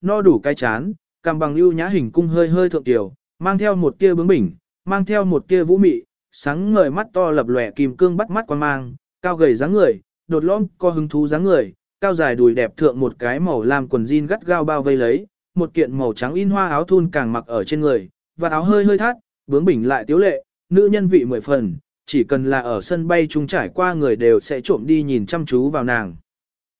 no đủ cái chán, cằm bằng ưu nhã hình cung hơi hơi thượng tiểu, mang theo một tia bướng bỉnh, mang theo một tia vũ mị, sáng ngời mắt to lập lòe kim cương bắt mắt quan mang, cao gầy dáng người, đột lõm co hứng thú dáng người, cao dài đùi đẹp thượng một cái màu lam quần jean gắt gao bao vây lấy, một kiện màu trắng in hoa áo thun càng mặc ở trên người, và áo hơi hơi thắt, bướng bỉnh lại tiếu lệ, nữ nhân vị mười phần, chỉ cần là ở sân bay chung trải qua người đều sẽ trộm đi nhìn chăm chú vào nàng.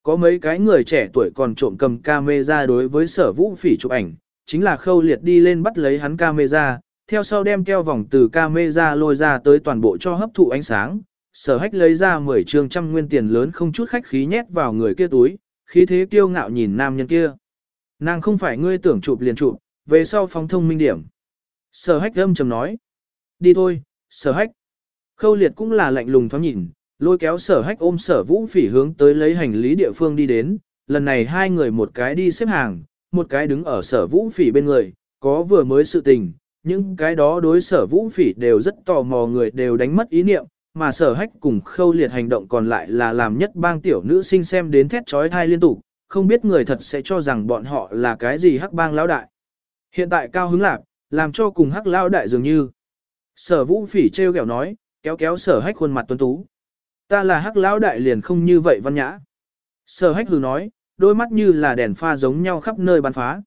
Có mấy cái người trẻ tuổi còn trộm cầm camera đối với sở vũ phỉ chụp ảnh, chính là khâu liệt đi lên bắt lấy hắn camera, theo sau đem keo vòng từ camera lôi ra tới toàn bộ cho hấp thụ ánh sáng. Sở hách lấy ra 10 trường trăm nguyên tiền lớn không chút khách khí nhét vào người kia túi, khí thế kiêu ngạo nhìn nam nhân kia. Nàng không phải ngươi tưởng chụp liền chụp, về sau phóng thông minh điểm. Sở hách âm trầm nói. Đi thôi, sở hách. Khâu liệt cũng là lạnh lùng thoáng nhìn, lôi kéo sở hách ôm sở vũ phỉ hướng tới lấy hành lý địa phương đi đến. Lần này hai người một cái đi xếp hàng, một cái đứng ở sở vũ phỉ bên người, có vừa mới sự tình, những cái đó đối sở vũ phỉ đều rất tò mò người đều đánh mất ý niệm, mà sở hách cùng khâu liệt hành động còn lại là làm nhất bang tiểu nữ sinh xem đến thét trói thai liên tục, không biết người thật sẽ cho rằng bọn họ là cái gì hắc bang lão đại. Hiện tại cao hứng lạc, làm cho cùng hắc lão đại dường như. Sở vũ phỉ treo kẹo nói, kéo kéo sở hách khuôn mặt tuấn tú. Ta là hắc lão đại liền không như vậy văn nhã. Sở hách hừ nói, đôi mắt như là đèn pha giống nhau khắp nơi bắn phá.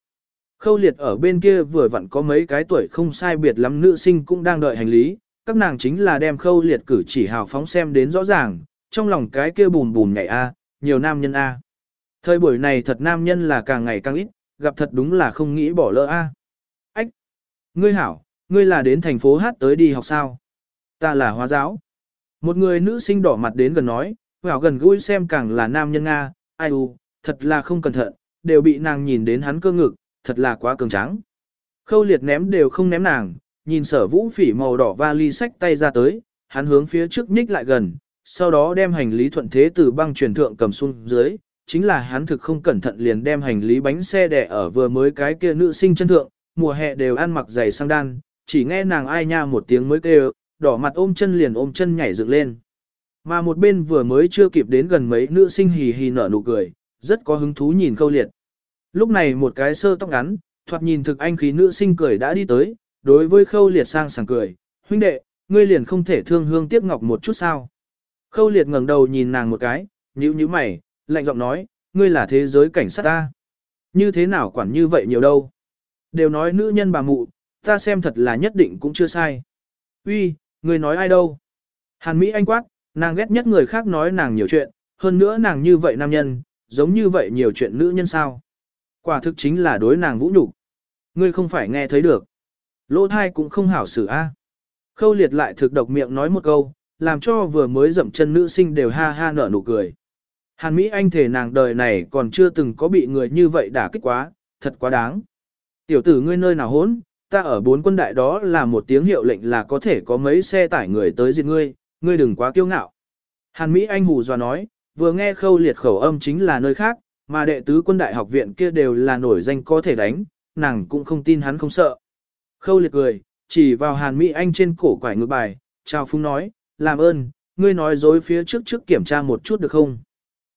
Khâu liệt ở bên kia vừa vặn có mấy cái tuổi không sai biệt lắm nữ sinh cũng đang đợi hành lý, các nàng chính là đem khâu liệt cử chỉ hào phóng xem đến rõ ràng, trong lòng cái kia bùn bùn nhảy a, nhiều nam nhân a. Thời buổi này thật nam nhân là càng ngày càng ít, gặp thật đúng là không nghĩ bỏ lỡ a. Ách! Ngươi hảo, ngươi là đến thành phố hát tới đi học sao? Ta là hóa giáo. Một người nữ sinh đỏ mặt đến gần nói, vào gần gũi xem càng là nam nhân Nga, ai u, thật là không cẩn thận, đều bị nàng nhìn đến hắn cơ ngực, thật là quá cường tráng. Khâu liệt ném đều không ném nàng, nhìn sở vũ phỉ màu đỏ vali sách tay ra tới, hắn hướng phía trước nhích lại gần, sau đó đem hành lý thuận thế từ băng truyền thượng cầm xuống dưới, chính là hắn thực không cẩn thận liền đem hành lý bánh xe đẻ ở vừa mới cái kia nữ sinh chân thượng, mùa hè đều ăn mặc giày sang đan, chỉ nghe nàng ai nha một tiếng mới kêu, đỏ mặt ôm chân liền ôm chân nhảy dựng lên. Mà một bên vừa mới chưa kịp đến gần mấy nữ sinh hì hì nở nụ cười, rất có hứng thú nhìn khâu liệt. Lúc này một cái sơ tóc ngắn, thoạt nhìn thực anh khí nữ sinh cười đã đi tới, đối với khâu liệt sang sảng cười, huynh đệ, ngươi liền không thể thương hương tiếc ngọc một chút sao. Khâu liệt ngẩng đầu nhìn nàng một cái, nhíu nhíu mày, lạnh giọng nói, ngươi là thế giới cảnh sát ta. Như thế nào quản như vậy nhiều đâu. Đều nói nữ nhân bà mụ, ta xem thật là nhất định cũng chưa sai. Uy, ngươi nói ai đâu? Hàn Mỹ anh quát, nàng ghét nhất người khác nói nàng nhiều chuyện, hơn nữa nàng như vậy nam nhân, giống như vậy nhiều chuyện nữ nhân sao. Quả thực chính là đối nàng vũ nhục. Ngươi không phải nghe thấy được. Lỗ thai cũng không hảo xử a. Khâu liệt lại thực độc miệng nói một câu, làm cho vừa mới dậm chân nữ sinh đều ha ha nở nụ cười. Hàn Mỹ Anh thể nàng đời này còn chưa từng có bị người như vậy đả kích quá, thật quá đáng. Tiểu tử ngươi nơi nào hốn, ta ở bốn quân đại đó là một tiếng hiệu lệnh là có thể có mấy xe tải người tới diệt ngươi, ngươi đừng quá kiêu ngạo. Hàn Mỹ Anh hù dọa nói, vừa nghe khâu liệt khẩu âm chính là nơi khác, mà đệ tứ quân đại học viện kia đều là nổi danh có thể đánh, nàng cũng không tin hắn không sợ. Khâu liệt cười, chỉ vào Hàn Mỹ Anh trên cổ quải ngược bài, chào phúng nói, làm ơn, ngươi nói dối phía trước trước kiểm tra một chút được không?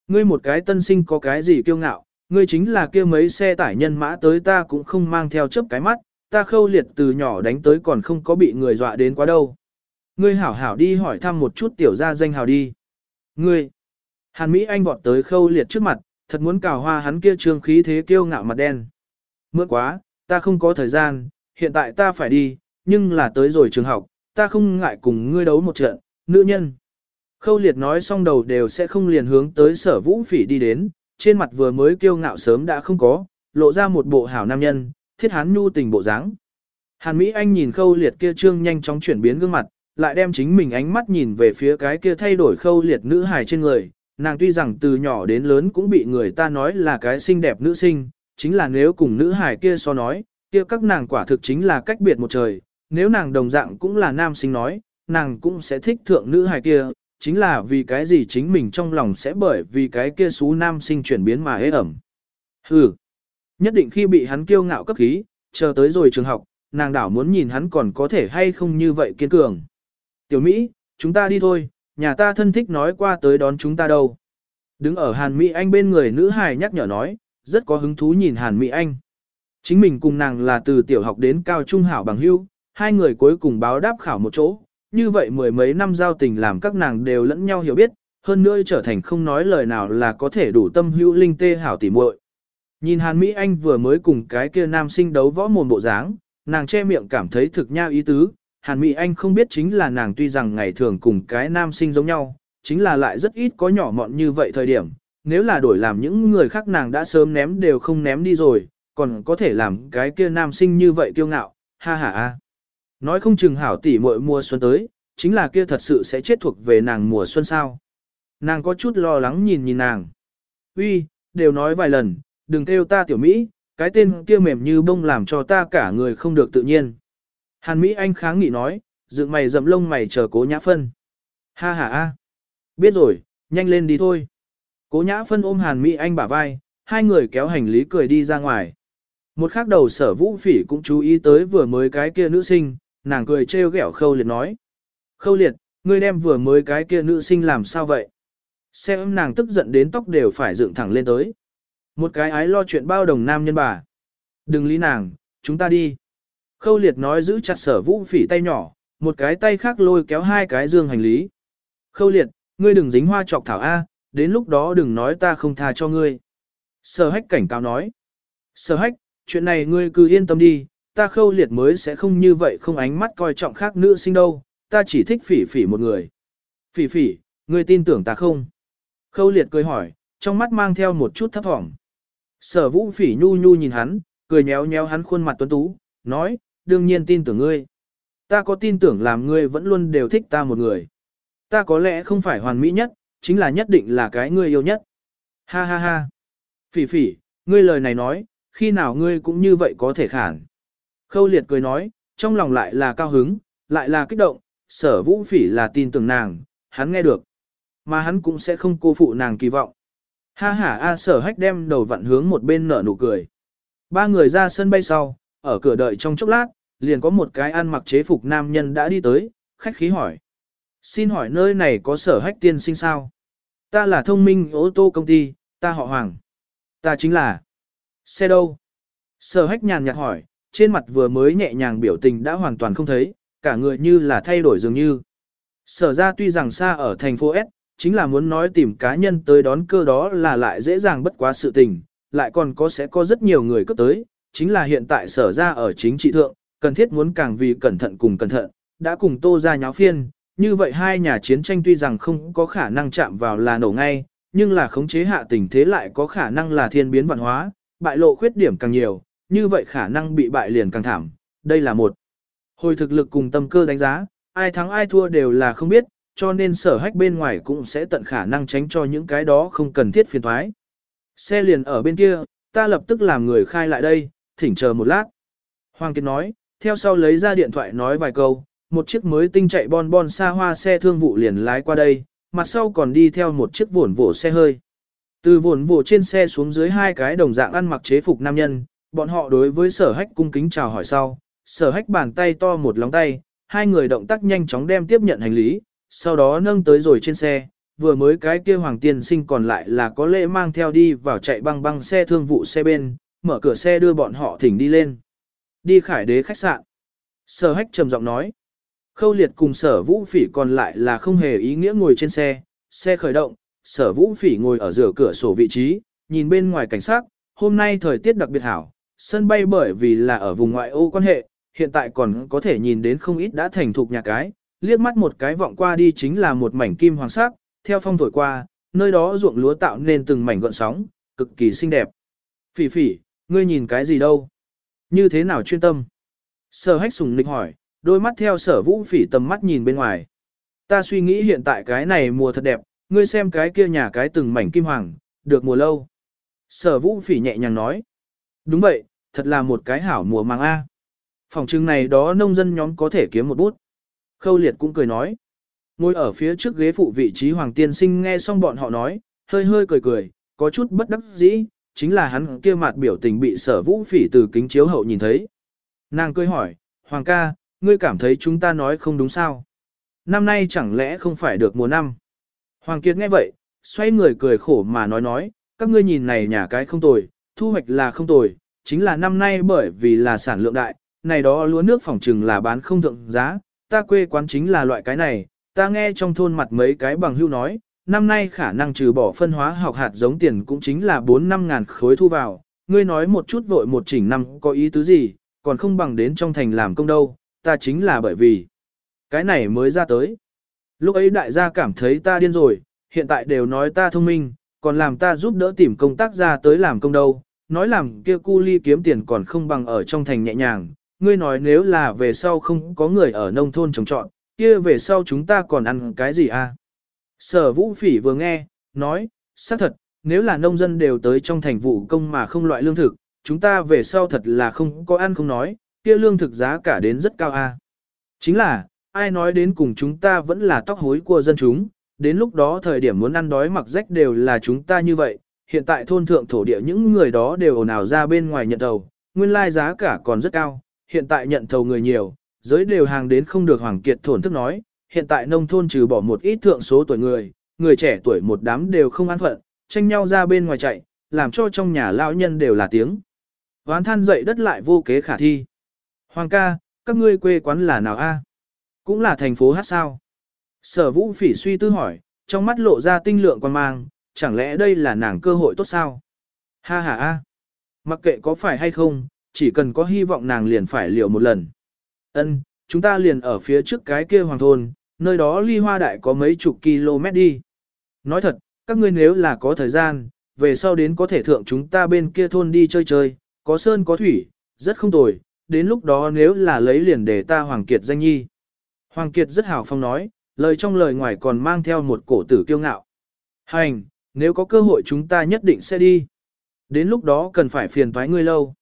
Ngươi một cái tân sinh có cái gì kiêu ngạo, ngươi chính là kia mấy xe tải nhân mã tới ta cũng không mang theo chấp cái mắt, ta khâu liệt từ nhỏ đánh tới còn không có bị người dọa đến quá đâu. Ngươi hảo hảo đi hỏi thăm một chút tiểu gia danh hào đi. Ngươi, Hàn Mỹ Anh vọt tới khâu liệt trước mặt, thật muốn cào hoa hắn kia trương khí thế kiêu ngạo mặt đen. Mượn quá, ta không có thời gian, hiện tại ta phải đi, nhưng là tới rồi trường học, ta không ngại cùng ngươi đấu một trận, nữ nhân. Khâu liệt nói xong đầu đều sẽ không liền hướng tới sở vũ phỉ đi đến, trên mặt vừa mới kiêu ngạo sớm đã không có, lộ ra một bộ hảo nam nhân, thiết hán nhu tình bộ dáng. Hàn Mỹ Anh nhìn khâu liệt kia trương nhanh chóng chuyển biến gương mặt, lại đem chính mình ánh mắt nhìn về phía cái kia thay đổi khâu liệt nữ hài trên người. Nàng tuy rằng từ nhỏ đến lớn cũng bị người ta nói là cái xinh đẹp nữ sinh, chính là nếu cùng nữ hài kia so nói, kia các nàng quả thực chính là cách biệt một trời. Nếu nàng đồng dạng cũng là nam sinh nói, nàng cũng sẽ thích thượng nữ hài kia, chính là vì cái gì chính mình trong lòng sẽ bởi vì cái kia xú nam sinh chuyển biến mà hế ẩm. Hừ, nhất định khi bị hắn kiêu ngạo cấp khí, chờ tới rồi trường học, nàng đảo muốn nhìn hắn còn có thể hay không như vậy kiên cường. Tiểu Mỹ, chúng ta đi thôi, nhà ta thân thích nói qua tới đón chúng ta đâu. Đứng ở Hàn Mỹ Anh bên người nữ hài nhắc nhở nói, rất có hứng thú nhìn Hàn Mỹ Anh. Chính mình cùng nàng là từ tiểu học đến cao trung hảo bằng hữu, hai người cuối cùng báo đáp khảo một chỗ, như vậy mười mấy năm giao tình làm các nàng đều lẫn nhau hiểu biết, hơn nữa trở thành không nói lời nào là có thể đủ tâm hữu linh tê hảo tỉ muội. Nhìn Hàn Mỹ Anh vừa mới cùng cái kia nam sinh đấu võ mồm bộ dáng, nàng che miệng cảm thấy thực nha ý tứ, Hàn Mỹ Anh không biết chính là nàng tuy rằng ngày thường cùng cái nam sinh giống nhau, chính là lại rất ít có nhỏ mọn như vậy thời điểm, nếu là đổi làm những người khác nàng đã sớm ném đều không ném đi rồi, còn có thể làm cái kia nam sinh như vậy kiêu ngạo, ha ha ha. Nói không chừng hảo tỷ muội mùa xuân tới, chính là kia thật sự sẽ chết thuộc về nàng mùa xuân sao. Nàng có chút lo lắng nhìn nhìn nàng. Uy, đều nói vài lần, đừng kêu ta tiểu Mỹ, cái tên kia mềm như bông làm cho ta cả người không được tự nhiên. Hàn Mỹ Anh kháng nghị nói, dựng mày dậm lông mày chờ cố nhã phân. Ha ha a, biết rồi, nhanh lên đi thôi. Cố nhã phân ôm Hàn Mỹ Anh bả vai, hai người kéo hành lý cười đi ra ngoài. Một khác đầu sở vũ phỉ cũng chú ý tới vừa mới cái kia nữ sinh, nàng cười trêu ghẹo khâu liệt nói. Khâu liệt, ngươi đem vừa mới cái kia nữ sinh làm sao vậy? Xem nàng tức giận đến tóc đều phải dựng thẳng lên tới. Một cái ái lo chuyện bao đồng nam nhân bà. Đừng lý nàng, chúng ta đi. Khâu liệt nói giữ chặt sở vũ phỉ tay nhỏ, một cái tay khác lôi kéo hai cái dương hành lý. Khâu liệt, ngươi đừng dính hoa trọc thảo A, đến lúc đó đừng nói ta không tha cho ngươi. Sở hách cảnh cáo nói. Sở hách, chuyện này ngươi cứ yên tâm đi, ta khâu liệt mới sẽ không như vậy không ánh mắt coi trọng khác nữ sinh đâu, ta chỉ thích phỉ phỉ một người. Phỉ phỉ, ngươi tin tưởng ta không? Khâu liệt cười hỏi, trong mắt mang theo một chút thấp thỏm. Sở vũ phỉ nhu nhu nhìn hắn, cười nhéo nhéo hắn khuôn mặt tuấn tú, nói, đương nhiên tin tưởng ngươi. Ta có tin tưởng làm ngươi vẫn luôn đều thích ta một người. Ta có lẽ không phải hoàn mỹ nhất, chính là nhất định là cái ngươi yêu nhất. Ha ha ha. Phỉ phỉ, ngươi lời này nói, khi nào ngươi cũng như vậy có thể khản. Khâu liệt cười nói, trong lòng lại là cao hứng, lại là kích động, sở vũ phỉ là tin tưởng nàng, hắn nghe được. Mà hắn cũng sẽ không cô phụ nàng kỳ vọng. Ha ha a sở hách đem đầu vặn hướng một bên nở nụ cười. Ba người ra sân bay sau, ở cửa đợi trong chốc lát, liền có một cái ăn mặc chế phục nam nhân đã đi tới, khách khí hỏi. Xin hỏi nơi này có sở hách tiên sinh sao? Ta là thông minh ô tô công ty, ta họ Hoàng. Ta chính là... Xe đâu? Sở hách nhàn nhạt hỏi, trên mặt vừa mới nhẹ nhàng biểu tình đã hoàn toàn không thấy, cả người như là thay đổi dường như. Sở ra tuy rằng xa ở thành phố S, chính là muốn nói tìm cá nhân tới đón cơ đó là lại dễ dàng bất quá sự tình, lại còn có sẽ có rất nhiều người cấp tới, chính là hiện tại sở ra ở chính trị thượng, cần thiết muốn càng vì cẩn thận cùng cẩn thận, đã cùng tô ra nháo phiên, như vậy hai nhà chiến tranh tuy rằng không có khả năng chạm vào là nổ ngay, nhưng là khống chế hạ tình thế lại có khả năng là thiên biến văn hóa, bại lộ khuyết điểm càng nhiều, như vậy khả năng bị bại liền càng thảm, đây là một. Hồi thực lực cùng tâm cơ đánh giá, ai thắng ai thua đều là không biết, cho nên sở hách bên ngoài cũng sẽ tận khả năng tránh cho những cái đó không cần thiết phiền thoái. Xe liền ở bên kia, ta lập tức làm người khai lại đây, thỉnh chờ một lát. Hoàng Kiệt nói, theo sau lấy ra điện thoại nói vài câu, một chiếc mới tinh chạy bon bon xa hoa xe thương vụ liền lái qua đây, mặt sau còn đi theo một chiếc vồn vổ xe hơi. Từ vồn vổ trên xe xuống dưới hai cái đồng dạng ăn mặc chế phục nam nhân, bọn họ đối với sở hách cung kính chào hỏi sau, sở hách bàn tay to một lóng tay, hai người động tác nhanh chóng đem tiếp nhận hành lý, sau đó nâng tới rồi trên xe, vừa mới cái kia hoàng tiên sinh còn lại là có lễ mang theo đi vào chạy băng băng xe thương vụ xe bên, mở cửa xe đưa bọn họ thỉnh đi lên. Đi khải đế khách sạn. Sở hách trầm giọng nói. Khâu liệt cùng sở vũ phỉ còn lại là không hề ý nghĩa ngồi trên xe, xe khởi động, sở vũ phỉ ngồi ở giữa cửa sổ vị trí, nhìn bên ngoài cảnh sát, hôm nay thời tiết đặc biệt hảo, sân bay bởi vì là ở vùng ngoại ô quan hệ, hiện tại còn có thể nhìn đến không ít đã thành thục nhà cái, liếc mắt một cái vọng qua đi chính là một mảnh kim hoàng sắc, theo phong thổi qua, nơi đó ruộng lúa tạo nên từng mảnh gọn sóng, cực kỳ xinh đẹp. Phỉ phỉ, ngươi nhìn cái gì đâu? Như thế nào chuyên tâm? Sở hách sùng nịch hỏi, đôi mắt theo sở vũ phỉ tầm mắt nhìn bên ngoài. Ta suy nghĩ hiện tại cái này mùa thật đẹp, ngươi xem cái kia nhà cái từng mảnh kim hoàng, được mùa lâu. Sở vũ phỉ nhẹ nhàng nói. Đúng vậy, thật là một cái hảo mùa mang A. Phòng trưng này đó nông dân nhóm có thể kiếm một bút. Khâu liệt cũng cười nói. Ngồi ở phía trước ghế phụ vị trí Hoàng Tiên Sinh nghe xong bọn họ nói, hơi hơi cười cười, có chút bất đắc dĩ, chính là hắn kia mặt biểu tình bị sở vũ phỉ từ kính chiếu hậu nhìn thấy. Nàng cười hỏi, Hoàng ca, ngươi cảm thấy chúng ta nói không đúng sao? Năm nay chẳng lẽ không phải được mùa năm? Hoàng Kiệt nghe vậy, xoay người cười khổ mà nói nói, các ngươi nhìn này nhà cái không tồi, thu hoạch là không tồi, chính là năm nay bởi vì là sản lượng đại, này đó lúa nước phòng trừng là bán không thượng giá, ta quê quán chính là loại cái này, ta nghe trong thôn mặt mấy cái bằng hưu nói, năm nay khả năng trừ bỏ phân hóa học hạt giống tiền cũng chính là 4-5 ngàn khối thu vào, ngươi nói một chút vội một chỉnh năm có ý tứ gì, còn không bằng đến trong thành làm công đâu, ta chính là bởi vì cái này mới ra tới. Lúc ấy đại gia cảm thấy ta điên rồi, hiện tại đều nói ta thông minh, còn làm ta giúp đỡ tìm công tác ra tới làm công đâu, nói làm kia cu ly kiếm tiền còn không bằng ở trong thành nhẹ nhàng, ngươi nói nếu là về sau không có người ở nông thôn trồng trọt, kia về sau chúng ta còn ăn cái gì à? Sở vũ phỉ vừa nghe, nói, xác thật, nếu là nông dân đều tới trong thành vụ công mà không loại lương thực, chúng ta về sau thật là không có ăn không nói, kia lương thực giá cả đến rất cao. À? Chính là, ai nói đến cùng chúng ta vẫn là tóc hối của dân chúng, đến lúc đó thời điểm muốn ăn đói mặc rách đều là chúng ta như vậy, hiện tại thôn thượng thổ địa những người đó đều ồn ào ra bên ngoài nhận đầu, nguyên lai giá cả còn rất cao, hiện tại nhận thầu người nhiều, giới đều hàng đến không được Hoàng Kiệt thổn thức nói, hiện tại nông thôn trừ bỏ một ít thượng số tuổi người, người trẻ tuổi một đám đều không an phận, tranh nhau ra bên ngoài chạy, làm cho trong nhà lão nhân đều là tiếng. Ván than dậy đất lại vô kế khả thi. Hoàng ca, các ngươi quê quán là nào a? Cũng là thành phố hát sao? Sở vũ phỉ suy tư hỏi, trong mắt lộ ra tinh lượng quan mang, chẳng lẽ đây là nàng cơ hội tốt sao? Ha ha a, mặc kệ có phải hay không, chỉ cần có hy vọng nàng liền phải liệu một lần. Ân, chúng ta liền ở phía trước cái kia hoàng thôn, nơi đó ly hoa đại có mấy chục km đi. Nói thật, các ngươi nếu là có thời gian, về sau đến có thể thượng chúng ta bên kia thôn đi chơi chơi, có sơn có thủy, rất không tồi, đến lúc đó nếu là lấy liền để ta Hoàng Kiệt danh nhi. Hoàng Kiệt rất hào phong nói, lời trong lời ngoài còn mang theo một cổ tử kiêu ngạo. Hành, nếu có cơ hội chúng ta nhất định sẽ đi. Đến lúc đó cần phải phiền toái ngươi lâu.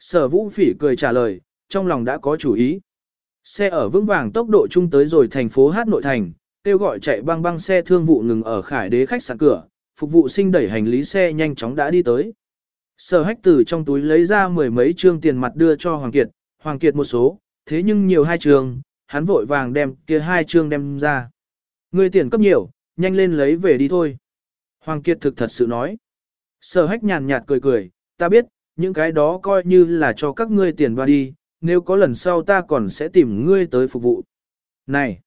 Sở vũ phỉ cười trả lời, trong lòng đã có chủ ý. Xe ở vững vàng tốc độ chung tới rồi thành phố Hát nội thành, kêu gọi chạy băng băng xe thương vụ ngừng ở khải đế khách sạn cửa, phục vụ sinh đẩy hành lý xe nhanh chóng đã đi tới. Sở hách từ trong túi lấy ra mười mấy trương tiền mặt đưa cho Hoàng Kiệt, Hoàng Kiệt một số, thế nhưng nhiều hai trường, hắn vội vàng đem kia hai trương đem ra. Người tiền cấp nhiều, nhanh lên lấy về đi thôi. Hoàng Kiệt thực thật sự nói. Sở hách nhàn nhạt cười cười, ta biết, những cái đó coi như là cho các ngươi tiền ba đi, nếu có lần sau ta còn sẽ tìm ngươi tới phục vụ. Này!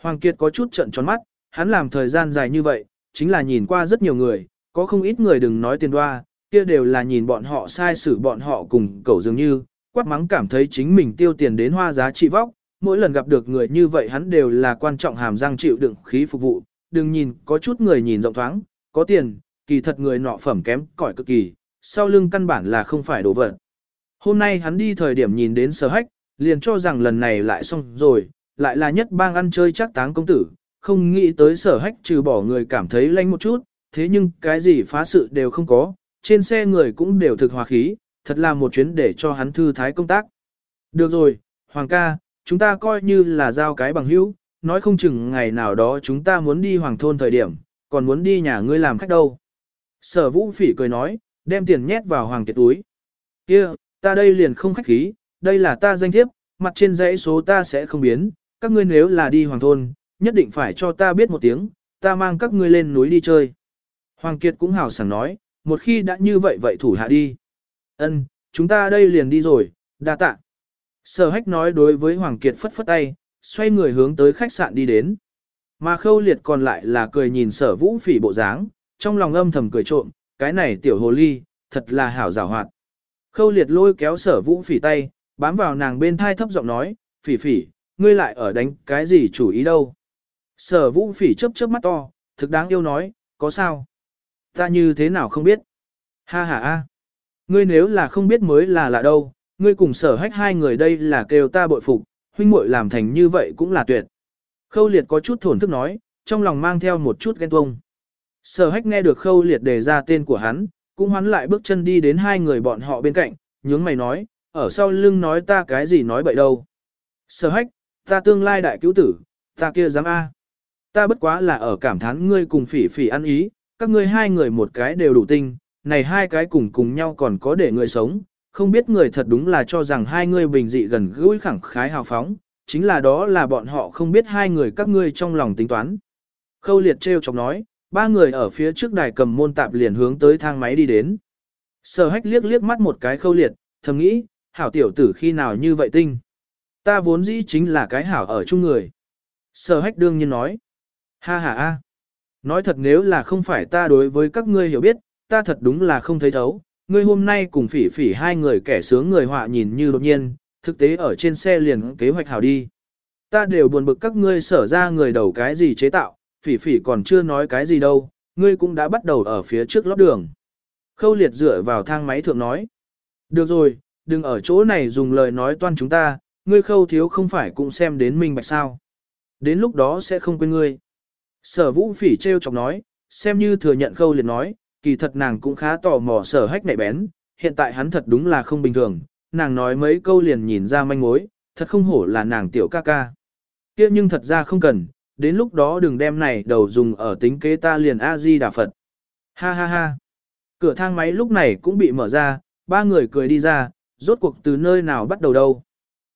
Hoàng Kiệt có chút trận tròn mắt, hắn làm thời gian dài như vậy, chính là nhìn qua rất nhiều người, có không ít người đừng nói tiền đoa, kia đều là nhìn bọn họ sai xử bọn họ cùng cậu dường như, quát mắng cảm thấy chính mình tiêu tiền đến hoa giá trị vóc, mỗi lần gặp được người như vậy hắn đều là quan trọng hàm răng chịu đựng khí phục vụ, đừng nhìn có chút người nhìn rộng thoáng, có tiền, kỳ thật người nọ phẩm kém cỏi cực kỳ, sau lưng căn bản là không phải đồ vật. Hôm nay hắn đi thời điểm nhìn đến sở hách, liền cho rằng lần này lại xong rồi, lại là nhất bang ăn chơi chắc táng công tử, không nghĩ tới sở hách trừ bỏ người cảm thấy lanh một chút, thế nhưng cái gì phá sự đều không có, trên xe người cũng đều thực hòa khí, thật là một chuyến để cho hắn thư thái công tác. Được rồi, Hoàng ca, chúng ta coi như là giao cái bằng hữu, nói không chừng ngày nào đó chúng ta muốn đi Hoàng thôn thời điểm, còn muốn đi nhà ngươi làm khách đâu. Sở vũ phỉ cười nói, đem tiền nhét vào Hoàng kiệt túi. kia ta đây liền không khách khí, đây là ta danh thiếp, mặt trên dãy số ta sẽ không biến, các ngươi nếu là đi Hoàng thôn, nhất định phải cho ta biết một tiếng, ta mang các ngươi lên núi đi chơi. Hoàng Kiệt cũng hào sảng nói, một khi đã như vậy vậy thủ hạ đi. Ân, chúng ta đây liền đi rồi, đa tạ. Sở hách nói đối với Hoàng Kiệt phất phất tay, xoay người hướng tới khách sạn đi đến. Mà khâu liệt còn lại là cười nhìn sở vũ phỉ bộ dáng, trong lòng âm thầm cười trộm, cái này tiểu hồ ly, thật là hảo giả hoạt. Khâu liệt lôi kéo sở vũ phỉ tay, bám vào nàng bên thai thấp giọng nói, phỉ phỉ, ngươi lại ở đánh cái gì chủ ý đâu. Sở vũ phỉ chớp chớp mắt to, thực đáng yêu nói, có sao? Ta như thế nào không biết? Ha ha ha! Ngươi nếu là không biết mới là lạ đâu, ngươi cùng sở hách hai người đây là kêu ta bội phục, huynh muội làm thành như vậy cũng là tuyệt. Khâu liệt có chút thổn thức nói, trong lòng mang theo một chút ghen tuông. Sở hách nghe được khâu liệt đề ra tên của hắn, cũng hắn lại bước chân đi đến hai người bọn họ bên cạnh, nhướng mày nói, ở sau lưng nói ta cái gì nói bậy đâu. Sở hách, ta tương lai đại cứu tử, ta kia dám A. Ta bất quá là ở cảm thán ngươi cùng phỉ phỉ ăn ý, các ngươi hai người một cái đều đủ tinh, này hai cái cùng cùng nhau còn có để người sống, không biết người thật đúng là cho rằng hai người bình dị gần gũi khẳng khái hào phóng, chính là đó là bọn họ không biết hai người các ngươi trong lòng tính toán. Khâu liệt treo chọc nói, ba người ở phía trước đài cầm môn tạp liền hướng tới thang máy đi đến. Sở hách liếc liếc mắt một cái khâu liệt, thầm nghĩ, hảo tiểu tử khi nào như vậy tinh. Ta vốn dĩ chính là cái hảo ở chung người. Sở hách đương nhiên nói. Ha ha a. Nói thật nếu là không phải ta đối với các ngươi hiểu biết, ta thật đúng là không thấy thấu. Ngươi hôm nay cùng phỉ phỉ hai người kẻ sướng người họa nhìn như đột nhiên, thực tế ở trên xe liền kế hoạch hảo đi. Ta đều buồn bực các ngươi sở ra người đầu cái gì chế tạo, phỉ phỉ còn chưa nói cái gì đâu, ngươi cũng đã bắt đầu ở phía trước lót đường. Khâu liệt dựa vào thang máy thượng nói. Được rồi, đừng ở chỗ này dùng lời nói toan chúng ta, ngươi khâu thiếu không phải cũng xem đến mình bạch sao. Đến lúc đó sẽ không quên ngươi. Sở vũ phỉ treo chọc nói, xem như thừa nhận khâu liệt nói, kỳ thật nàng cũng khá tò mò sở hách nảy bén, hiện tại hắn thật đúng là không bình thường, nàng nói mấy câu liền nhìn ra manh mối, thật không hổ là nàng tiểu ca ca. kia nhưng thật ra không cần, đến lúc đó đừng đem này đầu dùng ở tính kế ta liền A-di đà Phật. Ha ha ha. Cửa thang máy lúc này cũng bị mở ra, ba người cười đi ra, rốt cuộc từ nơi nào bắt đầu đâu.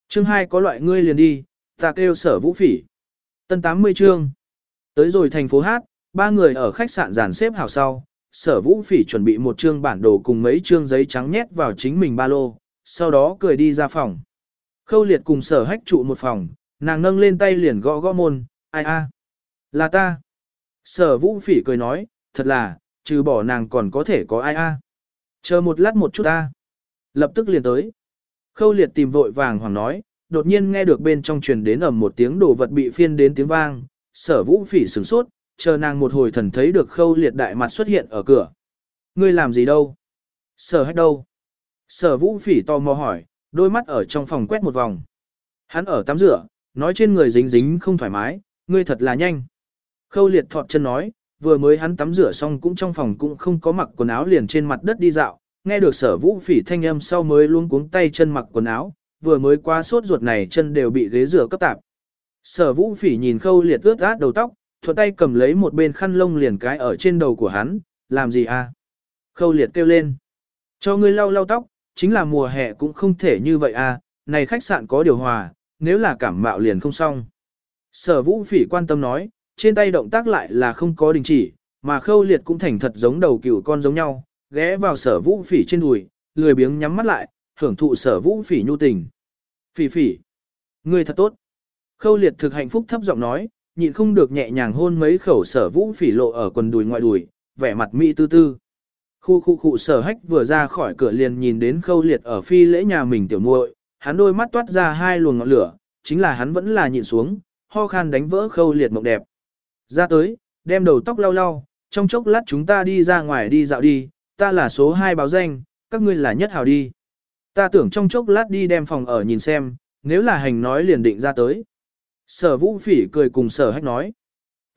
Chương 2 có loại ngươi liền đi, ta kêu sở vũ phỉ. Tân 80 chương. Tới rồi thành phố Hát, ba người ở khách sạn dàn xếp hào sau, sở vũ phỉ chuẩn bị một chương bản đồ cùng mấy chương giấy trắng nhét vào chính mình ba lô, sau đó cười đi ra phòng. Khâu liệt cùng sở hách trụ một phòng, nàng nâng lên tay liền gõ gõ môn, ai a, Là ta. Sở vũ phỉ cười nói, thật là, trừ bỏ nàng còn có thể có ai a. Chờ một lát một chút ta. Lập tức liền tới. Khâu liệt tìm vội vàng hoàng nói, đột nhiên nghe được bên trong truyền đến ầm một tiếng đồ vật bị phiên đến tiếng vang, sở vũ phỉ sửng sốt, chờ nàng một hồi thần thấy được khâu liệt đại mặt xuất hiện ở cửa. Ngươi làm gì đâu? Sở hết đâu? Sở vũ phỉ to mò hỏi, đôi mắt ở trong phòng quét một vòng. Hắn ở tắm rửa, nói trên người dính dính không thoải mái, ngươi thật là nhanh. Khâu liệt thọt chân nói, vừa mới hắn tắm rửa xong cũng trong phòng cũng không có mặc quần áo liền trên mặt đất đi dạo, nghe được sở vũ phỉ thanh âm sau mới luôn cuống tay chân mặc quần áo, vừa mới qua sốt ruột này chân đều bị ghế rửa cấp tạp. Sở vũ phỉ nhìn khâu liệt ướt át đầu tóc, thuận tay cầm lấy một bên khăn lông liền cái ở trên đầu của hắn, làm gì à? Khâu liệt kêu lên. Cho ngươi lau lau tóc, chính là mùa hè cũng không thể như vậy à, này khách sạn có điều hòa, nếu là cảm mạo liền không xong. Sở vũ phỉ quan tâm nói, trên tay động tác lại là không có đình chỉ, mà khâu liệt cũng thành thật giống đầu cừu con giống nhau, ghé vào sở vũ phỉ trên đùi, lười biếng nhắm mắt lại, hưởng thụ sở vũ phỉ nhu tình. Phỉ phỉ, ngươi thật tốt. Khâu liệt thực hạnh phúc thấp giọng nói, nhịn không được nhẹ nhàng hôn mấy khẩu sở vũ phỉ lộ ở quần đùi ngoại đùi, vẻ mặt mỹ tư tư. Khu khu khu sở hách vừa ra khỏi cửa liền nhìn đến khâu liệt ở phi lễ nhà mình tiểu muội, hắn đôi mắt toát ra hai luồng ngọn lửa, chính là hắn vẫn là nhịn xuống, ho khan đánh vỡ khâu liệt mộng đẹp. Ra tới, đem đầu tóc lau lau, trong chốc lát chúng ta đi ra ngoài đi dạo đi, ta là số 2 báo danh, các ngươi là nhất hào đi. Ta tưởng trong chốc lát đi đem phòng ở nhìn xem, nếu là hành nói liền định ra tới. Sở vũ phỉ cười cùng sở hách nói.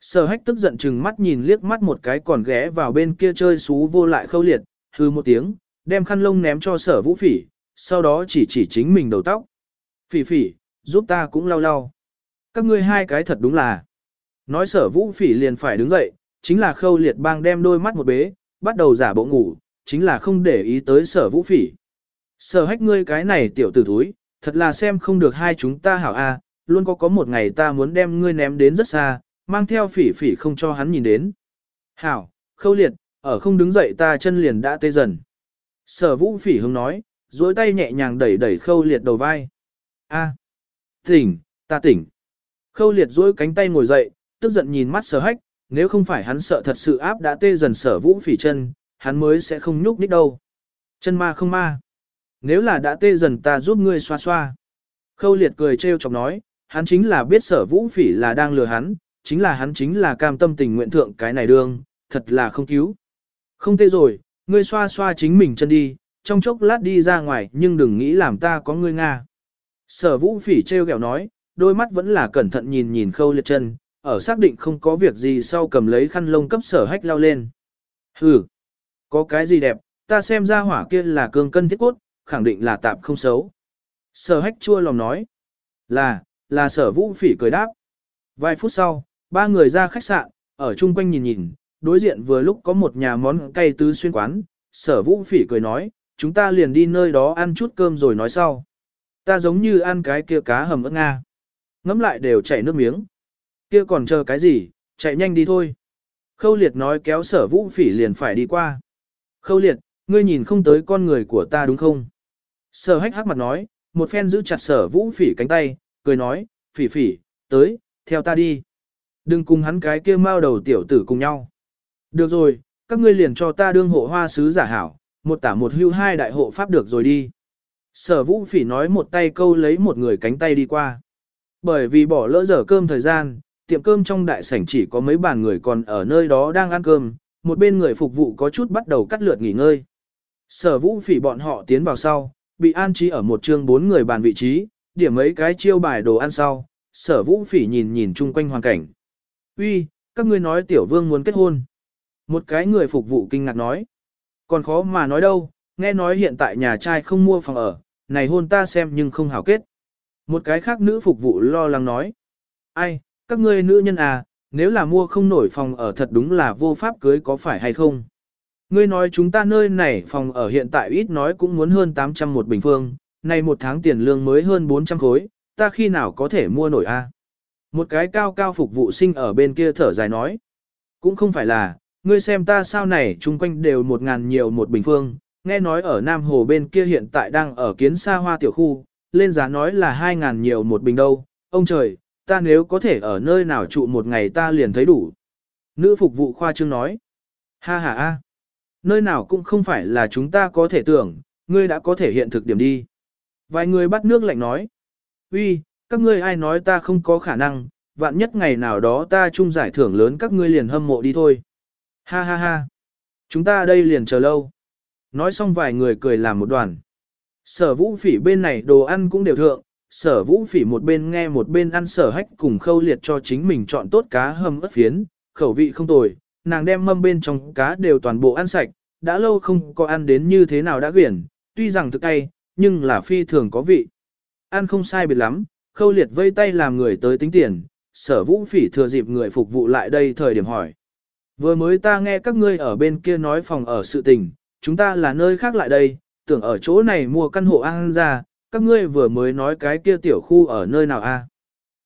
Sở hách tức giận chừng mắt nhìn liếc mắt một cái còn ghé vào bên kia chơi xú vô lại khâu liệt, hư một tiếng, đem khăn lông ném cho sở vũ phỉ, sau đó chỉ chỉ chính mình đầu tóc. Phỉ phỉ, giúp ta cũng lau lau. Các ngươi hai cái thật đúng là. Nói sở vũ phỉ liền phải đứng dậy, chính là khâu liệt bang đem đôi mắt một bế, bắt đầu giả bộ ngủ, chính là không để ý tới sở vũ phỉ. Sở hách ngươi cái này tiểu tử thúi, thật là xem không được hai chúng ta hảo a, luôn có có một ngày ta muốn đem ngươi ném đến rất xa, mang theo phỉ phỉ không cho hắn nhìn đến. Hảo, khâu liệt, ở không đứng dậy ta chân liền đã tê dần. Sở vũ phỉ hướng nói, duỗi tay nhẹ nhàng đẩy đẩy khâu liệt đầu vai. A, tỉnh, ta tỉnh. Khâu liệt duỗi cánh tay ngồi dậy, tức giận nhìn mắt sở hách, nếu không phải hắn sợ thật sự áp đã tê dần sở vũ phỉ chân, hắn mới sẽ không nhúc nhích đâu. Chân ma không ma. Nếu là đã tê dần ta giúp ngươi xoa xoa. Khâu liệt cười trêu chọc nói, hắn chính là biết sở vũ phỉ là đang lừa hắn, chính là hắn chính là cam tâm tình nguyện thượng cái này đương, thật là không cứu. Không tê rồi, ngươi xoa xoa chính mình chân đi, trong chốc lát đi ra ngoài nhưng đừng nghĩ làm ta có ngươi Nga. Sở vũ phỉ trêu ghẹo nói, đôi mắt vẫn là cẩn thận nhìn nhìn khâu liệt chân, ở xác định không có việc gì sau cầm lấy khăn lông cấp sở hách lao lên. Hừ, có cái gì đẹp, ta xem ra hỏa kia là cương cân thiết cốt, khẳng định là tạm không xấu. Sở hách chua lòng nói, là, là sở vũ phỉ cười đáp. Vài phút sau, ba người ra khách sạn, ở chung quanh nhìn nhìn, đối diện vừa lúc có một nhà món cay tứ xuyên quán, sở vũ phỉ cười nói, chúng ta liền đi nơi đó ăn chút cơm rồi nói sau. Ta giống như ăn cái kia cá hầm ớt Nga. Ngắm lại đều chảy nước miếng. Kia còn chờ cái gì, chạy nhanh đi thôi. Khâu liệt nói kéo sở vũ phỉ liền phải đi qua. Khâu liệt, ngươi nhìn không tới con người của ta đúng không? Sở hách hắc mặt nói, một phen giữ chặt sở vũ phỉ cánh tay, cười nói, phỉ phỉ, tới, theo ta đi. Đừng cùng hắn cái kia mau đầu tiểu tử cùng nhau. Được rồi, các ngươi liền cho ta đương hộ hoa sứ giả hảo, một tả một hưu hai đại hộ pháp được rồi đi. Sở vũ phỉ nói một tay câu lấy một người cánh tay đi qua. Bởi vì bỏ lỡ giờ cơm thời gian, tiệm cơm trong đại sảnh chỉ có mấy bàn người còn ở nơi đó đang ăn cơm, một bên người phục vụ có chút bắt đầu cắt lượt nghỉ ngơi. Sở vũ phỉ bọn họ tiến vào sau, bị an trí ở một chương bốn người bàn vị trí, điểm mấy cái chiêu bài đồ ăn sau, sở vũ phỉ nhìn nhìn chung quanh hoàn cảnh. Uy, các ngươi nói tiểu vương muốn kết hôn. Một cái người phục vụ kinh ngạc nói. Còn khó mà nói đâu, nghe nói hiện tại nhà trai không mua phòng ở, này hôn ta xem nhưng không hảo kết. Một cái khác nữ phục vụ lo lắng nói. Ai, các ngươi nữ nhân à, nếu là mua không nổi phòng ở thật đúng là vô pháp cưới có phải hay không? Ngươi nói chúng ta nơi này phòng ở hiện tại ít nói cũng muốn hơn 800 một bình phương, này một tháng tiền lương mới hơn 400 khối, ta khi nào có thể mua nổi a? Một cái cao cao phục vụ sinh ở bên kia thở dài nói. Cũng không phải là, ngươi xem ta sao này chung quanh đều một ngàn nhiều một bình phương, nghe nói ở Nam Hồ bên kia hiện tại đang ở kiến xa hoa tiểu khu, lên giá nói là hai ngàn nhiều một bình đâu, ông trời, ta nếu có thể ở nơi nào trụ một ngày ta liền thấy đủ. Nữ phục vụ khoa trương nói, ha ha a, nơi nào cũng không phải là chúng ta có thể tưởng, ngươi đã có thể hiện thực điểm đi. Vài người bắt nước lạnh nói, uy, các ngươi ai nói ta không có khả năng, vạn nhất ngày nào đó ta chung giải thưởng lớn các ngươi liền hâm mộ đi thôi. Ha ha ha, chúng ta đây liền chờ lâu. Nói xong vài người cười làm một đoàn. Sở vũ phỉ bên này đồ ăn cũng đều thượng, sở vũ phỉ một bên nghe một bên ăn sở hách cùng khâu liệt cho chính mình chọn tốt cá hầm ớt phiến, khẩu vị không tồi, nàng đem mâm bên trong cá đều toàn bộ ăn sạch, đã lâu không có ăn đến như thế nào đã quyển, tuy rằng thực tay, nhưng là phi thường có vị. Ăn không sai biệt lắm, khâu liệt vây tay làm người tới tính tiền, sở vũ phỉ thừa dịp người phục vụ lại đây thời điểm hỏi. Vừa mới ta nghe các ngươi ở bên kia nói phòng ở sự tình, chúng ta là nơi khác lại đây, tưởng ở chỗ này mua căn hộ ăn ra, các ngươi vừa mới nói cái kia tiểu khu ở nơi nào a?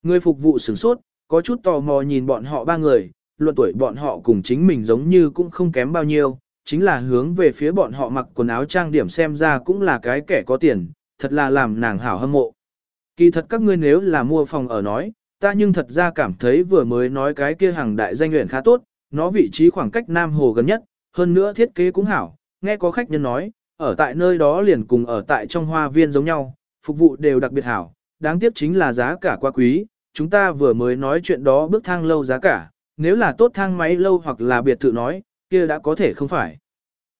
Người phục vụ sửng sốt, có chút tò mò nhìn bọn họ ba người, luận tuổi bọn họ cùng chính mình giống như cũng không kém bao nhiêu, chính là hướng về phía bọn họ mặc quần áo trang điểm xem ra cũng là cái kẻ có tiền, thật là làm nàng hảo hâm mộ. Kỳ thật các ngươi nếu là mua phòng ở nói, ta nhưng thật ra cảm thấy vừa mới nói cái kia hàng đại danh nguyện khá tốt, nó vị trí khoảng cách Nam Hồ gần nhất, hơn nữa thiết kế cũng hảo, nghe có khách nhân nói, ở tại nơi đó liền cùng ở tại trong hoa viên giống nhau, phục vụ đều đặc biệt hảo, đáng tiếc chính là giá cả quá quý, chúng ta vừa mới nói chuyện đó bước thang lâu giá cả, nếu là tốt thang máy lâu hoặc là biệt thự nói, kia đã có thể không phải.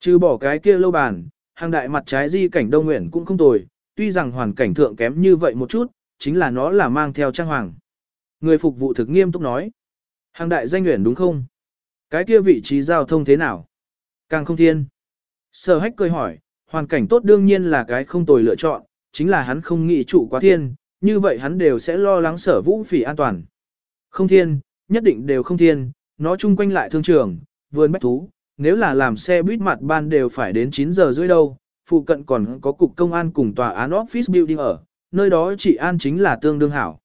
Trừ bỏ cái kia lâu bàn, hàng đại mặt trái di cảnh đông nguyện cũng không tồi, tuy rằng hoàn cảnh thượng kém như vậy một chút, chính là nó là mang theo trang hoàng. Người phục vụ thực nghiêm túc nói, hàng đại danh nguyện đúng không? Cái kia vị trí giao thông thế nào? Càng không thiên. Sở hách cười hỏi, hoàn cảnh tốt đương nhiên là cái không tồi lựa chọn, chính là hắn không nghĩ trụ quá thiên, như vậy hắn đều sẽ lo lắng sở vũ phỉ an toàn. Không thiên, nhất định đều không thiên, nó chung quanh lại thương trường, vườn bách thú, nếu là làm xe buýt mặt ban đều phải đến 9 giờ rưỡi đâu, phụ cận còn có cục công an cùng tòa án office building ở, nơi đó chỉ an chính là tương đương hảo.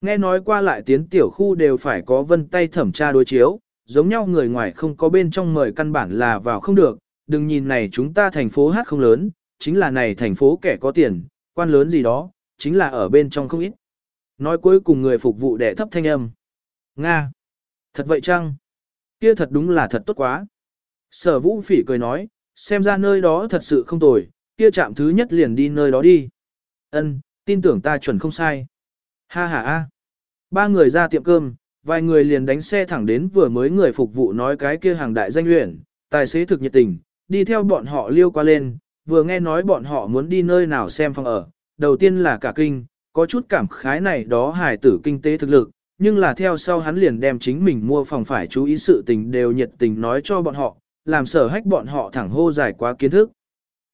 Nghe nói qua lại tiến tiểu khu đều phải có vân tay thẩm tra đối chiếu, giống nhau người ngoài không có bên trong mời căn bản là vào không được, đừng nhìn này chúng ta thành phố hát không lớn, chính là này thành phố kẻ có tiền, quan lớn gì đó, chính là ở bên trong không ít. Nói cuối cùng người phục vụ đệ thấp thanh âm. Nga! Thật vậy chăng? Kia thật đúng là thật tốt quá. Sở vũ phỉ cười nói, xem ra nơi đó thật sự không tồi, kia chạm thứ nhất liền đi nơi đó đi. Ân, tin tưởng ta chuẩn không sai. Ha ha ha. Ba người ra tiệm cơm, vài người liền đánh xe thẳng đến vừa mới người phục vụ nói cái kia hàng đại danh luyện, tài xế thực nhiệt tình, đi theo bọn họ liêu qua lên, vừa nghe nói bọn họ muốn đi nơi nào xem phòng ở, đầu tiên là cả kinh, có chút cảm khái này đó hài tử kinh tế thực lực, nhưng là theo sau hắn liền đem chính mình mua phòng phải chú ý sự tình đều nhiệt tình nói cho bọn họ, làm sở hách bọn họ thẳng hô dài quá kiến thức.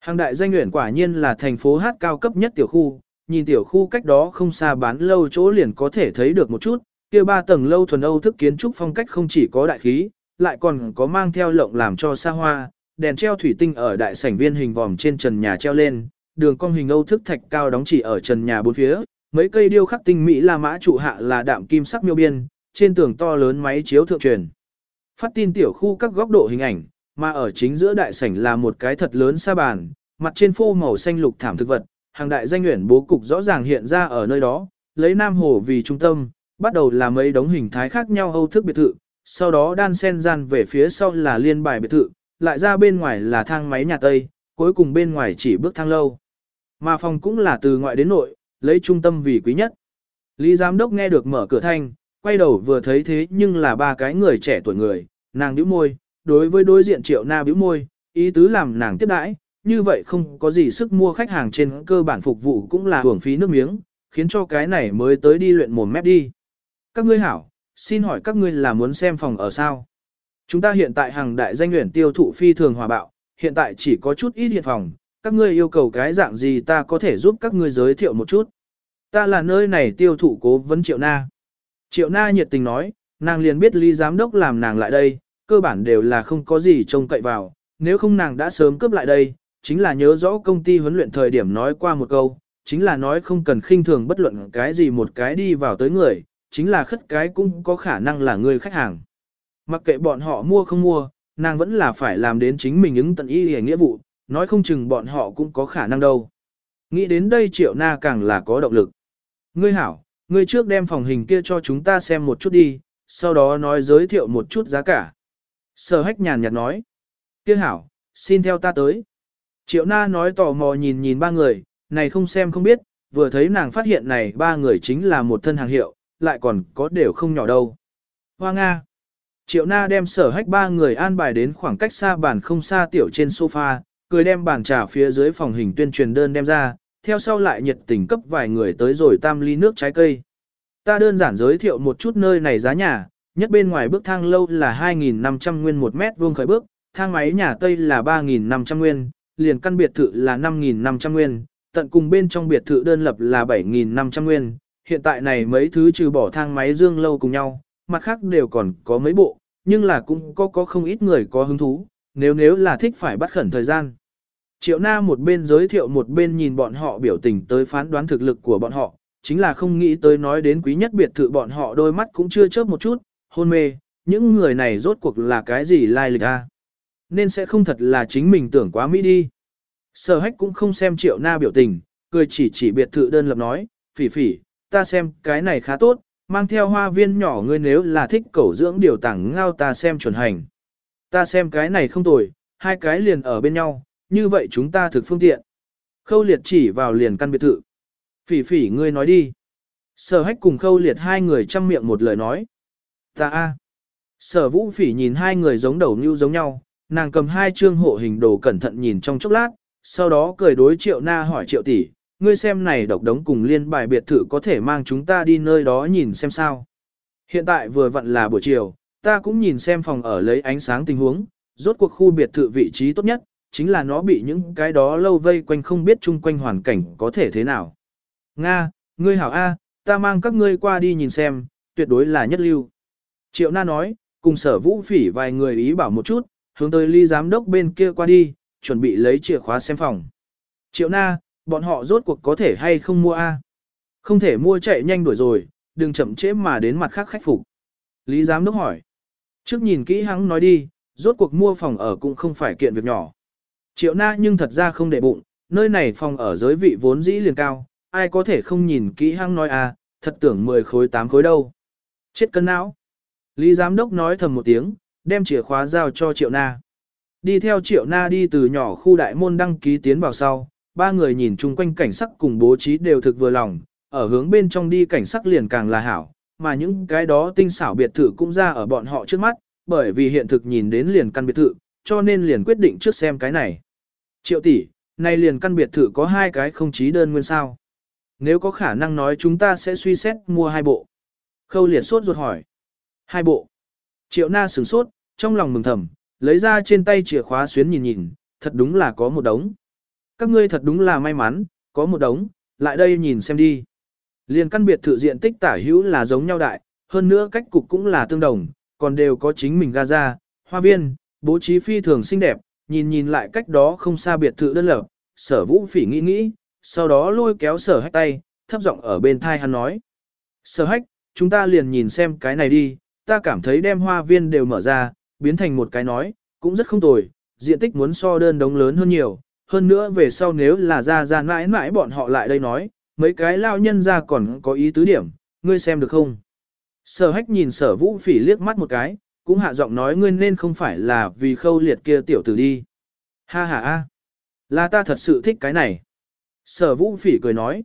Hàng đại danh nguyện quả nhiên là thành phố hát cao cấp nhất tiểu khu, nhìn tiểu khu cách đó không xa bán lâu chỗ liền có thể thấy được một chút, kia ba tầng lâu thuần Âu thức kiến trúc phong cách không chỉ có đại khí, lại còn có mang theo lộng làm cho xa hoa, đèn treo thủy tinh ở đại sảnh viên hình vòm trên trần nhà treo lên, đường cong hình Âu thức thạch cao đóng chỉ ở trần nhà bốn phía, mấy cây điêu khắc tinh mỹ La Mã trụ hạ là đạm kim sắc miêu biên, trên tường to lớn máy chiếu thượng truyền. Phát tin tiểu khu các góc độ hình ảnh, Mà ở chính giữa đại sảnh là một cái thật lớn sa bàn, mặt trên phô màu xanh lục thảm thực vật, hàng đại danh nguyện bố cục rõ ràng hiện ra ở nơi đó, lấy Nam Hồ vì trung tâm, bắt đầu là mấy đống hình thái khác nhau âu thức biệt thự, sau đó đan sen gian về phía sau là liên bài biệt thự, lại ra bên ngoài là thang máy nhà Tây, cuối cùng bên ngoài chỉ bước thang lâu. Mà phòng cũng là từ ngoại đến nội, lấy trung tâm vì quý nhất. Lý giám đốc nghe được mở cửa thanh, quay đầu vừa thấy thế nhưng là ba cái người trẻ tuổi người, nàng bĩu môi, đối với đối diện triệu na bĩu môi, ý tứ làm nàng tiếp đãi, như vậy không có gì sức mua khách hàng trên cơ bản phục vụ cũng là hưởng phí nước miếng, khiến cho cái này mới tới đi luyện mồm mép đi. Các ngươi hảo, xin hỏi các ngươi là muốn xem phòng ở sao? Chúng ta hiện tại hàng đại danh nguyện tiêu thụ phi thường hòa bạo, hiện tại chỉ có chút ít hiện phòng, các ngươi yêu cầu cái dạng gì ta có thể giúp các ngươi giới thiệu một chút. Ta là nơi này tiêu thụ cố vấn Triệu Na. Triệu Na nhiệt tình nói, nàng liền biết Lý Giám Đốc làm nàng lại đây, cơ bản đều là không có gì trông cậy vào, nếu không nàng đã sớm cướp lại đây, chính là nhớ rõ công ty huấn luyện thời điểm nói qua một câu, chính là nói không cần khinh thường bất luận cái gì một cái đi vào tới người, chính là khất cái cũng có khả năng là người khách hàng. Mặc kệ bọn họ mua không mua, nàng vẫn là phải làm đến chính mình ứng tận ý hề nghĩa vụ, nói không chừng bọn họ cũng có khả năng đâu. Nghĩ đến đây triệu na càng là có động lực. Ngươi hảo, ngươi trước đem phòng hình kia cho chúng ta xem một chút đi, sau đó nói giới thiệu một chút giá cả. Sở hách nhàn nhạt nói. Kia hảo, xin theo ta tới. Triệu na nói tò mò nhìn nhìn ba người, này không xem không biết, vừa thấy nàng phát hiện này ba người chính là một thân hàng hiệu, lại còn có đều không nhỏ đâu. Hoa Nga. Triệu na đem sở hách ba người an bài đến khoảng cách xa bàn không xa tiểu trên sofa, cười đem bàn trà phía dưới phòng hình tuyên truyền đơn đem ra, theo sau lại nhiệt tình cấp vài người tới rồi tam ly nước trái cây. Ta đơn giản giới thiệu một chút nơi này giá nhà, nhất bên ngoài bước thang lâu là 2.500 nguyên một mét vuông khởi bước, thang máy nhà Tây là 3.500 nguyên, liền căn biệt thự là 5.500 nguyên, tận cùng bên trong biệt thự đơn lập là 7.500 nguyên. Hiện tại này mấy thứ trừ bỏ thang máy dương lâu cùng nhau, mặt khác đều còn có mấy bộ, nhưng là cũng có có không ít người có hứng thú, nếu nếu là thích phải bắt khẩn thời gian. Triệu Na một bên giới thiệu một bên nhìn bọn họ biểu tình tới phán đoán thực lực của bọn họ, chính là không nghĩ tới nói đến quý nhất biệt thự bọn họ đôi mắt cũng chưa chớp một chút, hôn mê, những người này rốt cuộc là cái gì lai lịch a? Nên sẽ không thật là chính mình tưởng quá mỹ đi. Sở hách cũng không xem triệu na biểu tình, cười chỉ chỉ biệt thự đơn lập nói, phỉ phỉ, ta xem cái này khá tốt, mang theo hoa viên nhỏ ngươi nếu là thích cẩu dưỡng điều tảng ngao ta xem chuẩn hành. Ta xem cái này không tồi, hai cái liền ở bên nhau, như vậy chúng ta thực phương tiện. Khâu liệt chỉ vào liền căn biệt thự. Phỉ phỉ ngươi nói đi. Sở hách cùng khâu liệt hai người chăm miệng một lời nói. Ta a. Sở vũ phỉ nhìn hai người giống đầu như giống nhau, nàng cầm hai chương hộ hình đồ cẩn thận nhìn trong chốc lát, sau đó cười đối triệu na hỏi triệu tỷ, ngươi xem này độc đống cùng liên bài biệt thự có thể mang chúng ta đi nơi đó nhìn xem sao. Hiện tại vừa vặn là buổi chiều, ta cũng nhìn xem phòng ở lấy ánh sáng tình huống, rốt cuộc khu biệt thự vị trí tốt nhất, chính là nó bị những cái đó lâu vây quanh không biết chung quanh hoàn cảnh có thể thế nào. Nga, ngươi hảo A, ta mang các ngươi qua đi nhìn xem, tuyệt đối là nhất lưu. Triệu Na nói, cùng sở vũ phỉ vài người ý bảo một chút, hướng tới ly giám đốc bên kia qua đi, chuẩn bị lấy chìa khóa xem phòng. Triệu Na, bọn họ rốt cuộc có thể hay không mua A. Không thể mua chạy nhanh đuổi rồi, đừng chậm trễ mà đến mặt khác khách phục. Lý giám đốc hỏi. Trước nhìn kỹ hắn nói đi, rốt cuộc mua phòng ở cũng không phải kiện việc nhỏ. Triệu na nhưng thật ra không để bụng, nơi này phòng ở giới vị vốn dĩ liền cao, ai có thể không nhìn kỹ hăng nói à, thật tưởng 10 khối 8 khối đâu. Chết cân não. Lý giám đốc nói thầm một tiếng, đem chìa khóa giao cho Triệu Na. Đi theo Triệu Na đi từ nhỏ khu đại môn đăng ký tiến vào sau, ba người nhìn chung quanh cảnh sắc cùng bố trí đều thực vừa lòng, ở hướng bên trong đi cảnh sắc liền càng là hảo, mà những cái đó tinh xảo biệt thự cũng ra ở bọn họ trước mắt, bởi vì hiện thực nhìn đến liền căn biệt thự, cho nên liền quyết định trước xem cái này. Triệu tỷ, này liền căn biệt thự có hai cái không chí đơn nguyên sao. Nếu có khả năng nói chúng ta sẽ suy xét mua hai bộ. Khâu liệt sốt ruột hỏi. Hai bộ. Triệu na sửng sốt, trong lòng mừng thầm, lấy ra trên tay chìa khóa xuyến nhìn nhìn, thật đúng là có một đống. Các ngươi thật đúng là may mắn, có một đống, lại đây nhìn xem đi. Liền căn biệt thự diện tích tả hữu là giống nhau đại, hơn nữa cách cục cũng là tương đồng, còn đều có chính mình gaza, hoa viên, bố trí phi thường xinh đẹp, nhìn nhìn lại cách đó không xa biệt thự đơn lập, sở vũ phỉ nghĩ nghĩ, sau đó lôi kéo sở hách tay, thấp giọng ở bên thai hắn nói. Sở hách, chúng ta liền nhìn xem cái này đi, ta cảm thấy đem hoa viên đều mở ra, biến thành một cái nói, cũng rất không tồi, diện tích muốn so đơn đống lớn hơn nhiều, hơn nữa về sau nếu là ra ra mãi mãi bọn họ lại đây nói, mấy cái lao nhân ra còn có ý tứ điểm, ngươi xem được không? Sở hách nhìn sở vũ phỉ liếc mắt một cái, cũng hạ giọng nói ngươi nên không phải là vì khâu liệt kia tiểu tử đi. Ha ha ha, là ta thật sự thích cái này. Sở vũ phỉ cười nói.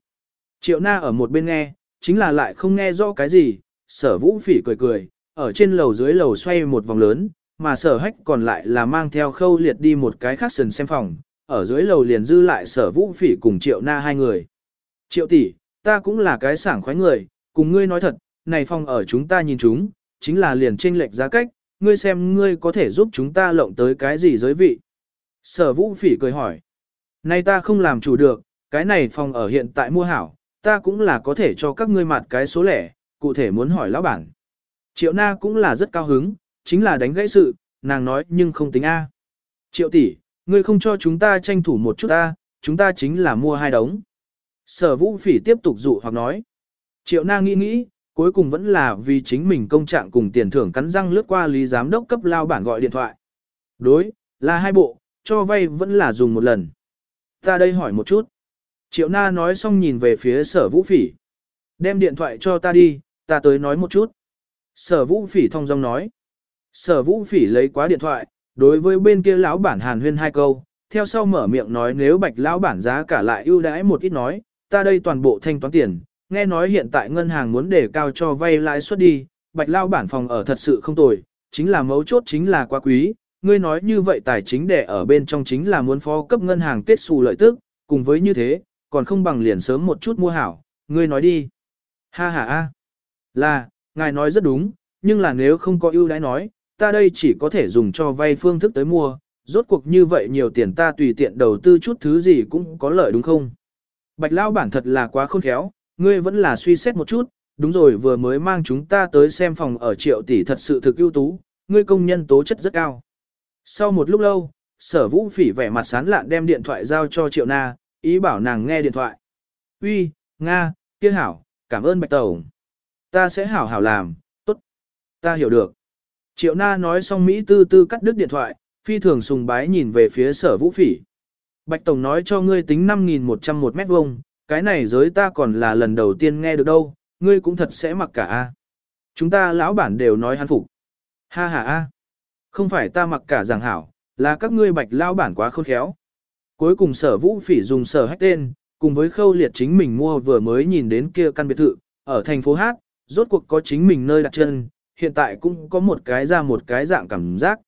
Triệu na ở một bên nghe, chính là lại không nghe rõ cái gì, sở vũ phỉ cười cười, ở trên lầu dưới lầu xoay một vòng lớn, mà sở hách còn lại là mang theo khâu liệt đi một cái khác sần xem phòng, ở dưới lầu liền dư lại sở vũ phỉ cùng triệu na hai người. Triệu tỷ, ta cũng là cái sảng khoái người, cùng ngươi nói thật, này phòng ở chúng ta nhìn chúng, chính là liền tranh lệch giá cách, ngươi xem ngươi có thể giúp chúng ta lộng tới cái gì giới vị. Sở vũ phỉ cười hỏi. nay ta không làm chủ được, cái này phòng ở hiện tại mua hảo, ta cũng là có thể cho các ngươi mặt cái số lẻ, cụ thể muốn hỏi lão bản. Triệu na cũng là rất cao hứng, chính là đánh gãy sự, nàng nói nhưng không tính A. Triệu tỷ, ngươi không cho chúng ta tranh thủ một chút ta, chúng ta chính là mua hai đống. Sở vũ phỉ tiếp tục dụ hoặc nói. Triệu na nghĩ nghĩ, cuối cùng vẫn là vì chính mình công trạng cùng tiền thưởng cắn răng lướt qua lý giám đốc cấp lao bản gọi điện thoại. Đối, là hai bộ, cho vay vẫn là dùng một lần. Ta đây hỏi một chút. Triệu na nói xong nhìn về phía sở vũ phỉ. Đem điện thoại cho ta đi, ta tới nói một chút. Sở vũ phỉ thông dong nói. Sở vũ phỉ lấy quá điện thoại, đối với bên kia lão bản hàn huyên hai câu, theo sau mở miệng nói nếu bạch lão bản giá cả lại ưu đãi một ít nói, ta đây toàn bộ thanh toán tiền, nghe nói hiện tại ngân hàng muốn đề cao cho vay lãi suất đi, bạch lão bản phòng ở thật sự không tồi, chính là mấu chốt chính là quá quý, ngươi nói như vậy tài chính để ở bên trong chính là muốn phó cấp ngân hàng kết xù lợi tức, cùng với như thế, còn không bằng liền sớm một chút mua hảo, ngươi nói đi. Ha ha a, là, ngài nói rất đúng, nhưng là nếu không có ưu đãi nói, ta đây chỉ có thể dùng cho vay phương thức tới mua, rốt cuộc như vậy nhiều tiền ta tùy tiện đầu tư chút thứ gì cũng có lợi đúng không? Bạch Lao bản thật là quá khôn khéo, ngươi vẫn là suy xét một chút, đúng rồi vừa mới mang chúng ta tới xem phòng ở triệu tỷ thật sự thực ưu tú, ngươi công nhân tố chất rất cao. Sau một lúc lâu, sở vũ phỉ vẻ mặt sán lạn đem điện thoại giao cho triệu na, ý bảo nàng nghe điện thoại. Uy, Nga, kia hảo, cảm ơn Bạch Tổng. Ta sẽ hảo hảo làm, tốt. Ta hiểu được. Triệu na nói xong Mỹ tư tư cắt đứt điện thoại, phi thường sùng bái nhìn về phía sở vũ phỉ. Bạch Tổng nói cho ngươi tính 5.100 một mét vuông, cái này giới ta còn là lần đầu tiên nghe được đâu, ngươi cũng thật sẽ mặc cả a. Chúng ta lão bản đều nói hắn phục. Ha ha a. Không phải ta mặc cả giảng hảo, là các ngươi bạch lão bản quá khôn khéo. Cuối cùng sở vũ phỉ dùng sở hách tên, cùng với khâu liệt chính mình mua vừa mới nhìn đến kia căn biệt thự, ở thành phố Hát, rốt cuộc có chính mình nơi đặt chân, hiện tại cũng có một cái ra một cái dạng cảm giác.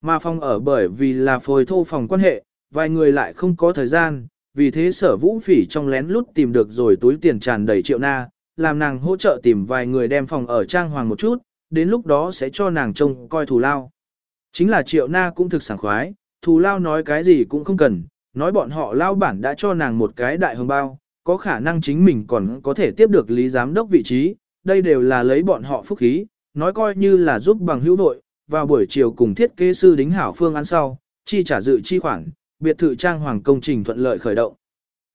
Mà phòng ở bởi vì là phôi thô phòng quan hệ, vài người lại không có thời gian, vì thế sở vũ phỉ trong lén lút tìm được rồi túi tiền tràn đầy triệu na, làm nàng hỗ trợ tìm vài người đem phòng ở trang hoàng một chút, đến lúc đó sẽ cho nàng trông coi thù lao. Chính là triệu na cũng thực sảng khoái, thù lao nói cái gì cũng không cần, nói bọn họ lao bản đã cho nàng một cái đại hồng bao, có khả năng chính mình còn có thể tiếp được lý giám đốc vị trí, đây đều là lấy bọn họ phúc khí, nói coi như là giúp bằng hữu vội, vào buổi chiều cùng thiết kế sư đính hảo phương án sau, chi trả dự chi khoản, biệt thự trang hoàng công trình thuận lợi khởi động.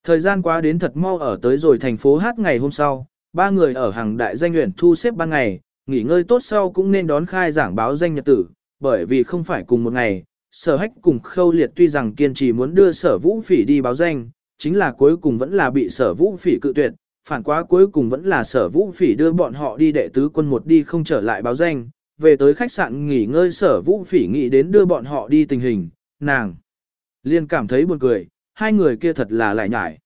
Thời gian quá đến thật mau ở tới rồi thành phố hát ngày hôm sau, ba người ở hàng đại danh nguyện thu xếp ban ngày, nghỉ ngơi tốt sau cũng nên đón khai giảng báo danh nhật tử, bởi vì không phải cùng một ngày, sở hách cùng khâu liệt tuy rằng kiên trì muốn đưa sở vũ phỉ đi báo danh, chính là cuối cùng vẫn là bị sở vũ phỉ cự tuyệt, phản quá cuối cùng vẫn là sở vũ phỉ đưa bọn họ đi đệ tứ quân một đi không trở lại báo danh, về tới khách sạn nghỉ ngơi sở vũ phỉ nghĩ đến đưa bọn họ đi tình hình, nàng liền cảm thấy buồn cười, hai người kia thật là lại nhải.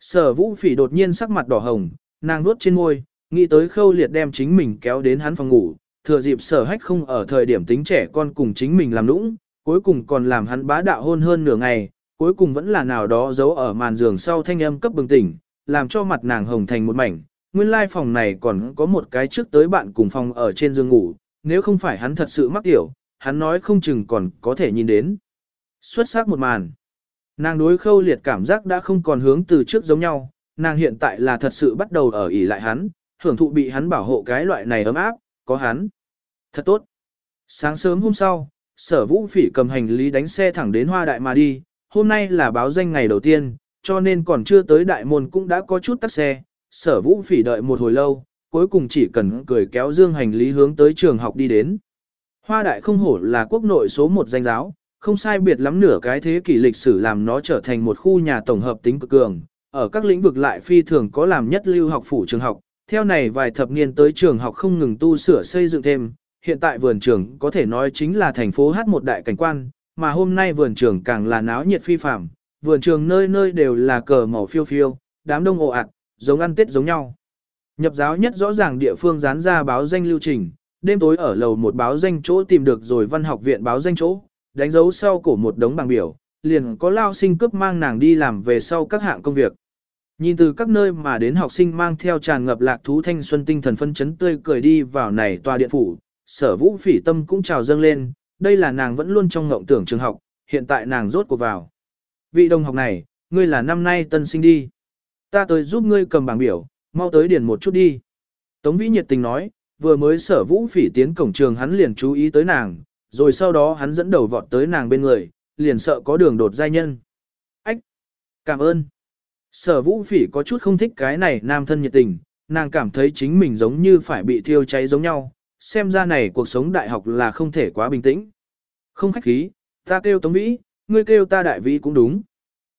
Sở vũ phỉ đột nhiên sắc mặt đỏ hồng, nàng nuốt trên môi, nghĩ tới khâu liệt đem chính mình kéo đến hắn phòng ngủ, thừa dịp sở hách không ở thời điểm tính trẻ con cùng chính mình làm nũng, cuối cùng còn làm hắn bá đạo hôn hơn nửa ngày, cuối cùng vẫn là nào đó giấu ở màn giường sau thanh âm cấp bừng tỉnh, làm cho mặt nàng hồng thành một mảnh. Nguyên lai phòng này còn có một cái trước tới bạn cùng phòng ở trên giường ngủ, nếu không phải hắn thật sự mắc tiểu, hắn nói không chừng còn có thể nhìn đến. Xuất sắc một màn. Nàng đối khâu liệt cảm giác đã không còn hướng từ trước giống nhau, nàng hiện tại là thật sự bắt đầu ở ỉ lại hắn, hưởng thụ bị hắn bảo hộ cái loại này ấm áp, có hắn. Thật tốt. Sáng sớm hôm sau, sở vũ phỉ cầm hành lý đánh xe thẳng đến hoa đại mà đi, hôm nay là báo danh ngày đầu tiên, cho nên còn chưa tới đại môn cũng đã có chút tắc xe, sở vũ phỉ đợi một hồi lâu, cuối cùng chỉ cần cười kéo dương hành lý hướng tới trường học đi đến. Hoa đại không hổ là quốc nội số một danh giáo, không sai biệt lắm nửa cái thế kỷ lịch sử làm nó trở thành một khu nhà tổng hợp tính cực cường, ở các lĩnh vực lại phi thường có làm nhất lưu học phủ trường học, theo này vài thập niên tới trường học không ngừng tu sửa xây dựng thêm, hiện tại vườn trường có thể nói chính là thành phố hát một đại cảnh quan, mà hôm nay vườn trường càng là náo nhiệt phi phạm, vườn trường nơi nơi đều là cờ màu phiêu phiêu, đám đông ồ ạt, giống ăn tết giống nhau. Nhập giáo nhất rõ ràng địa phương dán ra báo danh lưu trình, đêm tối ở lầu một báo danh chỗ tìm được rồi văn học viện báo danh chỗ, đánh dấu sau cổ một đống bảng biểu, liền có lao sinh cướp mang nàng đi làm về sau các hạng công việc. Nhìn từ các nơi mà đến học sinh mang theo tràn ngập lạc thú thanh xuân tinh thần phân chấn tươi cười đi vào này tòa điện phủ, sở vũ phỉ tâm cũng trào dâng lên, đây là nàng vẫn luôn trong ngộng tưởng trường học, hiện tại nàng rốt cuộc vào. Vị đồng học này, ngươi là năm nay tân sinh đi. Ta tới giúp ngươi cầm bảng biểu, mau tới điền một chút đi. Tống Vĩ nhiệt tình nói, vừa mới sở vũ phỉ tiến cổng trường hắn liền chú ý tới nàng, rồi sau đó hắn dẫn đầu vọt tới nàng bên người, liền sợ có đường đột giai nhân. Ách! Cảm ơn! Sở vũ phỉ có chút không thích cái này nam thân nhiệt tình, nàng cảm thấy chính mình giống như phải bị thiêu cháy giống nhau, xem ra này cuộc sống đại học là không thể quá bình tĩnh. Không khách khí, ta kêu Tống Vĩ, ngươi kêu ta đại vĩ cũng đúng.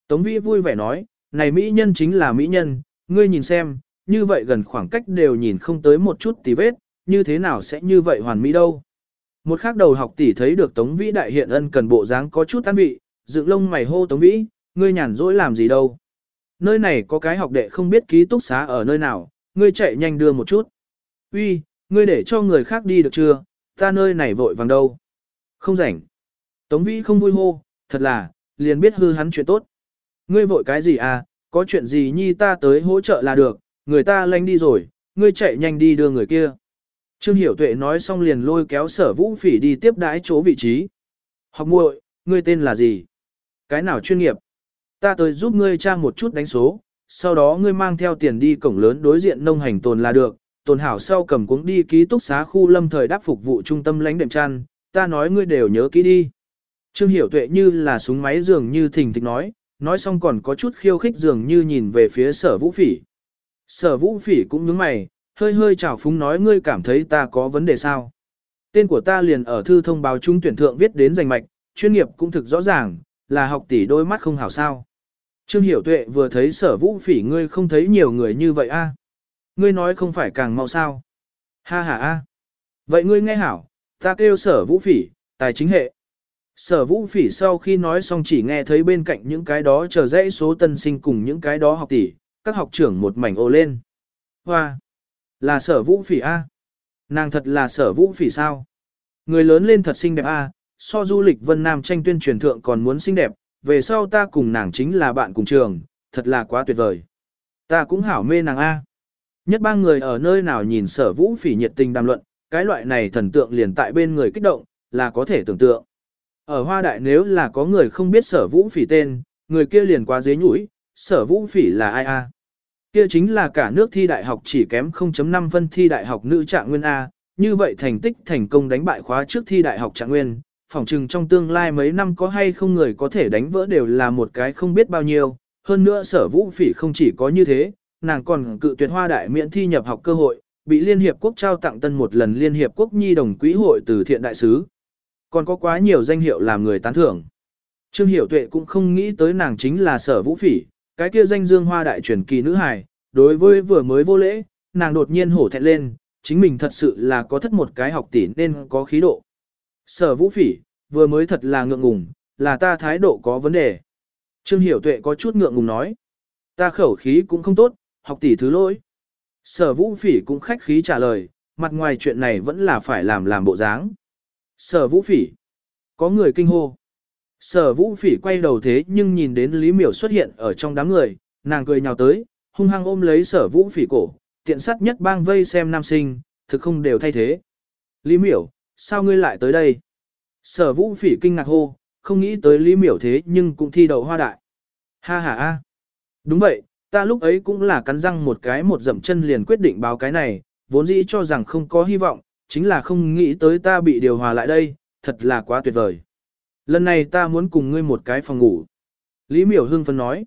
Tống Vĩ vui vẻ nói, này mỹ nhân chính là mỹ nhân, ngươi nhìn xem, như vậy gần khoảng cách đều nhìn không tới một chút tí vết, như thế nào sẽ như vậy hoàn mỹ đâu. Một khác đầu học tỷ thấy được Tống Vĩ đại hiện ân cần bộ dáng có chút an vị, dựng lông mày hô Tống Vĩ, ngươi nhàn rỗi làm gì đâu. Nơi này có cái học đệ không biết ký túc xá ở nơi nào, ngươi chạy nhanh đưa một chút. Uy, ngươi để cho người khác đi được chưa, ta nơi này vội vàng đâu. Không rảnh. Tống Vĩ không vui hô, thật là, liền biết hư hắn chuyện tốt. Ngươi vội cái gì à, có chuyện gì nhi ta tới hỗ trợ là được, người ta lanh đi rồi, ngươi chạy nhanh đi đưa người kia. Trương Hiểu Tuệ nói xong liền lôi kéo sở vũ phỉ đi tiếp đái chỗ vị trí. Học muội, ngươi tên là gì? Cái nào chuyên nghiệp? Ta tới giúp ngươi tra một chút đánh số, sau đó ngươi mang theo tiền đi cổng lớn đối diện nông hành tồn là được, tồn hảo sau cầm cuống đi ký túc xá khu lâm thời đáp phục vụ trung tâm lãnh đệm chăn, ta nói ngươi đều nhớ kỹ đi. Trương Hiểu Tuệ như là súng máy dường như thình thịch nói, nói xong còn có chút khiêu khích dường như nhìn về phía sở vũ phỉ. Sở vũ phỉ cũng nhướng mày, hơi hơi chào phúng nói ngươi cảm thấy ta có vấn đề sao. Tên của ta liền ở thư thông báo Chung tuyển thượng viết đến giành mạch, chuyên nghiệp cũng thực rõ ràng, là học tỷ đôi mắt không hảo sao. Trương Hiểu Tuệ vừa thấy sở vũ phỉ ngươi không thấy nhiều người như vậy a Ngươi nói không phải càng mau sao. Ha ha a Vậy ngươi nghe hảo, ta kêu sở vũ phỉ, tài chính hệ. Sở vũ phỉ sau khi nói xong chỉ nghe thấy bên cạnh những cái đó chờ dãy số tân sinh cùng những cái đó học tỷ, các học trưởng một mảnh ồ lên. Hoa! Là sở vũ phỉ A. Nàng thật là sở vũ phỉ sao? Người lớn lên thật xinh đẹp A, so du lịch Vân Nam tranh tuyên truyền thượng còn muốn xinh đẹp, về sau ta cùng nàng chính là bạn cùng trường, thật là quá tuyệt vời. Ta cũng hảo mê nàng A. Nhất ba người ở nơi nào nhìn sở vũ phỉ nhiệt tình đàm luận, cái loại này thần tượng liền tại bên người kích động, là có thể tưởng tượng. Ở Hoa Đại nếu là có người không biết sở vũ phỉ tên, người kia liền quá dế nhũi, sở vũ phỉ là ai a? Kia chính là cả nước thi đại học chỉ kém 0.5 phân thi đại học nữ trạng nguyên A, như vậy thành tích thành công đánh bại khóa trước thi đại học trạng nguyên, phỏng chừng trong tương lai mấy năm có hay không người có thể đánh vỡ đều là một cái không biết bao nhiêu, hơn nữa sở vũ phỉ không chỉ có như thế, nàng còn cự tuyệt hoa đại miễn thi nhập học cơ hội, bị Liên Hiệp Quốc trao tặng tân một lần Liên Hiệp Quốc Nhi đồng quỹ hội từ thiện đại sứ. Còn có quá nhiều danh hiệu làm người tán thưởng. Trương Hiểu Tuệ cũng không nghĩ tới nàng chính là sở vũ phỉ, cái kia danh dương hoa đại truyền kỳ nữ hài, đối với vừa mới vô lễ, nàng đột nhiên hổ thẹn lên, chính mình thật sự là có thất một cái học tỷ nên có khí độ. Sở vũ phỉ, vừa mới thật là ngượng ngùng, là ta thái độ có vấn đề. Trương Hiểu Tuệ có chút ngượng ngùng nói. Ta khẩu khí cũng không tốt, học tỷ thứ lỗi. Sở vũ phỉ cũng khách khí trả lời, mặt ngoài chuyện này vẫn là phải làm làm bộ dáng. Sở vũ phỉ. Có người kinh hô. Sở vũ phỉ quay đầu thế nhưng nhìn đến Lý Miểu xuất hiện ở trong đám người, nàng cười nhào tới, hung hăng ôm lấy sở vũ phỉ cổ, tiện sắt nhất bang vây xem nam sinh, thực không đều thay thế. Lý Miểu, sao ngươi lại tới đây? Sở vũ phỉ kinh ngạc hô, không nghĩ tới Lý Miểu thế nhưng cũng thi đầu hoa đại. Ha ha ha. Đúng vậy, ta lúc ấy cũng là cắn răng một cái một dậm chân liền quyết định báo cái này, vốn dĩ cho rằng không có hy vọng, chính là không nghĩ tới ta bị điều hòa lại đây, thật là quá tuyệt vời. Lần này ta muốn cùng ngươi một cái phòng ngủ. Lý miểu hưng phấn nói.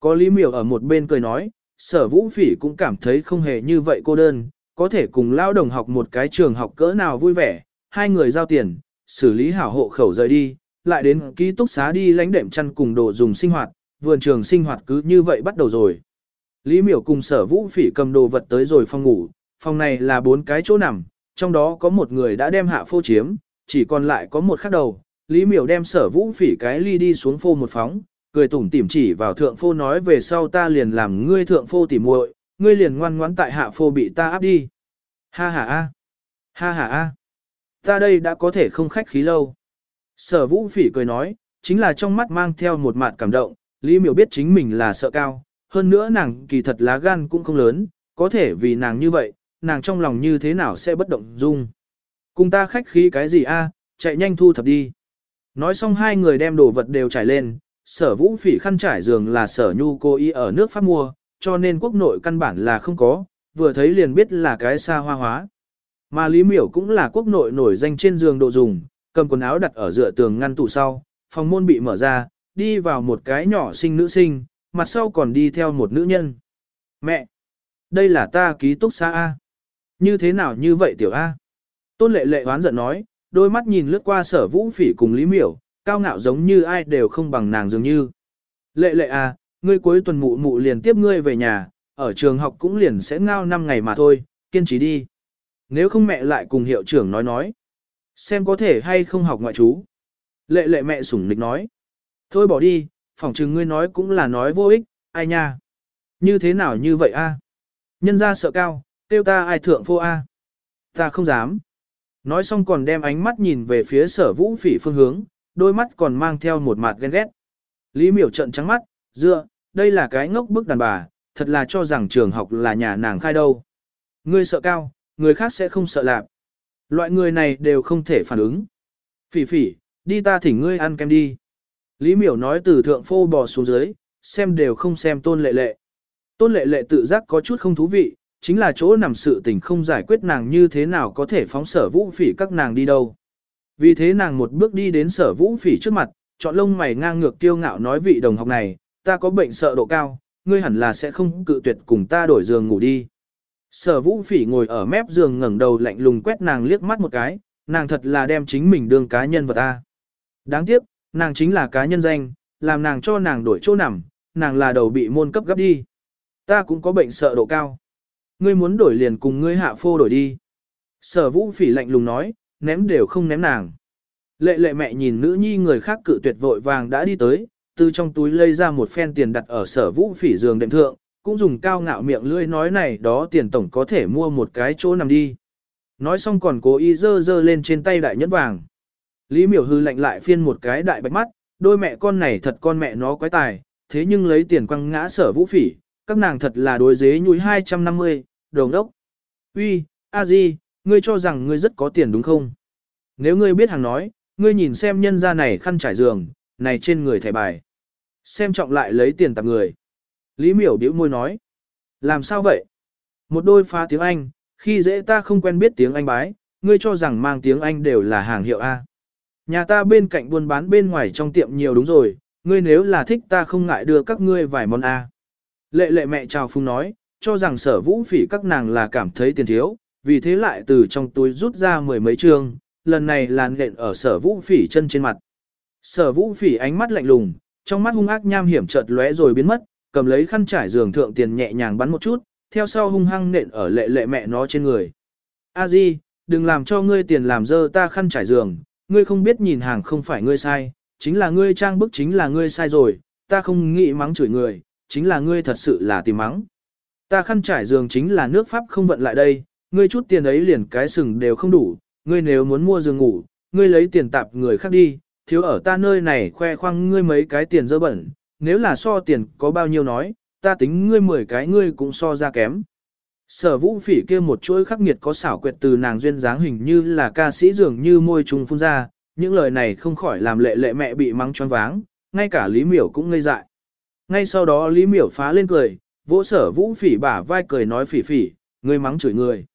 Có Lý miểu ở một bên cười nói, sở vũ phỉ cũng cảm thấy không hề như vậy cô đơn, có thể cùng lao đồng học một cái trường học cỡ nào vui vẻ, hai người giao tiền, xử lý hảo hộ khẩu rời đi, lại đến ký túc xá đi lánh đệm chăn cùng đồ dùng sinh hoạt, vườn trường sinh hoạt cứ như vậy bắt đầu rồi. Lý miểu cùng sở vũ phỉ cầm đồ vật tới rồi phòng ngủ, phòng này là bốn cái chỗ nằm, trong đó có một người đã đem hạ phô chiếm, chỉ còn lại có một khắc đầu. Lý miểu đem sở vũ phỉ cái ly đi xuống phô một phóng, cười tủm tỉm chỉ vào thượng phô nói về sau ta liền làm ngươi thượng phô tỉ muội, ngươi liền ngoan ngoãn tại hạ phô bị ta áp đi. Ha ha a, ha ha a, ta đây đã có thể không khách khí lâu. Sở vũ phỉ cười nói, chính là trong mắt mang theo một mặt cảm động, Lý miểu biết chính mình là sợ cao, hơn nữa nàng kỳ thật lá gan cũng không lớn, có thể vì nàng như vậy, nàng trong lòng như thế nào sẽ bất động dung. Cùng ta khách khí cái gì a, à, chạy nhanh thu thập đi. Nói xong hai người đem đồ vật đều trải lên, sở vũ phỉ khăn trải giường là sở nhu cô y ở nước Pháp mua, cho nên quốc nội căn bản là không có, vừa thấy liền biết là cái xa hoa hóa. Mà Lý Miểu cũng là quốc nội nổi danh trên giường độ dùng, cầm quần áo đặt ở dựa tường ngăn tủ sau, phòng môn bị mở ra, đi vào một cái nhỏ sinh nữ sinh, mặt sau còn đi theo một nữ nhân. Mẹ! Đây là ta ký túc xa A. Như thế nào như vậy tiểu A? Tôn lệ lệ hoán giận nói, đôi mắt nhìn lướt qua sở vũ phỉ cùng Lý Miểu, cao ngạo giống như ai đều không bằng nàng dường như. Lệ lệ A, ngươi cuối tuần mụ mụ liền tiếp ngươi về nhà, ở trường học cũng liền sẽ ngao 5 ngày mà thôi, kiên trì đi. Nếu không mẹ lại cùng hiệu trưởng nói nói. Xem có thể hay không học ngoại chú. Lệ lệ mẹ sủng nịch nói. Thôi bỏ đi, phỏng chừng ngươi nói cũng là nói vô ích, ai nha. Như thế nào như vậy a? Nhân ra sợ cao, tiêu ta ai thượng phô a? Ta không dám. Nói xong còn đem ánh mắt nhìn về phía sở vũ phỉ phương hướng, đôi mắt còn mang theo một mặt ghen ghét. Lý miểu trận trắng mắt, dựa, đây là cái ngốc bức đàn bà, thật là cho rằng trường học là nhà nàng khai đâu. Ngươi sợ cao, người khác sẽ không sợ lạp. Loại người này đều không thể phản ứng. Phỉ phỉ, đi ta thỉnh ngươi ăn kem đi. Lý miểu nói từ thượng phô bò xuống dưới, xem đều không xem tôn lệ lệ. Tôn lệ lệ tự giác có chút không thú vị, chính là chỗ nằm sự tình không giải quyết nàng như thế nào có thể phóng sở vũ phỉ các nàng đi đâu. Vì thế nàng một bước đi đến sở vũ phỉ trước mặt, chọn lông mày ngang ngược kiêu ngạo nói vị đồng học này, ta có bệnh sợ độ cao, ngươi hẳn là sẽ không cự tuyệt cùng ta đổi giường ngủ đi. Sở vũ phỉ ngồi ở mép giường ngẩng đầu lạnh lùng quét nàng liếc mắt một cái, nàng thật là đem chính mình đương cá nhân vật ta. Đáng tiếc, nàng chính là cá nhân danh, làm nàng cho nàng đổi chỗ nằm, nàng là đầu bị môn cấp gấp đi. Ta cũng có bệnh sợ độ cao. Ngươi muốn đổi liền cùng ngươi hạ phô đổi đi. Sở vũ phỉ lạnh lùng nói, ném đều không ném nàng. Lệ lệ mẹ nhìn nữ nhi người khác cự tuyệt vội vàng đã đi tới, từ trong túi lấy ra một phen tiền đặt ở sở vũ phỉ giường đệm thượng, cũng dùng cao ngạo miệng lưỡi nói này đó tiền tổng có thể mua một cái chỗ nằm đi. Nói xong còn cố ý dơ dơ lên trên tay đại nhẫn vàng. Lý miểu hư lạnh lại phiên một cái đại bạch mắt, đôi mẹ con này thật con mẹ nó quái tài, thế nhưng lấy tiền quăng ngã sở vũ phỉ, các nàng thật là đối dế nhúi 250, đồng đốc. Uy, a di, ngươi cho rằng ngươi rất có tiền đúng không? Nếu ngươi biết hàng nói, ngươi nhìn xem nhân gia này khăn trải giường, này trên người thẻ bài. Xem trọng lại lấy tiền tạp người. Lý miểu bĩu môi nói. Làm sao vậy? Một đôi phá tiếng Anh, khi dễ ta không quen biết tiếng Anh bái, ngươi cho rằng mang tiếng Anh đều là hàng hiệu A. Nhà ta bên cạnh buôn bán bên ngoài trong tiệm nhiều đúng rồi, ngươi nếu là thích ta không ngại đưa các ngươi vài món A. Lệ lệ mẹ chào phung nói, cho rằng sở vũ phỉ các nàng là cảm thấy tiền thiếu, vì thế lại từ trong túi rút ra mười mấy trương, lần này là nện ở sở vũ phỉ chân trên mặt. Sở vũ phỉ ánh mắt lạnh lùng, trong mắt hung ác nham hiểm chợt lóe rồi biến mất, cầm lấy khăn trải giường thượng tiền nhẹ nhàng bắn một chút, theo sau hung hăng nện ở lệ lệ mẹ nó trên người. A Di, đừng làm cho ngươi tiền làm dơ ta khăn trải giường, ngươi không biết nhìn hàng không phải ngươi sai, chính là ngươi trang bức chính là ngươi sai rồi, ta không nghĩ mắng chửi người, chính là ngươi thật sự là tìm mắng. Ta khăn trải giường chính là nước Pháp không vận lại đây, ngươi chút tiền ấy liền cái sừng đều không đủ, ngươi nếu muốn mua giường ngủ, ngươi lấy tiền tạp người khác đi, thiếu ở ta nơi này khoe khoang ngươi mấy cái tiền dơ bẩn, nếu là so tiền có bao nhiêu nói, ta tính ngươi 10 cái ngươi cũng so ra kém. Sở vũ phỉ kia một chuỗi khắc nghiệt có xảo quyệt từ nàng duyên dáng hình như là ca sĩ dường như môi trùng phun ra, những lời này không khỏi làm lệ lệ mẹ bị mắng choáng váng, ngay cả Lý Miểu cũng ngây dại. Ngay sau đó Lý Miểu phá lên cười, vỗ sở vũ phỉ bả vai cười nói phỉ phỉ, ngươi mắng chửi người.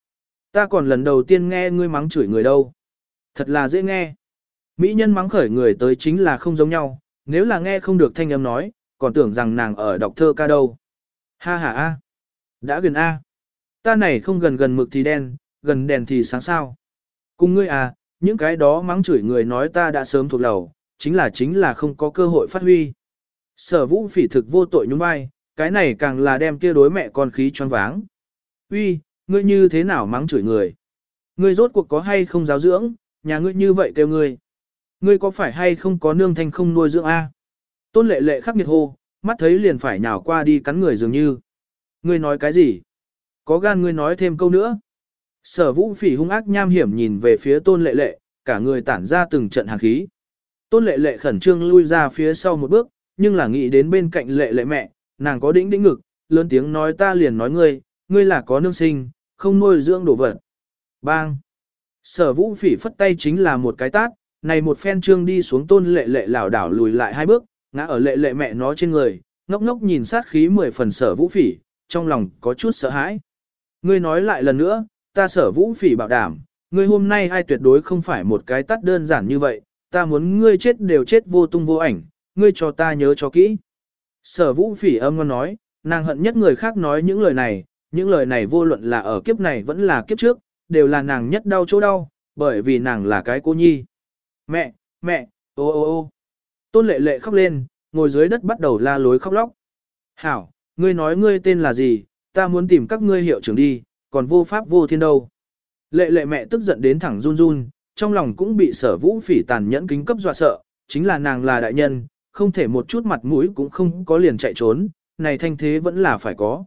Ta còn lần đầu tiên nghe ngươi mắng chửi người đâu. Thật là dễ nghe. Mỹ nhân mắng khởi người tới chính là không giống nhau, nếu là nghe không được thanh âm nói, còn tưởng rằng nàng ở đọc thơ ca đâu. Ha ha a, đã gần a, ta này không gần gần mực thì đen, gần đèn thì sáng sao. Cùng ngươi à, những cái đó mắng chửi người nói ta đã sớm thuộc lầu, chính là chính là không có cơ hội phát huy. Sở vũ phỉ thực vô tội nhún vai, cái này càng là đem kia đối mẹ con khí choáng váng. Uy, ngươi như thế nào mắng chửi người? Ngươi rốt cuộc có hay không giáo dưỡng, nhà ngươi như vậy kêu ngươi. Ngươi có phải hay không có nương thanh không nuôi dưỡng A? Tôn lệ lệ khắc nghiệt hô, mắt thấy liền phải nhào qua đi cắn người dường như. Ngươi nói cái gì? Có gan ngươi nói thêm câu nữa. Sở vũ phỉ hung ác nham hiểm nhìn về phía tôn lệ lệ, cả người tản ra từng trận hàn khí. Tôn lệ lệ khẩn trương lui ra phía sau một bước, nhưng là nghĩ đến bên cạnh lệ lệ mẹ, nàng có đĩnh đĩnh ngực, lớn tiếng nói ta liền nói ngươi, ngươi là có nương sinh, không nuôi dưỡng đồ vật. Bang! Sở vũ phỉ phất tay chính là một cái tát, này một phen trương đi xuống tôn lệ lệ lảo đảo lùi lại hai bước, ngã ở lệ lệ mẹ nó trên người, ngốc ngốc nhìn sát khí mười phần sở vũ phỉ, trong lòng có chút sợ hãi. Ngươi nói lại lần nữa, ta sở vũ phỉ bảo đảm, ngươi hôm nay ai tuyệt đối không phải một cái tắt đơn giản như vậy, ta muốn ngươi chết đều chết vô tung vô ảnh, ngươi cho ta nhớ cho kỹ. Sở vũ phỉ âm ngon nói, nàng hận nhất người khác nói những lời này, những lời này vô luận là ở kiếp này vẫn là kiếp trước, đều là nàng nhất đau chỗ đau, bởi vì nàng là cái cô nhi. Mẹ, mẹ, ô ô ô tôn lệ lệ khóc lên, ngồi dưới đất bắt đầu la lối khóc lóc. Hảo, ngươi nói ngươi tên là gì, ta muốn tìm các ngươi hiệu trưởng đi, còn vô pháp vô thiên đâu. Lệ lệ mẹ tức giận đến thẳng run run, trong lòng cũng bị sở vũ phỉ tàn nhẫn kính cấp dọa sợ, chính là nàng là đại nhân, không thể một chút mặt mũi cũng không có liền chạy trốn, này thanh thế vẫn là phải có.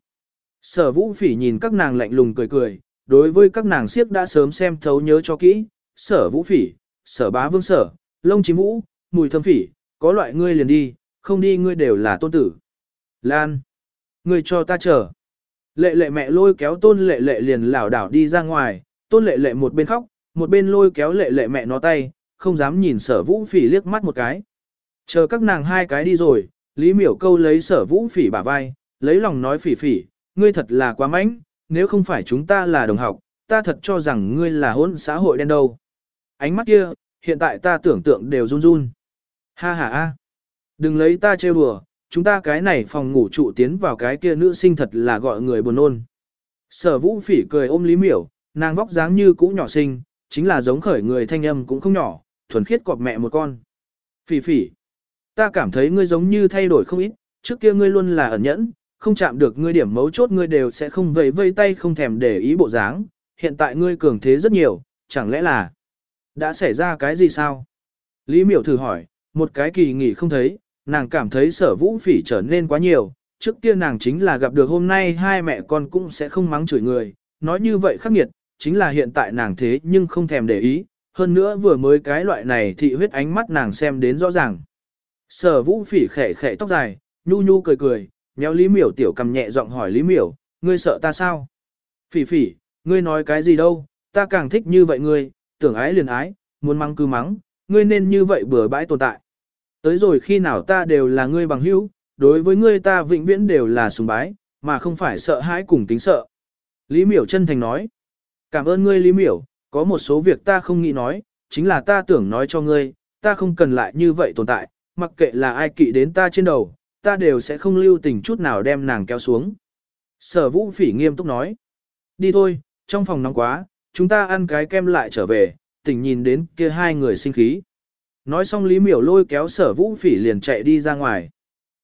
Sở vũ phỉ nhìn các nàng lạnh lùng cười cười, đối với các nàng siếp đã sớm xem thấu nhớ cho kỹ, sở vũ phỉ, sở bá vương sở, lông chim vũ, mùi thơm phỉ, có loại ngươi liền đi, không đi ngươi đều là tôn tử. Lan, ngươi cho ta chờ. Lệ lệ mẹ lôi kéo tôn lệ lệ liền lảo đảo đi ra ngoài, tôn lệ lệ một bên khóc, một bên lôi kéo lệ lệ mẹ nó tay, không dám nhìn sở vũ phỉ liếc mắt một cái. Chờ các nàng hai cái đi rồi, Lý miểu câu lấy sở vũ phỉ bả vai, lấy lòng nói phỉ phỉ, ngươi thật là quá mánh, nếu không phải chúng ta là đồng học, ta thật cho rằng ngươi là hôn xã hội đen đâu. Ánh mắt kia, hiện tại ta tưởng tượng đều run run. Ha ha ha. Đừng lấy ta trêu đùa, chúng ta cái này phòng ngủ trụ tiến vào cái kia nữ sinh thật là gọi người buồn ôn. Sở vũ phỉ cười ôm Lý miểu, nàng vóc dáng như cũ nhỏ xinh, chính là giống khởi người thanh âm cũng không nhỏ, thuần khiết cọp mẹ một con. Phỉ phỉ, ta cảm thấy ngươi giống như thay đổi không ít, trước kia ngươi luôn là ẩn nhẫn, không chạm được ngươi điểm mấu chốt ngươi đều sẽ không vẫy vây tay không thèm để ý bộ dáng, hiện tại ngươi cường thế rất nhiều, chẳng lẽ là đã xảy ra cái gì sao? Lý miểu thử hỏi, một cái kỳ nghỉ không thấy, nàng cảm thấy sở vũ phỉ trở nên quá nhiều, trước kia nàng chính là gặp được hôm nay hai mẹ con cũng sẽ không mắng chửi người, nói như vậy khắc nghiệt, chính là hiện tại nàng thế nhưng không thèm để ý, hơn nữa vừa mới cái loại này thị huyết ánh mắt nàng xem đến rõ ràng. Sở vũ phỉ khẽ khẽ tóc dài, nhu nhu cười cười, méo Lý Miểu tiểu cầm nhẹ giọng hỏi Lý Miểu, ngươi sợ ta sao? Phỉ phỉ, ngươi nói cái gì đâu, ta càng thích như vậy ngươi, tưởng ái liền ái, muốn mắng cứ mắng, ngươi nên như vậy bừa bãi tồn tại. Tới rồi khi nào ta đều là ngươi bằng hữu, đối với ngươi ta vĩnh viễn đều là sùng bái, mà không phải sợ hãi cùng tính sợ. Lý Miểu chân thành nói, cảm ơn ngươi Lý Miểu, có một số việc ta không nghĩ nói, chính là ta tưởng nói cho ngươi, ta không cần lại như vậy tồn tại, mặc kệ là ai kỵ đến ta trên đầu, ta đều sẽ không lưu tình chút nào đem nàng kéo xuống. Sở vũ phỉ nghiêm túc nói, đi thôi, trong phòng nóng quá, chúng ta ăn cái kem lại trở về, tỉnh nhìn đến kia hai người sinh khí. Nói xong Lý Miểu lôi kéo sở vũ phỉ liền chạy đi ra ngoài.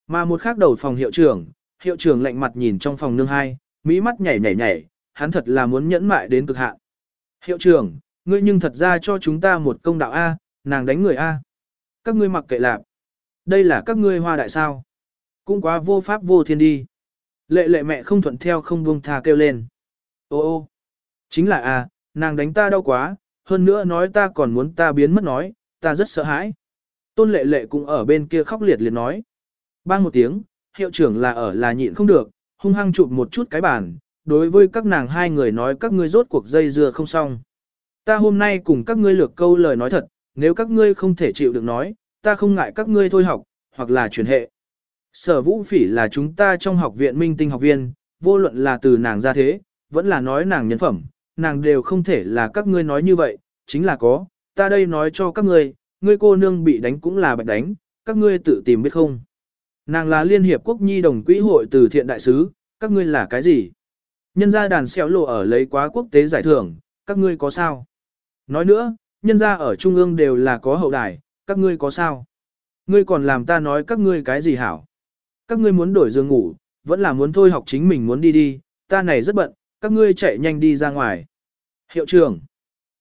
Mà một khác đầu phòng hiệu trưởng, hiệu trưởng lạnh mặt nhìn trong phòng nương hai, mỹ mắt nhảy nhảy nhảy, hắn thật là muốn nhẫn mại đến cực hạn. Hiệu trưởng, ngươi nhưng thật ra cho chúng ta một công đạo A, nàng đánh người A. Các ngươi mặc kệ lạp. Đây là các ngươi hoa đại sao. Cũng quá vô pháp vô thiên đi. Lệ lệ mẹ không thuận theo không buông tha kêu lên. Ô ô, chính là à nàng đánh ta đau quá, hơn nữa nói ta còn muốn ta biến mất nói, ta rất sợ hãi. Tôn lệ lệ cũng ở bên kia khóc liệt liệt nói. Bang một tiếng, hiệu trưởng là ở là nhịn không được, hung hăng chụp một chút cái bàn, đối với các nàng hai người nói các ngươi rốt cuộc dây dưa không xong. Ta hôm nay cùng các ngươi lược câu lời nói thật, nếu các ngươi không thể chịu được nói, ta không ngại các ngươi thôi học, hoặc là chuyển hệ. Sở vũ phỉ là chúng ta trong học viện minh tinh học viên, vô luận là từ nàng ra thế, vẫn là nói nàng nhân phẩm, nàng đều không thể là các ngươi nói như vậy, chính là có, ta đây nói cho các ngươi, ngươi cô nương bị đánh cũng là bạch đánh, các ngươi tự tìm biết không. Nàng là Liên Hiệp Quốc Nhi đồng quỹ hội từ thiện đại sứ, các ngươi là cái gì? Nhân gia đàn xéo lộ ở lấy quá quốc tế giải thưởng, các ngươi có sao? Nói nữa, Nhân gia ở trung ương đều là có hậu đài, các ngươi có sao? Ngươi còn làm ta nói các ngươi cái gì hảo? Các ngươi muốn đổi giường ngủ, vẫn là muốn thôi học chính mình muốn đi đi, ta này rất bận, các ngươi chạy nhanh đi ra ngoài. Hiệu trưởng,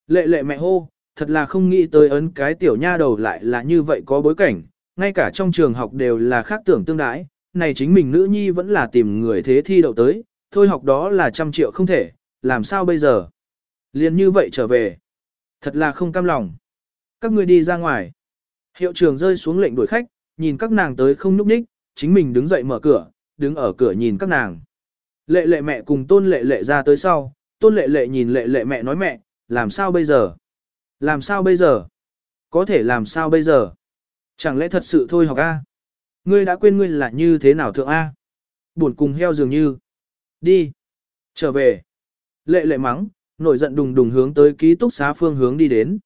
lệ lệ mẹ hô, thật là không nghĩ tới ấn cái tiểu nha đầu lại là như vậy có bối cảnh, ngay cả trong trường học đều là khác tưởng tương đãi, này chính mình nữ nhi vẫn là tìm người thế thi đậu tới, thôi học đó là trăm triệu không thể, làm sao bây giờ? Liền như vậy trở về. Thật là không cam lòng. Các ngươi đi ra ngoài. Hiệu trưởng rơi xuống lệnh đuổi khách, nhìn các nàng tới không núp ních, chính mình đứng dậy mở cửa, đứng ở cửa nhìn các nàng. Lệ lệ mẹ cùng tôn lệ lệ ra tới sau, tôn lệ lệ nhìn lệ lệ mẹ nói mẹ, làm sao bây giờ? Làm sao bây giờ? Có thể làm sao bây giờ? Chẳng lẽ thật sự thôi học A? Ngươi đã quên ngươi là như thế nào thượng A? Buồn cùng heo dường như. Đi. Trở về. Lệ lệ mắng, nổi giận đùng đùng hướng tới ký túc xá phương hướng đi đến.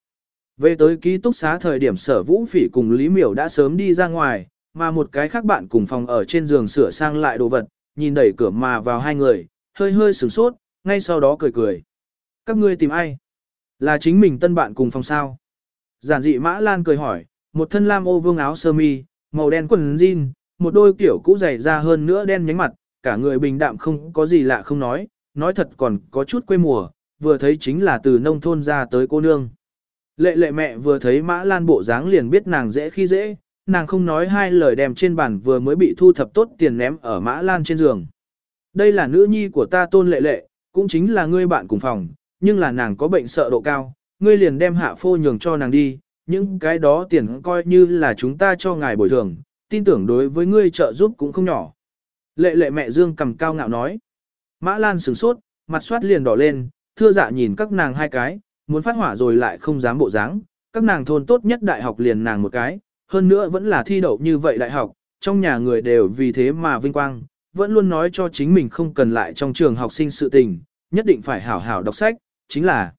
Về tới ký túc xá thời điểm sở vũ phỉ cùng Lý Miểu đã sớm đi ra ngoài, mà một cái khác bạn cùng phòng ở trên giường sửa sang lại đồ vật, nhìn đẩy cửa mà vào hai người, hơi hơi sửng sốt, ngay sau đó cười cười. Các ngươi tìm ai? Là chính mình tân bạn cùng phòng sao? Giản dị Mã Lan cười hỏi, một thân lam ô vương áo sơ mi, màu đen quần jean, một đôi kiểu cũ dày ra hơn nữa đen nhánh mặt, cả người bình đạm không có gì lạ không nói, nói thật còn có chút quê mùa, vừa thấy chính là từ nông thôn ra tới cô nương. Lệ lệ mẹ vừa thấy Mã Lan bộ dáng liền biết nàng dễ khi dễ, nàng không nói hai lời đem trên bàn vừa mới bị thu thập tốt tiền ném ở Mã Lan trên giường. Đây là nữ nhi của ta tôn lệ lệ, cũng chính là ngươi bạn cùng phòng, nhưng là nàng có bệnh sợ độ cao, ngươi liền đem hạ phô nhường cho nàng đi, những cái đó tiền coi như là chúng ta cho ngài bồi thường, tin tưởng đối với ngươi trợ giúp cũng không nhỏ. Lệ lệ mẹ Dương cầm cao ngạo nói. Mã Lan sửng sốt, mặt soát liền đỏ lên, thưa dạ nhìn các nàng hai cái, muốn phát hỏa rồi lại không dám bộ dáng. Các nàng thôn tốt nhất đại học liền nàng một cái, hơn nữa vẫn là thi đậu như vậy đại học, trong nhà người đều vì thế mà vinh quang, vẫn luôn nói cho chính mình không cần lại trong trường học sinh sự tình, nhất định phải hảo hảo đọc sách, chính là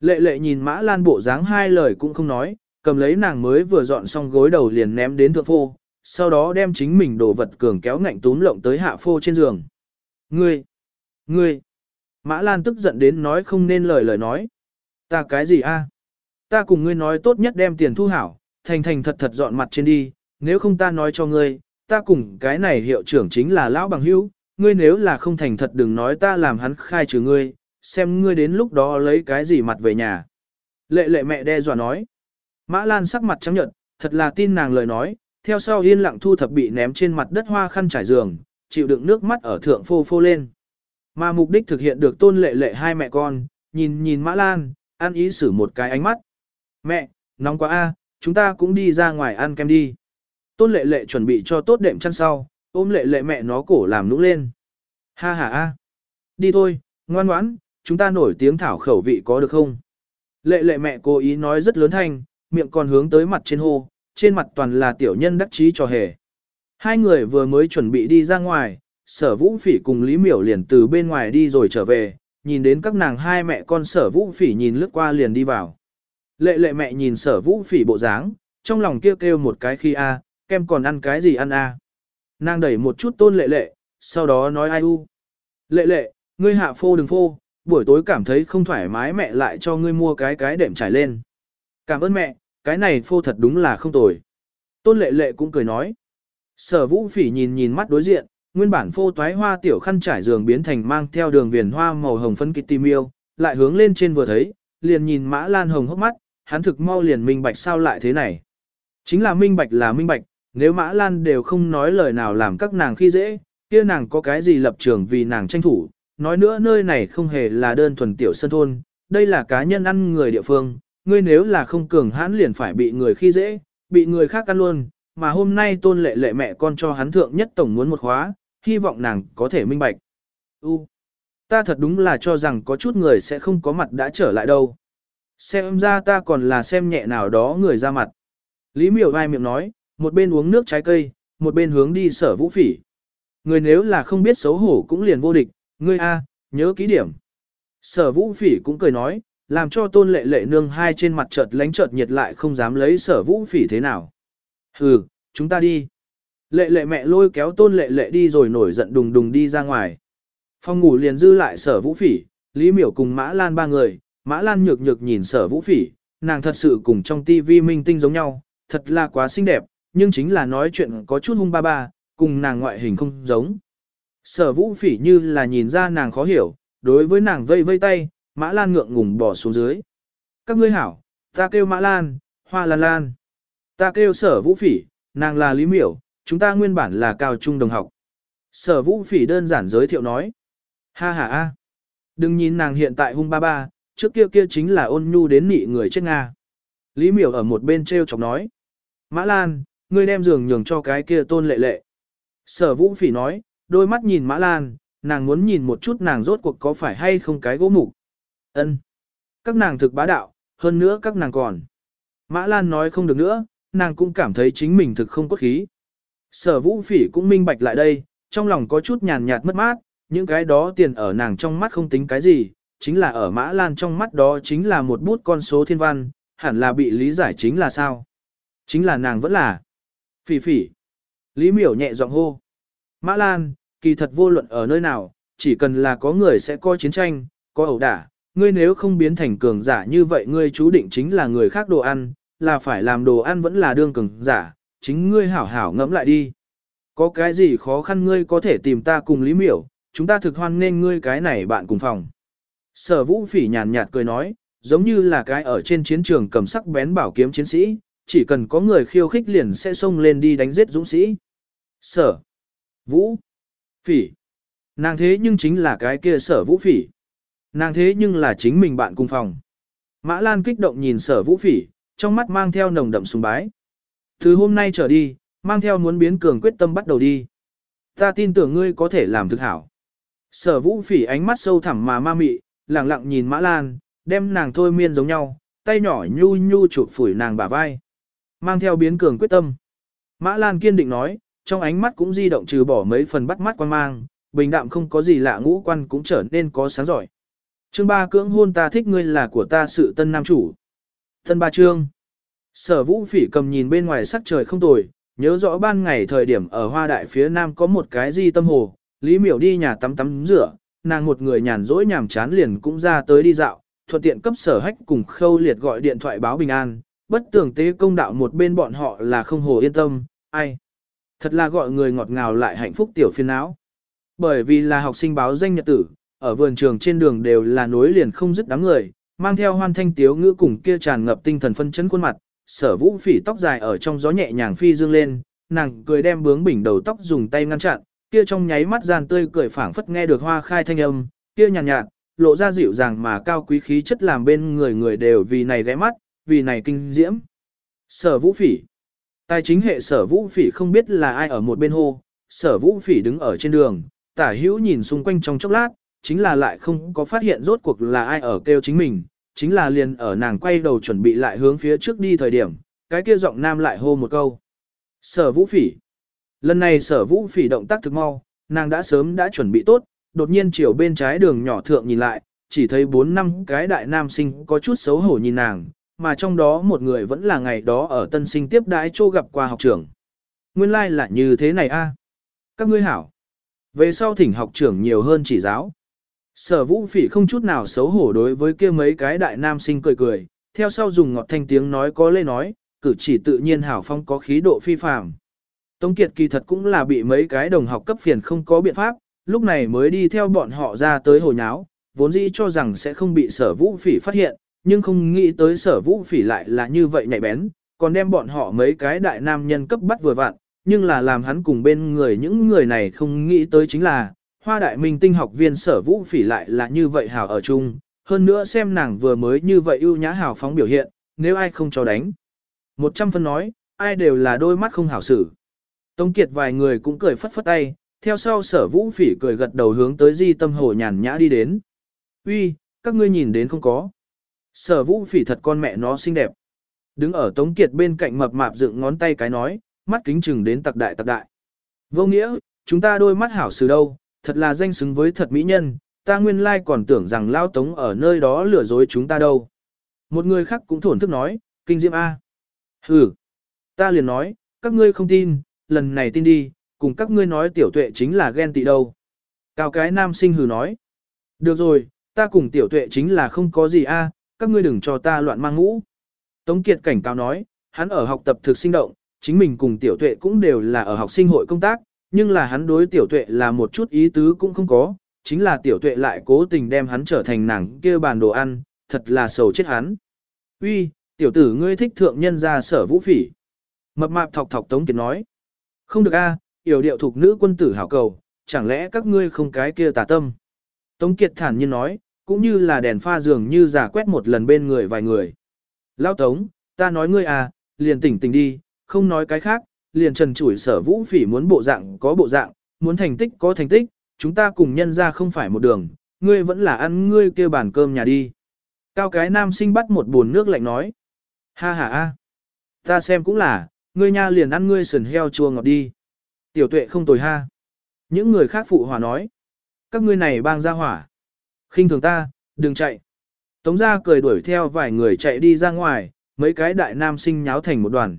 Lệ lệ nhìn Mã Lan bộ dáng hai lời cũng không nói, cầm lấy nàng mới vừa dọn xong gối đầu liền ném đến thượng phô, sau đó đem chính mình đồ vật cường kéo ngạnh túm lộng tới hạ phô trên giường. Ngươi! Ngươi! Mã Lan tức giận đến nói không nên lời lời nói. Ta cái gì a? Ta cùng ngươi nói tốt nhất đem tiền thu hảo, thành thành thật thật dọn mặt trên đi, nếu không ta nói cho ngươi, ta cùng cái này hiệu trưởng chính là lão bằng hữu, ngươi nếu là không thành thật đừng nói ta làm hắn khai trừ ngươi, xem ngươi đến lúc đó lấy cái gì mặt về nhà. Lệ lệ mẹ đe dọa nói. Mã Lan sắc mặt trắng nhợt, thật là tin nàng lời nói, theo sau yên lặng thu thập bị ném trên mặt đất hoa khăn trải giường, chịu đựng nước mắt ở thượng phô phô lên. Mà mục đích thực hiện được tôn lệ lệ hai mẹ con, nhìn nhìn Mã Lan, ăn ý xử một cái ánh mắt. Mẹ, nóng quá a, chúng ta cũng đi ra ngoài ăn kem đi. Tôn lệ lệ chuẩn bị cho tốt đệm chăn sau, ôm lệ lệ mẹ nó cổ làm nũng lên. Ha ha a. Đi thôi, ngoan ngoãn, chúng ta nổi tiếng thảo khẩu vị có được không? Lệ lệ mẹ cố ý nói rất lớn thanh, miệng còn hướng tới mặt trên hô, trên mặt toàn là tiểu nhân đắc chí trò hề. Hai người vừa mới chuẩn bị đi ra ngoài, sở vũ phỉ cùng Lý Miểu liền từ bên ngoài đi rồi trở về, nhìn đến các nàng hai mẹ con sở vũ phỉ nhìn lướt qua liền đi vào. Lệ lệ mẹ nhìn sở vũ phỉ bộ dáng, trong lòng kêu kêu một cái khi a, kem còn ăn cái gì ăn a. Nàng đẩy một chút tôn lệ lệ, sau đó nói ai u. Lệ lệ, ngươi hạ phô đừng phô, buổi tối cảm thấy không thoải mái mẹ lại cho ngươi mua cái cái đệm trải lên. Cảm ơn mẹ, cái này phô thật đúng là không tồi. Tôn lệ lệ cũng cười nói. Sở vũ phỉ nhìn nhìn mắt đối diện, nguyên bản phô toái hoa tiểu khăn trải giường biến thành mang theo đường viền hoa màu hồng phấn kitty yêu lại hướng lên trên vừa thấy, liền nhìn mã lan hồng hốc mắt, hắn thực mau liền minh bạch sao lại thế này. Chính là minh bạch là minh bạch, nếu mã lan đều không nói lời nào làm các nàng khi dễ, kia nàng có cái gì lập trường vì nàng tranh thủ, nói nữa nơi này không hề là đơn thuần tiểu sân thôn, đây là cá nhân ăn người địa phương, ngươi nếu là không cường hãn liền phải bị người khi dễ, bị người khác ăn luôn, mà hôm nay tôn lệ lệ mẹ con cho hắn thượng nhất tổng muốn một khóa, hy vọng nàng có thể minh bạch. U, ta thật đúng là cho rằng có chút người sẽ không có mặt đã trở lại đâu. Xem ra ta còn là xem nhẹ nào đó người ra mặt. Lý miểu vai miệng nói, một bên uống nước trái cây, một bên hướng đi sở vũ phỉ. Người nếu là không biết xấu hổ cũng liền vô địch, ngươi a, nhớ kỹ điểm. Sở vũ phỉ cũng cười nói, làm cho tôn lệ lệ nương hai trên mặt chợt lánh chợt nhiệt lại không dám lấy sở vũ phỉ thế nào. Hừ, chúng ta đi. Lệ lệ mẹ lôi kéo tôn lệ lệ đi rồi nổi giận đùng đùng đi ra ngoài. Phòng ngủ liền dư lại sở vũ phỉ, Lý Miểu cùng Mã Lan ba người, Mã Lan nhược nhược nhìn sở vũ phỉ, nàng thật sự cùng trong tivi minh tinh giống nhau, thật là quá xinh đẹp, nhưng chính là nói chuyện có chút hung ba ba, cùng nàng ngoại hình không giống. Sở vũ phỉ như là nhìn ra nàng khó hiểu, đối với nàng vây vây tay, Mã Lan ngượng ngùng bỏ xuống dưới. Các ngươi hảo, ta kêu Mã Lan, Hoa Lan Lan. Ta kêu sở vũ phỉ, nàng là Lý Miểu, chúng ta nguyên bản là cao trung đồng học. Sở vũ phỉ đơn giản giới thiệu nói. Ha ha ha. Đừng nhìn nàng hiện tại hung ba ba, trước kia kia chính là ôn nhu đến nị người chết Nga. Lý miểu ở một bên treo chọc nói. Mã Lan, ngươi đem giường nhường cho cái kia tôn lệ lệ. Sở vũ phỉ nói, đôi mắt nhìn Mã Lan, nàng muốn nhìn một chút nàng rốt cuộc có phải hay không cái gỗ mục. Ân. Các nàng thực bá đạo, hơn nữa các nàng còn. Mã Lan nói không được nữa, nàng cũng cảm thấy chính mình thực không cốt khí. Sở vũ phỉ cũng minh bạch lại đây, trong lòng có chút nhàn nhạt mất mát, những cái đó tiền ở nàng trong mắt không tính cái gì, chính là ở Mã Lan trong mắt đó chính là một bút con số thiên văn, hẳn là bị lý giải chính là sao. Chính là nàng vẫn là phỉ phỉ. Lý miểu nhẹ giọng hô. Mã Lan, kỳ thật vô luận ở nơi nào, chỉ cần là có người sẽ có chiến tranh, có ẩu đả, ngươi nếu không biến thành cường giả như vậy ngươi chú định chính là người khác đồ ăn, là phải làm đồ ăn vẫn là đương cường giả, chính ngươi hảo hảo ngẫm lại đi. Có cái gì khó khăn ngươi có thể tìm ta cùng Lý Miểu, chúng ta thực hoan nên ngươi cái này bạn cùng phòng. Sở vũ phỉ nhàn nhạt cười nói, giống như là cái ở trên chiến trường cầm sắc bén bảo kiếm chiến sĩ, chỉ cần có người khiêu khích liền sẽ xông lên đi đánh giết dũng sĩ. Sở vũ phỉ. Nàng thế nhưng chính là cái kia sở vũ phỉ. Nàng thế nhưng là chính mình bạn cùng phòng. Mã Lan kích động nhìn sở vũ phỉ, trong mắt mang theo nồng đậm sùng bái. Từ hôm nay trở đi, mang theo muốn biến cường quyết tâm bắt đầu đi. Ta tin tưởng ngươi có thể làm thực hảo. Sở vũ phỉ ánh mắt sâu thẳm mà ma mị, lặng lặng nhìn Mã Lan, đem nàng thôi miên giống nhau, tay nhỏ nhu nhu chụp phủi nàng bả vai. Mang theo biến cường quyết tâm. Mã Lan kiên định nói, trong ánh mắt cũng di động trừ bỏ mấy phần bắt mắt quan mang, bình đạm không có gì lạ ngũ quan cũng trở nên có sáng giỏi. Chương ba cưỡng hôn ta thích ngươi là của ta sự tân nam chủ. Tân ba chương. Sở vũ phỉ cầm nhìn bên ngoài sắc trời không tồi, nhớ rõ ban ngày thời điểm ở hoa đại phía nam có một cái di tâm hồ, Lý miểu đi nhà tắm tắm rửa, nàng một người nhàn rỗi nhàm chán liền cũng ra tới đi dạo, thuận tiện cấp sở hách cùng khâu liệt gọi điện thoại báo bình an, bất tưởng tế công đạo một bên bọn họ là không hồ yên tâm, ai. Thật là gọi người ngọt ngào lại hạnh phúc tiểu phiên não. Bởi vì là học sinh báo danh nhật tử, ở vườn trường trên đường đều là nối liền không dứt đám người, mang theo hoan thanh tiếu ngữ cùng kia tràn ngập tinh thần phân chấn khuôn mặt, sở vũ phỉ tóc dài ở trong gió nhẹ nhàng phi dương lên, nàng cười đem bướng bỉnh đầu tóc dùng tay ngăn chặn, kia trong nháy mắt gian tươi cười phảng phất nghe được hoa khai thanh âm, kia nhàn nhạt, nhạt, lộ ra dịu dàng mà cao quý khí chất làm bên người người đều vì này ghé mắt, vì này kinh diễm. Sở vũ phỉ Tài chính hệ sở vũ phỉ không biết là ai ở một bên hô, sở vũ phỉ đứng ở trên đường, tả hữu nhìn xung quanh trong chốc lát, chính là lại không có phát hiện rốt cuộc là ai ở kêu chính mình, chính là liền ở nàng quay đầu chuẩn bị lại hướng phía trước đi thời điểm, cái kia giọng nam lại hô một câu. Sở vũ phỉ. Lần này sở vũ phỉ động tác thực mau, nàng đã sớm đã chuẩn bị tốt, đột nhiên chiều bên trái đường nhỏ thượng nhìn lại, chỉ thấy bốn năm cái đại nam sinh có chút xấu hổ nhìn nàng, mà trong đó một người vẫn là ngày đó ở tân sinh tiếp đãi chô gặp qua học trưởng. Nguyên lai like là như thế này a Các ngươi hảo. Về sau thỉnh học trưởng nhiều hơn chỉ giáo. Sở vũ phỉ không chút nào xấu hổ đối với kia mấy cái đại nam sinh cười cười, theo sau dùng ngọt thanh tiếng nói có lê nói, cử chỉ tự nhiên hảo phong có khí độ phi phàm. Tống Kiệt kỳ thật cũng là bị mấy cái đồng học cấp phiền không có biện pháp, lúc này mới đi theo bọn họ ra tới hồi nháo, vốn dĩ cho rằng sẽ không bị sở vũ phỉ phát hiện, nhưng không nghĩ tới sở vũ phỉ lại là như vậy nhạy bén, còn đem bọn họ mấy cái đại nam nhân cấp bắt vừa vặn, nhưng là làm hắn cùng bên người những người này không nghĩ tới chính là, hoa đại minh tinh học viên sở vũ phỉ lại là như vậy hào ở chung, hơn nữa xem nàng vừa mới như vậy ưu nhã hào phóng biểu hiện, nếu ai không cho đánh. Một trăm phân nói, ai đều là đôi mắt không hảo xử. Tống Kiệt vài người cũng cười phất phất tay, theo sau sở vũ phỉ cười gật đầu hướng tới di tâm hồ nhàn nhã đi đến. Uy, các ngươi nhìn đến không có. Sở vũ phỉ thật con mẹ nó xinh đẹp. Đứng ở Tống Kiệt bên cạnh mập mạp dựng ngón tay cái nói, mắt kính chừng đến tặc đại tặc đại. Vô nghĩa, chúng ta đôi mắt hảo xử đâu, thật là danh xứng với thật mỹ nhân, ta nguyên lai còn tưởng rằng lao tống ở nơi đó lừa dối chúng ta đâu. Một người khác cũng thổn thức nói, kinh diệm A. Ừ, ta liền nói, các ngươi không tin, lần này tin đi, cùng các ngươi nói tiểu tuệ chính là ghen tị đâu. Cao cái nam sinh hừ nói. Được rồi, ta cùng tiểu tuệ chính là không có gì a, các ngươi đừng cho ta loạn mang ngũ. Tống Kiệt cảnh cáo nói, hắn ở học tập thực sinh động, chính mình cùng tiểu tuệ cũng đều là ở học sinh hội công tác, nhưng là hắn đối tiểu tuệ là một chút ý tứ cũng không có, chính là tiểu tuệ lại cố tình đem hắn trở thành nàng kia bàn đồ ăn, thật là sầu chết hắn. Uy, tiểu tử ngươi thích thượng nhân ra sở vũ phỉ. Mập mạp thọc thọc Tống Kiệt nói. Không được a, à, yểu điệu thuộc nữ quân tử hảo cầu, chẳng lẽ các ngươi không cái kia tà tâm. Tống Kiệt thản nhiên nói, cũng như là đèn pha dường như giả quét một lần bên người vài người. Lao Tống, ta nói ngươi à, liền tỉnh tỉnh đi, không nói cái khác, liền trần chủi sở vũ phỉ muốn bộ dạng có bộ dạng, muốn thành tích có thành tích, chúng ta cùng nhân ra không phải một đường, ngươi vẫn là ăn ngươi kêu bàn cơm nhà đi. Cao cái nam sinh bắt một buồn nước lạnh nói. Ha ha a, ta xem cũng là, ngươi nha liền ăn ngươi sườn heo chua ngọt đi. Tiểu tuệ không tồi ha. Những người khác phụ hòa nói. Các ngươi này bang ra hỏa. khinh thường ta, đừng chạy. Tống gia cười đuổi theo vài người chạy đi ra ngoài, mấy cái đại nam sinh nháo thành một đoàn.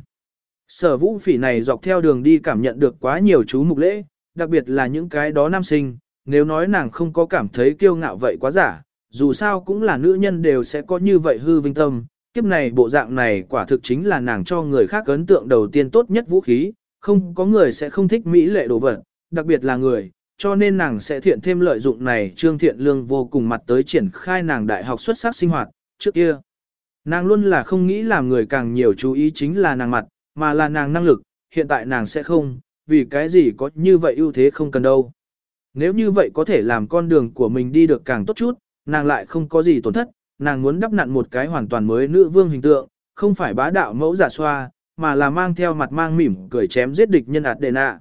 Sở vũ phỉ này dọc theo đường đi cảm nhận được quá nhiều chú mục lễ, đặc biệt là những cái đó nam sinh, nếu nói nàng không có cảm thấy kiêu ngạo vậy quá giả, dù sao cũng là nữ nhân đều sẽ có như vậy hư vinh tâm, kiếp này bộ dạng này quả thực chính là nàng cho người khác ấn tượng đầu tiên tốt nhất vũ khí, không có người sẽ không thích mỹ lệ đồ vật, đặc biệt là người, cho nên nàng sẽ thiện thêm lợi dụng này trương thiện lương vô cùng mặt tới triển khai nàng đại học xuất sắc sinh hoạt, trước kia. Nàng luôn là không nghĩ làm người càng nhiều chú ý chính là nàng mặt, mà là nàng năng lực, hiện tại nàng sẽ không, vì cái gì có như vậy ưu thế không cần đâu. Nếu như vậy có thể làm con đường của mình đi được càng tốt chút, nàng lại không có gì tổn thất, nàng muốn đắp nặn một cái hoàn toàn mới nữ vương hình tượng, không phải bá đạo mẫu giả xoa, mà là mang theo mặt mang mỉm cười chém giết địch nhân ạt đền nạ.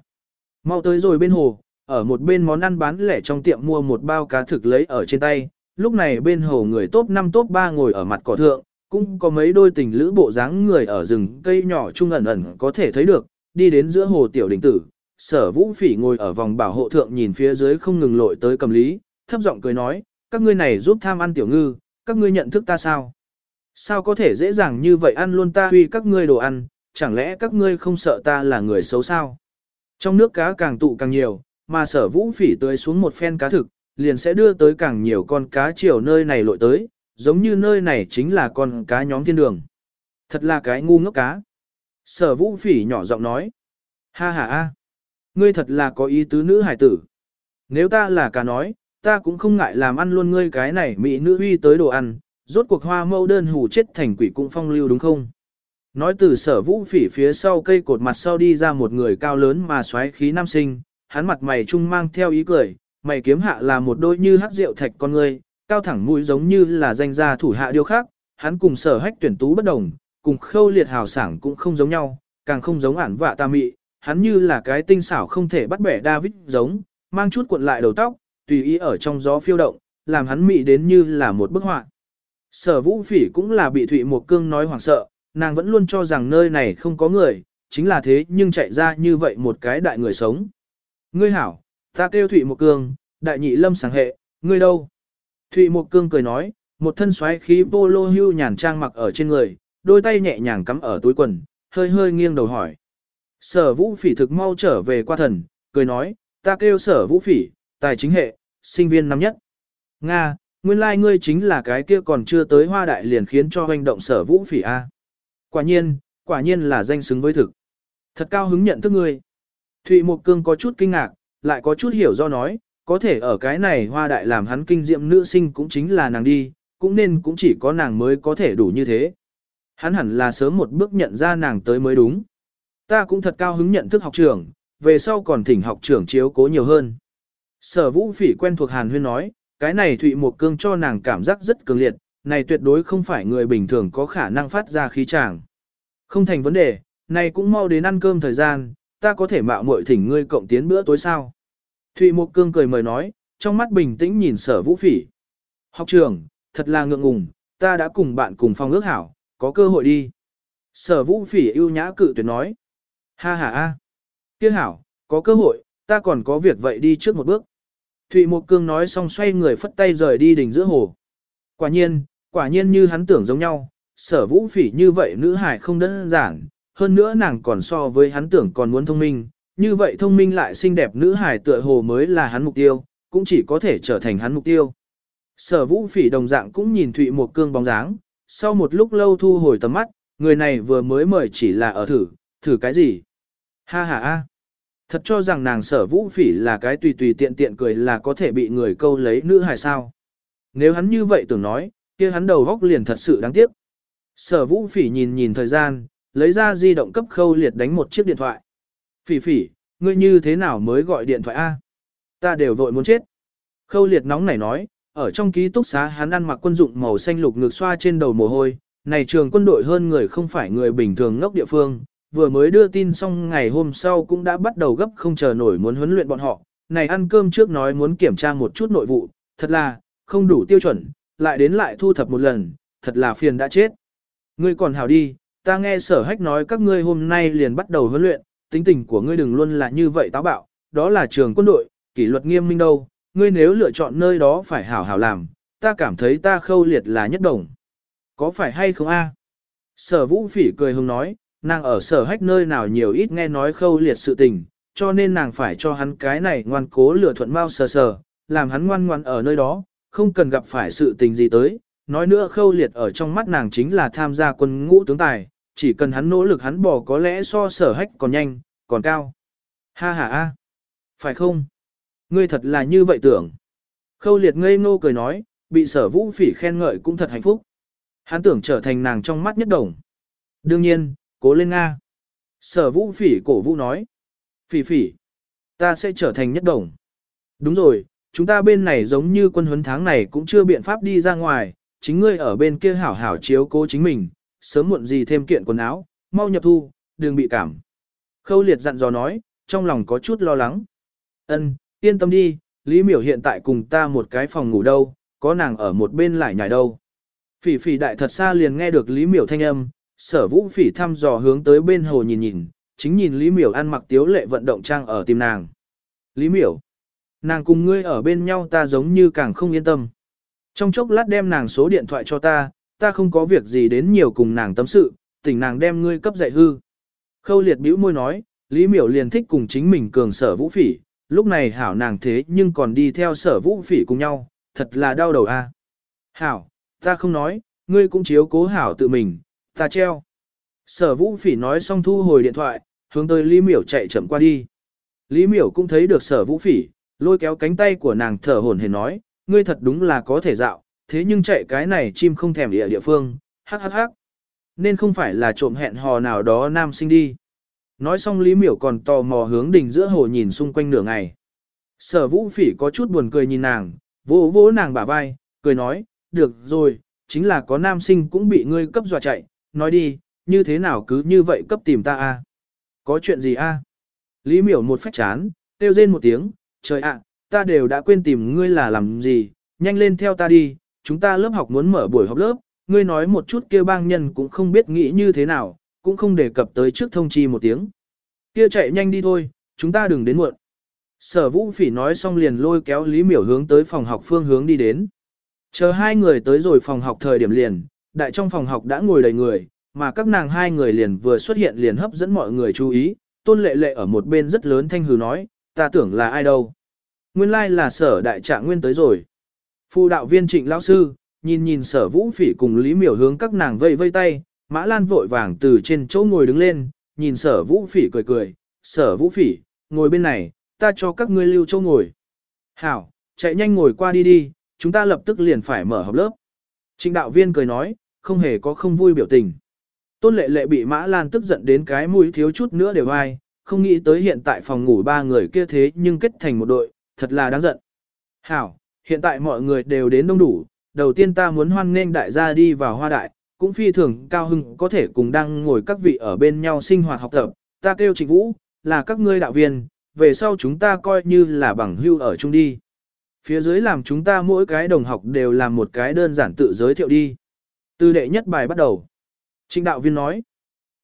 Mau tới rồi bên hồ, ở một bên món ăn bán lẻ trong tiệm mua một bao cá thực lấy ở trên tay, lúc này bên hồ người top 5 top 3 ngồi ở mặt cỏ thượng, cũng có mấy đôi tình lữ bộ dáng người ở rừng cây nhỏ trung ẩn ẩn có thể thấy được, đi đến giữa hồ tiểu đình tử, sở vũ phỉ ngồi ở vòng bảo hộ thượng nhìn phía dưới không ngừng lội tới cầm lý, thấp giọng cười nói, các ngươi này giúp tham ăn tiểu ngư, các ngươi nhận thức ta sao? Sao có thể dễ dàng như vậy ăn luôn ta huy các ngươi đồ ăn, chẳng lẽ các ngươi không sợ ta là người xấu sao? Trong nước cá càng tụ càng nhiều, mà sở vũ phỉ tưới xuống một phen cá thực, liền sẽ đưa tới càng nhiều con cá chiều nơi này lội tới, giống như nơi này chính là con cá nhóm thiên đường. Thật là cái ngu ngốc cá. Sở vũ phỉ nhỏ giọng nói. Ha ha ha. Ngươi thật là có ý tứ nữ hải tử. Nếu ta là cá nói, ta cũng không ngại làm ăn luôn ngươi cái này mỹ nữ uy tới đồ ăn, rốt cuộc hoa mâu đơn hủ chết thành quỷ cũng phong lưu đúng không? Nói từ sở vũ phỉ phía sau cây cột mặt sau đi ra một người cao lớn mà xoáy khí nam sinh, hắn mặt mày trung mang theo ý cười, mày kiếm hạ là một đôi như hắc rượu thạch con ngươi, cao thẳng mũi giống như là danh gia thủ hạ điêu khác, hắn cùng sở hách tuyển tú bất đồng, cùng khâu liệt hào sảng cũng không giống nhau, càng không giống ản vạ ta mị, hắn như là cái tinh xảo không thể bắt bẻ David giống, mang chút cuộn lại đầu tóc, tùy ý ở trong gió phiêu động, làm hắn mị đến như là một bức họa. Sở vũ phỉ cũng là bị Thụy Một Cương nói hoảng sợ, nàng vẫn luôn cho rằng nơi này không có người, chính là thế nhưng chạy ra như vậy một cái đại người sống. Ngươi hảo, ta kêu Thụy Một Cương, đại nhị lâm sáng hệ, ngươi đâu? Thụy Mộc Cương cười nói, một thân xoáy khí polo hưu nhàn trang mặc ở trên người, đôi tay nhẹ nhàng cắm ở túi quần, hơi hơi nghiêng đầu hỏi. Sở vũ phỉ thực mau trở về qua thần, cười nói, ta kêu sở vũ phỉ, tài chính hệ, sinh viên năm nhất. Nga, nguyên lai like ngươi chính là cái kia còn chưa tới hoa đại liền khiến cho hoành động sở vũ phỉ A. Quả nhiên, quả nhiên là danh xứng với thực. Thật cao hứng nhận thức ngươi. Thụy Mộc Cương có chút kinh ngạc, lại có chút hiểu do nói, có thể ở cái này hoa đại làm hắn kinh diệm nữ sinh cũng chính là nàng đi, cũng nên cũng chỉ có nàng mới có thể đủ như thế. Hắn hẳn là sớm một bước nhận ra nàng tới mới đúng. Ta cũng thật cao hứng nhận thức học trưởng, về sau còn thỉnh học trưởng chiếu cố nhiều hơn. Sở vũ phỉ quen thuộc Hàn Huyên nói, cái này Thụy Mộc Cương cho nàng cảm giác rất cường liệt, này tuyệt đối không phải người bình thường có khả năng phát ra khí tràng. Không thành vấn đề, này cũng mau đến ăn cơm thời gian, ta có thể mạo muội thỉnh ngươi cộng tiến bữa tối sao. Thụy Mộc Cương cười mời nói, trong mắt bình tĩnh nhìn sở vũ phỉ. Học trưởng, thật là ngượng ngùng, ta đã cùng bạn cùng phòng ước hảo, có cơ hội đi. Sở vũ phỉ yêu nhã cự tuyệt nói. Ha ha a, kia hảo, có cơ hội, ta còn có việc vậy đi trước một bước. Thụy Mộc Cương nói xong xoay người phất tay rời đi đỉnh giữa hồ. Quả nhiên, quả nhiên như hắn tưởng giống nhau, sở vũ phỉ như vậy nữ hải không đơn giản, hơn nữa nàng còn so với hắn tưởng còn muốn thông minh, như vậy thông minh lại xinh đẹp nữ hải tựa hồ mới là hắn mục tiêu, cũng chỉ có thể trở thành hắn mục tiêu. Sở vũ phỉ đồng dạng cũng nhìn Thụy một Cương bóng dáng, sau một lúc lâu thu hồi tầm mắt, Người này vừa mới mời chỉ là ở thử, thử cái gì? Ha ha ha! Thật cho rằng nàng sở vũ phỉ là cái tùy tùy tiện tiện cười là có thể bị người câu lấy nữ hài sao. Nếu hắn như vậy tưởng nói, kia hắn đầu góc liền thật sự đáng tiếc. Sở vũ phỉ nhìn nhìn thời gian, lấy ra di động cấp khâu liệt đánh một chiếc điện thoại. Phỉ phỉ, ngươi như thế nào mới gọi điện thoại A? Ta đều vội muốn chết. Khâu liệt nóng nảy nói, ở trong ký túc xá hắn ăn mặc quân dụng màu xanh lục ngược xoa trên đầu mồ hôi, này trường quân đội hơn người không phải người bình thường ngốc địa phương, vừa mới đưa tin xong ngày hôm sau cũng đã bắt đầu gấp không chờ nổi muốn huấn luyện bọn họ, này ăn cơm trước nói muốn kiểm tra một chút nội vụ, thật là, không đủ tiêu chuẩn, lại đến lại thu thập một lần, thật là phiền đã chết. Ngươi còn hào đi, ta nghe sở hách nói các ngươi hôm nay liền bắt đầu huấn luyện, tính tình của ngươi đừng luôn là như vậy táo bạo, đó là trường quân đội, kỷ luật nghiêm minh đâu, ngươi nếu lựa chọn nơi đó phải hảo hảo làm, ta cảm thấy ta khâu liệt là nhất đồng. Có phải hay không a? Sở vũ phỉ cười hùng nói, nàng ở sở hách nơi nào nhiều ít nghe nói khâu liệt sự tình, cho nên nàng phải cho hắn cái này ngoan cố lựa thuận mau sờ sờ, làm hắn ngoan ngoan ở nơi đó, không cần gặp phải sự tình gì tới. Nói nữa khâu liệt ở trong mắt nàng chính là tham gia quân ngũ tướng tài, chỉ cần hắn nỗ lực hắn bỏ có lẽ so sở hách còn nhanh, còn cao. Ha ha a, phải không? Ngươi thật là như vậy tưởng. Khâu liệt ngây ngô cười nói, bị sở vũ phỉ khen ngợi cũng thật hạnh phúc. Hắn tưởng trở thành nàng trong mắt nhất đồng. Đương nhiên, cố lên Nga. Sở vũ phỉ cổ vũ nói. Phỉ phỉ, ta sẽ trở thành nhất đồng. Đúng rồi, chúng ta bên này giống như quân huấn tháng này cũng chưa biện pháp đi ra ngoài, chính ngươi ở bên kia hảo hảo chiếu cố chính mình, sớm muộn gì thêm kiện quần áo, mau nhập thu, đừng bị cảm. Khâu liệt dặn dò nói, trong lòng có chút lo lắng. Ân, yên tâm đi, Lý Miểu hiện tại cùng ta một cái phòng ngủ đâu, có nàng ở một bên lại nhảy đâu. Phỉ phỉ đại thật xa liền nghe được Lý Miểu thanh âm, sở vũ phỉ thăm dò hướng tới bên hồ nhìn nhìn, chính nhìn Lý Miểu ăn mặc tiếu lệ vận động trang ở tìm nàng. Lý Miểu, nàng cùng ngươi ở bên nhau ta giống như càng không yên tâm. Trong chốc lát đem nàng số điện thoại cho ta, ta không có việc gì đến nhiều cùng nàng tâm sự, tỉnh nàng đem ngươi cấp dạy hư. Khâu liệt bĩu môi nói, Lý Miểu liền thích cùng chính mình cường sở vũ phỉ, lúc này hảo nàng thế nhưng còn đi theo sở vũ phỉ cùng nhau, thật là đau đầu a. Hảo, ta không nói, ngươi cũng chiếu cố hảo tự mình, ta treo. Sở vũ phỉ nói xong thu hồi điện thoại, hướng tới Lý Miểu chạy chậm qua đi. Lý Miểu cũng thấy được sở vũ phỉ, lôi kéo cánh tay của nàng thở hổn hển nói, ngươi thật đúng là có thể dạo, thế nhưng chạy cái này chim không thèm địa địa phương, hắc hắc hắc. Nên không phải là trộm hẹn hò nào đó nam sinh đi. Nói xong Lý Miểu còn tò mò hướng đỉnh giữa hồ nhìn xung quanh nửa ngày. Sở vũ phỉ có chút buồn cười nhìn nàng, vỗ vỗ nàng bả vai, cười nói, được rồi, chính là có nam sinh cũng bị ngươi cấp dọa chạy, nói đi, như thế nào cứ như vậy cấp tìm ta a? Có chuyện gì a? Lý miểu một phách chán, kêu rên một tiếng, trời ạ, ta đều đã quên tìm ngươi là làm gì, nhanh lên theo ta đi, chúng ta lớp học muốn mở buổi học lớp, ngươi nói một chút kia bang nhân cũng không biết nghĩ như thế nào, cũng không đề cập tới trước thông chi một tiếng. Kia chạy nhanh đi thôi, chúng ta đừng đến muộn. Sở vũ phỉ nói xong liền lôi kéo Lý miểu hướng tới phòng học phương hướng đi đến. Chờ hai người tới rồi phòng học thời điểm liền, đại trong phòng học đã ngồi đầy người, mà các nàng hai người liền vừa xuất hiện liền hấp dẫn mọi người chú ý, tôn lệ lệ ở một bên rất lớn thanh hừ nói, ta tưởng là ai đâu. Nguyên lai like là sở đại trạng nguyên tới rồi. Phu đạo viên trịnh lão sư, nhìn nhìn sở vũ phỉ cùng Lý Miểu hướng các nàng vây vây tay, mã lan vội vàng từ trên chỗ ngồi đứng lên, nhìn sở vũ phỉ cười cười, sở vũ phỉ, ngồi bên này, ta cho các ngươi lưu chỗ ngồi. Hảo, chạy nhanh ngồi qua đi đi, chúng ta lập tức liền phải mở học lớp. Trịnh đạo viên cười nói, không hề có không vui biểu tình. Tôn lệ lệ bị Mã Lan tức giận đến cái mũi thiếu chút nữa đều ai, không nghĩ tới hiện tại phòng ngủ ba người kia thế nhưng kết thành một đội, thật là đáng giận. Hảo, hiện tại mọi người đều đến đông đủ, đầu tiên ta muốn hoan nghênh đại gia đi vào hoa đại, cũng phi thường cao hưng có thể cùng đang ngồi các vị ở bên nhau sinh hoạt học tập, ta kêu Trịnh Vũ, là các ngươi đạo viên, về sau chúng ta coi như là bằng hưu ở chung đi. Phía dưới làm chúng ta mỗi cái đồng học đều làm một cái đơn giản tự giới thiệu đi. Từ đệ nhất bài bắt đầu. Trịnh đạo viên nói.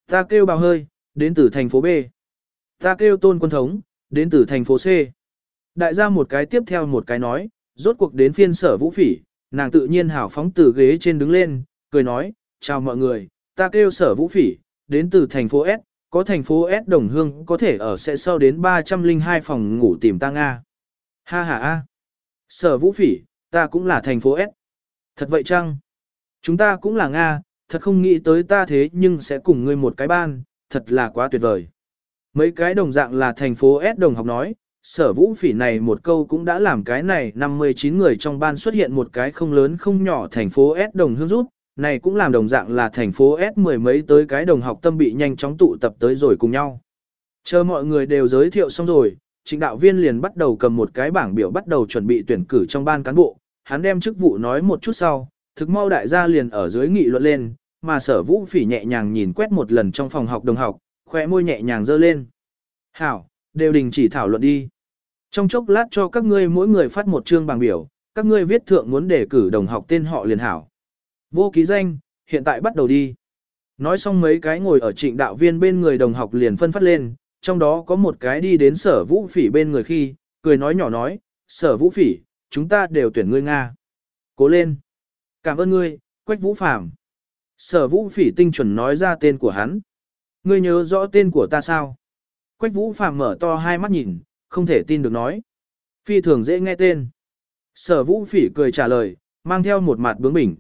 Ta kêu bào hơi, đến từ thành phố B. Ta kêu tôn quân thống, đến từ thành phố C. Đại gia một cái tiếp theo một cái nói, rốt cuộc đến phiên sở vũ phỉ, nàng tự nhiên hào phóng từ ghế trên đứng lên, cười nói, chào mọi người, ta kêu sở vũ phỉ, đến từ thành phố S, có thành phố S đồng hương có thể ở sẽ sau đến 302 phòng ngủ tìm ta Nga. Ha ha ha. Sở vũ phỉ, ta cũng là thành phố S. Thật vậy chăng? Chúng ta cũng là Nga, thật không nghĩ tới ta thế nhưng sẽ cùng ngươi một cái ban, thật là quá tuyệt vời. Mấy cái đồng dạng là thành phố S đồng học nói, sở vũ phỉ này một câu cũng đã làm cái này 59 người trong ban xuất hiện một cái không lớn không nhỏ thành phố S đồng hương rút, này cũng làm đồng dạng là thành phố S mười mấy tới cái đồng học tâm bị nhanh chóng tụ tập tới rồi cùng nhau. Chờ mọi người đều giới thiệu xong rồi, trịnh đạo viên liền bắt đầu cầm một cái bảng biểu bắt đầu chuẩn bị tuyển cử trong ban cán bộ, hắn đem chức vụ nói một chút sau, thực mau đại gia liền ở dưới nghị luận lên, mà sở vũ phỉ nhẹ nhàng nhìn quét một lần trong phòng học đồng học, khỏe môi nhẹ nhàng dơ lên. Hảo, đều đình chỉ thảo luận đi. Trong chốc lát cho các ngươi mỗi người phát một chương bảng biểu, các ngươi viết thượng muốn đề cử đồng học tên họ liền hảo. Vô ký danh, hiện tại bắt đầu đi. Nói xong mấy cái ngồi ở trịnh đạo viên bên người đồng học liền phân phát lên, trong đó có một cái đi đến sở vũ phỉ bên người khi, cười nói nhỏ nói, sở vũ phỉ, chúng ta đều tuyển ngươi Nga. Cố lên. Cảm ơn ngươi, Quách Vũ Phạm. Sở Vũ Phỉ tinh chuẩn nói ra tên của hắn. Ngươi nhớ rõ tên của ta sao? Quách Vũ Phạm mở to hai mắt nhìn, không thể tin được nói. Phi thường dễ nghe tên. Sở Vũ Phỉ cười trả lời, mang theo một mặt bướng bỉnh.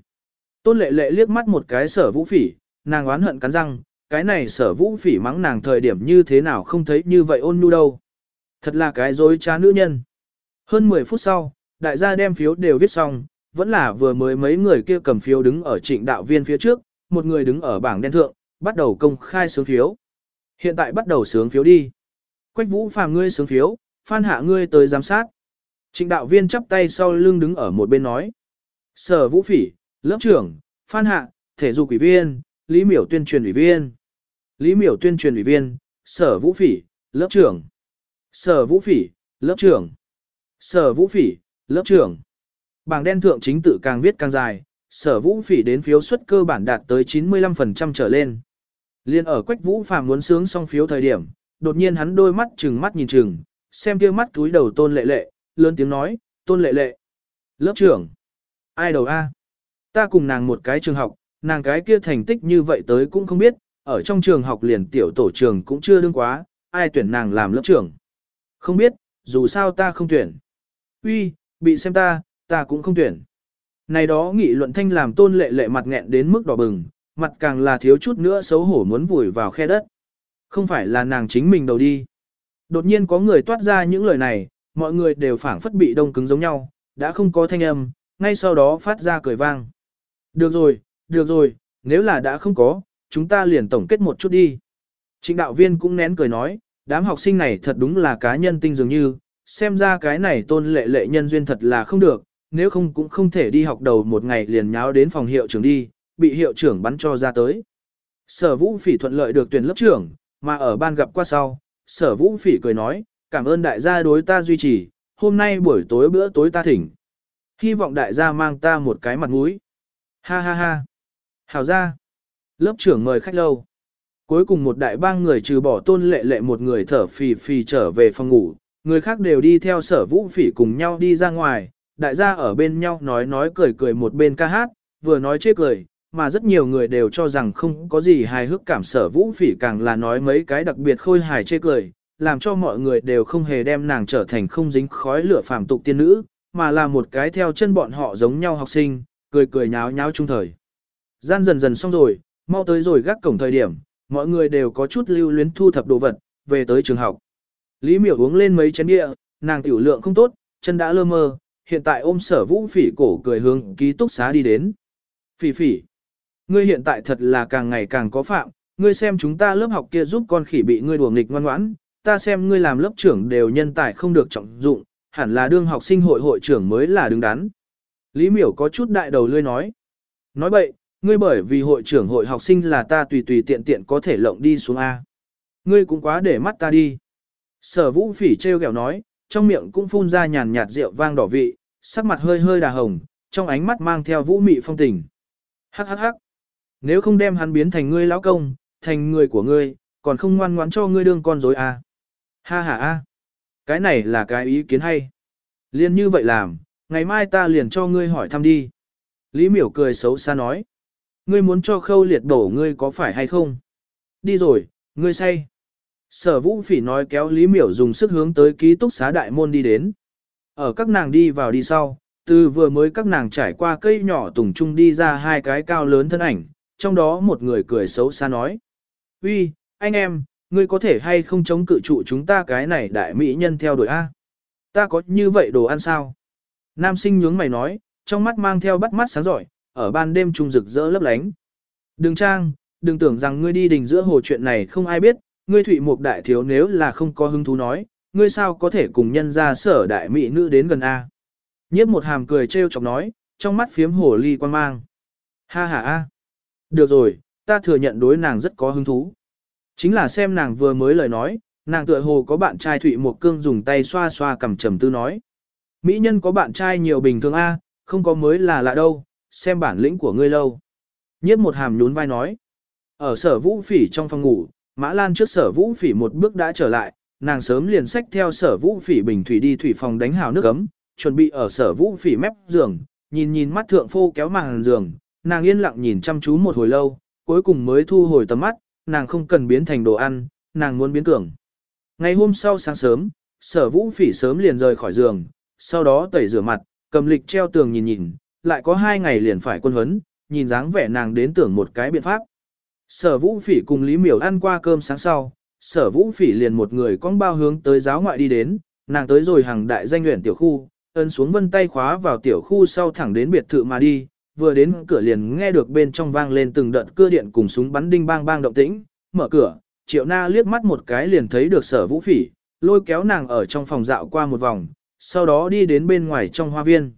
Tôn lệ lệ liếc mắt một cái sở Vũ Phỉ, nàng oán hận cắn răng, cái này sở Vũ Phỉ mắng nàng thời điểm như thế nào không thấy như vậy ôn nhu đâu. Thật là cái dối trá nữ nhân. Hơn 10 phút sau, đại gia đem phiếu đều viết xong, vẫn là vừa mới mấy người kia cầm phiếu đứng ở trịnh đạo viên phía trước, một người đứng ở bảng đen thượng, bắt đầu công khai sướng phiếu. Hiện tại bắt đầu sướng phiếu đi. Quách vũ phàm ngươi sướng phiếu, phan hạ ngươi tới giám sát. Trịnh đạo viên chắp tay sau lưng đứng ở một bên nói. Sở vũ phỉ, lớp trưởng, phan hạ, thể dục ủy viên, lý miểu tuyên truyền ủy viên. Lý miểu tuyên truyền ủy viên, sở vũ phỉ, lớp trưởng. Sở vũ phỉ, lớp trưởng. Sở vũ phỉ, lớp trưởng. Bảng đen thượng chính tự càng viết càng dài, sở vũ phỉ đến phiếu suất cơ bản đạt tới 95% trở lên. Liên ở quách vũ phàm muốn sướng xong phiếu thời điểm, đột nhiên hắn đôi mắt trừng mắt nhìn trừng, xem kia mắt túi đầu tôn lệ lệ, lớn tiếng nói, tôn lệ lệ. Lớp trưởng. Ai đầu A? Ta cùng nàng một cái trường học, nàng cái kia thành tích như vậy tới cũng không biết, ở trong trường học liền tiểu tổ trường cũng chưa đương quá, ai tuyển nàng làm lớp trưởng. Không biết, dù sao ta không tuyển. Uy, bị xem ta, ta cũng không tuyển. Này đó nghị luận thanh làm tôn lệ lệ mặt nghẹn đến mức đỏ bừng, mặt càng là thiếu chút nữa xấu hổ muốn vùi vào khe đất. Không phải là nàng chính mình đầu đi. Đột nhiên có người toát ra những lời này, mọi người đều phảng phất bị đông cứng giống nhau, đã không có thanh âm, ngay sau đó phát ra cười vang. Được rồi, được rồi, nếu là đã không có, chúng ta liền tổng kết một chút đi. Trịnh đạo viên cũng nén cười nói, đám học sinh này thật đúng là cá nhân tinh dường như, xem ra cái này tôn lệ lệ nhân duyên thật là không được, nếu không cũng không thể đi học đầu một ngày liền nháo đến phòng hiệu trưởng đi, bị hiệu trưởng bắn cho ra tới. Sở vũ phỉ thuận lợi được tuyển lớp trưởng, mà ở ban gặp qua sau, sở vũ phỉ cười nói, cảm ơn đại gia đối ta duy trì, hôm nay buổi tối bữa tối ta thỉnh. Hy vọng đại gia mang ta một cái mặt mũi. Ha ha ha. hào ra. Lớp trưởng mời khách lâu. Cuối cùng một đại bang người trừ bỏ tôn lệ lệ một người thở phì phì trở về phòng ngủ, người khác đều đi theo sở vũ phỉ cùng nhau đi ra ngoài, đại gia ở bên nhau nói nói cười cười một bên ca hát, vừa nói chê cười, mà rất nhiều người đều cho rằng không có gì hài hước cảm sở vũ phỉ càng là nói mấy cái đặc biệt khôi hài chê cười, làm cho mọi người đều không hề đem nàng trở thành không dính khói lửa phàm tục tiên nữ, mà là một cái theo chân bọn họ giống nhau học sinh, cười cười nháo nháo chung thời. Gian dần dần xong rồi, mau tới rồi gác cổng thời điểm, mọi người đều có chút lưu luyến thu thập đồ vật, về tới trường học. Lý miểu uống lên mấy chén địa, nàng tiểu lượng không tốt, chân đã lơ mơ, hiện tại ôm sở vũ phỉ cổ cười hướng ký túc xá đi đến. Phỉ phỉ, ngươi hiện tại thật là càng ngày càng có phạm, ngươi xem chúng ta lớp học kia giúp con khỉ bị ngươi đùa nghịch ngoan ngoãn, ta xem ngươi làm lớp trưởng đều nhân tài không được trọng dụng, hẳn là đương học sinh hội hội trưởng mới là đứng đắn. Lý miểu có chút đại đầu lươi nói. Nói bậy, ngươi bởi vì hội trưởng hội học sinh là ta tùy tùy tiện tiện có thể lộng đi xuống A. Ngươi cũng quá để mắt ta đi. Sở vũ phỉ treo kẹo nói, trong miệng cũng phun ra nhàn nhạt rượu vang đỏ vị, sắc mặt hơi hơi đà hồng, trong ánh mắt mang theo vũ mị phong tình. Hắc hắc hắc. Nếu không đem hắn biến thành ngươi lão công, thành người của ngươi, còn không ngoan ngoãn cho ngươi đương con dối à. Ha ha a. Cái này là cái ý kiến hay. Liên như vậy làm, ngày mai ta liền cho ngươi hỏi thăm đi. Lý miểu cười xấu xa nói. Ngươi muốn cho khâu liệt đổ ngươi có phải hay không? Đi rồi, ngươi say. Sở vũ phỉ nói kéo Lý Miểu dùng sức hướng tới ký túc xá đại môn đi đến. Ở các nàng đi vào đi sau, từ vừa mới các nàng trải qua cây nhỏ tùng trung đi ra hai cái cao lớn thân ảnh, trong đó một người cười xấu xa nói. uy, anh em, ngươi có thể hay không chống cự trụ chúng ta cái này đại mỹ nhân theo đuổi A. Ta có như vậy đồ ăn sao? Nam sinh nhướng mày nói, trong mắt mang theo bắt mắt sáng giỏi, ở ban đêm trung rực rỡ lấp lánh. Đừng trang, đừng tưởng rằng ngươi đi đình giữa hồ chuyện này không ai biết, ngươi thụy một đại thiếu nếu là không có hứng thú nói, ngươi sao có thể cùng nhân ra sở đại mỹ nữ đến gần A. Nhiếp một hàm cười trêu chọc nói, trong mắt phiếm hồ ly quan mang. Ha ha a. Được rồi, ta thừa nhận đối nàng rất có hứng thú. Chính là xem nàng vừa mới lời nói, nàng tựa hồ có bạn trai Thụy Một Cương dùng tay xoa xoa cầm trầm tư nói. Mỹ nhân có bạn trai nhiều bình thường a, không có mới là lạ đâu, xem bản lĩnh của ngươi lâu. Nhiếp một hàm nhún vai nói. Ở sở vũ phỉ trong phòng ngủ, Mã Lan trước sở vũ phỉ một bước đã trở lại, nàng sớm liền sách theo sở vũ phỉ bình thủy đi thủy phòng đánh hào nước ấm, chuẩn bị ở sở vũ phỉ mép giường, nhìn nhìn mắt thượng phô kéo màn giường, nàng yên lặng nhìn chăm chú một hồi lâu, cuối cùng mới thu hồi tầm mắt, nàng không cần biến thành đồ ăn, nàng muốn biến cường. Ngày hôm sau sáng sớm, sở vũ phỉ sớm liền rời khỏi giường, sau đó tẩy rửa mặt, cầm lịch treo tường nhìn nhìn, lại có hai ngày liền phải quân huấn, nhìn dáng vẻ nàng đến tưởng một cái biện pháp. Sở vũ phỉ cùng Lý Miểu ăn qua cơm sáng sau, sở vũ phỉ liền một người con bao hướng tới giáo ngoại đi đến, nàng tới rồi hàng đại danh luyện tiểu khu, ấn xuống vân tay khóa vào tiểu khu sau thẳng đến biệt thự mà đi, vừa đến cửa liền nghe được bên trong vang lên từng đợt cưa điện cùng súng bắn đinh bang bang động tĩnh, mở cửa, triệu na liếc mắt một cái liền thấy được sở vũ phỉ, lôi kéo nàng ở trong phòng dạo qua một vòng, sau đó đi đến bên ngoài trong hoa viên.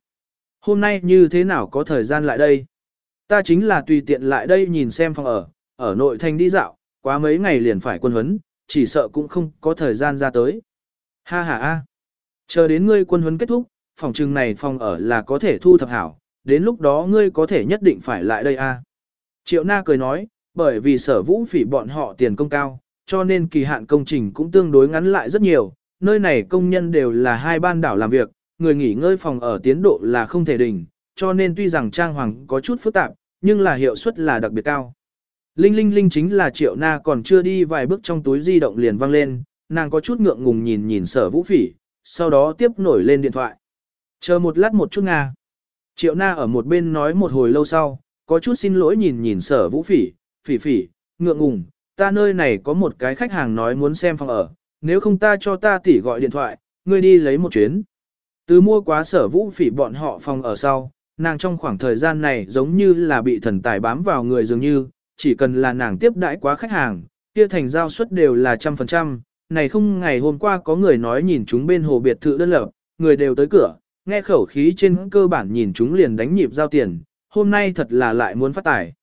Hôm nay như thế nào có thời gian lại đây? Ta chính là tùy tiện lại đây nhìn xem phòng ở, ở nội thành đi dạo, quá mấy ngày liền phải quân huấn, chỉ sợ cũng không có thời gian ra tới. Ha ha a. Chờ đến ngươi quân huấn kết thúc, phòng trừng này phòng ở là có thể thu thập hảo, đến lúc đó ngươi có thể nhất định phải lại đây a. Triệu Na cười nói, bởi vì sở vũ phỉ bọn họ tiền công cao, cho nên kỳ hạn công trình cũng tương đối ngắn lại rất nhiều, nơi này công nhân đều là hai ban đảo làm việc, người nghỉ ngơi phòng ở tiến độ là không thể đỉnh, cho nên tuy rằng trang hoàng có chút phức tạp, nhưng là hiệu suất là đặc biệt cao. Linh linh linh chính là triệu na còn chưa đi vài bước trong túi di động liền vang lên, nàng có chút ngượng ngùng nhìn nhìn sở vũ phỉ, sau đó tiếp nổi lên điện thoại. Chờ một lát một chút Nga. Triệu na ở một bên nói một hồi lâu sau, có chút xin lỗi nhìn nhìn sở vũ phỉ, phỉ phỉ, ngượng ngùng, ta nơi này có một cái khách hàng nói muốn xem phòng ở, nếu không ta cho ta tỉ gọi điện thoại, ngươi đi lấy một chuyến. Từ mua quá sở vũ phỉ bọn họ phòng ở sau, nàng trong khoảng thời gian này giống như là bị thần tài bám vào người dường như, chỉ cần là nàng tiếp đãi quá khách hàng, kia thành giao suất đều là trăm phần trăm. Này không ngày hôm qua có người nói nhìn chúng bên hồ biệt thự đơn lập, người đều tới cửa, nghe khẩu khí trên cơ bản nhìn chúng liền đánh nhịp giao tiền, hôm nay thật là lại muốn phát tài.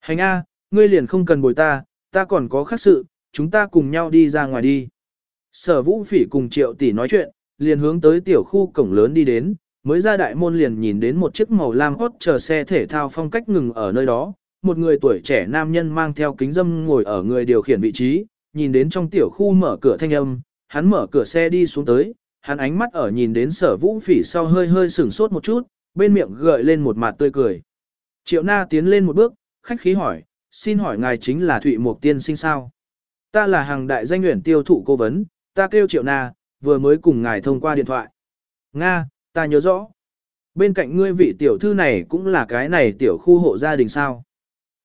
Hành A, ngươi liền không cần bồi ta, ta còn có khác sự, chúng ta cùng nhau đi ra ngoài đi. Sở vũ phỉ cùng triệu tỷ nói chuyện, liền hướng tới tiểu khu cổng lớn đi đến, mới ra đại môn liền nhìn đến một chiếc màu lam hot chờ xe thể thao phong cách ngừng ở nơi đó, một người tuổi trẻ nam nhân mang theo kính dâm ngồi ở người điều khiển vị trí, nhìn đến trong tiểu khu mở cửa thanh âm, hắn mở cửa xe đi xuống tới, hắn ánh mắt ở nhìn đến sở vũ phỉ sau hơi hơi sửng sốt một chút, bên miệng gợi lên một mặt tươi cười. Triệu na tiến lên một bước, khách khí hỏi, xin hỏi ngài chính là Thụy Mộc Tiên sinh sao? Ta là hàng đại danh nguyện tiêu thụ cố vấn, ta kêu Triệu na, vừa mới cùng ngài thông qua điện thoại. Nga, ta nhớ rõ. Bên cạnh ngươi vị tiểu thư này cũng là cái này tiểu khu hộ gia đình sao?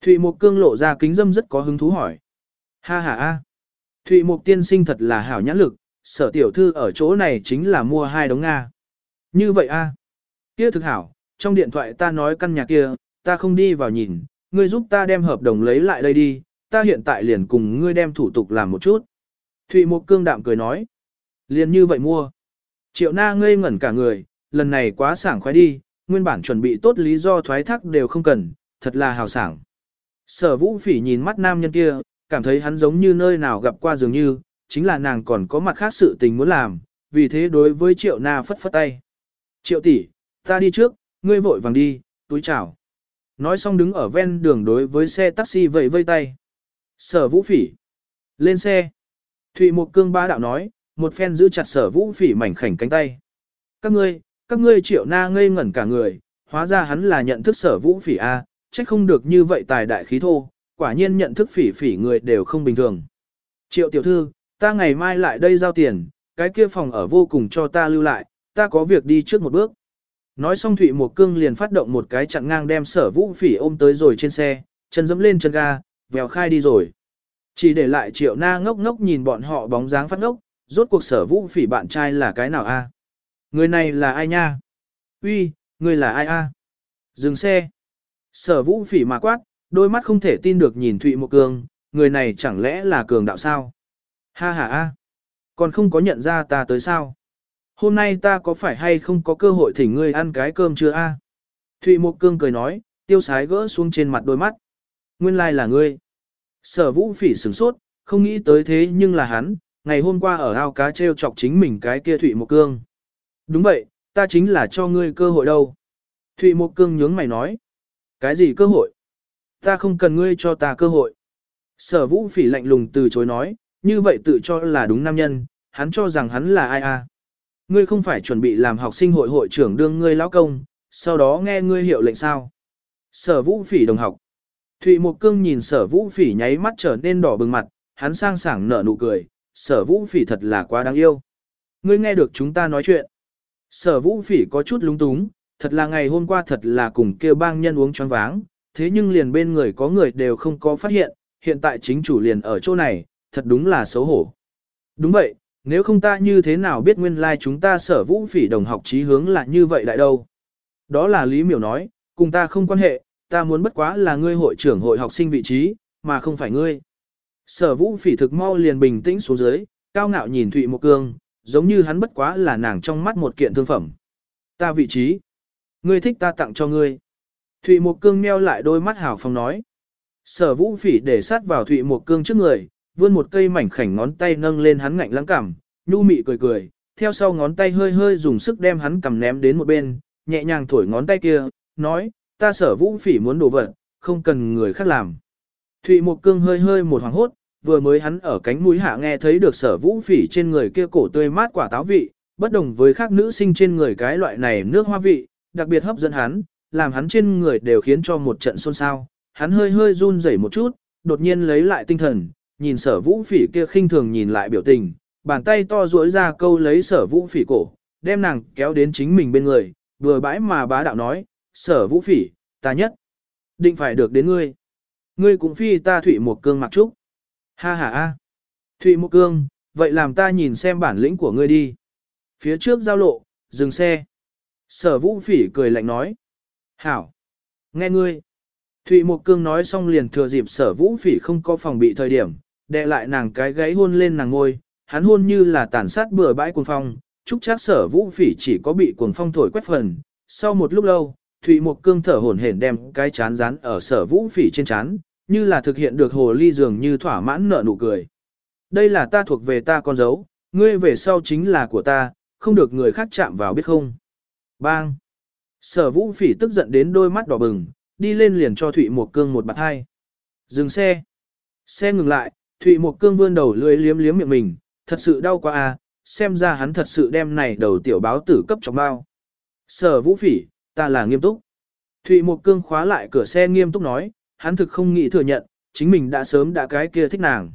Thụy Mộc Cương lộ ra kính dâm rất có hứng thú hỏi. Ha ha ha, Thụy Mộc tiên sinh thật là hảo nhãn lực, sở tiểu thư ở chỗ này chính là mua hai đống Nga. Như vậy a. Kia thực hảo, trong điện thoại ta nói căn nhà kia, ta không đi vào nhìn, ngươi giúp ta đem hợp đồng lấy lại đây đi, ta hiện tại liền cùng ngươi đem thủ tục làm một chút. Thụy Mộc Cương đạm cười nói. Liền như vậy mua. Triệu na ngây ngẩn cả người, lần này quá sảng khoái đi, nguyên bản chuẩn bị tốt lý do thoái thác đều không cần, thật là hào sảng. Sở vũ phỉ nhìn mắt nam nhân kia, cảm thấy hắn giống như nơi nào gặp qua dường như, chính là nàng còn có mặt khác sự tình muốn làm, vì thế đối với triệu na phất phất tay. Triệu tỷ, ta đi trước, ngươi vội vàng đi, túi chào. Nói xong đứng ở ven đường đối với xe taxi vẫy vây tay. Sở vũ phỉ. Lên xe. Thụy một cương ba đạo nói, một phen giữ chặt sở vũ phỉ mảnh khảnh cánh tay. Các ngươi, các ngươi triệu na ngây ngẩn cả người, hóa ra hắn là nhận thức sở vũ phỉ à, A, trách không được như vậy tài đại khí thô, quả nhiên nhận thức phỉ phỉ người đều không bình thường. Triệu tiểu thư, ta ngày mai lại đây giao tiền, cái kia phòng ở vô cùng cho ta lưu lại, ta có việc đi trước một bước. Nói xong Thụy Một Cương liền phát động một cái chặn ngang đem sở vũ phỉ ôm tới rồi trên xe, chân dẫm lên chân ga, vèo khai đi rồi. Chỉ để lại triệu na ngốc ngốc nhìn bọn họ bóng dáng phát ngốc, rốt cuộc sở vũ phỉ bạn trai là cái nào a? À? Người này là ai nha? Uy, người là ai a? À? Dừng xe. Sở vũ phỉ mà quát, đôi mắt không thể tin được nhìn Thụy Một Cương, người này chẳng lẽ là cường đạo sao? Ha ha a, còn không có nhận ra ta tới sao? Hôm nay ta có phải hay không có cơ hội thỉnh ngươi ăn cái cơm chưa a? Thụy Mộc Cương cười nói, tiêu sái gỡ xuống trên mặt đôi mắt. Nguyên lai like là ngươi. Sở vũ phỉ sửng sốt, không nghĩ tới thế nhưng là hắn, ngày hôm qua ở ao cá treo chọc chính mình cái kia Thụy Mộc Cương. Đúng vậy, ta chính là cho ngươi cơ hội đâu. Thụy Mộc Cương nhướng mày nói. Cái gì cơ hội? Ta không cần ngươi cho ta cơ hội. Sở vũ phỉ lạnh lùng từ chối nói, như vậy tự cho là đúng nam nhân, hắn cho rằng hắn là ai à. Ngươi không phải chuẩn bị làm học sinh hội hội trưởng đương ngươi lão công, sau đó nghe ngươi hiệu lệnh sao. Sở vũ phỉ đồng học. Thụy Mộc Cương nhìn sở vũ phỉ nháy mắt trở nên đỏ bừng mặt, hắn sang sảng nở nụ cười, sở vũ phỉ thật là quá đáng yêu. Ngươi nghe được chúng ta nói chuyện. Sở vũ phỉ có chút lúng túng, thật là ngày hôm qua thật là cùng kêu bang nhân uống choáng váng, thế nhưng liền bên người có người đều không có phát hiện, hiện tại chính chủ liền ở chỗ này, thật đúng là xấu hổ. Đúng vậy, nếu không ta như thế nào biết nguyên lai like chúng ta sở vũ phỉ đồng học trí hướng là như vậy đại đâu. Đó là Lý Miểu nói, cùng ta không quan hệ, ta muốn bất quá là ngươi hội trưởng hội học sinh vị trí, mà không phải ngươi. Sở vũ phỉ thực mau liền bình tĩnh xuống dưới, cao ngạo nhìn Thụy Mộc Cương, giống như hắn bất quá là nàng trong mắt một kiện thương phẩm. Ta vị trí. Ngươi thích ta tặng cho ngươi. Thụy Mộc Cương meo lại đôi mắt hào phong nói. Sở vũ phỉ để sát vào Thụy Mộc Cương trước người, vươn một cây mảnh khảnh ngón tay nâng lên hắn ngạnh lãng cảm, nhu mị cười cười, theo sau ngón tay hơi hơi dùng sức đem hắn cầm ném đến một bên, nhẹ nhàng thổi ngón tay kia, nói, ta sở vũ phỉ muốn đổ vật, không cần người khác làm. Thụy Một Cương hơi hơi một hoàng hốt, vừa mới hắn ở cánh mũi hạ nghe thấy được sở vũ phỉ trên người kia cổ tươi mát quả táo vị, bất đồng với khác nữ sinh trên người cái loại này nước hoa vị, đặc biệt hấp dẫn hắn, làm hắn trên người đều khiến cho một trận xôn xao. Hắn hơi hơi run rẩy một chút, đột nhiên lấy lại tinh thần, nhìn sở vũ phỉ kia khinh thường nhìn lại biểu tình, bàn tay to duỗi ra câu lấy sở vũ phỉ cổ, đem nàng kéo đến chính mình bên người, vừa bãi mà bá đạo nói, sở vũ phỉ, ta nhất, định phải được đến ngươi. Ngươi cũng phi ta thủy một cương mặc trúc. Ha ha ha, Thụy một cương, vậy làm ta nhìn xem bản lĩnh của ngươi đi. Phía trước giao lộ, dừng xe. Sở vũ phỉ cười lạnh nói. Hảo. Nghe ngươi. Thụy Mộc Cương nói xong liền thừa dịp sở vũ phỉ không có phòng bị thời điểm, đè lại nàng cái gáy hôn lên nàng ngôi, hắn hôn như là tàn sát bừa bãi cuồng phong, chúc chắc sở vũ phỉ chỉ có bị cuồng phong thổi quét phần. Sau một lúc lâu, Thụy Mộc Cương thở hổn hển đem cái chán rán ở sở vũ phỉ trên chán, như là thực hiện được hồ ly dường như thỏa mãn nợ nụ cười. Đây là ta thuộc về ta con dấu, ngươi về sau chính là của ta, không được người khác chạm vào biết không. Bang! Sở vũ phỉ tức giận đến đôi mắt đỏ bừng, đi lên liền cho Thụy Mộc Cương một bạt hai. Dừng xe. Xe ngừng lại, Thụy Mộc Cương vươn đầu lưỡi liếm liếm miệng mình, thật sự đau quá à, xem ra hắn thật sự đem này đầu tiểu báo tử cấp trong bao. Sở vũ phỉ, ta là nghiêm túc. Thụy Mộc Cương khóa lại cửa xe nghiêm túc nói, hắn thực không nghĩ thừa nhận, chính mình đã sớm đã cái kia thích nàng.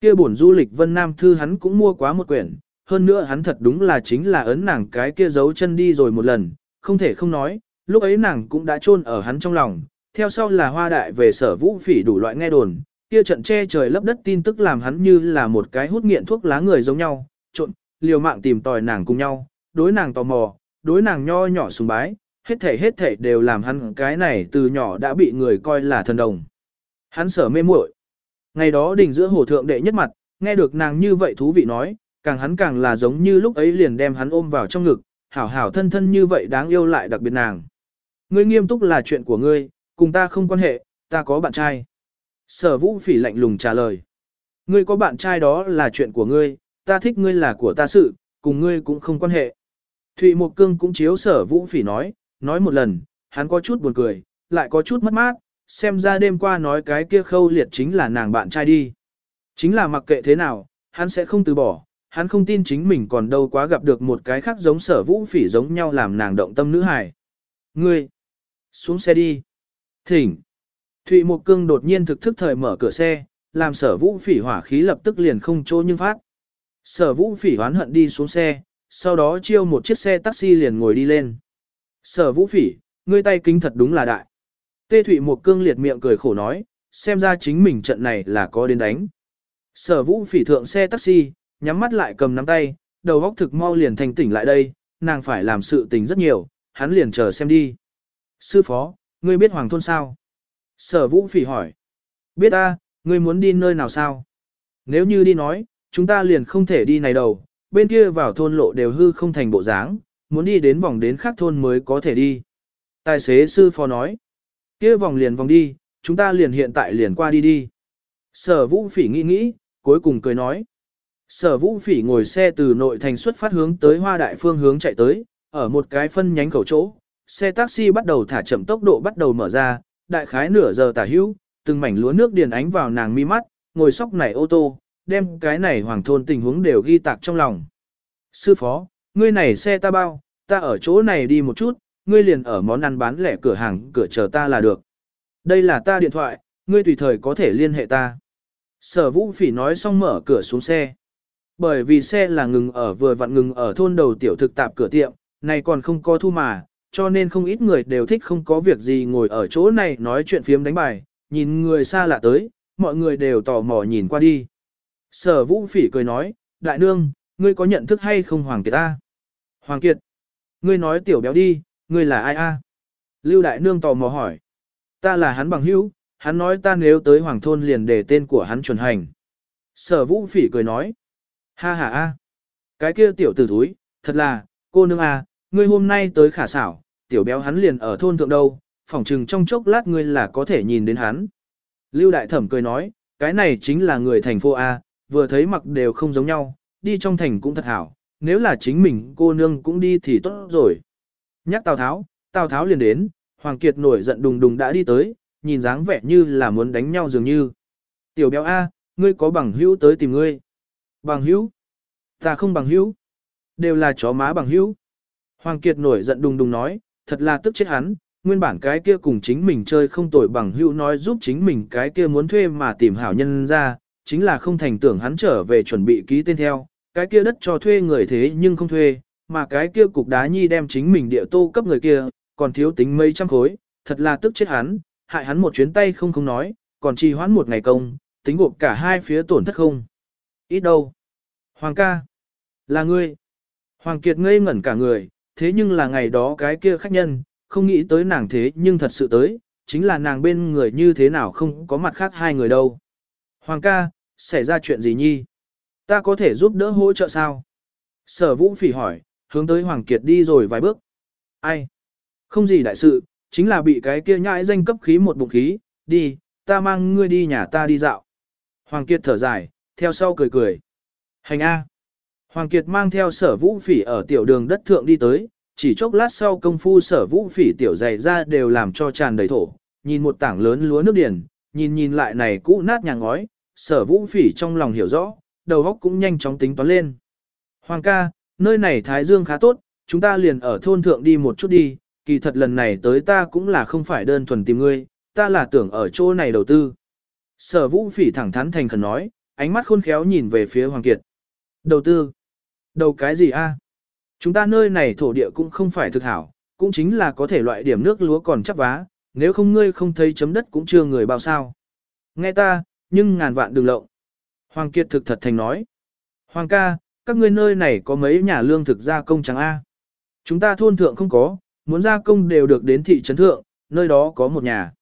Kia bổn du lịch Vân Nam Thư hắn cũng mua quá một quyển, hơn nữa hắn thật đúng là chính là ấn nàng cái kia giấu chân đi rồi một lần, không thể không nói, lúc ấy nàng cũng đã chôn ở hắn trong lòng, theo sau là hoa đại về sở vũ phỉ đủ loại nghe đồn, kia trận che trời lấp đất tin tức làm hắn như là một cái hút nghiện thuốc lá người giống nhau, trộn, liều mạng tìm tòi nàng cùng nhau, đối nàng tò mò, đối nàng nho nhỏ sùng bái, hết thể hết thể đều làm hắn cái này từ nhỏ đã bị người coi là thần đồng. Hắn sở mê muội. Ngày đó đỉnh giữa hồ thượng đệ nhất mặt, nghe được nàng như vậy thú vị nói, càng hắn càng là giống như lúc ấy liền đem hắn ôm vào trong ngực, hảo hảo thân thân như vậy đáng yêu lại đặc biệt nàng. Ngươi nghiêm túc là chuyện của ngươi, cùng ta không quan hệ, ta có bạn trai. Sở vũ phỉ lạnh lùng trả lời. Ngươi có bạn trai đó là chuyện của ngươi, ta thích ngươi là của ta sự, cùng ngươi cũng không quan hệ. Thụy Mộc Cương cũng chiếu sở vũ phỉ nói, nói một lần, hắn có chút buồn cười, lại có chút mất mát, xem ra đêm qua nói cái kia khâu liệt chính là nàng bạn trai đi. Chính là mặc kệ thế nào, hắn sẽ không từ bỏ, hắn không tin chính mình còn đâu quá gặp được một cái khác giống sở vũ phỉ giống nhau làm nàng động tâm nữ hài. Ngươi, xuống xe đi. Thỉnh. Thụy Mộc Cương đột nhiên thực thức thời mở cửa xe, làm sở vũ phỉ hỏa khí lập tức liền không chỗ nhưng phát. Sở vũ phỉ hoán hận đi xuống xe, sau đó chiêu một chiếc xe taxi liền ngồi đi lên. Sở vũ phỉ, ngươi tay kính thật đúng là đại. Tê Thụy Mộc cương liệt miệng cười khổ nói, xem ra chính mình trận này là có đến đánh. Sở vũ phỉ thượng xe taxi, nhắm mắt lại cầm nắm tay, đầu góc thực mau liền thành tỉnh lại đây, nàng phải làm sự tình rất nhiều, hắn liền chờ xem đi. Sư phó, ngươi biết hoàng thôn sao? Sở vũ phỉ hỏi. Biết ta, ngươi muốn đi nơi nào sao? Nếu như đi nói, chúng ta liền không thể đi này đâu, bên kia vào thôn lộ đều hư không thành bộ dáng, muốn đi đến vòng đến khác thôn mới có thể đi. Tài xế sư phó nói. kia vòng liền vòng đi, chúng ta liền hiện tại liền qua đi đi. Sở vũ phỉ nghĩ nghĩ, cuối cùng cười nói. Sở vũ phỉ ngồi xe từ nội thành xuất phát hướng tới hoa đại phương hướng chạy tới, ở một cái phân nhánh khẩu chỗ, xe taxi bắt đầu thả chậm tốc độ bắt đầu mở ra, đại khái nửa giờ tả hữu, từng mảnh lúa nước điền ánh vào nàng mi mắt, ngồi sóc nảy ô tô, đem cái này hoàng thôn tình huống đều ghi tạc trong lòng. Sư phó, ngươi này xe ta bao, ta ở chỗ này đi một chút, ngươi liền ở món ăn bán lẻ cửa hàng cửa chờ ta là được. Đây là ta điện thoại, ngươi tùy thời có thể liên hệ ta. Sở vũ phỉ nói xong mở cửa xuống xe. Bởi vì xe là ngừng ở vừa vặn ngừng ở thôn đầu tiểu thực tạp cửa tiệm, này còn không có thu mà, cho nên không ít người đều thích không có việc gì ngồi ở chỗ này nói chuyện phiếm đánh bài, nhìn người xa lạ tới, mọi người đều tò mò nhìn qua đi. Sở vũ phỉ cười nói, đại nương, ngươi có nhận thức hay không Hoàng Kiệt ta? Hoàng Kiệt, ngươi nói tiểu béo đi, ngươi là ai a? Lưu đại nương tò mò hỏi. Ta là hắn bằng hữu, hắn nói ta nếu tới Hoàng Thôn liền để tên của hắn chuẩn hành. Sở vũ phỉ cười nói. Ha ha a, cái kia tiểu tử thúi, thật là, cô nương a, ngươi hôm nay tới khả xảo, tiểu béo hắn liền ở thôn thượng đâu, phỏng chừng trong chốc lát ngươi là có thể nhìn đến hắn. Lưu đại thẩm cười nói, cái này chính là người thành phố A, vừa thấy mặc đều không giống nhau, đi trong thành cũng thật hảo, nếu là chính mình cô nương cũng đi thì tốt rồi. Nhắc Tào Tháo, Tào Tháo liền đến, Hoàng Kiệt nổi giận đùng đùng đã đi tới, nhìn dáng vẻ như là muốn đánh nhau dường như. Tiểu béo A, ngươi có bằng hữu tới tìm ngươi. Bằng hữu? Ta không bằng hữu. Đều là chó má bằng hữu. Hoàng Kiệt nổi giận đùng đùng nói, thật là tức chết hắn, nguyên bản cái kia cùng chính mình chơi không tội bằng hữu nói giúp chính mình cái kia muốn thuê mà tìm hảo nhân ra, chính là không thành tưởng hắn trở về chuẩn bị ký tên theo, cái kia đất cho thuê người thế nhưng không thuê, mà cái kia cục đá nhi đem chính mình địa tô cấp người kia, còn thiếu tính mấy trăm khối, thật là tức chết hắn, hại hắn một chuyến tay không không nói, còn trì hoãn một ngày công, tính gộp cả hai phía tổn thất không. Ít đâu. Hoàng ca. Là ngươi. Hoàng Kiệt ngây ngẩn cả người, thế nhưng là ngày đó cái kia khách nhân, không nghĩ tới nàng thế nhưng thật sự tới, chính là nàng bên người như thế nào không có mặt khác hai người đâu. Hoàng ca, xảy ra chuyện gì nhi? Ta có thể giúp đỡ hỗ trợ sao? Sở vũ phỉ hỏi, hướng tới Hoàng Kiệt đi rồi vài bước. Ai? Không gì đại sự, chính là bị cái kia nhãi danh cấp khí một bụng khí, đi, ta mang ngươi đi nhà ta đi dạo. Hoàng Kiệt thở dài, theo sau cười cười. Hành A. Hoàng Kiệt mang theo sở vũ phỉ ở tiểu đường đất thượng đi tới, chỉ chốc lát sau công phu sở vũ phỉ tiểu dày ra đều làm cho tràn đầy thổ, nhìn một tảng lớn lúa nước điển, nhìn nhìn lại này cũ nát nhà ngói, sở vũ phỉ trong lòng hiểu rõ, đầu óc cũng nhanh chóng tính toán lên. Hoàng ca, nơi này Thái Dương khá tốt, chúng ta liền ở thôn thượng đi một chút đi, kỳ thật lần này tới ta cũng là không phải đơn thuần tìm ngươi, ta là tưởng ở chỗ này đầu tư. Sở vũ phỉ thẳng thắn thành khẩn nói, ánh mắt khôn khéo nhìn về phía Hoàng Kiệt. Đầu tư? Đầu cái gì a? Chúng ta nơi này thổ địa cũng không phải thực hảo, cũng chính là có thể loại điểm nước lúa còn chắc vá, nếu không ngươi không thấy chấm đất cũng chưa người bao sao. Nghe ta, nhưng ngàn vạn đừng lộng. Hoàng Kiệt thực thật thành nói. Hoàng ca, các ngươi nơi này có mấy nhà lương thực gia công chẳng A. Chúng ta thôn thượng không có, muốn gia công đều được đến thị trấn thượng, nơi đó có một nhà.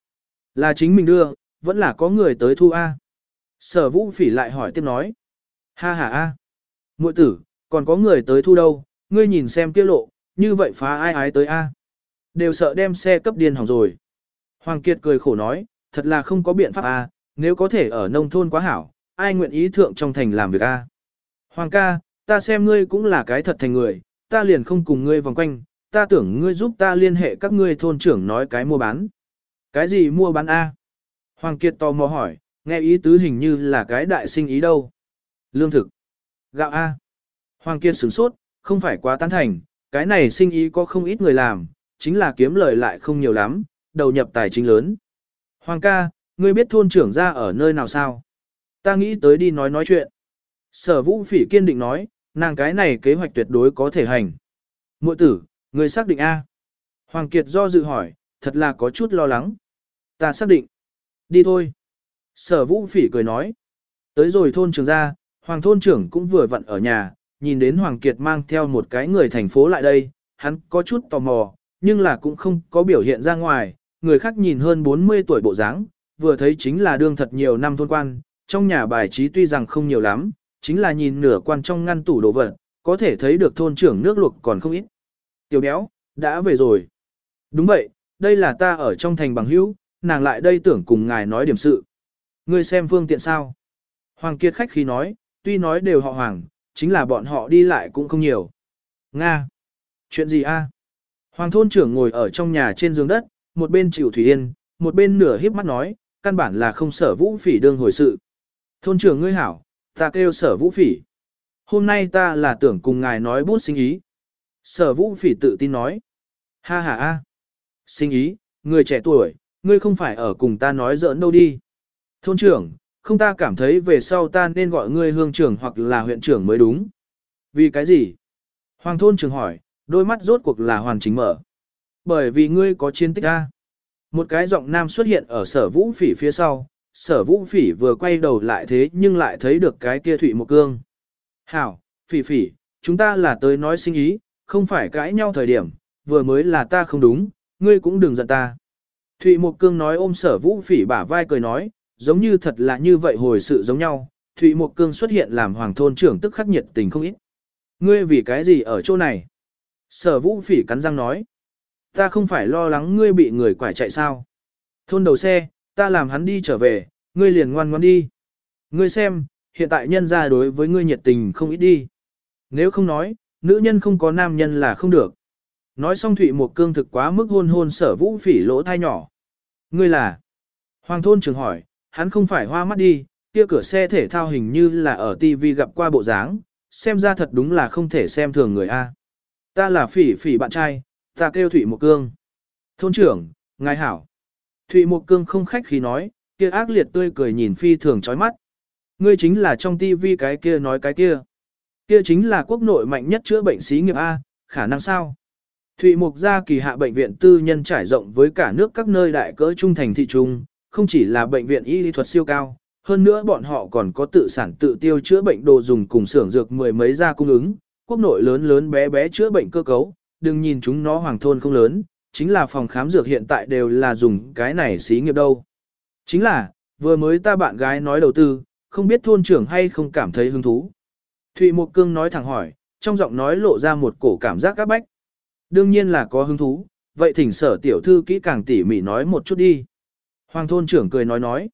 Là chính mình đưa, vẫn là có người tới thu A. Sở vũ phỉ lại hỏi tiếp nói. Ha ha A. muội tử, còn có người tới thu đâu, ngươi nhìn xem kia lộ, như vậy phá ai ái tới A. Đều sợ đem xe cấp điên hỏng rồi. Hoàng Kiệt cười khổ nói, thật là không có biện pháp A, nếu có thể ở nông thôn quá hảo, ai nguyện ý thượng trong thành làm việc A. Hoàng ca, ta xem ngươi cũng là cái thật thành người, ta liền không cùng ngươi vòng quanh, ta tưởng ngươi giúp ta liên hệ các ngươi thôn trưởng nói cái mua bán. Cái gì mua bán A? Hoàng Kiệt tò mò hỏi, nghe ý tứ hình như là cái đại sinh ý đâu. Lương thực. Gạo A. Hoàng Kiệt sửng sốt, không phải quá tán thành, cái này sinh ý có không ít người làm, chính là kiếm lời lại không nhiều lắm, đầu nhập tài chính lớn. Hoàng ca, ngươi biết thôn trưởng ra ở nơi nào sao? Ta nghĩ tới đi nói nói chuyện. Sở vũ phỉ kiên định nói, nàng cái này kế hoạch tuyệt đối có thể hành. Mội tử, ngươi xác định A. Hoàng Kiệt do dự hỏi, thật là có chút lo lắng. Ta xác định. Đi thôi. Sở vũ phỉ cười nói. Tới rồi thôn trưởng ra, hoàng thôn trưởng cũng vừa vặn ở nhà, nhìn đến Hoàng Kiệt mang theo một cái người thành phố lại đây, hắn có chút tò mò, nhưng là cũng không có biểu hiện ra ngoài, người khác nhìn hơn 40 tuổi bộ dáng, vừa thấy chính là đương thật nhiều năm thôn quan, trong nhà bài trí tuy rằng không nhiều lắm, chính là nhìn nửa quan trong ngăn tủ đồ vật, có thể thấy được thôn trưởng nước luộc còn không ít. Tiểu béo, đã về rồi. Đúng vậy, đây là ta ở trong thành bằng hữu, nàng lại đây tưởng cùng ngài nói điểm sự. Ngươi xem phương tiện sao? Hoàng Kiệt khách khí nói, tuy nói đều họ Hoàng, chính là bọn họ đi lại cũng không nhiều. Nga! Chuyện gì a? Hoàng thôn trưởng ngồi ở trong nhà trên giường đất, một bên chịu thủy yên, một bên nửa híp mắt nói, căn bản là không sở vũ phỉ đương hồi sự. Thôn trưởng ngươi hảo, ta kêu sở vũ phỉ. Hôm nay ta là tưởng cùng ngài nói bút sinh ý. Sở vũ phỉ tự tin nói. Ha ha a. Sinh ý, người trẻ tuổi, ngươi không phải ở cùng ta nói giỡn đâu đi. Thôn trưởng, không ta cảm thấy về sau ta nên gọi ngươi hương trưởng hoặc là huyện trưởng mới đúng. Vì cái gì? Hoàng thôn trưởng hỏi, đôi mắt rốt cuộc là hoàn chỉnh mở. Bởi vì ngươi có chiến tích A. Một cái giọng nam xuất hiện ở sở vũ phỉ phía sau, sở vũ phỉ vừa quay đầu lại thế nhưng lại thấy được cái kia thủy một cương. Hảo, phỉ phỉ, chúng ta là tới nói sinh ý, không phải cãi nhau thời điểm, vừa mới là ta không đúng, ngươi cũng đừng giận ta. Thụy Mộc Cương nói ôm sở vũ phỉ bả vai cười nói, giống như thật là như vậy hồi sự giống nhau, Thụy Mộc Cương xuất hiện làm hoàng thôn trưởng tức khắc nhiệt tình không ít. Ngươi vì cái gì ở chỗ này? Sở vũ phỉ cắn răng nói. Ta không phải lo lắng ngươi bị người quải chạy sao. Thôn đầu xe, ta làm hắn đi trở về, ngươi liền ngoan ngoan đi. Ngươi xem, hiện tại nhân ra đối với ngươi nhiệt tình không ít đi. Nếu không nói, nữ nhân không có nam nhân là không được. Nói xong Thụy Mộc Cương thực quá mức hôn hôn sở vũ phỉ lỗ thai nhỏ. Ngươi là? Hoàng thôn trưởng hỏi, hắn không phải hoa mắt đi, kia cửa xe thể thao hình như là ở TV gặp qua bộ dáng, xem ra thật đúng là không thể xem thường người A. Ta là phỉ phỉ bạn trai, ta kêu Thụy Mộc Cương. Thôn trưởng, ngài hảo. Thụy Mộc Cương không khách khí nói, kia ác liệt tươi cười nhìn phi thường chói mắt. Ngươi chính là trong TV cái kia nói cái kia. Kia chính là quốc nội mạnh nhất chữa bệnh sĩ nghiệp A, khả năng sao? Thụy Mộc gia kỳ hạ bệnh viện tư nhân trải rộng với cả nước các nơi đại cỡ trung thành thị trung, không chỉ là bệnh viện y lý thuật siêu cao, hơn nữa bọn họ còn có tự sản tự tiêu chữa bệnh đồ dùng cùng xưởng dược mười mấy gia cung ứng, quốc nội lớn lớn bé bé chữa bệnh cơ cấu, đừng nhìn chúng nó hoàng thôn không lớn, chính là phòng khám dược hiện tại đều là dùng cái này xí nghiệp đâu. Chính là, vừa mới ta bạn gái nói đầu tư, không biết thôn trưởng hay không cảm thấy hứng thú. Thụy Mộc Cương nói thẳng hỏi, trong giọng nói lộ ra một cổ cảm giác các bách. Đương nhiên là có hứng thú, vậy thỉnh sở tiểu thư kỹ càng tỉ mỉ nói một chút đi. Hoàng thôn trưởng cười nói nói.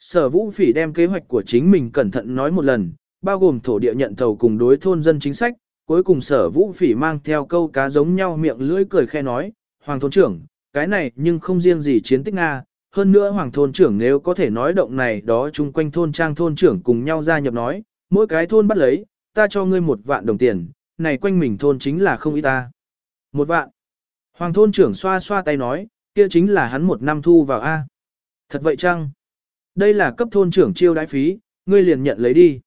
Sở vũ phỉ đem kế hoạch của chính mình cẩn thận nói một lần, bao gồm thổ địa nhận thầu cùng đối thôn dân chính sách, cuối cùng sở vũ phỉ mang theo câu cá giống nhau miệng lưỡi cười khe nói, Hoàng thôn trưởng, cái này nhưng không riêng gì chiến tích Nga, hơn nữa Hoàng thôn trưởng nếu có thể nói động này đó chung quanh thôn trang thôn trưởng cùng nhau gia nhập nói, mỗi cái thôn bắt lấy, ta cho ngươi một vạn đồng tiền, này quanh mình thôn chính là không ít ta. Một vạn. Hoàng thôn trưởng xoa xoa tay nói, kia chính là hắn một năm thu vào A. Thật vậy chăng? Đây là cấp thôn trưởng chiêu đãi phí, ngươi liền nhận lấy đi.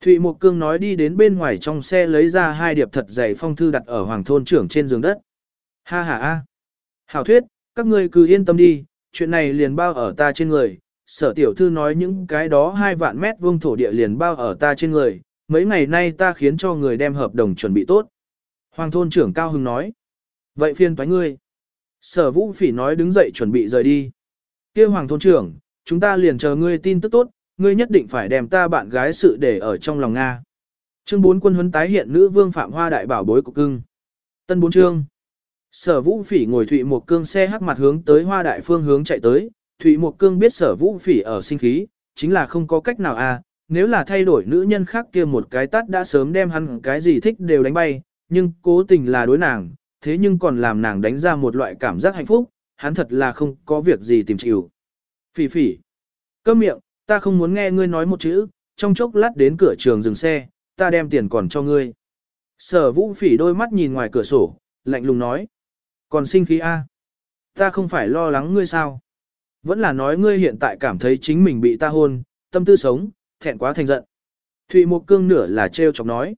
Thụy Mộc Cương nói đi đến bên ngoài trong xe lấy ra hai điệp thật dày phong thư đặt ở hoàng thôn trưởng trên giường đất. Ha ha ha. Hảo thuyết, các ngươi cứ yên tâm đi, chuyện này liền bao ở ta trên người. Sở tiểu thư nói những cái đó hai vạn mét vuông thổ địa liền bao ở ta trên người. Mấy ngày nay ta khiến cho người đem hợp đồng chuẩn bị tốt. Hoàng thôn trưởng cao hưng nói. Vậy phiên toái ngươi. Sở vũ phỉ nói đứng dậy chuẩn bị rời đi kia hoàng thôn trưởng, chúng ta liền chờ ngươi tin tức tốt, ngươi nhất định phải đem ta bạn gái sự để ở trong lòng Nga. Chương 4 quân huấn tái hiện nữ vương Phạm Hoa đại bảo bối của cưng. Tân 4 chương. Sở Vũ Phỉ ngồi Thụy một Cương xe hắc mặt hướng tới Hoa đại phương hướng chạy tới, Thụy một Cương biết Sở Vũ Phỉ ở sinh khí, chính là không có cách nào à, nếu là thay đổi nữ nhân khác kia một cái tắt đã sớm đem hắn cái gì thích đều đánh bay, nhưng cố tình là đối nàng, thế nhưng còn làm nàng đánh ra một loại cảm giác hạnh phúc, hắn thật là không có việc gì tìm chịu. Phỉ phỉ. Câm miệng, ta không muốn nghe ngươi nói một chữ, trong chốc lát đến cửa trường dừng xe, ta đem tiền còn cho ngươi. Sở vũ phỉ đôi mắt nhìn ngoài cửa sổ, lạnh lùng nói. Còn sinh khí A. Ta không phải lo lắng ngươi sao. Vẫn là nói ngươi hiện tại cảm thấy chính mình bị ta hôn, tâm tư sống, thẹn quá thành giận. Thụy một cương nửa là trêu chọc nói.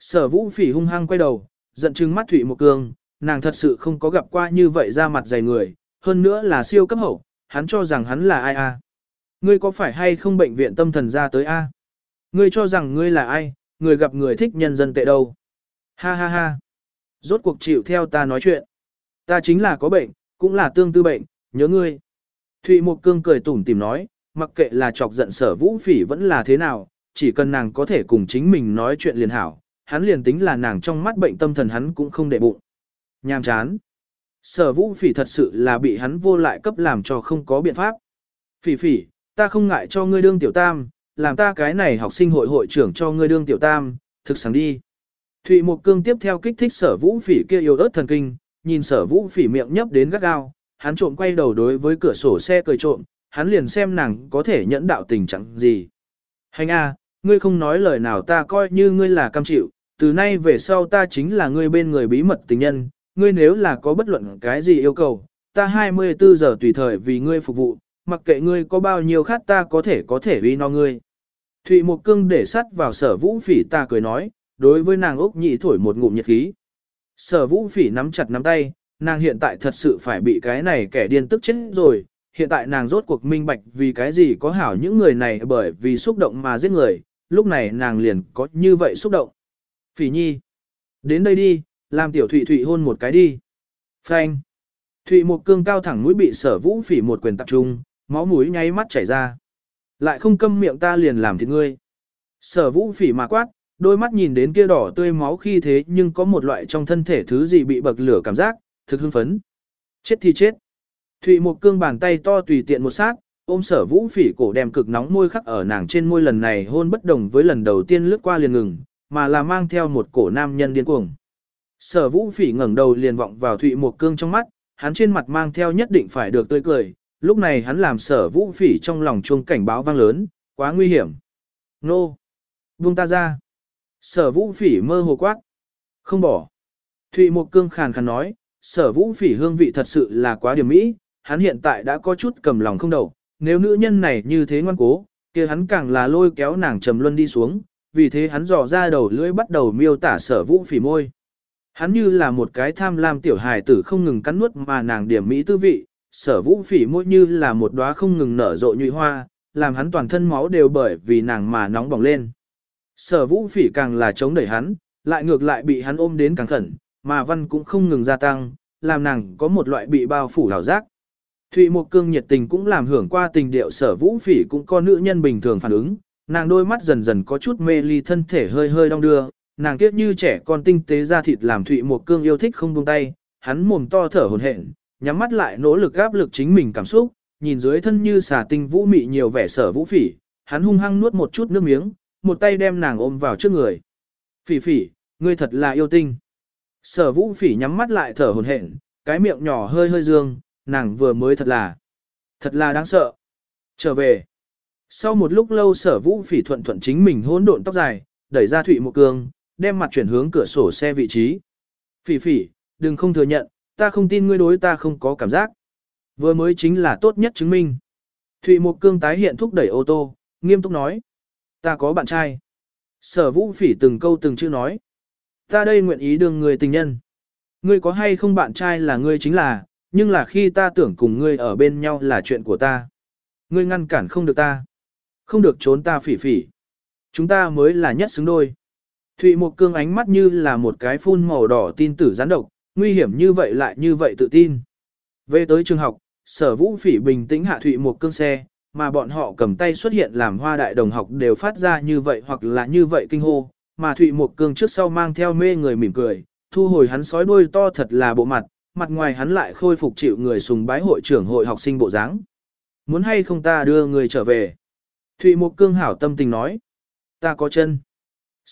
Sở vũ phỉ hung hăng quay đầu, giận trừng mắt Thụy một cương, nàng thật sự không có gặp qua như vậy ra mặt dày người, hơn nữa là siêu cấp hậu, hắn cho rằng hắn là ai a? Ngươi có phải hay không bệnh viện tâm thần ra tới a? Ngươi cho rằng ngươi là ai, người gặp người thích nhân dân tệ đâu. Ha ha ha. Rốt cuộc chịu theo ta nói chuyện. Ta chính là có bệnh, cũng là tương tư bệnh, nhớ ngươi. Thụy Mộc Cương cười tủm tìm nói, mặc kệ là chọc giận sở vũ phỉ vẫn là thế nào, chỉ cần nàng có thể cùng chính mình nói chuyện liền hảo, hắn liền tính là nàng trong mắt bệnh tâm thần hắn cũng không để bụng. Nhàm chán. Sở vũ phỉ thật sự là bị hắn vô lại cấp làm cho không có biện pháp. Phỉ phỉ, ta không ngại cho ngươi đương tiểu tam, làm ta cái này học sinh hội hội trưởng cho ngươi đương tiểu tam, thực sáng đi. Thụy Mộc Cương tiếp theo kích thích sở vũ phỉ kia yêu ớt thần kinh, nhìn sở vũ phỉ miệng nhấp đến gắt gao, hắn trộm quay đầu đối với cửa sổ xe cười trộm, hắn liền xem nàng có thể nhẫn đạo tình trạng gì. Hành a, ngươi không nói lời nào ta coi như ngươi là cam chịu, từ nay về sau ta chính là ngươi bên người bí mật tình nhân, ngươi nếu là có bất luận cái gì yêu cầu, ta 24 giờ tùy thời vì ngươi phục vụ, mặc kệ ngươi có bao nhiêu khát ta có thể có thể uy no ngươi. Thụy Mộc Cương để sắt vào sở vũ phỉ ta cười nói, đối với nàng Úc nhị thổi một ngụm nhiệt khí. Sở vũ phỉ nắm chặt nắm tay, nàng hiện tại thật sự phải bị cái này kẻ điên tức chết rồi, hiện tại nàng rốt cuộc minh bạch vì cái gì có hảo những người này bởi vì xúc động mà giết người, lúc này nàng liền có như vậy xúc động. Phỉ nhi, đến đây đi, làm tiểu thụy thụy hôn một cái đi. Phanh. Thụy một cương cao thẳng mũi bị sở vũ phỉ một quyền tập trung, máu mũi nháy mắt chảy ra. Lại không câm miệng ta liền làm thịt ngươi. Sở vũ phỉ mà quát, đôi mắt nhìn đến kia đỏ tươi máu khi thế nhưng có một loại trong thân thể thứ gì bị bậc lửa cảm giác, thực hưng phấn. Chết thì chết. Thụy một cương bàn tay to tùy tiện một sát, ôm sở vũ phỉ cổ đem cực nóng môi khắc ở nàng trên môi lần này hôn bất đồng với lần đầu tiên lướt qua liền ngừng, mà là mang theo một cổ nam nhân điên cuồng. Sở vũ phỉ ngẩng đầu liền vọng vào Thụy một cương trong mắt, hắn trên mặt mang theo nhất định phải được tươi cười, lúc này hắn làm sở vũ phỉ trong lòng chuông cảnh báo vang lớn, quá nguy hiểm. Nô! Buông ta ra! Sở vũ phỉ mơ hồ quát. Không bỏ. Thụy một cương khàn khàn nói, sở vũ phỉ hương vị thật sự là quá điểm mỹ, hắn hiện tại đã có chút cầm lòng không đầu, nếu nữ nhân này như thế ngoan cố, kia hắn càng là lôi kéo nàng trầm luân đi xuống, vì thế hắn dò ra đầu lưỡi bắt đầu miêu tả sở vũ phỉ môi. Hắn như là một cái tham lam tiểu hài tử không ngừng cắn nuốt mà nàng điểm mỹ tư vị, sở vũ phỉ môi như là một đóa không ngừng nở rộ nhụy hoa, làm hắn toàn thân máu đều bởi vì nàng mà nóng bỏng lên. Sở vũ phỉ càng là chống đẩy hắn, lại ngược lại bị hắn ôm đến càng khẩn, mà văn cũng không ngừng gia tăng, làm nàng có một loại bị bao phủ đảo giác. Thụy Mộc Cương nhiệt tình cũng làm hưởng qua tình điệu sở vũ phỉ cũng có nữ nhân bình thường phản ứng, nàng đôi mắt dần dần có chút mê ly thân thể hơi hơi đong đưa, nàng kiết như trẻ con tinh tế ra thịt làm Thụy một Cương yêu thích không buông tay, hắn mồm to thở hổn hển, nhắm mắt lại nỗ lực áp lực chính mình cảm xúc, nhìn dưới thân như xà tinh vũ mị nhiều vẻ sở vũ phỉ, hắn hung hăng nuốt một chút nước miếng, một tay đem nàng ôm vào trước người. Phỉ phỉ, ngươi thật là yêu tinh. Sở vũ phỉ nhắm mắt lại thở hồn hển, cái miệng nhỏ hơi hơi dương, nàng vừa mới thật là, thật là đáng sợ. Trở về. Sau một lúc lâu sở vũ phỉ thuận thuận chính mình hỗn độn tóc dài, đẩy ra thụy một cương, đem mặt chuyển hướng cửa sổ xe vị trí. Phỉ phỉ, đừng không thừa nhận, ta không tin ngươi đối ta không có cảm giác. Vừa mới chính là tốt nhất chứng minh. Thụy Mộc cương tái hiện thúc đẩy ô tô, nghiêm túc nói. Ta có bạn trai. Sở vũ phỉ từng câu từng chữ nói. Ta đây nguyện ý đương người tình nhân. Ngươi có hay không bạn trai là ngươi chính là, nhưng là khi ta tưởng cùng ngươi ở bên nhau là chuyện của ta. Ngươi ngăn cản không được ta. Không được trốn ta phỉ phỉ. Chúng ta mới là nhất xứng đôi. Thụy Mộc cương ánh mắt như là một cái phun màu đỏ tin tử gián độc, nguy hiểm như vậy lại như vậy tự tin. Về tới trường học, sở vũ phỉ bình tĩnh hạ Thụy Mộc cương xe, mà bọn họ cầm tay xuất hiện làm hoa đại đồng học đều phát ra như vậy hoặc là như vậy kinh hô, mà Thụy Mộc Cương trước sau mang theo mê người mỉm cười, thu hồi hắn sói đuôi to thật là bộ mặt, mặt ngoài hắn lại khôi phục chịu người sùng bái hội trưởng hội học sinh bộ dáng. Muốn hay không ta đưa người trở về? Thụy Mộc Cương hảo tâm tình nói. Ta có chân.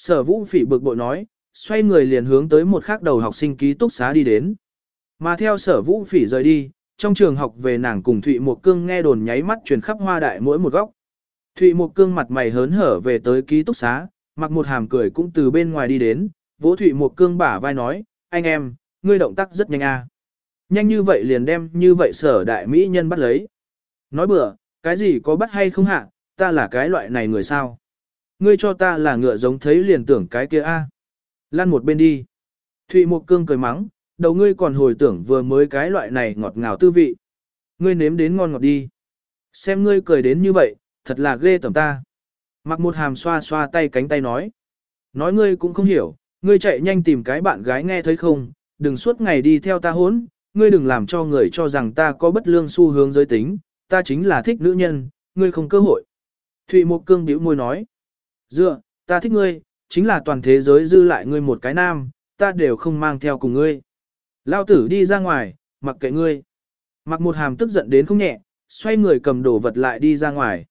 Sở vũ phỉ bực bội nói, xoay người liền hướng tới một khác đầu học sinh ký túc xá đi đến. Mà theo sở vũ phỉ rời đi, trong trường học về nàng cùng Thụy Mộc Cương nghe đồn nháy mắt truyền khắp hoa đại mỗi một góc. Thụy Mộc Cương mặt mày hớn hở về tới ký túc xá, mặc một hàm cười cũng từ bên ngoài đi đến, vỗ Thụy Mộc Cương bả vai nói, anh em, ngươi động tác rất nhanh a. Nhanh như vậy liền đem như vậy sở đại mỹ nhân bắt lấy. Nói bừa, cái gì có bắt hay không hạ, ta là cái loại này người sao. Ngươi cho ta là ngựa giống thấy liền tưởng cái kia a. Lăn một bên đi. Thụy Mộc Cương cười mắng, đầu ngươi còn hồi tưởng vừa mới cái loại này ngọt ngào tư vị. ngươi nếm đến ngon ngọt đi. Xem ngươi cười đến như vậy, thật là ghê tởm ta. Mặc một hàm xoa xoa tay cánh tay nói. Nói ngươi cũng không hiểu, ngươi chạy nhanh tìm cái bạn gái nghe thấy không, đừng suốt ngày đi theo ta hốn, ngươi đừng làm cho người cho rằng ta có bất lương xu hướng giới tính, ta chính là thích nữ nhân, ngươi không cơ hội. Thụy Mộc Cương bĩu môi nói. Dựa, ta thích ngươi, chính là toàn thế giới dư lại ngươi một cái nam, ta đều không mang theo cùng ngươi. Lao tử đi ra ngoài, mặc kệ ngươi. Mặc một hàm tức giận đến không nhẹ, xoay người cầm đồ vật lại đi ra ngoài.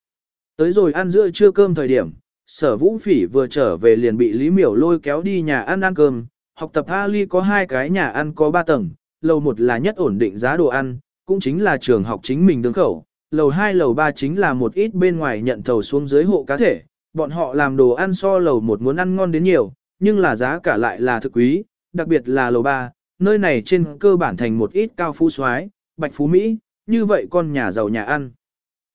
Tới rồi ăn giữa trưa cơm thời điểm, sở vũ phỉ vừa trở về liền bị Lý Miểu lôi kéo đi nhà ăn ăn cơm. Học tập Ali có hai cái nhà ăn có ba tầng, lầu một là nhất ổn định giá đồ ăn, cũng chính là trường học chính mình đứng khẩu. Lầu 2 lầu 3 chính là một ít bên ngoài nhận thầu xuống dưới hộ cá thể, bọn họ làm đồ ăn so lầu một muốn ăn ngon đến nhiều, nhưng là giá cả lại là thực quý, đặc biệt là lầu 3, nơi này trên cơ bản thành một ít cao phú soái, bạch phú Mỹ, như vậy con nhà giàu nhà ăn.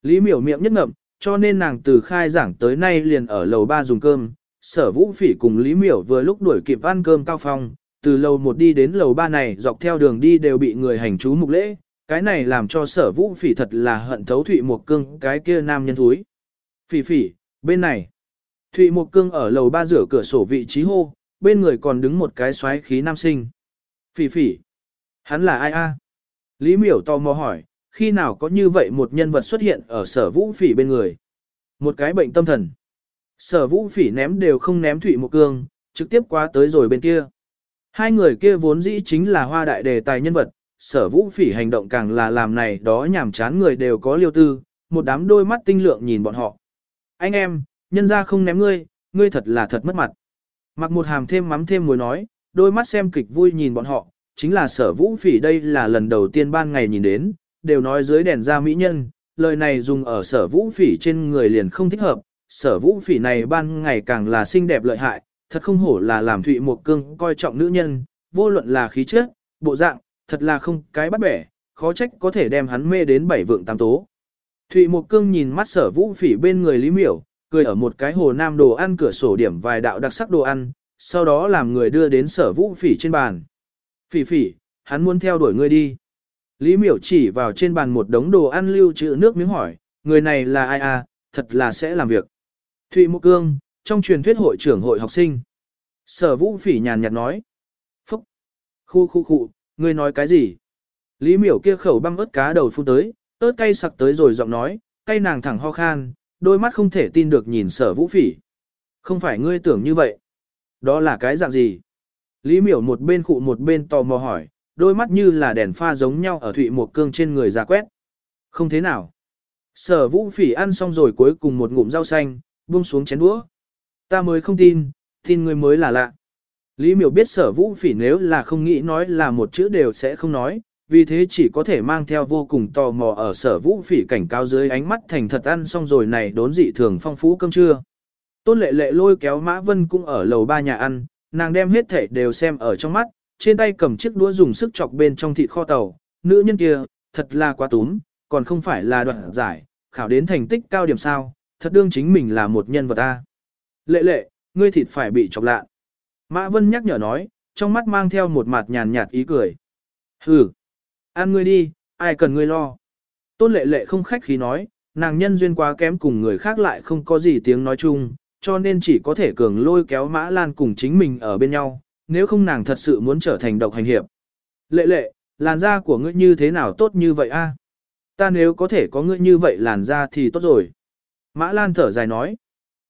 Lý miểu miệng nhất ngậm, cho nên nàng từ khai giảng tới nay liền ở lầu 3 dùng cơm, sở vũ phỉ cùng Lý miểu vừa lúc đuổi kịp ăn cơm cao phong, từ lầu 1 đi đến lầu 3 này dọc theo đường đi đều bị người hành chú mục lễ, cái này làm cho sở vũ phỉ thật là hận thấu thụy một cương cái kia nam nhân thúi. Phỉ phỉ, bên này. Thụy một cương ở lầu ba rửa cửa sổ vị trí hô, bên người còn đứng một cái xoáy khí nam sinh. Phỉ phỉ. Hắn là ai a? Lý miểu tò mò hỏi, khi nào có như vậy một nhân vật xuất hiện ở sở vũ phỉ bên người. Một cái bệnh tâm thần. Sở vũ phỉ ném đều không ném thụy một cương, trực tiếp qua tới rồi bên kia. Hai người kia vốn dĩ chính là hoa đại đề tài nhân vật, sở vũ phỉ hành động càng là làm này đó nhảm chán người đều có liêu tư, một đám đôi mắt tinh lượng nhìn bọn họ. Anh em, nhân ra không ném ngươi, ngươi thật là thật mất mặt. Mặc một hàm thêm mắm thêm muối nói, đôi mắt xem kịch vui nhìn bọn họ, chính là sở vũ phỉ đây là lần đầu tiên ban ngày nhìn đến, đều nói dưới đèn ra mỹ nhân, lời này dùng ở sở vũ phỉ trên người liền không thích hợp, sở vũ phỉ này ban ngày càng là xinh đẹp lợi hại, thật không hổ là làm thụy một cương coi trọng nữ nhân, vô luận là khí chất, bộ dạng, thật là không cái bắt bẻ, khó trách có thể đem hắn mê đến bảy vượng tam tố. Thụy Mộc cương nhìn mắt sở vũ phỉ bên người Lý Miểu, cười ở một cái hồ nam đồ ăn cửa sổ điểm vài đạo đặc sắc đồ ăn, sau đó làm người đưa đến sở vũ phỉ trên bàn. Phỉ phỉ, hắn muốn theo đuổi ngươi đi. Lý miểu chỉ vào trên bàn một đống đồ ăn lưu trữ nước miếng hỏi, người này là ai à, thật là sẽ làm việc. Thụy Mộ Cương, trong truyền thuyết hội trưởng hội học sinh. Sở vũ phỉ nhàn nhạt nói. Phúc! Khu khu khu, ngươi nói cái gì? Lý miểu kia khẩu băng ớt cá đầu phun tới, ớt cay sặc tới rồi giọng nói, cay nàng thẳng ho khan, đôi mắt không thể tin được nhìn sở vũ phỉ. Không phải ngươi tưởng như vậy. Đó là cái dạng gì? Lý miểu một bên khụ một bên tò mò hỏi, đôi mắt như là đèn pha giống nhau ở thụy một cương trên người ra quét. Không thế nào. Sở vũ phỉ ăn xong rồi cuối cùng một ngụm rau xanh, buông xuống chén đũa. Ta mới không tin, tin người mới là lạ. Lý miểu biết sở vũ phỉ nếu là không nghĩ nói là một chữ đều sẽ không nói, vì thế chỉ có thể mang theo vô cùng tò mò ở sở vũ phỉ cảnh cáo dưới ánh mắt thành thật ăn xong rồi này đốn dị thường phong phú cơm trưa. Tôn lệ lệ lôi kéo Mã Vân cũng ở lầu ba nhà ăn, nàng đem hết thể đều xem ở trong mắt, trên tay cầm chiếc đũa dùng sức chọc bên trong thịt kho tàu, nữ nhân kia, thật là quá túm, còn không phải là đoạn giải, khảo đến thành tích cao điểm sao, thật đương chính mình là một nhân vật ta. Lệ lệ, ngươi thịt phải bị chọc lạ. Mã Vân nhắc nhở nói, trong mắt mang theo một mặt nhàn nhạt ý cười. Hừ, ăn ngươi đi, ai cần ngươi lo. Tôn lệ lệ không khách khí nói, nàng nhân duyên quá kém cùng người khác lại không có gì tiếng nói chung, cho nên chỉ có thể cường lôi kéo Mã Lan cùng chính mình ở bên nhau, nếu không nàng thật sự muốn trở thành độc hành hiệp. Lệ lệ, làn da của ngươi như thế nào tốt như vậy a? Ta nếu có thể có ngươi như vậy làn da thì tốt rồi. Mã Lan thở dài nói.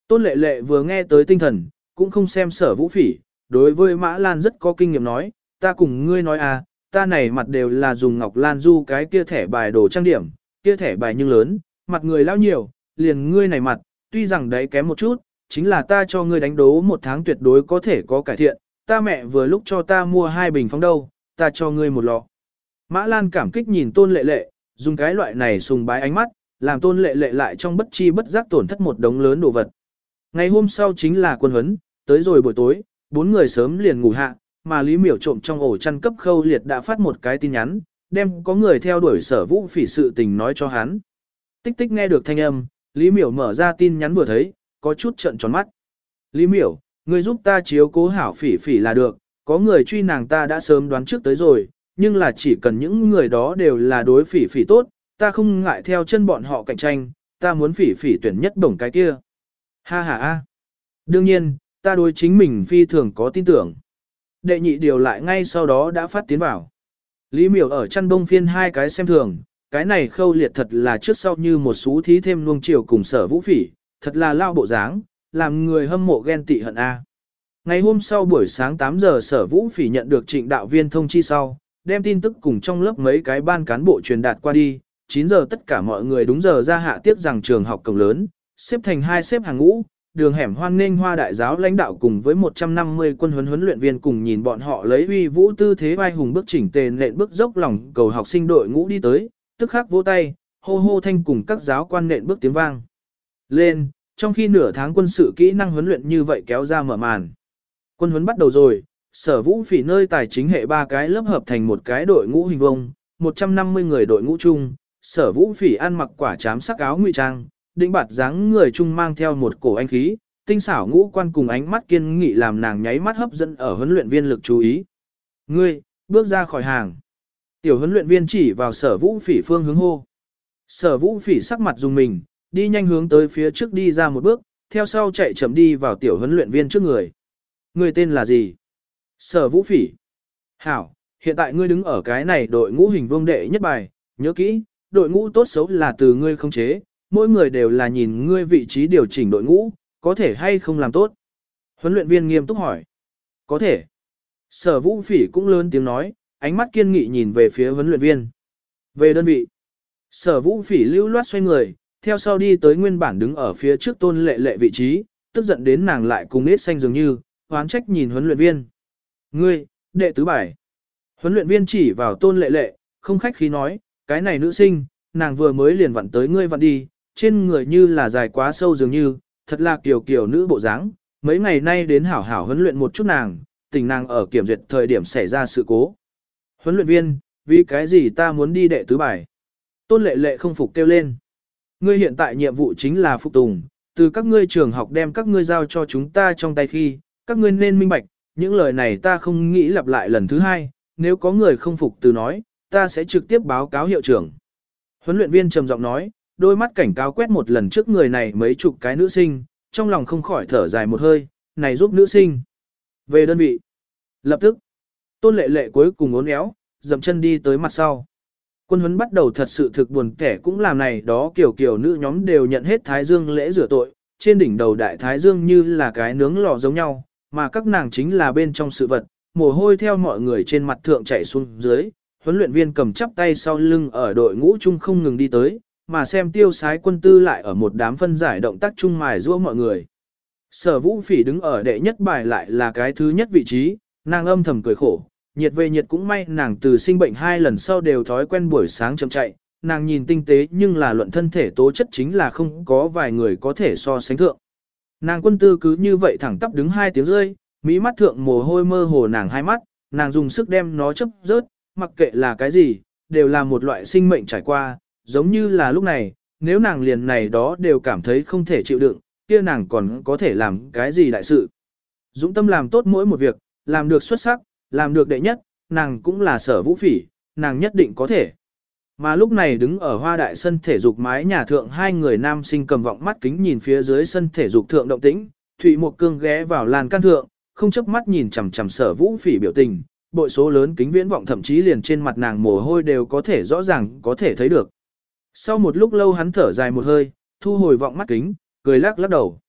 Tôn lệ lệ vừa nghe tới tinh thần, cũng không xem sở vũ phỉ, đối với Mã Lan rất có kinh nghiệm nói, ta cùng ngươi nói à, ta này mặt đều là dùng ngọc lan du cái kia thẻ bài đồ trang điểm, kia thẻ bài nhưng lớn, mặt người lao nhiều, liền ngươi này mặt, tuy rằng đấy kém một chút, chính là ta cho ngươi đánh đố một tháng tuyệt đối có thể có cải thiện, ta mẹ vừa lúc cho ta mua hai bình phóng đâu, ta cho ngươi một lọ. Mã Lan cảm kích nhìn tôn lệ lệ, dùng cái loại này sùng bái ánh mắt, làm tôn lệ lệ lại trong bất chi bất giác tổn thất một đống lớn đồ vật. Ngày hôm sau chính là quân huấn, tới rồi buổi tối, bốn người sớm liền ngủ hạ, mà Lý Miểu trộm trong ổ chăn cấp khâu liệt đã phát một cái tin nhắn, đem có người theo đuổi sở vũ phỉ sự tình nói cho hắn. Tích tích nghe được thanh âm, Lý Miểu mở ra tin nhắn vừa thấy, có chút trận tròn mắt. Lý Miểu, Ngươi giúp ta chiếu cố hảo phỉ phỉ là được, có người truy nàng ta đã sớm đoán trước tới rồi, nhưng là chỉ cần những người đó đều là đối phỉ phỉ tốt, ta không ngại theo chân bọn họ cạnh tranh, ta muốn phỉ phỉ tuyển nhất đồng cái kia. Ha ha ha. Đương nhiên, ta đối chính mình phi thường có tin tưởng. Đệ nhị điều lại ngay sau đó đã phát tiến vào. Lý miểu ở chăn đông phiên hai cái xem thường, cái này khâu liệt thật là trước sau như một số thí thêm nuông chiều cùng sở vũ phỉ, thật là lao bộ dáng, làm người hâm mộ ghen tị hận A. Ngày hôm sau buổi sáng 8 giờ sở vũ phỉ nhận được trịnh đạo viên thông chi sau, đem tin tức cùng trong lớp mấy cái ban cán bộ truyền đạt qua đi, 9 giờ tất cả mọi người đúng giờ ra hạ tiếp rằng trường học cổng lớn, xếp thành hai xếp hàng ngũ, đường hẻm hoan nghênh hoa đại giáo lãnh đạo cùng với 150 quân huấn huấn luyện viên cùng nhìn bọn họ lấy uy vũ tư thế vai hùng bước chỉnh tề nện bước dốc lòng cầu học sinh đội ngũ đi tới, tức khắc vỗ tay, hô hô thanh cùng các giáo quan nện bước tiếng vang. Lên, trong khi nửa tháng quân sự kỹ năng huấn luyện như vậy kéo ra mở màn. Quân huấn bắt đầu rồi, sở vũ phỉ nơi tài chính hệ ba cái lớp hợp thành một cái đội ngũ hình vông, 150 người đội ngũ chung, sở vũ phỉ ăn mặc quả chám sắc áo ngụy trang, đĩnh bạt dáng người chung mang theo một cổ anh khí, tinh xảo ngũ quan cùng ánh mắt kiên nghị làm nàng nháy mắt hấp dẫn ở huấn luyện viên lực chú ý. Ngươi, bước ra khỏi hàng. Tiểu huấn luyện viên chỉ vào sở vũ phỉ phương hướng hô. Sở vũ phỉ sắc mặt dùng mình, đi nhanh hướng tới phía trước đi ra một bước, theo sau chạy chậm đi vào tiểu huấn luyện viên trước người. Ngươi tên là gì? Sở vũ phỉ. Hảo, hiện tại ngươi đứng ở cái này đội ngũ hình vương đệ nhất bài, nhớ kỹ, đội ngũ tốt xấu là từ ngươi không chế, mỗi người đều là nhìn ngươi vị trí điều chỉnh đội ngũ, có thể hay không làm tốt. Huấn luyện viên nghiêm túc hỏi. Có thể. Sở vũ phỉ cũng lớn tiếng nói, ánh mắt kiên nghị nhìn về phía huấn luyện viên. Về đơn vị. Sở vũ phỉ lưu loát xoay người, theo sau đi tới nguyên bản đứng ở phía trước tôn lệ lệ vị trí, tức giận đến nàng lại cùng nết xanh dường như, hoán trách nhìn huấn luyện viên. Ngươi, đệ tứ bài. Huấn luyện viên chỉ vào tôn lệ lệ, không khách khí nói, cái này nữ sinh, nàng vừa mới liền vặn tới ngươi vặn đi, trên người như là dài quá sâu dường như, thật là kiều kiều nữ bộ dáng. mấy ngày nay đến hảo hảo huấn luyện một chút nàng, tình nàng ở kiểm duyệt thời điểm xảy ra sự cố. Huấn luyện viên, vì cái gì ta muốn đi đệ tứ bài? Tôn lệ lệ không phục kêu lên. Ngươi hiện tại nhiệm vụ chính là phục tùng, từ các ngươi trường học đem các ngươi giao cho chúng ta trong tay khi, các ngươi nên minh bạch, những lời này ta không nghĩ lặp lại lần thứ hai, nếu có người không phục từ nói, ta sẽ trực tiếp báo cáo hiệu trưởng. Huấn luyện viên trầm giọng nói, đôi mắt cảnh cáo quét một lần trước người này mấy chục cái nữ sinh, trong lòng không khỏi thở dài một hơi, này giúp nữ sinh. Về đơn vị. Lập tức, tôn lệ lệ cuối cùng uốn éo, dậm chân đi tới mặt sau. Quân huấn bắt đầu thật sự thực buồn kẻ cũng làm này đó kiểu kiểu nữ nhóm đều nhận hết Thái Dương lễ rửa tội, trên đỉnh đầu đại Thái Dương như là cái nướng lò giống nhau, mà các nàng chính là bên trong sự vật, mồ hôi theo mọi người trên mặt thượng chảy xuống dưới, huấn luyện viên cầm chắp tay sau lưng ở đội ngũ chung không ngừng đi tới, mà xem tiêu sái quân tư lại ở một đám phân giải động tác chung mài giũa mọi người. Sở vũ phỉ đứng ở đệ nhất bài lại là cái thứ nhất vị trí, nàng âm thầm cười khổ, nhiệt về nhiệt cũng may nàng từ sinh bệnh hai lần sau đều thói quen buổi sáng chậm chạy, nàng nhìn tinh tế nhưng là luận thân thể tố chất chính là không có vài người có thể so sánh thượng. Nàng quân tư cứ như vậy thẳng tắp đứng hai tiếng rơi, mỹ mắt thượng mồ hôi mơ hồ nàng hai mắt, nàng dùng sức đem nó chấp rớt, mặc kệ là cái gì, đều là một loại sinh mệnh trải qua, giống như là lúc này, nếu nàng liền này đó đều cảm thấy không thể chịu đựng, kia nàng còn có thể làm cái gì đại sự. Dũng tâm làm tốt mỗi một việc, làm được xuất sắc, làm được đệ nhất, nàng cũng là sở vũ phỉ, nàng nhất định có thể. Mà lúc này đứng ở hoa đại sân thể dục mái nhà thượng hai người nam sinh cầm vọng mắt kính nhìn phía dưới sân thể dục thượng động tĩnh, Thụy Một Cương ghé vào lan can thượng, không chấp mắt nhìn chằm chằm sở vũ phỉ biểu tình, bội số lớn kính viễn vọng thậm chí liền trên mặt nàng mồ hôi đều có thể rõ ràng có thể thấy được. Sau một lúc lâu hắn thở dài một hơi, thu hồi vọng mắt kính, cười lắc lắc đầu.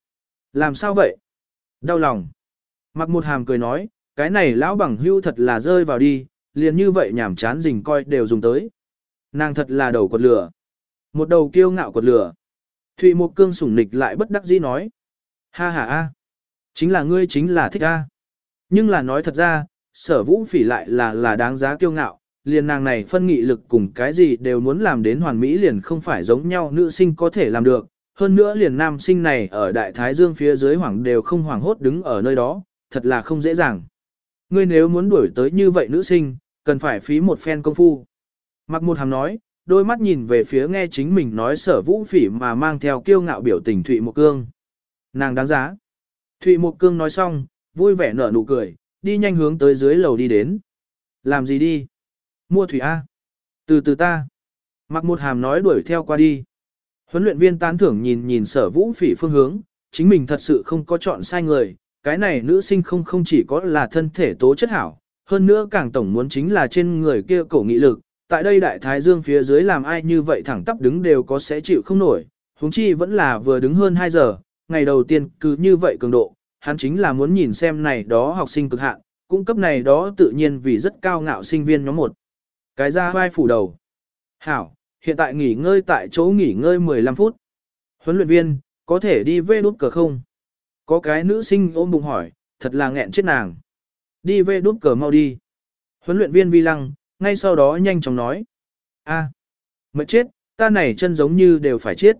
Làm sao vậy? Đau lòng. Mặc một hàm cười nói, cái này lão bằng hưu thật là rơi vào đi, liền như vậy nhảm chán rình coi đều dùng tới. Nàng thật là đầu quật lửa. Một đầu kiêu ngạo quật lửa. Thụy một cương sủng nịch lại bất đắc dĩ nói. Ha ha a, Chính là ngươi chính là thích a. Nhưng là nói thật ra, sở vũ phỉ lại là là đáng giá kiêu ngạo, liền nàng này phân nghị lực cùng cái gì đều muốn làm đến hoàn mỹ liền không phải giống nhau nữ sinh có thể làm được. Hơn nữa liền nam sinh này ở đại thái dương phía dưới hoảng đều không hoảng hốt đứng ở nơi đó, thật là không dễ dàng. Ngươi nếu muốn đuổi tới như vậy nữ sinh, cần phải phí một phen công phu. Mặc một hàm nói, đôi mắt nhìn về phía nghe chính mình nói sở vũ phỉ mà mang theo kiêu ngạo biểu tình Thụy Mộc Cương. Nàng đáng giá. Thụy Mộc Cương nói xong, vui vẻ nở nụ cười, đi nhanh hướng tới dưới lầu đi đến. Làm gì đi? Mua thủy A. Từ từ ta. Mặc một hàm nói đuổi theo qua đi. Huấn luyện viên tán thưởng nhìn nhìn sở vũ phỉ phương hướng, chính mình thật sự không có chọn sai người, cái này nữ sinh không không chỉ có là thân thể tố chất hảo, hơn nữa càng tổng muốn chính là trên người kia cổ nghị lực, tại đây đại thái dương phía dưới làm ai như vậy thẳng tắp đứng đều có sẽ chịu không nổi, huống chi vẫn là vừa đứng hơn 2 giờ, ngày đầu tiên cứ như vậy cường độ, hắn chính là muốn nhìn xem này đó học sinh cực hạn, cung cấp này đó tự nhiên vì rất cao ngạo sinh viên nhóm một. Cái ra vai phủ đầu. Hảo, hiện tại nghỉ ngơi tại chỗ nghỉ ngơi 15 phút. Huấn luyện viên, có thể đi về đút cờ không? Có cái nữ sinh ôm bụng hỏi, thật là nghẹn chết nàng. Đi về đút cờ mau đi. Huấn luyện viên vi lăng, ngay sau đó nhanh chóng nói. a à, mệt chết, ta này chân giống như đều phải chết.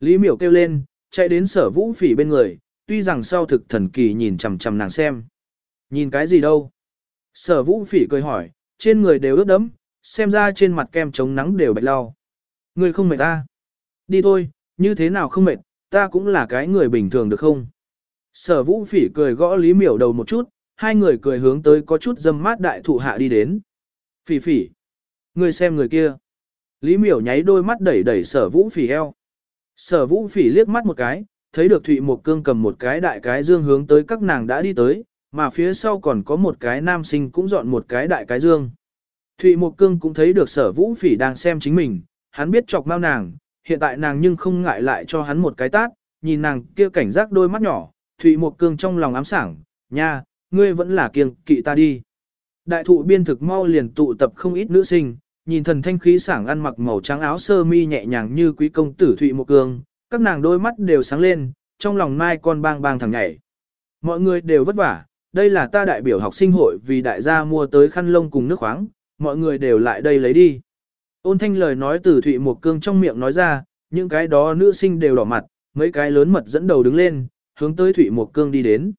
Lý miểu kêu lên, chạy đến sở vũ phỉ bên người, tuy rằng sau thực thần kỳ nhìn chằm chằm nàng xem. Nhìn cái gì đâu? Sở vũ phỉ cười hỏi, trên người đều ướt đẫm, xem ra trên mặt kem chống nắng đều bạch lau. Người không mệt ta. Đi thôi, như thế nào không mệt, ta cũng là cái người bình thường được không? Sở vũ phỉ cười gõ Lý miểu đầu một chút, hai người cười hướng tới có chút dâm mát đại thụ hạ đi đến. Phỉ phỉ. Người xem người kia. Lý miểu nháy đôi mắt đẩy đẩy sở vũ phỉ eo. Sở vũ phỉ liếc mắt một cái, thấy được Thụy Mộc Cương cầm một cái đại cái dương hướng tới các nàng đã đi tới, mà phía sau còn có một cái nam sinh cũng dọn một cái đại cái dương. Thụy Mộc Cương cũng thấy được sở vũ phỉ đang xem chính mình, hắn biết chọc mau nàng, hiện tại nàng nhưng không ngại lại cho hắn một cái tát, nhìn nàng kia cảnh giác đôi mắt nhỏ, Thụy Mộc Cương trong lòng ám sảng, nha, ngươi vẫn là kiêng kỵ ta đi. Đại thụ biên thực mau liền tụ tập không ít nữ sinh, nhìn thần thanh khí sảng ăn mặc màu trắng áo sơ mi nhẹ nhàng như quý công tử Thụy Mộc Cương, các nàng đôi mắt đều sáng lên, trong lòng mai con bang bang thằng nhảy. Mọi người đều vất vả, đây là ta đại biểu học sinh hội vì đại gia mua tới khăn lông cùng nước khoáng, mọi người đều lại đây lấy đi. Ôn thanh lời nói từ Thụy Mộc Cương trong miệng nói ra, những cái đó nữ sinh đều đỏ mặt, mấy cái lớn mật dẫn đầu đứng lên, hướng tới Thụy Mộc Cương đi đến.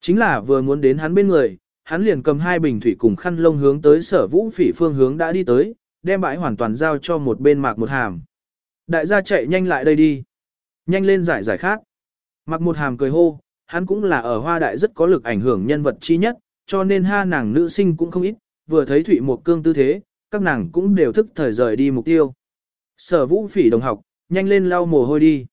Chính là vừa muốn đến hắn bên người, hắn liền cầm hai bình thủy cùng khăn lông hướng tới sở vũ phỉ phương hướng đã đi tới, đem bãi hoàn toàn giao cho một bên mạc một hàm. Đại gia chạy nhanh lại đây đi. Nhanh lên giải giải khác. Mạc một hàm cười hô, hắn cũng là ở hoa đại rất có lực ảnh hưởng nhân vật chi nhất, cho nên ha nàng nữ sinh cũng không ít, vừa thấy Thụy Mộc Cương tư thế, các nàng cũng đều thức thời rời đi mục tiêu. Sở vũ phỉ đồng học, nhanh lên lau mồ hôi đi.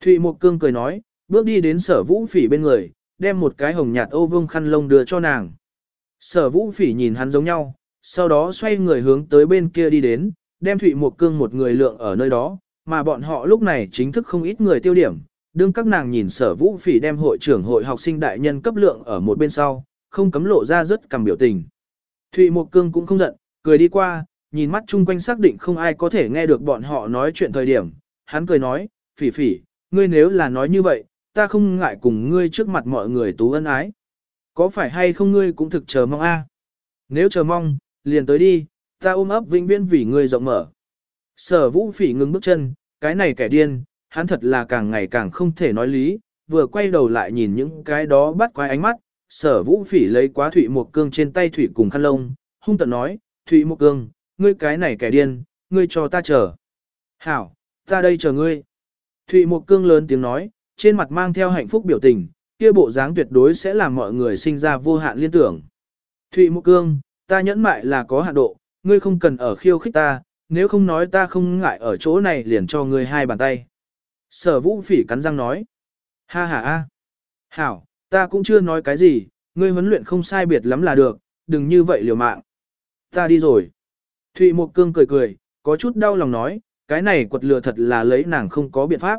Thụy Mộc Cương cười nói, bước đi đến sở vũ phỉ bên người, đem một cái hồng nhạt ô vương khăn lông đưa cho nàng. Sở vũ phỉ nhìn hắn giống nhau, sau đó xoay người hướng tới bên kia đi đến, đem Thụy Mộc Cương một người lượng ở nơi đó, mà bọn họ lúc này chính thức không ít người tiêu điểm. Đương các nàng nhìn sở vũ phỉ đem hội trưởng hội học sinh đại nhân cấp lượng ở một bên sau, không cấm lộ ra rất cầm biểu tình. Thụy Mộc Cương cũng không giận, cười đi qua, nhìn mắt chung quanh xác định không ai có thể nghe được bọn họ nói chuyện thời điểm. Hắn cười nói, phỉ phỉ, ngươi nếu là nói như vậy, ta không ngại cùng ngươi trước mặt mọi người tú ân ái. Có phải hay không ngươi cũng thực chờ mong a? Nếu chờ mong, liền tới đi, ta ôm ấp vĩnh viễn vì ngươi rộng mở. Sở vũ phỉ ngừng bước chân, cái này kẻ điên, hắn thật là càng ngày càng không thể nói lý, vừa quay đầu lại nhìn những cái đó bắt quái ánh mắt, sở vũ phỉ lấy quá thủy một cương trên tay thủy cùng khăn lông, hung tận nói, thủy một cương, ngươi cái này kẻ điên, ngươi cho ta chờ. Hảo, ta đây chờ ngươi. Thụy một cương lớn tiếng nói, trên mặt mang theo hạnh phúc biểu tình, kia bộ dáng tuyệt đối sẽ làm mọi người sinh ra vô hạn liên tưởng. Thụy một Cương, ta nhẫn mại là có hạn độ, ngươi không cần ở khiêu khích ta, nếu không nói ta không ngại ở chỗ này liền cho ngươi hai bàn tay. Sở vũ phỉ cắn răng nói. Ha ha ha. Hảo, ta cũng chưa nói cái gì, ngươi huấn luyện không sai biệt lắm là được, đừng như vậy liều mạng. Ta đi rồi. Thụy Mục Cương cười cười, có chút đau lòng nói, cái này quật lừa thật là lấy nàng không có biện pháp.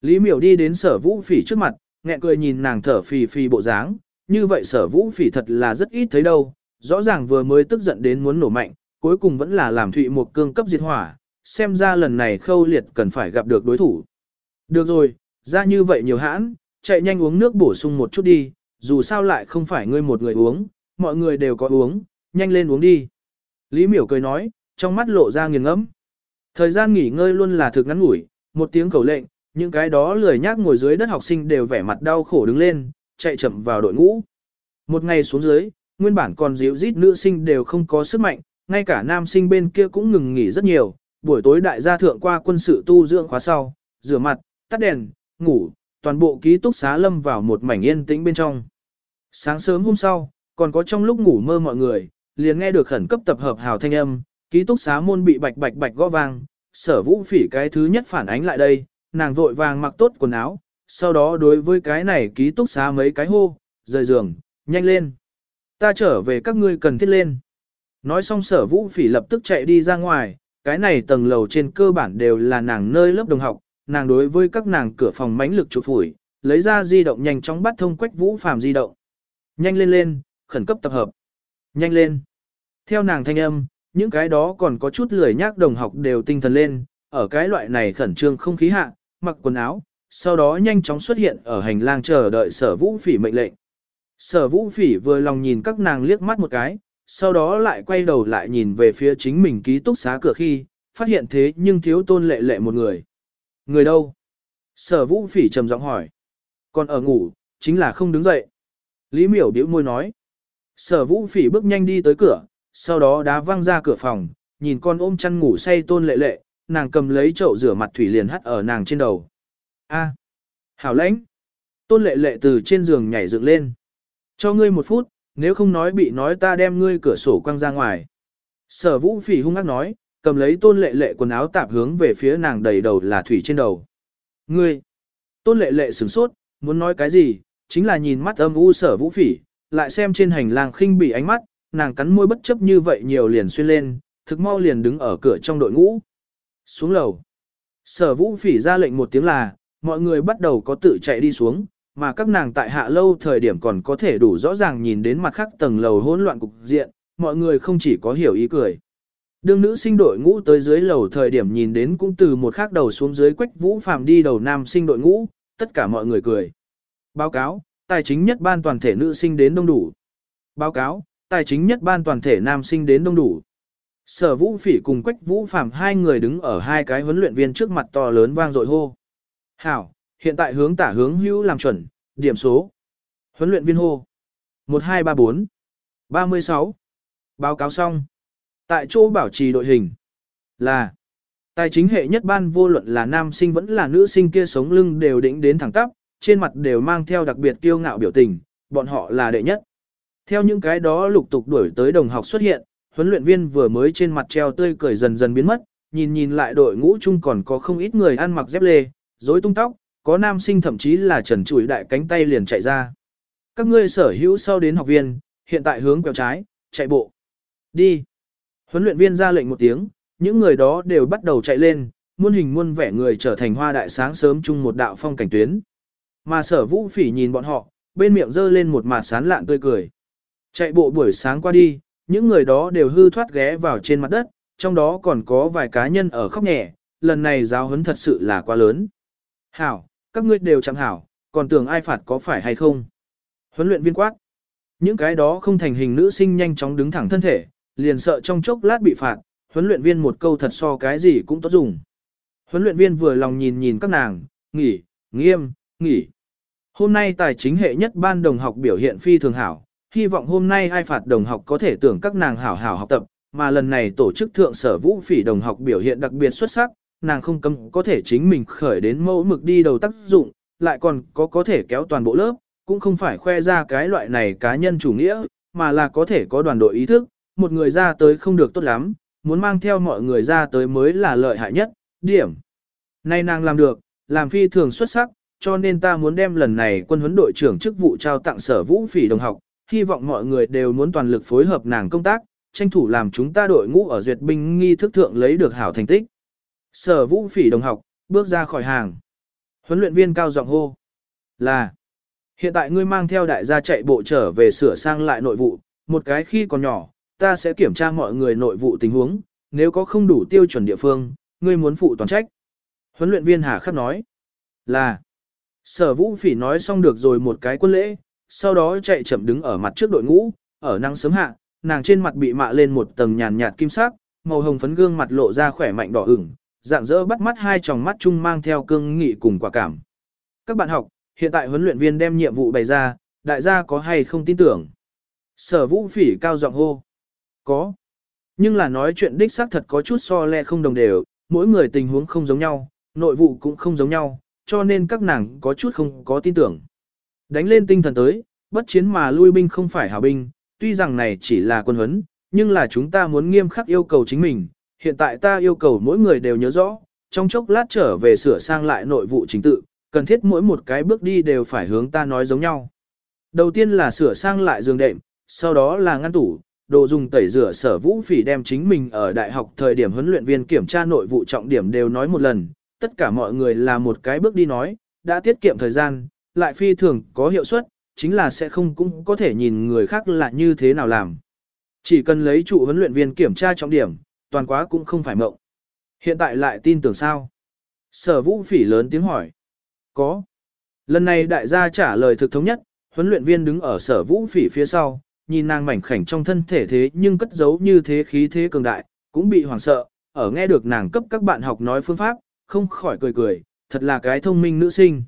Lý miểu đi đến sở vũ phỉ trước mặt, nghẹn cười nhìn nàng thở phì phì bộ dáng, như vậy sở vũ phỉ thật là rất ít thấy đâu, rõ ràng vừa mới tức giận đến muốn nổ mạnh, cuối cùng vẫn là làm thụy Mộc cương cấp diệt hỏa, xem ra lần này khâu liệt cần phải gặp được đối thủ. Được rồi, ra như vậy nhiều hãn, chạy nhanh uống nước bổ sung một chút đi, dù sao lại không phải ngươi một người uống, mọi người đều có uống, nhanh lên uống đi. Lý miểu cười nói, trong mắt lộ ra nghiền ngẫm. Thời gian nghỉ ngơi luôn là thực ngắn ngủi, một tiếng khẩu lệnh, những cái đó lười nhác ngồi dưới đất học sinh đều vẻ mặt đau khổ đứng lên, chạy chậm vào đội ngũ. Một ngày xuống dưới, nguyên bản còn dịu rít nữ sinh đều không có sức mạnh, ngay cả nam sinh bên kia cũng ngừng nghỉ rất nhiều. Buổi tối đại gia thượng qua quân sự tu dưỡng khóa sau, rửa mặt, tắt đèn, ngủ, toàn bộ ký túc xá lâm vào một mảnh yên tĩnh bên trong. Sáng sớm hôm sau, còn có trong lúc ngủ mơ mọi người, liền nghe được khẩn cấp tập hợp hào thanh âm, Ký túc xá môn bị bạch bạch bạch gõ vang, sở vũ phỉ cái thứ nhất phản ánh lại đây, nàng vội vàng mặc tốt quần áo, sau đó đối với cái này ký túc xá mấy cái hô, rời giường, nhanh lên. Ta trở về các ngươi cần thiết lên. Nói xong sở vũ phỉ lập tức chạy đi ra ngoài, cái này tầng lầu trên cơ bản đều là nàng nơi lớp đồng học, nàng đối với các nàng cửa phòng mãnh lực chụp phủi, lấy ra di động nhanh chóng bắt thông quách vũ phàm di động. Nhanh lên lên, khẩn cấp tập hợp. Nhanh lên. Theo nàng thanh âm, những cái đó còn có chút lười nhác đồng học đều tinh thần lên, ở cái loại này khẩn trương không khí hạ, mặc quần áo, sau đó nhanh chóng xuất hiện ở hành lang chờ đợi sở vũ phỉ mệnh lệnh. Sở vũ phỉ vừa lòng nhìn các nàng liếc mắt một cái, sau đó lại quay đầu lại nhìn về phía chính mình ký túc xá cửa khi, phát hiện thế nhưng thiếu tôn lệ lệ một người. Người đâu? Sở vũ phỉ trầm giọng hỏi. Còn ở ngủ, chính là không đứng dậy. Lý miểu biểu môi nói. Sở vũ phỉ bước nhanh đi tới cửa, sau đó đá văng ra cửa phòng, nhìn con ôm chăn ngủ say tôn lệ lệ, nàng cầm lấy chậu rửa mặt thủy liền hắt ở nàng trên đầu. A, hảo lãnh. Tôn lệ lệ từ trên giường nhảy dựng lên. Cho ngươi một phút, nếu không nói bị nói ta đem ngươi cửa sổ quăng ra ngoài. Sở vũ phỉ hung ác nói, cầm lấy tôn lệ lệ quần áo tạp hướng về phía nàng đầy đầu là thủy trên đầu. Ngươi! Tôn lệ lệ sửng sốt, muốn nói cái gì, chính là nhìn mắt âm u sở vũ phỉ, lại xem trên hành lang khinh bị ánh mắt, nàng cắn môi bất chấp như vậy nhiều liền xuyên lên, thực mau liền đứng ở cửa trong đội ngũ. Xuống lầu. Sở vũ phỉ ra lệnh một tiếng là, mọi người bắt đầu có tự chạy đi xuống, mà các nàng tại hạ lâu thời điểm còn có thể đủ rõ ràng nhìn đến mặt khác tầng lầu hỗn loạn cục diện, mọi người không chỉ có hiểu ý cười. Đương nữ sinh đội ngũ tới dưới lầu thời điểm nhìn đến cũng từ một khác đầu xuống dưới quách vũ phàm đi đầu nam sinh đội ngũ, tất cả mọi người cười. Báo cáo, tài chính nhất ban toàn thể nữ sinh đến đông đủ. Báo cáo, tài chính nhất ban toàn thể nam sinh đến đông đủ. Sở vũ phỉ cùng quách vũ phàm hai người đứng ở hai cái huấn luyện viên trước mặt to lớn vang dội hô. Hảo, hiện tại hướng tả hướng hữu làm chuẩn, điểm số. Huấn luyện viên hô. 1234. 36. Báo cáo xong. Tại chỗ bảo trì đội hình. Là. Tài chính hệ nhất ban vô luận là nam sinh vẫn là nữ sinh kia sống lưng đều đỉnh đến thẳng tắp, trên mặt đều mang theo đặc biệt kiêu ngạo biểu tình, bọn họ là đệ nhất. Theo những cái đó lục tục đuổi tới đồng học xuất hiện, huấn luyện viên vừa mới trên mặt treo tươi cười dần dần biến mất, nhìn nhìn lại đội ngũ chung còn có không ít người ăn mặc dép lê, rối tung tóc, có nam sinh thậm chí là trần chuỗi đại cánh tay liền chạy ra. Các ngươi sở hữu sau đến học viên, hiện tại hướng quẹo trái, chạy bộ. Đi. Huấn luyện viên ra lệnh một tiếng, những người đó đều bắt đầu chạy lên, muôn hình muôn vẻ người trở thành hoa đại sáng sớm chung một đạo phong cảnh tuyến. Mà sở vũ phỉ nhìn bọn họ, bên miệng dơ lên một mặt sán lạn tươi cười. Chạy bộ buổi sáng qua đi, những người đó đều hư thoát ghé vào trên mặt đất, trong đó còn có vài cá nhân ở khóc nhẹ, lần này giáo huấn thật sự là quá lớn. Hảo, các ngươi đều chẳng hảo, còn tưởng ai phạt có phải hay không. Huấn luyện viên quát. Những cái đó không thành hình nữ sinh nhanh chóng đứng thẳng thân thể, liền sợ trong chốc lát bị phạt, huấn luyện viên một câu thật so cái gì cũng tốt dùng. Huấn luyện viên vừa lòng nhìn nhìn các nàng, nghỉ, nghiêm, nghỉ. Hôm nay tài chính hệ nhất ban đồng học biểu hiện phi thường hảo, hy vọng hôm nay ai phạt đồng học có thể tưởng các nàng hảo hảo học tập, mà lần này tổ chức thượng sở vũ phỉ đồng học biểu hiện đặc biệt xuất sắc, nàng không cấm có thể chính mình khởi đến mẫu mực đi đầu tác dụng, lại còn có có thể kéo toàn bộ lớp, cũng không phải khoe ra cái loại này cá nhân chủ nghĩa, mà là có thể có đoàn đội ý thức, một người ra tới không được tốt lắm, muốn mang theo mọi người ra tới mới là lợi hại nhất, điểm. Nay nàng làm được, làm phi thường xuất sắc, cho nên ta muốn đem lần này quân huấn đội trưởng chức vụ trao tặng sở vũ phỉ đồng học, hy vọng mọi người đều muốn toàn lực phối hợp nàng công tác, tranh thủ làm chúng ta đội ngũ ở duyệt binh nghi thức thượng lấy được hảo thành tích. Sở vũ phỉ đồng học, bước ra khỏi hàng. Huấn luyện viên cao giọng hô. Là. Hiện tại ngươi mang theo đại gia chạy bộ trở về sửa sang lại nội vụ, một cái khi còn nhỏ, ta sẽ kiểm tra mọi người nội vụ tình huống, nếu có không đủ tiêu chuẩn địa phương, ngươi muốn phụ toàn trách. Huấn luyện viên Hà Khắc nói. Là. Sở vũ phỉ nói xong được rồi một cái quân lễ, sau đó chạy chậm đứng ở mặt trước đội ngũ, ở năng sớm hạ, nàng trên mặt bị mạ lên một tầng nhàn nhạt kim sắc, màu hồng phấn gương mặt lộ ra khỏe mạnh đỏ ửng, dạng dỡ bắt mắt hai tròng mắt chung mang theo cương nghị cùng quả cảm. Các bạn học, hiện tại huấn luyện viên đem nhiệm vụ bày ra, đại gia có hay không tin tưởng? Sở vũ phỉ cao giọng hô. Có. Nhưng là nói chuyện đích xác thật có chút so le không đồng đều, mỗi người tình huống không giống nhau, nội vụ cũng không giống nhau, cho nên các nàng có chút không có tin tưởng. Đánh lên tinh thần tới, bất chiến mà lui binh không phải hảo binh, tuy rằng này chỉ là quân huấn, nhưng là chúng ta muốn nghiêm khắc yêu cầu chính mình, hiện tại ta yêu cầu mỗi người đều nhớ rõ, trong chốc lát trở về sửa sang lại nội vụ chính tự, cần thiết mỗi một cái bước đi đều phải hướng ta nói giống nhau. Đầu tiên là sửa sang lại giường đệm, sau đó là ngăn tủ, đồ dùng tẩy rửa sở vũ phỉ đem chính mình ở đại học thời điểm huấn luyện viên kiểm tra nội vụ trọng điểm đều nói một lần, tất cả mọi người là một cái bước đi nói, đã tiết kiệm thời gian, lại phi thường có hiệu suất, chính là sẽ không cũng có thể nhìn người khác là như thế nào làm. Chỉ cần lấy trụ huấn luyện viên kiểm tra trọng điểm, toàn quá cũng không phải mộng. Hiện tại lại tin tưởng sao? Sở vũ phỉ lớn tiếng hỏi. Có. Lần này đại gia trả lời thực thống nhất, huấn luyện viên đứng ở sở vũ phỉ phía sau, nhìn nàng mảnh khảnh trong thân thể thế nhưng cất giấu như thế khí thế cường đại, cũng bị hoảng sợ, ở nghe được nàng cấp các bạn học nói phương pháp, không khỏi cười cười, thật là cái thông minh nữ sinh.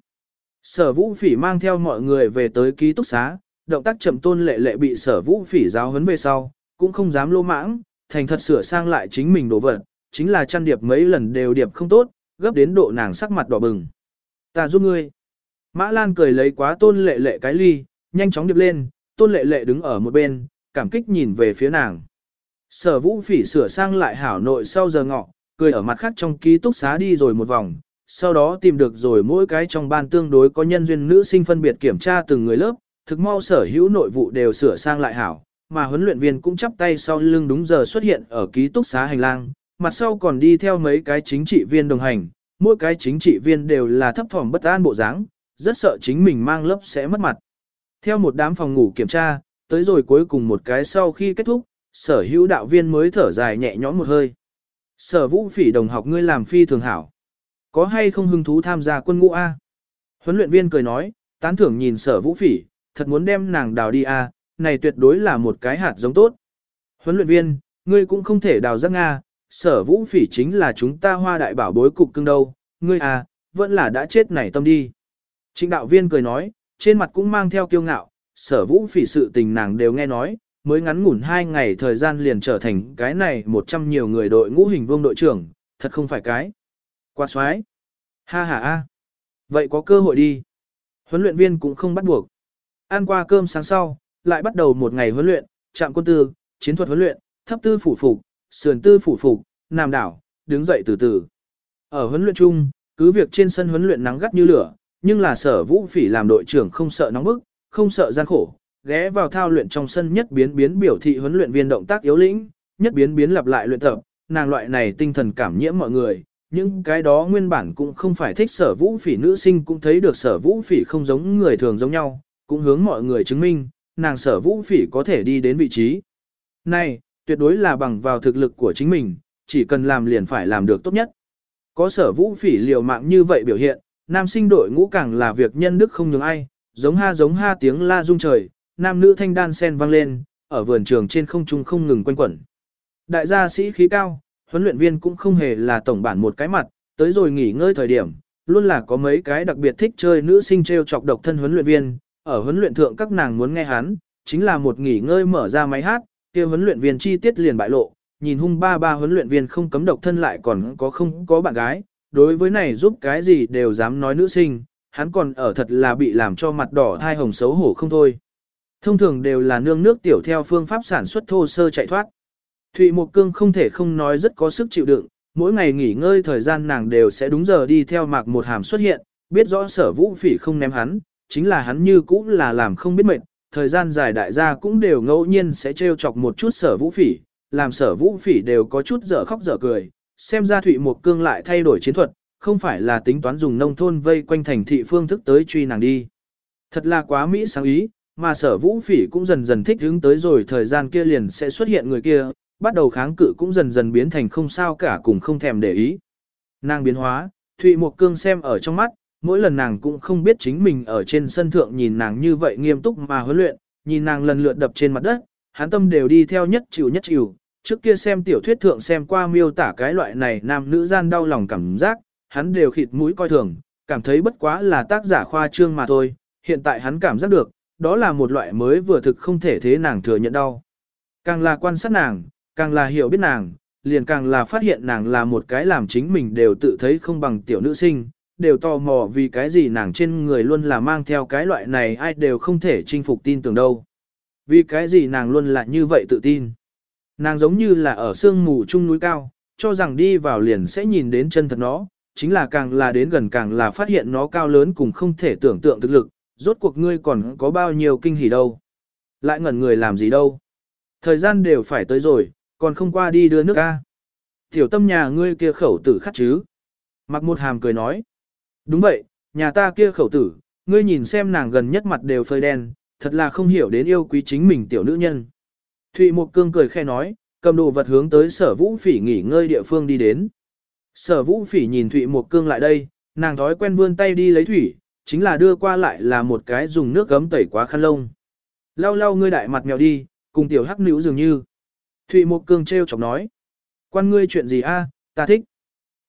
Sở vũ phỉ mang theo mọi người về tới ký túc xá, động tác chậm tôn lệ lệ bị sở vũ phỉ giáo huấn về sau, cũng không dám lô mãng, thành thật sửa sang lại chính mình đồ vật, chính là chăn điệp mấy lần đều điệp không tốt, gấp đến độ nàng sắc mặt đỏ bừng. Ta giúp ngươi. Mã Lan cười lấy quá tôn lệ lệ cái ly, nhanh chóng điệp lên, tôn lệ lệ đứng ở một bên, cảm kích nhìn về phía nàng. Sở vũ phỉ sửa sang lại hảo nội sau giờ ngọ, cười ở mặt khác trong ký túc xá đi rồi một vòng, sau đó tìm được rồi mỗi cái trong ban tương đối có nhân duyên nữ sinh phân biệt kiểm tra từng người lớp, thực mau sở hữu nội vụ đều sửa sang lại hảo, mà huấn luyện viên cũng chắp tay sau lưng đúng giờ xuất hiện ở ký túc xá hành lang, mặt sau còn đi theo mấy cái chính trị viên đồng hành, mỗi cái chính trị viên đều là thấp thỏm bất an bộ dáng, rất sợ chính mình mang lớp sẽ mất mặt. Theo một đám phòng ngủ kiểm tra, tới rồi cuối cùng một cái sau khi kết thúc, sở hữu đạo viên mới thở dài nhẹ nhõm một hơi. Sở vũ phỉ đồng học ngươi làm phi thường hảo. Có hay không hứng thú tham gia quân ngũ A? Huấn luyện viên cười nói, tán thưởng nhìn sở vũ phỉ, thật muốn đem nàng đào đi A, này tuyệt đối là một cái hạt giống tốt. Huấn luyện viên, ngươi cũng không thể đào giác Nga, sở vũ phỉ chính là chúng ta hoa đại bảo bối cục cưng đâu, ngươi à, vẫn là đã chết nảy tâm đi. Trịnh đạo viên cười nói, trên mặt cũng mang theo kiêu ngạo, sở vũ phỉ sự tình nàng đều nghe nói, mới ngắn ngủn hai ngày thời gian liền trở thành cái này một trăm nhiều người đội ngũ hình vương đội trưởng, thật không phải cái. Quá xoái. Ha ha a. Vậy có cơ hội đi. Huấn luyện viên cũng không bắt buộc. Ăn qua cơm sáng sau, lại bắt đầu một ngày huấn luyện, chạm quân tư, chiến thuật huấn luyện, thấp tư phủ phục, sườn tư phủ phục, nằm đảo, đứng dậy từ từ. Ở huấn luyện chung, cứ việc trên sân huấn luyện nắng gắt như lửa, nhưng là sở vũ phỉ làm đội trưởng không sợ nóng bức, không sợ gian khổ, ghé vào thao luyện trong sân nhất biến biến biểu thị huấn luyện viên động tác yếu lĩnh, nhất biến biến lặp lại luyện tập, nàng loại này tinh thần cảm nhiễm mọi người, những cái đó nguyên bản cũng không phải thích sở vũ phỉ nữ sinh cũng thấy được sở vũ phỉ không giống người thường giống nhau, cũng hướng mọi người chứng minh, nàng sở vũ phỉ có thể đi đến vị trí. Này, tuyệt đối là bằng vào thực lực của chính mình, chỉ cần làm liền phải làm được tốt nhất. Có sở vũ phỉ liều mạng như vậy biểu hiện, nam sinh đội ngũ càng là việc nhân đức không nhường ai, giống ha giống ha tiếng la rung trời, nam nữ thanh đan sen vang lên, ở vườn trường trên không trung không ngừng quanh quẩn. Đại gia sĩ khí cao, huấn luyện viên cũng không hề là tổng bản một cái mặt, tới rồi nghỉ ngơi thời điểm, luôn là có mấy cái đặc biệt thích chơi nữ sinh treo chọc độc thân huấn luyện viên, ở huấn luyện thượng các nàng muốn nghe hắn, chính là một nghỉ ngơi mở ra máy hát, kia huấn luyện viên chi tiết liền bại lộ, nhìn hung ba ba huấn luyện viên không cấm độc thân lại còn có không có bạn gái, đối với này giúp cái gì đều dám nói nữ sinh, hắn còn ở thật là bị làm cho mặt đỏ thai hồng xấu hổ không thôi. Thông thường đều là nương nước tiểu theo phương pháp sản xuất thô sơ chạy thoát. Thụy Mộc Cương không thể không nói rất có sức chịu đựng, mỗi ngày nghỉ ngơi thời gian nàng đều sẽ đúng giờ đi theo mạc một hàm xuất hiện, biết rõ sở vũ phỉ không ném hắn, chính là hắn như cũng là làm không biết mệt, thời gian dài đại gia cũng đều ngẫu nhiên sẽ trêu chọc một chút sở vũ phỉ, làm sở vũ phỉ đều có chút dở khóc dở cười, xem ra Thụy Mộc Cương lại thay đổi chiến thuật, không phải là tính toán dùng nông thôn vây quanh thành thị phương thức tới truy nàng đi. Thật là quá Mỹ sáng ý, mà sở vũ phỉ cũng dần dần thích hướng tới rồi thời gian kia liền sẽ xuất hiện người kia, bắt đầu kháng cự cũng dần dần biến thành không sao cả cùng không thèm để ý. Nàng biến hóa, Thụy Mộc Cương xem ở trong mắt, mỗi lần nàng cũng không biết chính mình ở trên sân thượng nhìn nàng như vậy nghiêm túc mà huấn luyện, nhìn nàng lần lượt đập trên mặt đất, hắn tâm đều đi theo nhất chịu nhất chịu. Trước kia xem tiểu thuyết thượng xem qua miêu tả cái loại này nam nữ gian đau lòng cảm giác, hắn đều khịt mũi coi thường, cảm thấy bất quá là tác giả khoa trương mà thôi, hiện tại hắn cảm giác được, đó là một loại mới vừa thực không thể thế nàng thừa nhận đau. Càng là quan sát nàng, càng là hiểu biết nàng, liền càng là phát hiện nàng là một cái làm chính mình đều tự thấy không bằng tiểu nữ sinh, đều tò mò vì cái gì nàng trên người luôn là mang theo cái loại này ai đều không thể chinh phục tin tưởng đâu. Vì cái gì nàng luôn là như vậy tự tin. Nàng giống như là ở sương mù trung núi cao, cho rằng đi vào liền sẽ nhìn đến chân thật nó, chính là càng là đến gần càng là phát hiện nó cao lớn cùng không thể tưởng tượng thực lực, rốt cuộc ngươi còn có bao nhiêu kinh hỉ đâu. Lại ngẩn người làm gì đâu. Thời gian đều phải tới rồi, còn không qua đi đưa nước ca. Tiểu tâm nhà ngươi kia khẩu tử khát chứ. Mặc một hàm cười nói. Đúng vậy, nhà ta kia khẩu tử, ngươi nhìn xem nàng gần nhất mặt đều phơi đen, thật là không hiểu đến yêu quý chính mình tiểu nữ nhân. Thụy Mộc Cương cười khe nói, cầm đồ vật hướng tới sở vũ phỉ nghỉ ngơi địa phương đi đến. Sở vũ phỉ nhìn Thụy Mộc Cương lại đây, nàng thói quen vươn tay đi lấy thủy, chính là đưa qua lại là một cái dùng nước gấm tẩy quá khăn lông. Lau lau ngươi đại mặt mèo đi, cùng tiểu hắc nữ dường như. Thụy Mộc Cương treo chọc nói. Quan ngươi chuyện gì a? ta thích.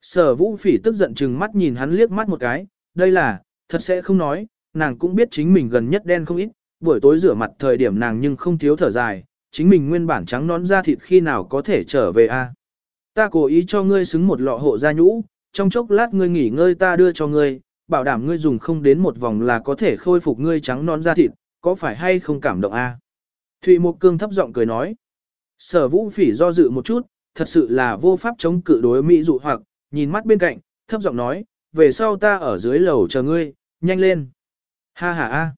Sở vũ phỉ tức giận chừng mắt nhìn hắn liếc mắt một cái, đây là, thật sẽ không nói, nàng cũng biết chính mình gần nhất đen không ít, buổi tối rửa mặt thời điểm nàng nhưng không thiếu thở dài, chính mình nguyên bản trắng nón da thịt khi nào có thể trở về a? Ta cố ý cho ngươi xứng một lọ hộ da nhũ, trong chốc lát ngươi nghỉ ngơi ta đưa cho ngươi, bảo đảm ngươi dùng không đến một vòng là có thể khôi phục ngươi trắng non da thịt, có phải hay không cảm động a? Thụy Mộc Cương thấp giọng cười nói. Sở Vũ Phỉ do dự một chút, thật sự là vô pháp chống cự đối mỹ dụ hoặc, nhìn mắt bên cạnh, thấp giọng nói, về sau ta ở dưới lầu chờ ngươi, nhanh lên. Ha ha a.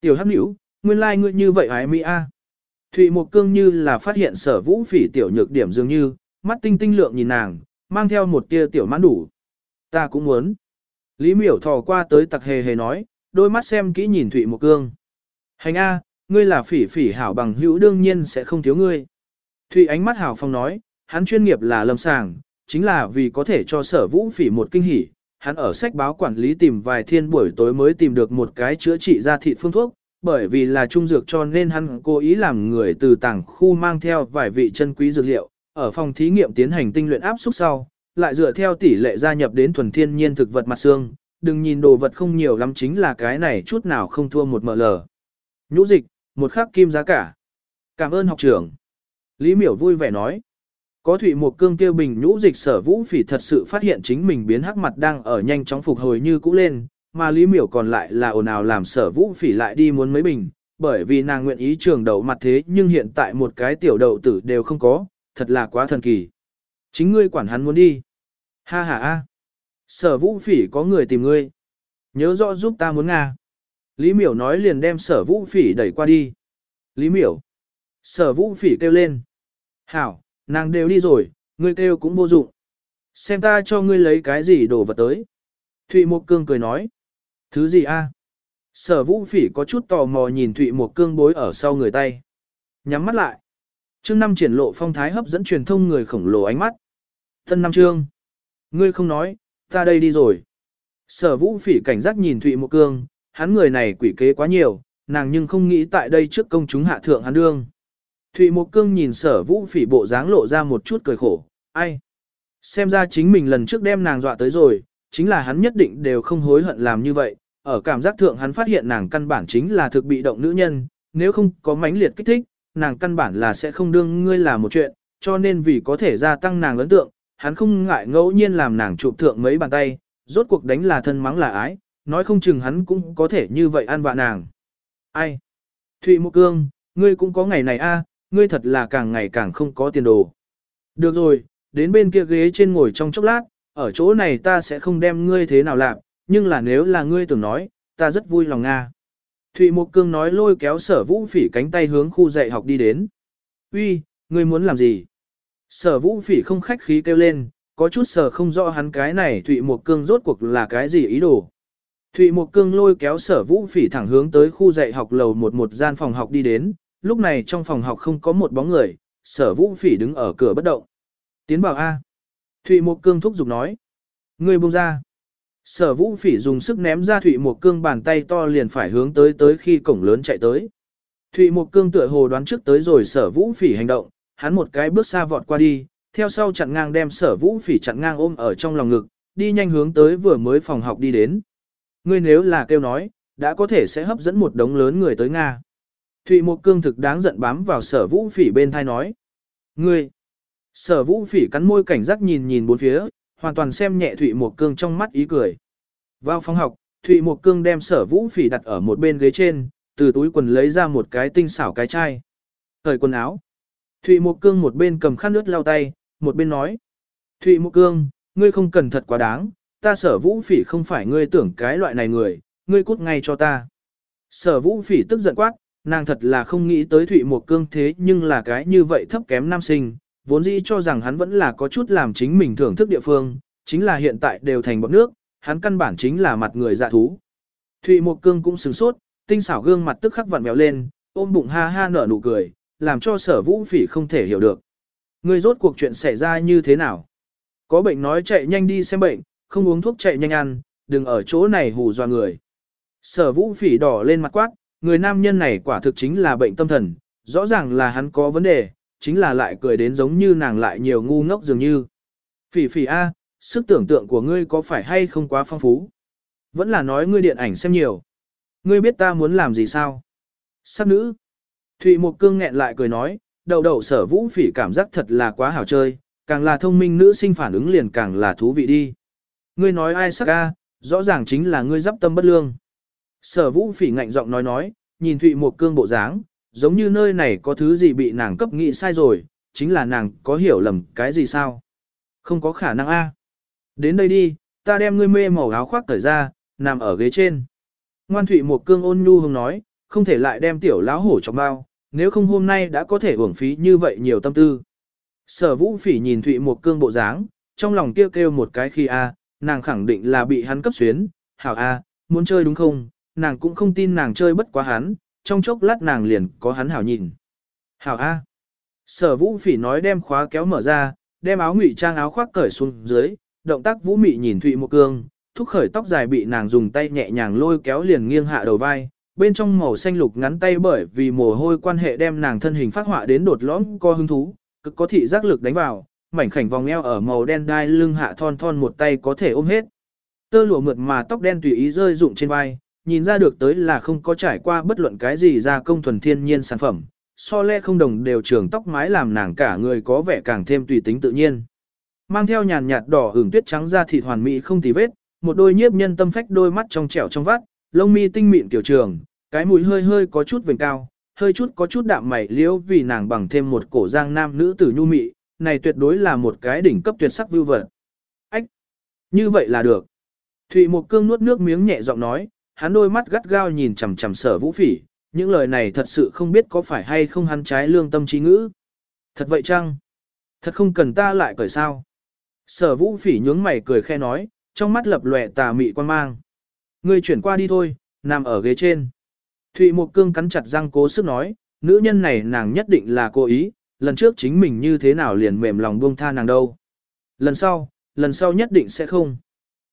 Tiểu hắc nữ, nguyên lai like ngươi như vậy hái mỹ a. Thụy Mộc Cương như là phát hiện sở vũ phỉ tiểu nhược điểm dường như, mắt tinh tinh lượng nhìn nàng, mang theo một tia tiểu mãn đủ. Ta cũng muốn. Lý miểu thò qua tới tặc hề hề nói, đôi mắt xem kỹ nhìn Thụy Mộc Cương. Hành A, ngươi là phỉ phỉ hảo bằng hữu đương nhiên sẽ không thiếu ngươi. Thụy ánh mắt hảo phong nói, hắn chuyên nghiệp là lâm sàng, chính là vì có thể cho sở vũ phỉ một kinh hỉ. Hắn ở sách báo quản lý tìm vài thiên buổi tối mới tìm được một cái chữa trị ra thịt phương thuốc, bởi vì là trung dược cho nên hắn cố ý làm người từ tảng khu mang theo vài vị chân quý dược liệu, ở phòng thí nghiệm tiến hành tinh luyện áp xúc sau, lại dựa theo tỷ lệ gia nhập đến thuần thiên nhiên thực vật mặt xương, đừng nhìn đồ vật không nhiều lắm chính là cái này chút nào không thua một ml. Nhũ dịch, một khắc kim giá cả. Cảm ơn học trưởng. Lý miểu vui vẻ nói. Có thủy một cương kêu bình nhũ dịch sở vũ phỉ thật sự phát hiện chính mình biến hắc mặt đang ở nhanh chóng phục hồi như cũ lên, mà Lý miểu còn lại là ồn ào làm sở vũ phỉ lại đi muốn mấy bình, bởi vì nàng nguyện ý trường đầu mặt thế nhưng hiện tại một cái tiểu đầu tử đều không có, thật là quá thần kỳ. Chính ngươi quản hắn muốn đi. Ha ha ha. Sở vũ phỉ có người tìm ngươi. Nhớ rõ giúp ta muốn Nga. Lý miểu nói liền đem sở vũ phỉ đẩy qua đi. Lý miểu. Sở vũ phỉ kêu lên. Hảo, nàng đều đi rồi, ngươi kêu cũng vô dụng. Xem ta cho ngươi lấy cái gì đồ vật tới. Thụy Mộc Cương cười nói. Thứ gì a? Sở vũ phỉ có chút tò mò nhìn Thụy một Cương bối ở sau người tay. Nhắm mắt lại. Chương năm triển lộ phong thái hấp dẫn truyền thông người khổng lồ ánh mắt. Tân năm trương Ngươi không nói, ta đây đi rồi. Sở vũ phỉ cảnh giác nhìn Thụy một Cương, hắn người này quỷ kế quá nhiều, nàng nhưng không nghĩ tại đây trước công chúng hạ thượng hắn đương. Thụy một Cương nhìn sở vũ phỉ bộ dáng lộ ra một chút cười khổ, ai? Xem ra chính mình lần trước đem nàng dọa tới rồi, chính là hắn nhất định đều không hối hận làm như vậy. Ở cảm giác thượng hắn phát hiện nàng căn bản chính là thực bị động nữ nhân, nếu không có mãnh liệt kích thích, nàng căn bản là sẽ không đương ngươi là một chuyện, cho nên vì có thể gia tăng nàng ấn tượng, hắn không ngại ngẫu nhiên làm nàng chụp thượng mấy bàn tay, rốt cuộc đánh là thân mắng là ái, nói không chừng hắn cũng có thể như vậy an vạ nàng. Ai? Thụy Mộ Cương, ngươi cũng có ngày này a, ngươi thật là càng ngày càng không có tiền đồ. Được rồi, đến bên kia ghế trên ngồi trong chốc lát, ở chỗ này ta sẽ không đem ngươi thế nào làm, nhưng là nếu là ngươi tưởng nói, ta rất vui lòng Nga. Thụy Mộc Cương nói lôi kéo sở vũ phỉ cánh tay hướng khu dạy học đi đến. Uy, ngươi muốn làm gì? Sở vũ phỉ không khách khí kêu lên, có chút sở không rõ hắn cái này Thụy Mộc Cương rốt cuộc là cái gì ý đồ. Thụy Mộc Cương lôi kéo sở vũ phỉ thẳng hướng tới khu dạy học lầu một một gian phòng học đi đến, lúc này trong phòng học không có một bóng người, sở vũ phỉ đứng ở cửa bất động. Tiến vào A. Thụy Mộc Cương thúc giục nói. Người buông ra. Sở vũ phỉ dùng sức ném ra Thụy Mộc Cương bàn tay to liền phải hướng tới tới khi cổng lớn chạy tới. Thụy Mộc Cương tựa hồ đoán trước tới rồi sở vũ phỉ hành động, hắn một cái bước xa vọt qua đi, theo sau chặn ngang đem sở vũ phỉ chặn ngang ôm ở trong lòng ngực, đi nhanh hướng tới vừa mới phòng học đi đến. Ngươi nếu là kêu nói, đã có thể sẽ hấp dẫn một đống lớn người tới Nga. Thụy Mộc Cương thực đáng giận bám vào sở vũ phỉ bên thai nói. Ngươi! Sở vũ phỉ cắn môi cảnh giác nhìn nhìn bốn phía, hoàn toàn xem nhẹ Thụy Mộc Cương trong mắt ý cười. Vào phòng học, Thụy Mộc Cương đem sở vũ phỉ đặt ở một bên ghế trên, từ túi quần lấy ra một cái tinh xảo cái chai. Thời quần áo. Thụy Mộc Cương một bên cầm khăn nước lau tay, một bên nói. Thụy Mộc Cương, ngươi không cần thật quá đáng, ta sở vũ phỉ không phải ngươi tưởng cái loại này người, ngươi cút ngay cho ta. Sở vũ phỉ tức giận quát, nàng thật là không nghĩ tới Thụy Mộc Cương thế nhưng là cái như vậy thấp kém nam sinh, vốn dĩ cho rằng hắn vẫn là có chút làm chính mình thưởng thức địa phương, chính là hiện tại đều thành bọt nước, hắn căn bản chính là mặt người dạ thú. Thụy Mộc Cương cũng sửng sốt, tinh xảo gương mặt tức khắc vặn vẹo lên, ôm bụng ha ha nở nụ cười, làm cho sở vũ phỉ không thể hiểu được. Người rốt cuộc chuyện xảy ra như thế nào? Có bệnh nói chạy nhanh đi xem bệnh, không uống thuốc chạy nhanh ăn, đừng ở chỗ này hù dọa người. Sở vũ phỉ đỏ lên mặt quát, người nam nhân này quả thực chính là bệnh tâm thần, rõ ràng là hắn có vấn đề, chính là lại cười đến giống như nàng lại nhiều ngu ngốc dường như. Phỉ phỉ A, sức tưởng tượng của ngươi có phải hay không quá phong phú? Vẫn là nói ngươi điện ảnh xem nhiều. Ngươi biết ta muốn làm gì sao? Sắc nữ. Thụy Mộc Cương nghẹn lại cười nói, đầu đầu sở vũ phỉ cảm giác thật là quá hảo chơi, càng là thông minh nữ sinh phản ứng liền càng là thú vị đi. Ngươi nói ai sắc a rõ ràng chính là ngươi dắp tâm bất lương. Sở vũ phỉ ngạnh giọng nói nói, nhìn Thụy Mộc Cương bộ dáng, giống như nơi này có thứ gì bị nàng cấp nghị sai rồi, chính là nàng có hiểu lầm cái gì sao? Không có khả năng a. Đến đây đi, ta đem ngươi mê màu áo khoác cởi ra, nằm ở ghế trên. Ngoan Thụy một Cương ôn nhu hùng nói, không thể lại đem tiểu lão hổ trong bao, nếu không hôm nay đã có thể uổng phí như vậy nhiều tâm tư. Sở vũ phỉ nhìn Thụy một Cương bộ dáng, trong lòng kêu kêu một cái khi a, nàng khẳng định là bị hắn cấp xuyến, hảo a, muốn chơi đúng không, nàng cũng không tin nàng chơi bất quá hắn, trong chốc lát nàng liền có hắn hảo nhìn. Hảo a. Sở vũ phỉ nói đem khóa kéo mở ra, đem áo ngụy trang áo khoác cởi xuống dưới, động tác vũ mị nhìn Thụy Mộc Cương, thúc khởi tóc dài bị nàng dùng tay nhẹ nhàng lôi kéo liền nghiêng hạ đầu vai, bên trong màu xanh lục ngắn tay bởi vì mồ hôi quan hệ đem nàng thân hình phát họa đến đột lõm co hứng thú, cực có thị giác lực đánh vào, mảnh khảnh vòng eo ở màu đen đai lưng hạ thon thon một tay có thể ôm hết. Tơ lụa mượt mà tóc đen tùy ý rơi rụng trên vai, nhìn ra được tới là không có trải qua bất luận cái gì ra công thuần thiên nhiên sản phẩm, so le không đồng đều trường tóc mái làm nàng cả người có vẻ càng thêm tùy tính tự nhiên. Mang theo nhàn nhạt đỏ hưởng tuyết trắng da thịt hoàn mỹ không tì vết, một đôi nhiếp nhân tâm phách đôi mắt trong trẻo trong vắt, lông mi tinh mịn kiểu trường, cái mũi hơi hơi có chút vành cao, hơi chút có chút đạm mày liễu vì nàng bằng thêm một cổ giang nam nữ tử nhu mị, này tuyệt đối là một cái đỉnh cấp tuyệt sắc vưu vật. Ách! Như vậy là được. Thụy một cương nuốt nước miếng nhẹ giọng nói, hắn đôi mắt gắt gao nhìn chằm chằm sở vũ phỉ, những lời này thật sự không biết có phải hay không hắn trái lương tâm trí ngữ. Thật vậy chăng? Thật không cần ta lại cởi sao? Sở vũ phỉ nhướng mày cười khe nói, trong mắt lập lòe tà mị quan mang. Ngươi chuyển qua đi thôi, nằm ở ghế trên. Thụy Mộc Cương cắn chặt răng cố sức nói, nữ nhân này nàng nhất định là cố ý, lần trước chính mình như thế nào liền mềm lòng buông tha nàng đâu. Lần sau, lần sau nhất định sẽ không.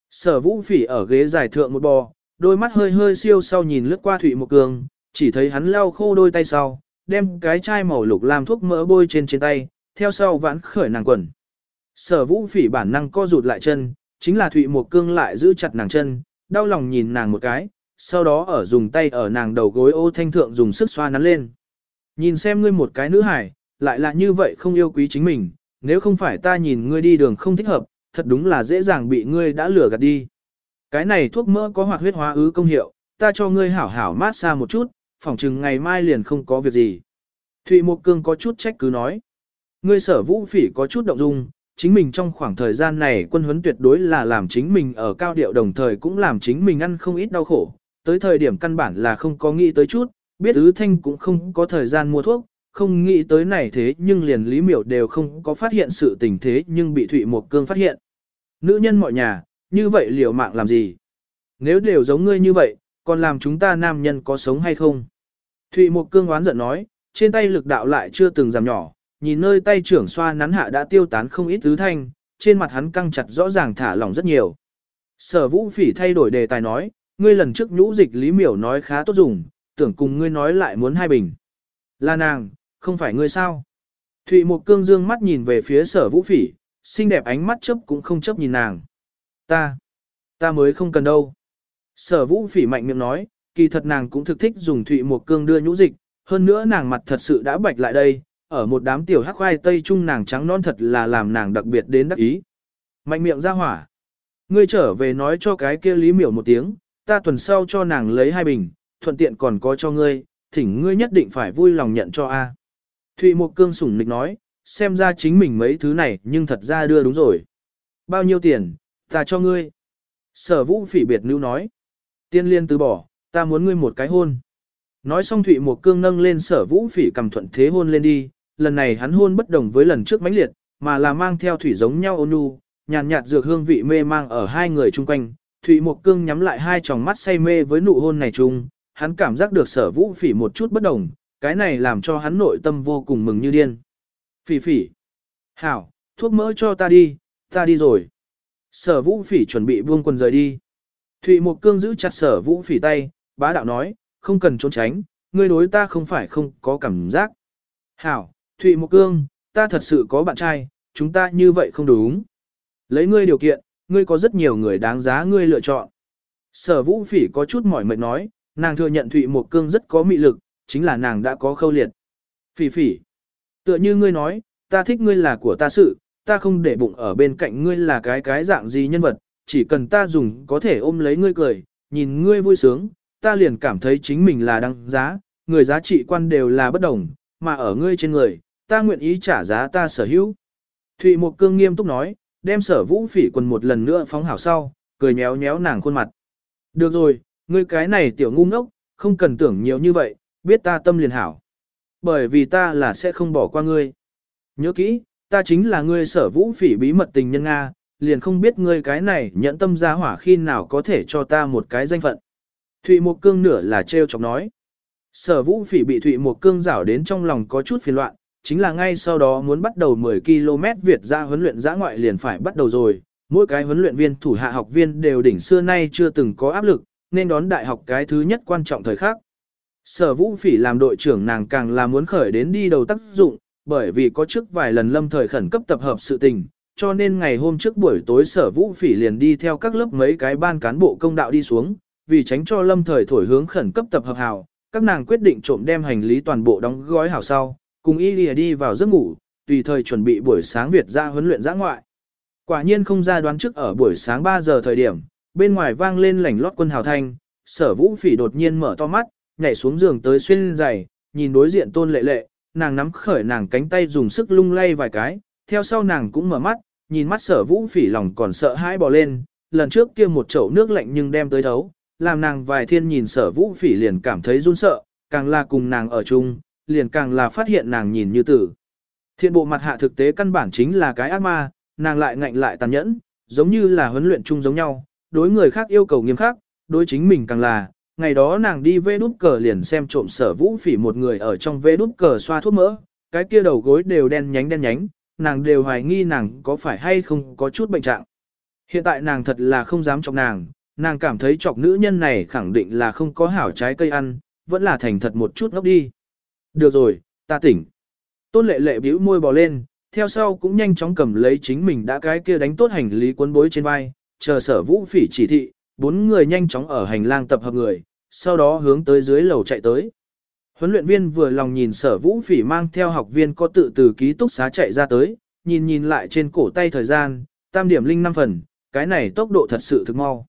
Sở vũ phỉ ở ghế giải thượng một bò, đôi mắt hơi hơi siêu sau nhìn lướt qua Thụy Mộc Cương, chỉ thấy hắn lau khô đôi tay sau, đem cái chai màu lục làm thuốc mỡ bôi trên trên tay, theo sau vãn khởi nàng quần. Sở vũ phỉ bản năng co rụt lại chân, chính là Thụy Mộc Cương lại giữ chặt nàng chân, đau lòng nhìn nàng một cái, sau đó ở dùng tay ở nàng đầu gối ô thanh thượng dùng sức xoa nắn lên. Nhìn xem ngươi một cái nữ hải, lại là như vậy không yêu quý chính mình, nếu không phải ta nhìn ngươi đi đường không thích hợp, thật đúng là dễ dàng bị ngươi đã lừa gạt đi. Cái này thuốc mỡ có hoạt huyết hóa ứ công hiệu, ta cho ngươi hảo hảo mát xa một chút, phỏng chừng ngày mai liền không có việc gì. Thụy Mộc Cương có chút trách cứ nói. Ngươi sở vũ phỉ có chút động dung, chính mình trong khoảng thời gian này quân huấn tuyệt đối là làm chính mình ở cao điệu đồng thời cũng làm chính mình ăn không ít đau khổ, tới thời điểm căn bản là không có nghĩ tới chút, biết ứ thanh cũng không có thời gian mua thuốc, không nghĩ tới này thế nhưng liền Lý Miểu đều không có phát hiện sự tình thế nhưng bị Thụy Mộc Cương phát hiện. Nữ nhân mọi nhà, như vậy liều mạng làm gì? Nếu đều giống ngươi như vậy, còn làm chúng ta nam nhân có sống hay không? Thụy Mộc Cương oán giận nói, trên tay lực đạo lại chưa từng giảm nhỏ, nhìn nơi tay trưởng xoa nắn hạ đã tiêu tán không ít tứ thanh, trên mặt hắn căng chặt rõ ràng thả lỏng rất nhiều. Sở vũ phỉ thay đổi đề tài nói, ngươi lần trước nhũ dịch Lý Miểu nói khá tốt dùng, tưởng cùng ngươi nói lại muốn hai bình. Là nàng, không phải ngươi sao? Thụy một cương dương mắt nhìn về phía sở vũ phỉ, xinh đẹp ánh mắt chấp cũng không chấp nhìn nàng. Ta, ta mới không cần đâu. Sở vũ phỉ mạnh miệng nói, kỳ thật nàng cũng thực thích dùng thụy một cương đưa nhũ dịch, hơn nữa nàng mặt thật sự đã bạch lại đây, ở một đám tiểu hắc khoai tây chung nàng trắng non thật là làm nàng đặc biệt đến đắc ý. Mạnh miệng ra hỏa. Ngươi trở về nói cho cái kia lý miểu một tiếng, ta tuần sau cho nàng lấy hai bình, thuận tiện còn có cho ngươi, thỉnh ngươi nhất định phải vui lòng nhận cho A. Thụy Mộc Cương sủng nịch nói, xem ra chính mình mấy thứ này nhưng thật ra đưa đúng rồi. Bao nhiêu tiền, ta cho ngươi. Sở vũ phỉ biệt nữ nói. Tiên liên từ bỏ, ta muốn ngươi một cái hôn. Nói xong Thụy một Cương nâng lên sở vũ phỉ cầm thuận thế hôn lên đi, lần này hắn hôn bất đồng với lần trước mãnh liệt, mà là mang theo thủy giống nhau ôn nhu, nhàn nhạt dược hương vị mê mang ở hai người chung quanh. Thụy một Cương nhắm lại hai tròng mắt say mê với nụ hôn này chung, hắn cảm giác được sở vũ phỉ một chút bất đồng, cái này làm cho hắn nội tâm vô cùng mừng như điên. Phỉ phỉ. Hảo, thuốc mỡ cho ta đi, ta đi rồi. Sở vũ phỉ chuẩn bị buông quần rời đi. Thụy Mộc Cương giữ chặt sở vũ phỉ tay, bá đạo nói, không cần trốn tránh, ngươi đối ta không phải không có cảm giác. Hảo, Thụy Mộc Cương, ta thật sự có bạn trai, chúng ta như vậy không đúng. Lấy ngươi điều kiện, ngươi có rất nhiều người đáng giá ngươi lựa chọn. Sở vũ phỉ có chút mỏi mệt nói, nàng thừa nhận Thụy Mộc Cương rất có mị lực, chính là nàng đã có khâu liệt. Phỉ phỉ, tựa như ngươi nói, ta thích ngươi là của ta sự, ta không để bụng ở bên cạnh ngươi là cái cái dạng gì nhân vật, chỉ cần ta dùng có thể ôm lấy ngươi cười, nhìn ngươi vui sướng, ta liền cảm thấy chính mình là đăng giá, người giá trị quan đều là bất đồng, mà ở ngươi trên người, ta nguyện ý trả giá ta sở hữu. Thụy Mộc Cương nghiêm túc nói, đem sở vũ phỉ quần một lần nữa phóng hảo sau, cười nhéo nhéo nàng khuôn mặt. Được rồi, ngươi cái này tiểu ngu ngốc, không cần tưởng nhiều như vậy, biết ta tâm liền hảo. Bởi vì ta là sẽ không bỏ qua ngươi. Nhớ kỹ, ta chính là ngươi sở vũ phỉ bí mật tình nhân Nga, liền không biết ngươi cái này nhẫn tâm ra hỏa khi nào có thể cho ta một cái danh phận. Thụy Mộc Cương nửa là trêu chọc nói. Sở vũ phỉ bị Thụy Mộc Cương rảo đến trong lòng có chút phiền loạn, chính là ngay sau đó muốn bắt đầu 10 km Việt ra huấn luyện giã ngoại liền phải bắt đầu rồi. Mỗi cái huấn luyện viên thủ hạ học viên đều đỉnh xưa nay chưa từng có áp lực, nên đón đại học cái thứ nhất quan trọng thời khắc. Sở vũ phỉ làm đội trưởng nàng càng là muốn khởi đến đi đầu tác dụng, bởi vì có trước vài lần lâm thời khẩn cấp tập hợp sự tình, cho nên ngày hôm trước buổi tối sở vũ phỉ liền đi theo các lớp mấy cái ban cán bộ công đạo đi xuống, vì tránh cho lâm thời thổi hướng khẩn cấp tập hợp hào, các nàng quyết định trộm đem hành lý toàn bộ đóng gói hào sau, cùng y lìa đi vào giấc ngủ, tùy thời chuẩn bị buổi sáng Việt ra huấn luyện giã ngoại. Quả nhiên không ra đoán trước ở buổi sáng 3 giờ thời điểm, bên ngoài vang lên lảnh lót quân hào thanh, sở vũ phỉ đột nhiên mở to mắt, nhảy xuống giường tới xuyên giày, nhìn đối diện tôn lệ lệ, nàng nắm khởi nàng cánh tay dùng sức lung lay vài cái, theo sau nàng cũng mở mắt, nhìn mắt sở vũ phỉ lòng còn sợ hãi bò lên, lần trước kia một chậu nước lạnh nhưng đem tới thấu, làm nàng vài thiên nhìn sở vũ phỉ liền cảm thấy run sợ, càng là cùng nàng ở chung, liền càng là phát hiện nàng nhìn như tử. Thiện bộ mặt hạ thực tế căn bản chính là cái ác ma, nàng lại ngạnh lại tàn nhẫn, giống như là huấn luyện chung giống nhau, đối người khác yêu cầu nghiêm khắc, đối chính mình càng là, ngày đó nàng đi vê đút cờ liền xem trộm sở vũ phỉ một người ở trong vê đút cờ xoa thuốc mỡ, cái kia đầu gối đều đen nhánh đen nhánh, nàng đều hoài nghi nàng có phải hay không có chút bệnh trạng. Hiện tại nàng thật là không dám chọc nàng, nàng cảm thấy chọc nữ nhân này khẳng định là không có hảo trái cây ăn, vẫn là thành thật một chút ngốc đi. Được rồi, ta tỉnh. Tôn lệ lệ bĩu môi bò lên, theo sau cũng nhanh chóng cầm lấy chính mình đã cái kia đánh tốt hành lý cuốn bối trên vai, chờ sở vũ phỉ chỉ thị, bốn người nhanh chóng ở hành lang tập hợp người, sau đó hướng tới dưới lầu chạy tới. Huấn luyện viên vừa lòng nhìn sở vũ phỉ mang theo học viên có tự từ ký túc xá chạy ra tới, nhìn nhìn lại trên cổ tay thời gian, tam điểm linh năm phần, cái này tốc độ thật sự thực mau.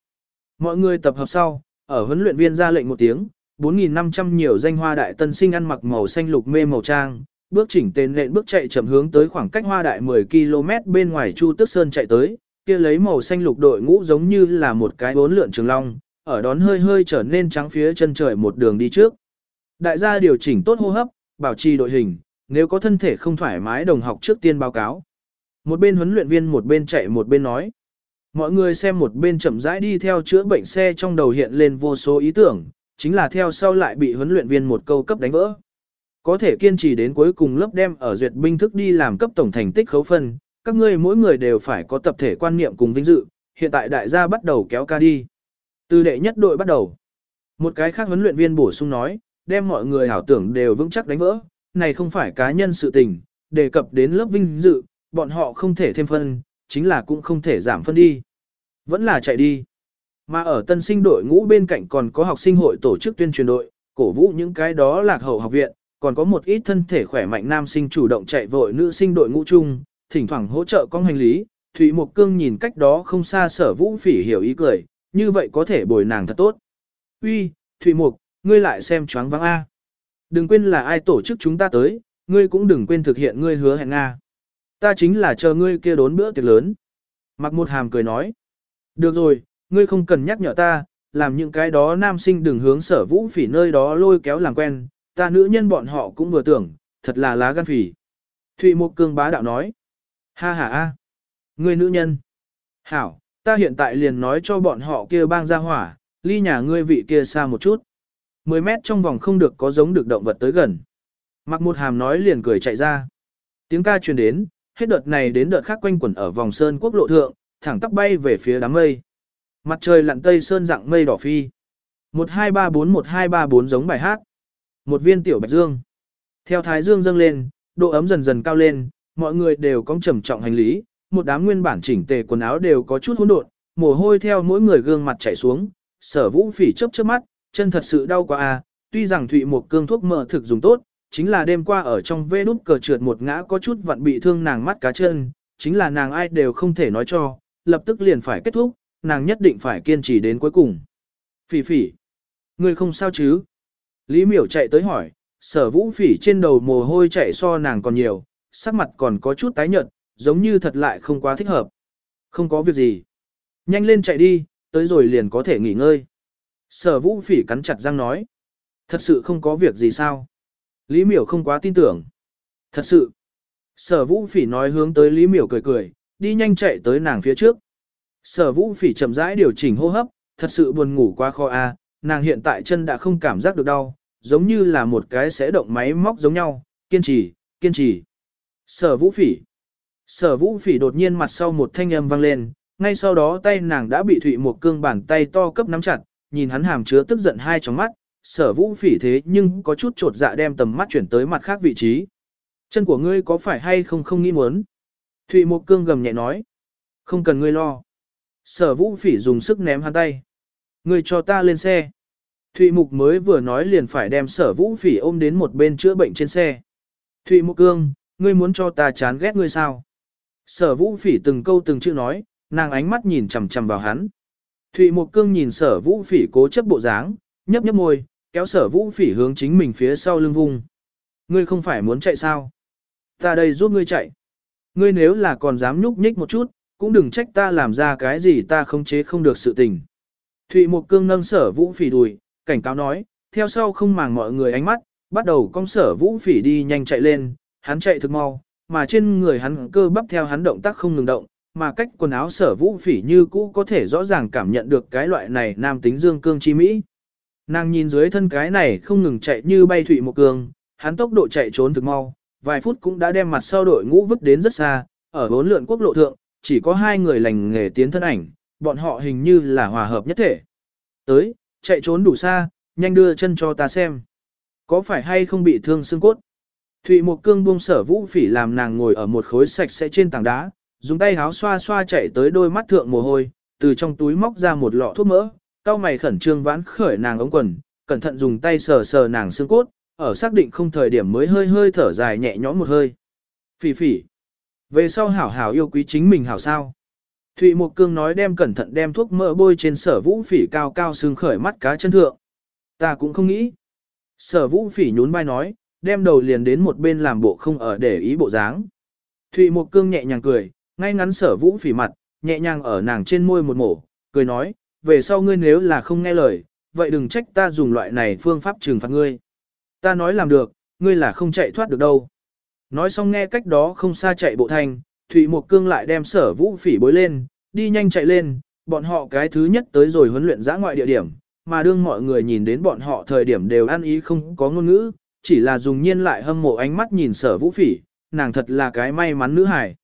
Mọi người tập hợp sau, ở huấn luyện viên ra lệnh một tiếng, 4.500 nhiều danh hoa đại tân sinh ăn mặc màu xanh lục mê màu trang, bước chỉnh tên lệnh bước chạy chậm hướng tới khoảng cách hoa đại 10 km bên ngoài Chu Tức Sơn chạy tới, kia lấy màu xanh lục đội ngũ giống như là một cái bốn lượn trường long, ở đón hơi hơi trở nên trắng phía chân trời một đường đi trước. Đại gia điều chỉnh tốt hô hấp, bảo trì đội hình, nếu có thân thể không thoải mái đồng học trước tiên báo cáo. Một bên huấn luyện viên một bên chạy một bên nói. Mọi người xem một bên chậm rãi đi theo chữa bệnh xe trong đầu hiện lên vô số ý tưởng, chính là theo sau lại bị huấn luyện viên một câu cấp đánh vỡ. Có thể kiên trì đến cuối cùng lớp đem ở duyệt binh thức đi làm cấp tổng thành tích khấu phân, các ngươi mỗi người đều phải có tập thể quan niệm cùng vinh dự, hiện tại đại gia bắt đầu kéo ca đi. Từ đệ nhất đội bắt đầu. Một cái khác huấn luyện viên bổ sung nói, đem mọi người hảo tưởng đều vững chắc đánh vỡ, này không phải cá nhân sự tình, đề cập đến lớp vinh dự, bọn họ không thể thêm phân, chính là cũng không thể giảm phân đi. Vẫn là chạy đi. Mà ở tân sinh đội ngũ bên cạnh còn có học sinh hội tổ chức tuyên truyền đội, cổ vũ những cái đó lạc hậu học viện, còn có một ít thân thể khỏe mạnh nam sinh chủ động chạy vội nữ sinh đội ngũ chung, thỉnh thoảng hỗ trợ con hành lý. Thụy Mộc Cương nhìn cách đó không xa sở vũ phỉ hiểu ý cười, như vậy có thể bồi nàng thật tốt. Uy, Thụy Mộc, ngươi lại xem choáng vắng A. Đừng quên là ai tổ chức chúng ta tới, ngươi cũng đừng quên thực hiện ngươi hứa hẹn Nga. Ta chính là chờ ngươi kia đốn bữa tiệc lớn. Mặc một hàm cười nói. Được rồi, ngươi không cần nhắc nhở ta, làm những cái đó nam sinh đừng hướng sở vũ phỉ nơi đó lôi kéo làm quen, ta nữ nhân bọn họ cũng vừa tưởng, thật là lá gan phỉ. Thụy Mộc Cương bá đạo nói. Ha ha a, Ngươi nữ nhân. Hảo, ta hiện tại liền nói cho bọn họ kia bang ra hỏa, ly nhà ngươi vị kia xa một chút. 10 mét trong vòng không được có giống được động vật tới gần. Mặc một hàm nói liền cười chạy ra. Tiếng ca truyền đến, hết đợt này đến đợt khác quanh quẩn ở vòng sơn quốc lộ thượng, thẳng tắp bay về phía đám mây. Mặt trời lặn tây sơn dạng mây đỏ phi. 1234-1234 giống bài hát. Một viên tiểu bạch dương. Theo thái dương dâng lên, độ ấm dần dần cao lên, mọi người đều có trầm trọng hành lý, một đám nguyên bản chỉnh tề quần áo đều có chút hỗn độn, mồ hôi theo mỗi người gương mặt chảy xuống, sở vũ phỉ chớp chớp mắt, chân thật sự đau quá à, tuy rằng thụy một cương thuốc mỡ thực dùng tốt, chính là đêm qua ở trong vê nút cờ trượt một ngã có chút vặn bị thương nàng mắt cá chân, chính là nàng ai đều không thể nói cho, lập tức liền phải kết thúc, nàng nhất định phải kiên trì đến cuối cùng. Phỉ phỉ, ngươi không sao chứ? Lý miểu chạy tới hỏi, sở vũ phỉ trên đầu mồ hôi chạy so nàng còn nhiều, sắc mặt còn có chút tái nhợt, giống như thật lại không quá thích hợp. Không có việc gì. Nhanh lên chạy đi, tới rồi liền có thể nghỉ ngơi. Sở vũ phỉ cắn chặt răng nói. Thật sự không có việc gì sao? Lý miểu không quá tin tưởng. Thật sự. Sở vũ phỉ nói hướng tới Lý miểu cười cười, đi nhanh chạy tới nàng phía trước. Sở vũ phỉ chậm rãi điều chỉnh hô hấp, thật sự buồn ngủ quá kho a, à, nàng hiện tại chân đã không cảm giác được đau, giống như là một cái sẽ động máy móc giống nhau, kiên trì, kiên trì. Sở vũ phỉ. Sở vũ phỉ đột nhiên mặt sau một thanh âm vang lên, ngay sau đó tay nàng đã bị Thụy một cương bàn tay to cấp nắm chặt, nhìn hắn hàm chứa tức giận hai trong mắt, sở vũ phỉ thế nhưng có chút trột dạ đem tầm mắt chuyển tới mặt khác vị trí. Chân của ngươi có phải hay không không nghĩ muốn? Thụy một cương gầm nhẹ nói. Không cần ngươi lo. Sở vũ phỉ dùng sức ném hắn tay. Ngươi cho ta lên xe. Thụy Mục mới vừa nói liền phải đem sở vũ phỉ ôm đến một bên chữa bệnh trên xe. Thụy Mục Cương, ngươi muốn cho ta chán ghét ngươi sao? Sở vũ phỉ từng câu từng chữ nói, nàng ánh mắt nhìn chầm chầm vào hắn. Thụy Mộc Cương nhìn sở vũ phỉ cố chấp bộ dáng, nhấp nhấp môi, kéo sở vũ phỉ hướng chính mình phía sau lưng vung. Ngươi không phải muốn chạy sao? Ta đây giúp ngươi chạy. Ngươi nếu là còn dám nhúc nhích một chút, cũng đừng trách ta làm ra cái gì ta không chế không được sự tình. Thụy Mộc Cương nâng sở vũ phỉ đùi, cảnh cáo nói, theo sau không màng mọi người ánh mắt, bắt đầu cong sở vũ phỉ đi nhanh chạy lên, hắn chạy thực mau, mà trên người hắn cơ bắp theo hắn động tác không ngừng động, mà cách quần áo sở vũ phỉ như cũ có thể rõ ràng cảm nhận được cái loại này nam tính dương cương chi mỹ. Nàng nhìn dưới thân cái này không ngừng chạy như bay thụy một cường, hắn tốc độ chạy trốn thực mau, vài phút cũng đã đem mặt sau đội ngũ vứt đến rất xa, ở bốn lượn quốc lộ thượng, chỉ có hai người lành nghề tiến thân ảnh, bọn họ hình như là hòa hợp nhất thể. Tới, chạy trốn đủ xa, nhanh đưa chân cho ta xem. Có phải hay không bị thương xương cốt? Thụy Mộc cương buông sở vũ phỉ làm nàng ngồi ở một khối sạch sẽ trên tảng đá, dùng tay háo xoa xoa chạy tới đôi mắt thượng mồ hôi, từ trong túi móc ra một lọ thuốc mỡ, cao mày khẩn trương vãn khởi nàng ống quần, cẩn thận dùng tay sờ sờ nàng xương cốt, ở xác định không thời điểm mới hơi hơi thở dài nhẹ nhõm một hơi. Phỉ phỉ. Về sau hảo hảo yêu quý chính mình hảo sao. Thụy Mộc Cương nói đem cẩn thận đem thuốc mỡ bôi trên sở vũ phỉ cao cao xương khởi mắt cá chân thượng. Ta cũng không nghĩ. Sở vũ phỉ nhún vai nói, đem đầu liền đến một bên làm bộ không ở để ý bộ dáng. Thụy Mộc Cương nhẹ nhàng cười, ngay ngắn sở vũ phỉ mặt, nhẹ nhàng ở nàng trên môi một mổ, cười nói, về sau ngươi nếu là không nghe lời, vậy đừng trách ta dùng loại này phương pháp trừng phạt ngươi. Ta nói làm được, ngươi là không chạy thoát được đâu. Nói xong nghe cách đó không xa chạy bộ thành, Thụy Mộc Cương lại đem sở vũ phỉ bối lên, đi nhanh chạy lên, bọn họ cái thứ nhất tới rồi huấn luyện giã ngoại địa điểm, mà đương mọi người nhìn đến bọn họ thời điểm đều ăn ý không có ngôn ngữ, chỉ là dùng nhiên lại hâm mộ ánh mắt nhìn sở vũ phỉ, nàng thật là cái may mắn nữ hải.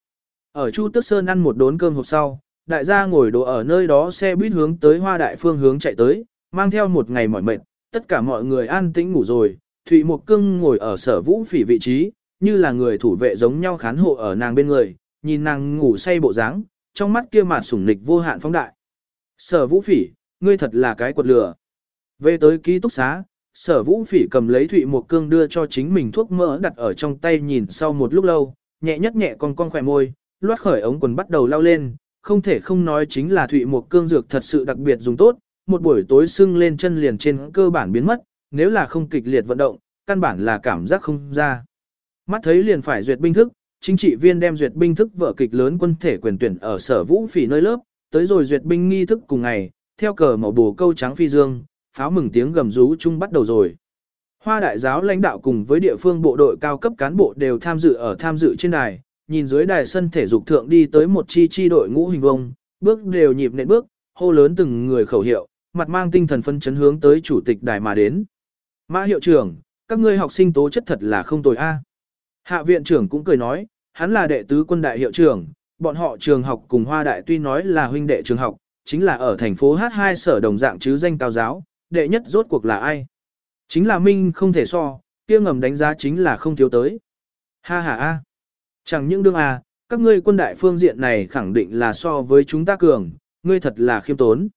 Ở Chu Tức Sơn ăn một đốn cơm hộp sau, đại gia ngồi đồ ở nơi đó xe buýt hướng tới hoa đại phương hướng chạy tới, mang theo một ngày mỏi mệt, tất cả mọi người an tĩnh ngủ rồi, Thụy Mộc Cương ngồi ở sở vũ phỉ vị trí, như là người thủ vệ giống nhau khán hộ ở nàng bên người, nhìn nàng ngủ say bộ dáng, trong mắt kia mà sủng nịch vô hạn phóng đại. Sở vũ phỉ, ngươi thật là cái quật lửa. Về tới ký túc xá, sở vũ phỉ cầm lấy thụy một cương đưa cho chính mình thuốc mỡ đặt ở trong tay nhìn sau một lúc lâu, nhẹ nhất nhẹ con con khỏe môi, loát khởi ống quần bắt đầu lao lên, không thể không nói chính là thụy một cương dược thật sự đặc biệt dùng tốt, một buổi tối sưng lên chân liền trên cơ bản biến mất, nếu là không kịch liệt vận động, căn bản là cảm giác không ra. Mắt thấy liền phải duyệt binh thức, chính trị viên đem duyệt binh thức vở kịch lớn quân thể quyền tuyển ở sở vũ phỉ nơi lớp, tới rồi duyệt binh nghi thức cùng ngày, theo cờ màu bồ câu trắng phi dương, pháo mừng tiếng gầm rú chung bắt đầu rồi. Hoa đại giáo lãnh đạo cùng với địa phương bộ đội cao cấp cán bộ đều tham dự ở tham dự trên đài, nhìn dưới đài sân thể dục thượng đi tới một chi chi đội ngũ hình vông, bước đều nhịp nện bước, hô lớn từng người khẩu hiệu, mặt mang tinh thần phân chấn hướng tới chủ tịch đài mà đến. Mã hiệu trưởng, các ngươi học sinh tố chất thật là không tồi a. Hạ viện trưởng cũng cười nói, hắn là đệ tứ quân đại hiệu trưởng, bọn họ trường học cùng hoa đại tuy nói là huynh đệ trường học, chính là ở thành phố H2 sở đồng dạng chứ danh cao giáo, đệ nhất rốt cuộc là ai? Chính là Minh không thể so, kia ngầm đánh giá chính là không thiếu tới. Ha ha a. Chẳng những đương à, các ngươi quân đại phương diện này khẳng định là so với chúng ta cường, ngươi thật là khiêm tốn.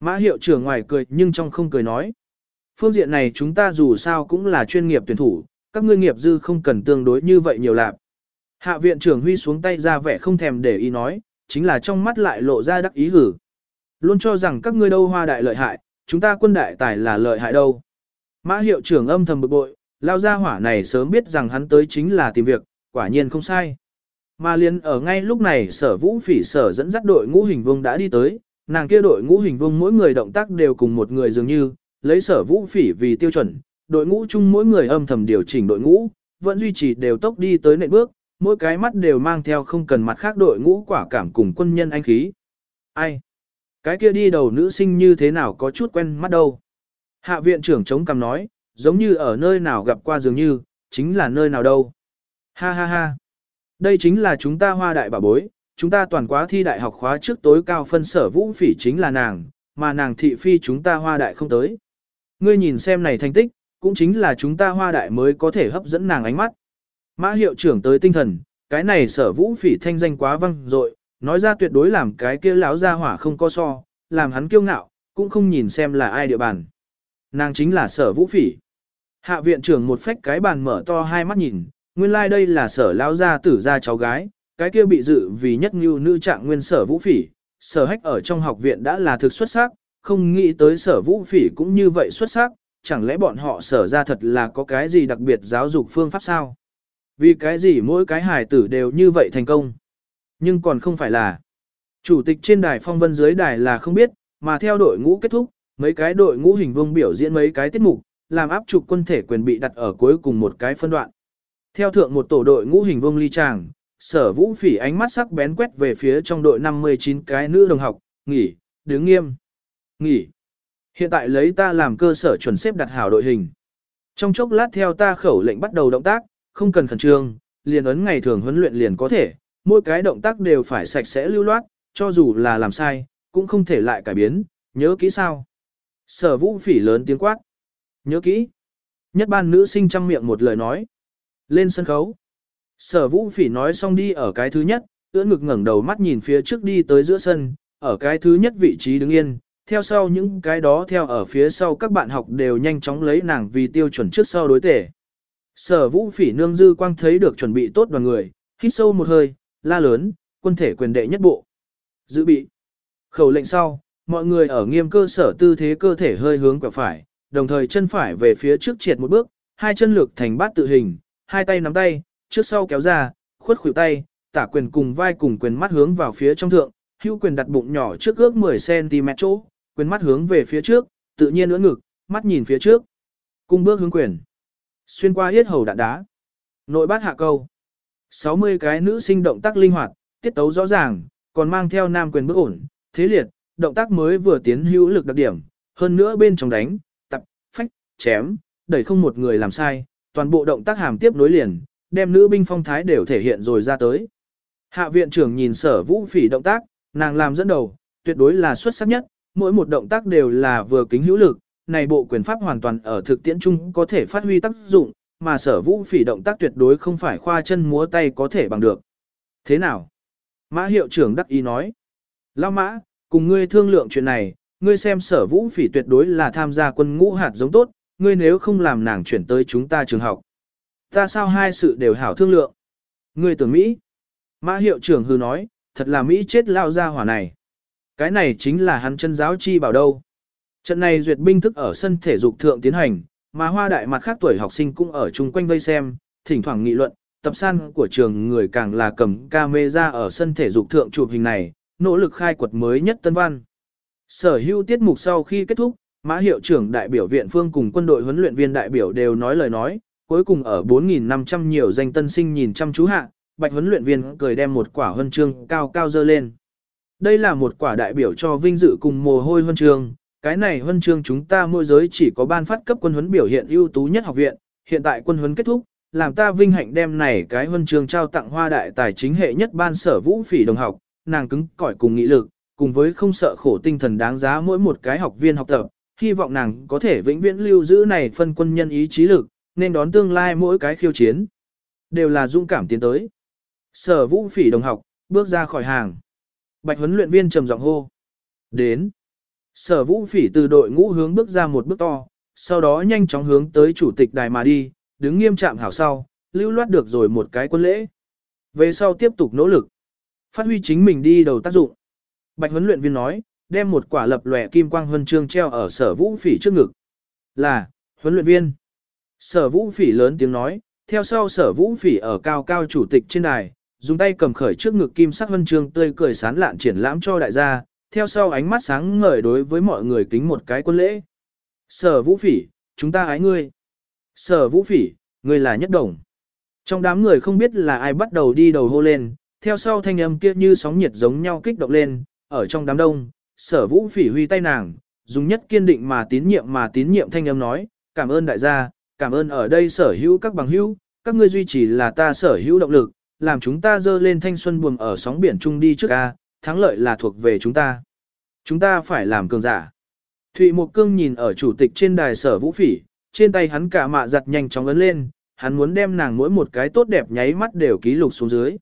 Mã hiệu trưởng ngoài cười nhưng trong không cười nói. Phương diện này chúng ta dù sao cũng là chuyên nghiệp tuyển thủ, các ngươi nghiệp dư không cần tương đối như vậy nhiều lạp. Hạ viện trưởng huy xuống tay ra vẻ không thèm để ý nói, chính là trong mắt lại lộ ra đắc ý hử. Luôn cho rằng các ngươi đâu hoa đại lợi hại, chúng ta quân đại tài là lợi hại đâu. Mã hiệu trưởng âm thầm bực bội, lao ra hỏa này sớm biết rằng hắn tới chính là tìm việc, quả nhiên không sai. Mà liền ở ngay lúc này sở vũ phỉ sở dẫn dắt đội ngũ hình vương đã đi tới, nàng kia đội ngũ hình vương mỗi người động tác đều cùng một người dường như, lấy sở vũ phỉ vì tiêu chuẩn, đội ngũ chung mỗi người âm thầm điều chỉnh đội ngũ, vẫn duy trì đều tốc đi tới nệm bước, mỗi cái mắt đều mang theo không cần mặt khác đội ngũ quả cảm cùng quân nhân anh khí. Ai? Cái kia đi đầu nữ sinh như thế nào có chút quen mắt đâu? Hạ viện trưởng chống cằm nói, giống như ở nơi nào gặp qua dường như, chính là nơi nào đâu. Ha ha ha. Đây chính là chúng ta hoa đại bà bối, chúng ta toàn quá thi đại học khóa trước tối cao phân sở vũ phỉ chính là nàng, mà nàng thị phi chúng ta hoa đại không tới. Ngươi nhìn xem này thành tích, cũng chính là chúng ta hoa đại mới có thể hấp dẫn nàng ánh mắt. Mã hiệu trưởng tới tinh thần, cái này sở vũ phỉ thanh danh quá văng rồi nói ra tuyệt đối làm cái kia lão gia hỏa không có so, làm hắn kiêu ngạo, cũng không nhìn xem là ai địa bàn. Nàng chính là sở vũ phỉ. Hạ viện trưởng một phách cái bàn mở to hai mắt nhìn, nguyên lai like đây là sở lão gia tử gia cháu gái, cái kia bị dự vì nhất như nữ trạng nguyên sở vũ phỉ, sở hách ở trong học viện đã là thực xuất sắc, không nghĩ tới sở vũ phỉ cũng như vậy xuất sắc, chẳng lẽ bọn họ sở ra thật là có cái gì đặc biệt giáo dục phương pháp sao? Vì cái gì mỗi cái hài tử đều như vậy thành công? Nhưng còn không phải là. Chủ tịch trên đài phong vân dưới đài là không biết, mà theo đội ngũ kết thúc, mấy cái đội ngũ hình vương biểu diễn mấy cái tiết mục, làm áp trục quân thể quyền bị đặt ở cuối cùng một cái phân đoạn. Theo thượng một tổ đội ngũ hình vương ly tràng, sở vũ phỉ ánh mắt sắc bén quét về phía trong đội 59 cái nữ đồng học, nghỉ, đứng nghiêm, nghỉ. Hiện tại lấy ta làm cơ sở chuẩn xếp đặt hảo đội hình. Trong chốc lát theo ta khẩu lệnh bắt đầu động tác, không cần khẩn trương, liền ấn ngày thường huấn luyện liền có thể, mỗi cái động tác đều phải sạch sẽ lưu loát, cho dù là làm sai, cũng không thể lại cải biến, nhớ kỹ sao. Sở vũ phỉ lớn tiếng quát. Nhớ kỹ. Nhất ban nữ sinh trăm miệng một lời nói. Lên sân khấu. Sở vũ phỉ nói xong đi ở cái thứ nhất, ưỡn ngực ngẩng đầu mắt nhìn phía trước đi tới giữa sân, ở cái thứ nhất vị trí đứng yên, theo sau những cái đó theo ở phía sau các bạn học đều nhanh chóng lấy nàng vì tiêu chuẩn trước sau đối tể. Sở vũ phỉ nương dư quang thấy được chuẩn bị tốt đoàn người, hít sâu một hơi, la lớn, quân thể quyền đệ nhất bộ. Dự bị. Khẩu lệnh sau, mọi người ở nghiêm cơ sở tư thế cơ thể hơi hướng quẹo phải, đồng thời chân phải về phía trước triệt một bước, hai chân lược thành bát tự hình, hai tay nắm tay, trước sau kéo ra, khuất khuỷu tay, tả quyền cùng vai cùng quyền mắt hướng vào phía trong thượng, hữu quyền đặt bụng nhỏ trước ước 10cm chỗ, quyền mắt hướng về phía trước, tự nhiên ưỡn ngực, mắt nhìn phía trước. Cung bước hướng quyền. Xuyên qua yết hầu đạn đá. Nội bát hạ câu. 60 cái nữ sinh động tác linh hoạt, tiết tấu rõ ràng, còn mang theo nam quyền bước ổn, thế liệt, động tác mới vừa tiến hữu lực đặc điểm, hơn nữa bên trong đánh, tập, phách, chém, đẩy không một người làm sai, toàn bộ động tác hàm tiếp nối liền, đem nữ binh phong thái đều thể hiện rồi ra tới. Hạ viện trưởng nhìn sở vũ phỉ động tác, nàng làm dẫn đầu, tuyệt đối là xuất sắc nhất, mỗi một động tác đều là vừa kính hữu lực, này bộ quyền pháp hoàn toàn ở thực tiễn chung có thể phát huy tác dụng, mà sở vũ phỉ động tác tuyệt đối không phải khoa chân múa tay có thể bằng được. Thế nào? Mã hiệu trưởng đắc ý nói. Lao mã, cùng ngươi thương lượng chuyện này, ngươi xem sở vũ phỉ tuyệt đối là tham gia quân ngũ hạt giống tốt, ngươi nếu không làm nàng chuyển tới chúng ta trường học. Ta sao hai sự đều hảo thương lượng? Ngươi tưởng Mỹ. Mã hiệu trưởng hư nói, thật là Mỹ chết lao ra hỏa này. Cái này chính là hắn chân giáo chi bảo đâu. Trận này duyệt binh thức ở sân thể dục thượng tiến hành, mà hoa đại mặt khác tuổi học sinh cũng ở chung quanh vây xem, thỉnh thoảng nghị luận, tập san của trường người càng là cầm camera ở sân thể dục thượng chụp hình này, nỗ lực khai quật mới nhất tân văn. Sở hữu tiết mục sau khi kết thúc, mã hiệu trưởng đại biểu viện phương cùng quân đội huấn luyện viên đại biểu đều nói lời nói, cuối cùng ở 4.500 nhiều danh tân sinh nhìn chăm chú hạ, bạch huấn luyện viên cười đem một quả huân chương cao cao dơ lên. Đây là một quả đại biểu cho vinh dự cùng mồ hôi huân chương, cái này huân chương chúng ta mỗi giới chỉ có ban phát cấp quân huấn biểu hiện ưu tú nhất học viện, hiện tại quân huấn kết thúc, làm ta vinh hạnh đem này cái huân chương trao tặng hoa đại tài chính hệ nhất ban sở vũ phỉ đồng học, nàng cứng cỏi cùng nghị lực, cùng với không sợ khổ tinh thần đáng giá mỗi một cái học viên học tập, hy vọng nàng có thể vĩnh viễn lưu giữ này phân quân nhân ý chí lực, nên đón tương lai mỗi cái khiêu chiến. Đều là dũng cảm tiến tới. Sở vũ phỉ đồng học, bước ra khỏi hàng. Bạch huấn luyện viên trầm giọng hô. Đến. Sở vũ phỉ từ đội ngũ hướng bước ra một bước to, sau đó nhanh chóng hướng tới chủ tịch đài mà đi, đứng nghiêm chạm hảo sau, lưu loát được rồi một cái quân lễ. Về sau tiếp tục nỗ lực. Phát huy chính mình đi đầu tác dụng. Bạch huấn luyện viên nói, đem một quả lập lòe kim quang huân chương treo ở sở vũ phỉ trước ngực. Là, huấn luyện viên. Sở vũ phỉ lớn tiếng nói, theo sau sở vũ phỉ ở cao cao chủ tịch trên đài, dùng tay cầm khởi trước ngực kim sắc huân chương tươi cười sán lạn triển lãm cho đại gia, theo sau ánh mắt sáng ngời đối với mọi người kính một cái quân lễ. Sở vũ phỉ, chúng ta ái ngươi. Sở vũ phỉ, ngươi là nhất đồng. Trong đám người không biết là ai bắt đầu đi đầu hô lên, theo sau thanh âm kia như sóng nhiệt giống nhau kích động lên, ở trong đám đông, sở vũ phỉ huy tay nàng, dùng nhất kiên định mà tín nhiệm mà tín nhiệm thanh âm nói, cảm ơn đại gia, cảm ơn ở đây sở hữu các bằng hữu, các ngươi duy trì là ta sở hữu động lực, làm chúng ta dơ lên thanh xuân buồm ở sóng biển chung đi trước a, thắng lợi là thuộc về chúng ta. Chúng ta phải làm cường giả. Thụy Mộc Cương nhìn ở chủ tịch trên đài sở vũ phỉ, trên tay hắn cả mạ giặt nhanh chóng ấn lên, hắn muốn đem nàng mỗi một cái tốt đẹp nháy mắt đều ký lục xuống dưới.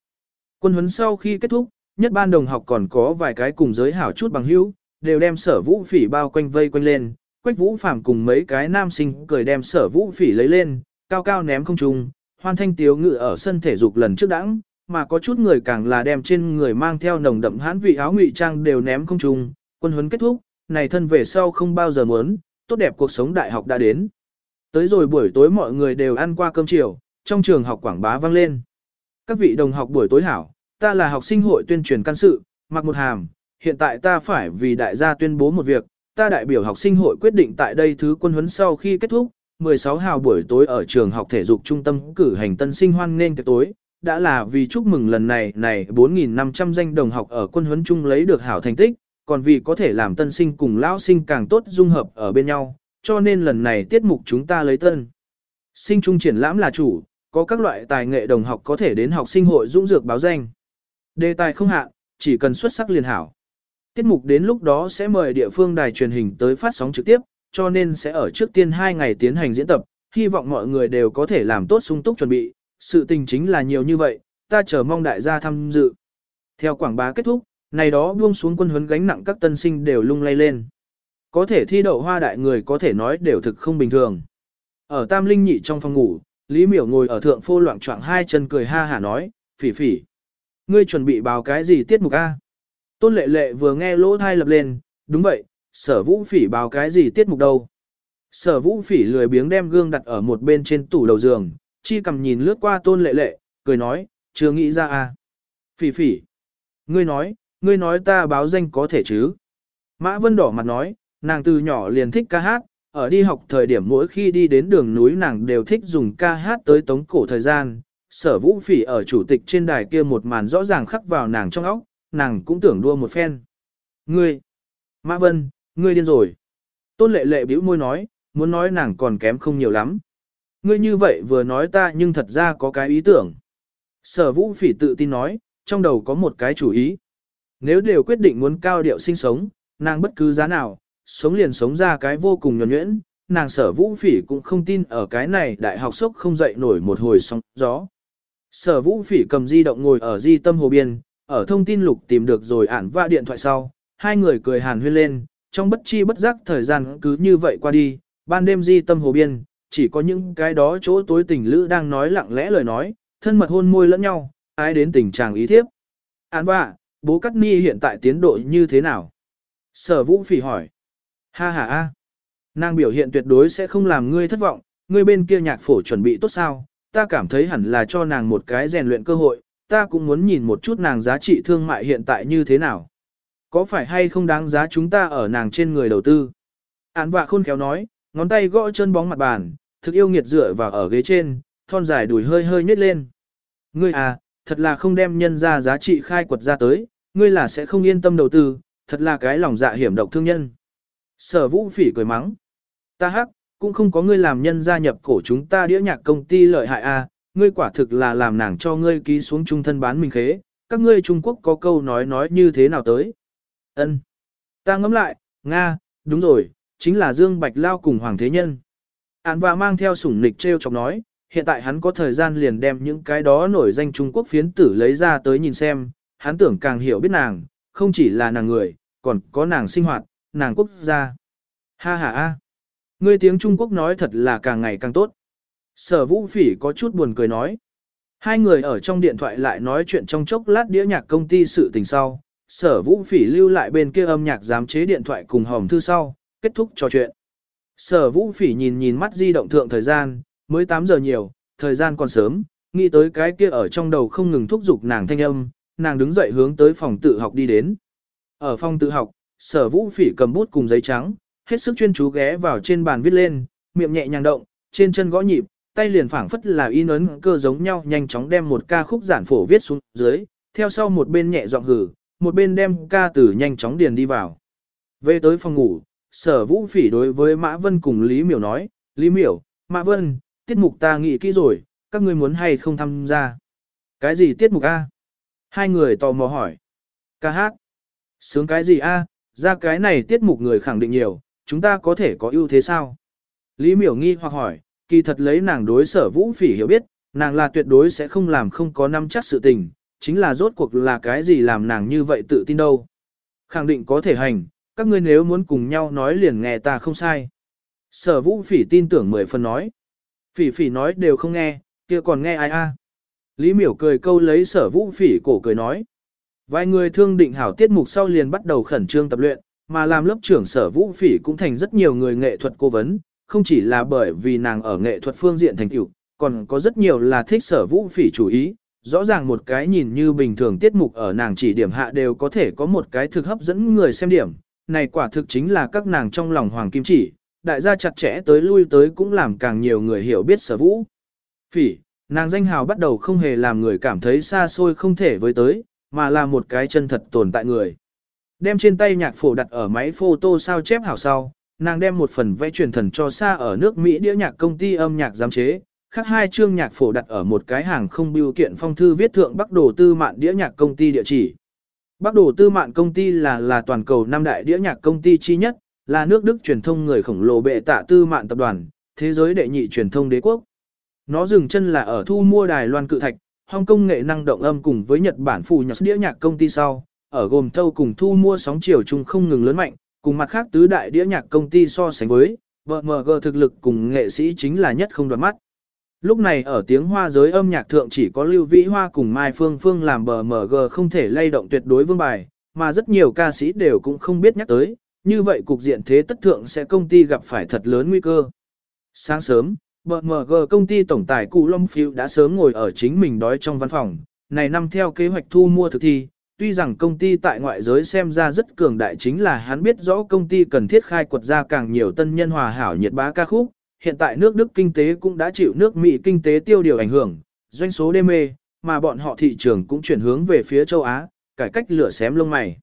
Quân huấn sau khi kết thúc, nhất ban đồng học còn có vài cái cùng giới hảo chút bằng hữu, đều đem sở vũ phỉ bao quanh vây quanh lên, quách vũ phàm cùng mấy cái nam sinh cười đem sở vũ phỉ lấy lên, cao cao ném không trung, hoan thanh tiếu ngự ở sân thể dục lần trước đãng, mà có chút người càng là đem trên người mang theo nồng đậm hãn vị áo ngụy trang đều ném không trung, quân huấn kết thúc, này thân về sau không bao giờ muốn, tốt đẹp cuộc sống đại học đã đến. Tới rồi buổi tối mọi người đều ăn qua cơm chiều, trong trường học quảng bá vang lên. Các vị đồng học buổi tối hảo, ta là học sinh hội tuyên truyền căn sự, mặc một hàm, hiện tại ta phải vì đại gia tuyên bố một việc, ta đại biểu học sinh hội quyết định tại đây thứ quân huấn sau khi kết thúc, 16 hào buổi tối ở trường học thể dục trung tâm cử hành tân sinh hoan nghênh tiệc tối, đã là vì chúc mừng lần này này 4.500 danh đồng học ở quân huấn chung lấy được hảo thành tích, còn vì có thể làm tân sinh cùng lão sinh càng tốt dung hợp ở bên nhau, cho nên lần này tiết mục chúng ta lấy tân. Sinh trung triển lãm là chủ, có các loại tài nghệ đồng học có thể đến học sinh hội dũng dược báo danh. Đề tài không hạn, chỉ cần xuất sắc liền hảo. Tiết mục đến lúc đó sẽ mời địa phương đài truyền hình tới phát sóng trực tiếp, cho nên sẽ ở trước tiên 2 ngày tiến hành diễn tập, hy vọng mọi người đều có thể làm tốt sung túc chuẩn bị, sự tình chính là nhiều như vậy, ta chờ mong đại gia tham dự. Theo quảng bá kết thúc, này đó buông xuống quân huấn gánh nặng các tân sinh đều lung lay lên. Có thể thi đậu hoa đại người có thể nói đều thực không bình thường. Ở Tam Linh nhị trong phòng ngủ, Lý Miểu ngồi ở thượng phô loạn trọng hai chân cười ha hả nói, phỉ phỉ. Ngươi chuẩn bị báo cái gì tiết mục A? Tôn lệ lệ vừa nghe lỗ thai lập lên, đúng vậy, sở vũ phỉ báo cái gì tiết mục đâu. Sở vũ phỉ lười biếng đem gương đặt ở một bên trên tủ đầu giường, chi cầm nhìn lướt qua tôn lệ lệ, cười nói, chưa nghĩ ra à? Phỉ phỉ. Ngươi nói, ngươi nói ta báo danh có thể chứ. Mã Vân đỏ mặt nói, nàng từ nhỏ liền thích ca hát, ở đi học thời điểm mỗi khi đi đến đường núi nàng đều thích dùng ca hát tới tống cổ thời gian. Sở vũ phỉ ở chủ tịch trên đài kia một màn rõ ràng khắc vào nàng trong óc, nàng cũng tưởng đua một phen. Ngươi, Mã Vân, ngươi điên rồi. Tôn lệ lệ bĩu môi nói, muốn nói nàng còn kém không nhiều lắm. Ngươi như vậy vừa nói ta nhưng thật ra có cái ý tưởng. Sở vũ phỉ tự tin nói, trong đầu có một cái chủ ý. Nếu đều quyết định muốn cao điệu sinh sống, nàng bất cứ giá nào, sống liền sống ra cái vô cùng nhuẩn nhuyễn, nàng sở vũ phỉ cũng không tin ở cái này đại học sốc không dậy nổi một hồi sóng gió. Sở vũ phỉ cầm di động ngồi ở di tâm hồ biên, ở thông tin lục tìm được rồi ản và điện thoại sau, hai người cười hàn huyên lên, trong bất chi bất giác thời gian cứ như vậy qua đi, ban đêm di tâm hồ biên, chỉ có những cái đó chỗ tối tình lữ đang nói lặng lẽ lời nói, thân mật hôn môi lẫn nhau, ai đến tình trạng ý thiếp. Án va, bố Cát Ni hiện tại tiến độ như thế nào? Sở vũ phỉ hỏi. Ha ha ha. Nàng biểu hiện tuyệt đối sẽ không làm ngươi thất vọng, ngươi bên kia nhạc phổ chuẩn bị tốt sao, ta cảm thấy hẳn là cho nàng một cái rèn luyện cơ hội, ta cũng muốn nhìn một chút nàng giá trị thương mại hiện tại như thế nào. Có phải hay không đáng giá chúng ta ở nàng trên người đầu tư? Án vạ khôn khéo nói, ngón tay gõ chân bóng mặt bàn, thực yêu nghiệt dựa vào ở ghế trên, thon dài đùi hơi hơi nhếch lên. Ngươi à, thật là không đem nhân ra giá trị khai quật ra tới, ngươi là sẽ không yên tâm đầu tư, thật là cái lòng dạ hiểm độc thương nhân. Sở vũ phỉ cười mắng. Ta hắc, cũng không có ngươi làm nhân gia nhập cổ chúng ta đĩa nhạc công ty lợi hại a, à, ngươi quả thực là làm nàng cho ngươi ký xuống trung thân bán mình khế, các ngươi Trung Quốc có câu nói nói như thế nào tới. Ân, Ta ngẫm lại, Nga, đúng rồi, chính là Dương Bạch Lao cùng Hoàng Thế Nhân. Án và mang theo sủng nịch treo chọc nói, hiện tại hắn có thời gian liền đem những cái đó nổi danh Trung Quốc phiến tử lấy ra tới nhìn xem, hắn tưởng càng hiểu biết nàng, không chỉ là nàng người, còn có nàng sinh hoạt, nàng quốc gia. Ha ha ha. Ngươi tiếng Trung Quốc nói thật là càng ngày càng tốt. Sở vũ phỉ có chút buồn cười nói. Hai người ở trong điện thoại lại nói chuyện trong chốc lát đĩa nhạc công ty sự tình sau. Sở vũ phỉ lưu lại bên kia âm nhạc giám chế điện thoại cùng hòm thư sau, kết thúc trò chuyện. Sở vũ phỉ nhìn nhìn mắt di động thượng thời gian, mới 8 giờ nhiều, thời gian còn sớm, nghĩ tới cái kia ở trong đầu không ngừng thúc giục nàng thanh âm, nàng đứng dậy hướng tới phòng tự học đi đến. Ở phòng tự học, sở vũ phỉ cầm bút cùng giấy trắng, hết sức chuyên chú ghé vào trên bàn viết lên, miệng nhẹ nhàng động, trên chân gõ nhịp, tay liền phảng phất là in ấn cơ giống nhau nhanh chóng đem một ca khúc giản phổ viết xuống dưới, theo sau một bên nhẹ giọng hử, một bên đem ca từ nhanh chóng điền đi vào. Về tới phòng ngủ, sở vũ phỉ đối với Mã Vân cùng Lý Miểu nói, Lý Miểu, Mã Vân, tiết mục ta nghĩ kỹ rồi, các ngươi muốn hay không tham gia. Cái gì tiết mục A? Hai người tò mò hỏi. Ca hát. Sướng cái gì A, ra cái này tiết mục người khẳng định nhiều, chúng ta có thể có ưu thế sao? Lý miểu nghi hoặc hỏi, kỳ thật lấy nàng đối sở vũ phỉ hiểu biết, nàng là tuyệt đối sẽ không làm không có năm chắc sự tình, chính là rốt cuộc là cái gì làm nàng như vậy tự tin đâu. Khẳng định có thể hành, các ngươi nếu muốn cùng nhau nói liền nghe ta không sai. Sở vũ phỉ tin tưởng mười phần nói. Phỉ phỉ nói đều không nghe, kia còn nghe ai a? Lý miểu cười câu lấy sở vũ phỉ cổ cười nói. Vài người thương định hảo tiết mục sau liền bắt đầu khẩn trương tập luyện, mà làm lớp trưởng sở vũ phỉ cũng thành rất nhiều người nghệ thuật cố vấn, không chỉ là bởi vì nàng ở nghệ thuật phương diện thành tựu, còn có rất nhiều là thích sở vũ phỉ chủ ý. Rõ ràng một cái nhìn như bình thường tiết mục ở nàng chỉ điểm hạ đều có thể có một cái thực hấp dẫn người xem điểm. Này quả thực chính là các nàng trong lòng hoàng kim chỉ, đại gia chặt chẽ tới lui tới cũng làm càng nhiều người hiểu biết sở vũ. Phỉ, nàng danh hào bắt đầu không hề làm người cảm thấy xa xôi không thể với tới, mà là một cái chân thật tồn tại người. Đem trên tay nhạc phổ đặt ở máy photo sao chép hảo sau, nàng đem một phần vẽ truyền thần cho xa ở nước Mỹ đĩa nhạc công ty âm nhạc giám chế, khác hai chương nhạc phổ đặt ở một cái hàng không biêu kiện phong thư viết thượng Bắc Đồ Tư Mạn đĩa nhạc công ty địa chỉ. Bác Đồ Tư Mạn công ty là là toàn cầu năm đại đĩa nhạc công ty chi nhất, là nước Đức truyền thông người khổng lồ bệ tạ Tư Mạn tập đoàn, thế giới đệ nhị truyền thông đế quốc. Nó dừng chân là ở thu mua đài loan cự thạch, Hong Kong nghệ năng động âm cùng với Nhật Bản phù nhạc đĩa nhạc công ty sau, ở gồm thâu cùng thu mua sóng chiều chung không ngừng lớn mạnh, cùng mặt khác tứ đại đĩa nhạc công ty so sánh với, BMG thực lực cùng nghệ sĩ chính là nhất không đoạt mắt. Lúc này ở tiếng hoa giới âm nhạc thượng chỉ có Lưu Vĩ Hoa cùng Mai Phương Phương làm bờ MG không thể lay động tuyệt đối vương bài, mà rất nhiều ca sĩ đều cũng không biết nhắc tới, như vậy cục diện thế tất thượng sẽ công ty gặp phải thật lớn nguy cơ. Sáng sớm, bờ MG công ty tổng tài Cụ Long Phiêu đã sớm ngồi ở chính mình đói trong văn phòng, này năm theo kế hoạch thu mua thực thi, tuy rằng công ty tại ngoại giới xem ra rất cường đại chính là hắn biết rõ công ty cần thiết khai quật ra càng nhiều tân nhân hòa hảo nhiệt bá ca khúc, hiện tại nước Đức kinh tế cũng đã chịu nước Mỹ kinh tế tiêu điều ảnh hưởng, doanh số đê mê, mà bọn họ thị trường cũng chuyển hướng về phía châu Á, cải cách lửa xém lông mày.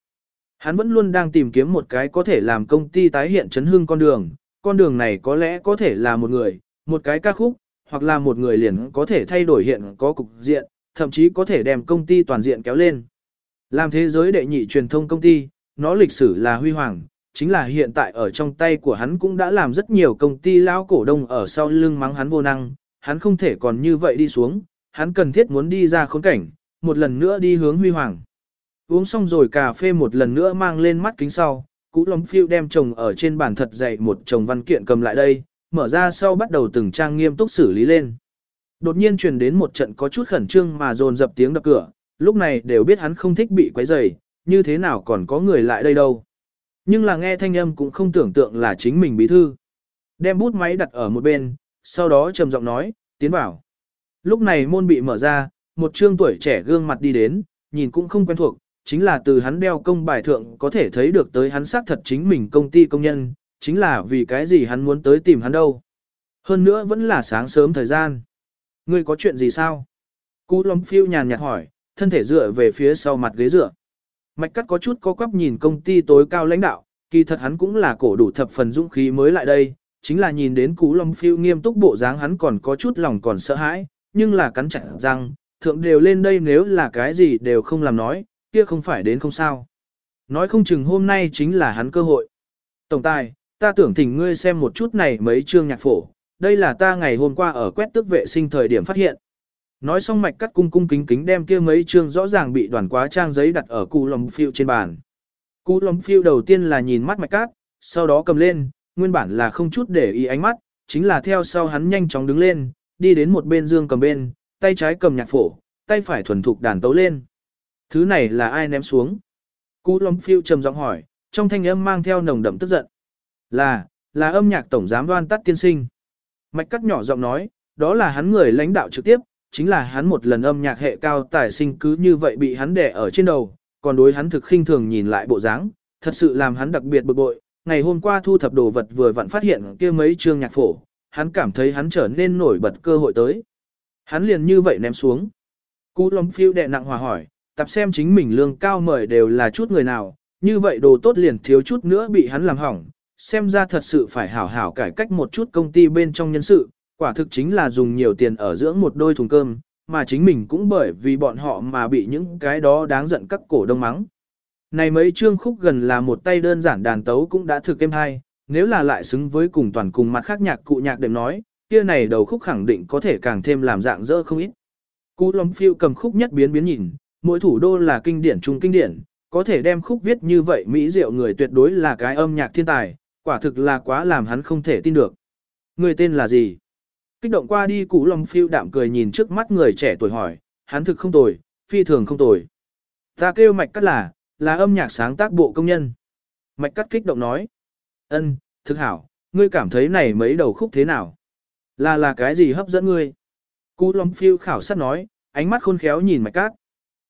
Hắn vẫn luôn đang tìm kiếm một cái có thể làm công ty tái hiện chấn hương con đường, con đường này có lẽ có thể là một người, một cái ca khúc, hoặc là một người liền có thể thay đổi hiện có cục diện, thậm chí có thể đem công ty toàn diện kéo lên. Làm thế giới đệ nhị truyền thông công ty, nó lịch sử là huy hoàng, chính là hiện tại ở trong tay của hắn cũng đã làm rất nhiều công ty lão cổ đông ở sau lưng mắng hắn vô năng, hắn không thể còn như vậy đi xuống, hắn cần thiết muốn đi ra khốn cảnh, một lần nữa đi hướng huy hoàng. Uống xong rồi cà phê một lần nữa mang lên mắt kính sau, cũ lóng phiêu đem chồng ở trên bàn thật dày một chồng văn kiện cầm lại đây, mở ra sau bắt đầu từng trang nghiêm túc xử lý lên. Đột nhiên truyền đến một trận có chút khẩn trương mà dồn dập tiếng đập cửa, lúc này đều biết hắn không thích bị quấy rầy, như thế nào còn có người lại đây đâu. Nhưng là nghe thanh âm cũng không tưởng tượng là chính mình bí thư. Đem bút máy đặt ở một bên, sau đó trầm giọng nói, tiến vào. Lúc này môn bị mở ra, một trương tuổi trẻ gương mặt đi đến, nhìn cũng không quen thuộc, chính là từ hắn đeo công bài thượng có thể thấy được tới hắn xác thật chính mình công ty công nhân, chính là vì cái gì hắn muốn tới tìm hắn đâu. Hơn nữa vẫn là sáng sớm thời gian. Ngươi có chuyện gì sao? Cú lắm phiêu nhàn nhạt hỏi, thân thể dựa về phía sau mặt ghế dựa. Mạch cắt có chút có quắp nhìn công ty tối cao lãnh đạo, kỳ thật hắn cũng là cổ đủ thập phần dũng khí mới lại đây, chính là nhìn đến cú lâm phiêu nghiêm túc bộ dáng hắn còn có chút lòng còn sợ hãi, nhưng là cắn chặt răng, thượng đều lên đây nếu là cái gì đều không làm nói, kia không phải đến không sao. Nói không chừng hôm nay chính là hắn cơ hội. Tổng tài, ta tưởng thỉnh ngươi xem một chút này mấy chương nhạc phổ, đây là ta ngày hôm qua ở quét tước vệ sinh thời điểm phát hiện. Nói xong mạch cắt cung cung kính kính đem kia mấy chương rõ ràng bị đoàn quá trang giấy đặt ở cụ lồng phiêu trên bàn. Cụ lồng phiêu đầu tiên là nhìn mắt mạch cắt, sau đó cầm lên, nguyên bản là không chút để ý ánh mắt, chính là theo sau hắn nhanh chóng đứng lên, đi đến một bên dương cầm bên, tay trái cầm nhạc phổ, tay phải thuần thục đàn tấu lên. Thứ này là ai ném xuống? Cụ lom phiêu trầm giọng hỏi, trong thanh âm mang theo nồng đậm tức giận. Là, là âm nhạc tổng giám đoan tắt tiên sinh. Mạch cắt nhỏ giọng nói, đó là hắn người lãnh đạo trực tiếp, chính là hắn một lần âm nhạc hệ cao tài sinh cứ như vậy bị hắn đẻ ở trên đầu, còn đối hắn thực khinh thường nhìn lại bộ dáng, thật sự làm hắn đặc biệt bực bội. Ngày hôm qua thu thập đồ vật vừa vặn phát hiện kia mấy chương nhạc phổ, hắn cảm thấy hắn trở nên nổi bật cơ hội tới. Hắn liền như vậy ném xuống. Cú lom phiêu đệ nặng hòa hỏi, tập xem chính mình lương cao mời đều là chút người nào, như vậy đồ tốt liền thiếu chút nữa bị hắn làm hỏng, xem ra thật sự phải hảo hảo cải cách một chút công ty bên trong nhân sự, quả thực chính là dùng nhiều tiền ở dưỡng một đôi thùng cơm, mà chính mình cũng bởi vì bọn họ mà bị những cái đó đáng giận các cổ đông mắng. Này mấy chương khúc gần là một tay đơn giản đàn tấu cũng đã thực êm hay, nếu là lại xứng với cùng toàn cùng mặt khác nhạc cụ nhạc đệm nói, kia này đầu khúc khẳng định có thể càng thêm làm dạng dỡ không ít. Cú lóng phiêu cầm khúc nhất biến biến nhìn, mỗi thủ đô là kinh điển trung kinh điển, có thể đem khúc viết như vậy mỹ diệu người tuyệt đối là cái âm nhạc thiên tài, quả thực là quá làm hắn không thể tin được. Người tên là gì? Kích động qua đi cụ lòng phiêu đạm cười nhìn trước mắt người trẻ tuổi hỏi, hắn thực không tồi, phi thường không tồi. Ta kêu mạch cắt là, là âm nhạc sáng tác bộ công nhân. Mạch cắt kích động nói, ân, thực hảo, ngươi cảm thấy này mấy đầu khúc thế nào? Là là cái gì hấp dẫn ngươi? Cú lom phiêu khảo sát nói, ánh mắt khôn khéo nhìn mạch cát.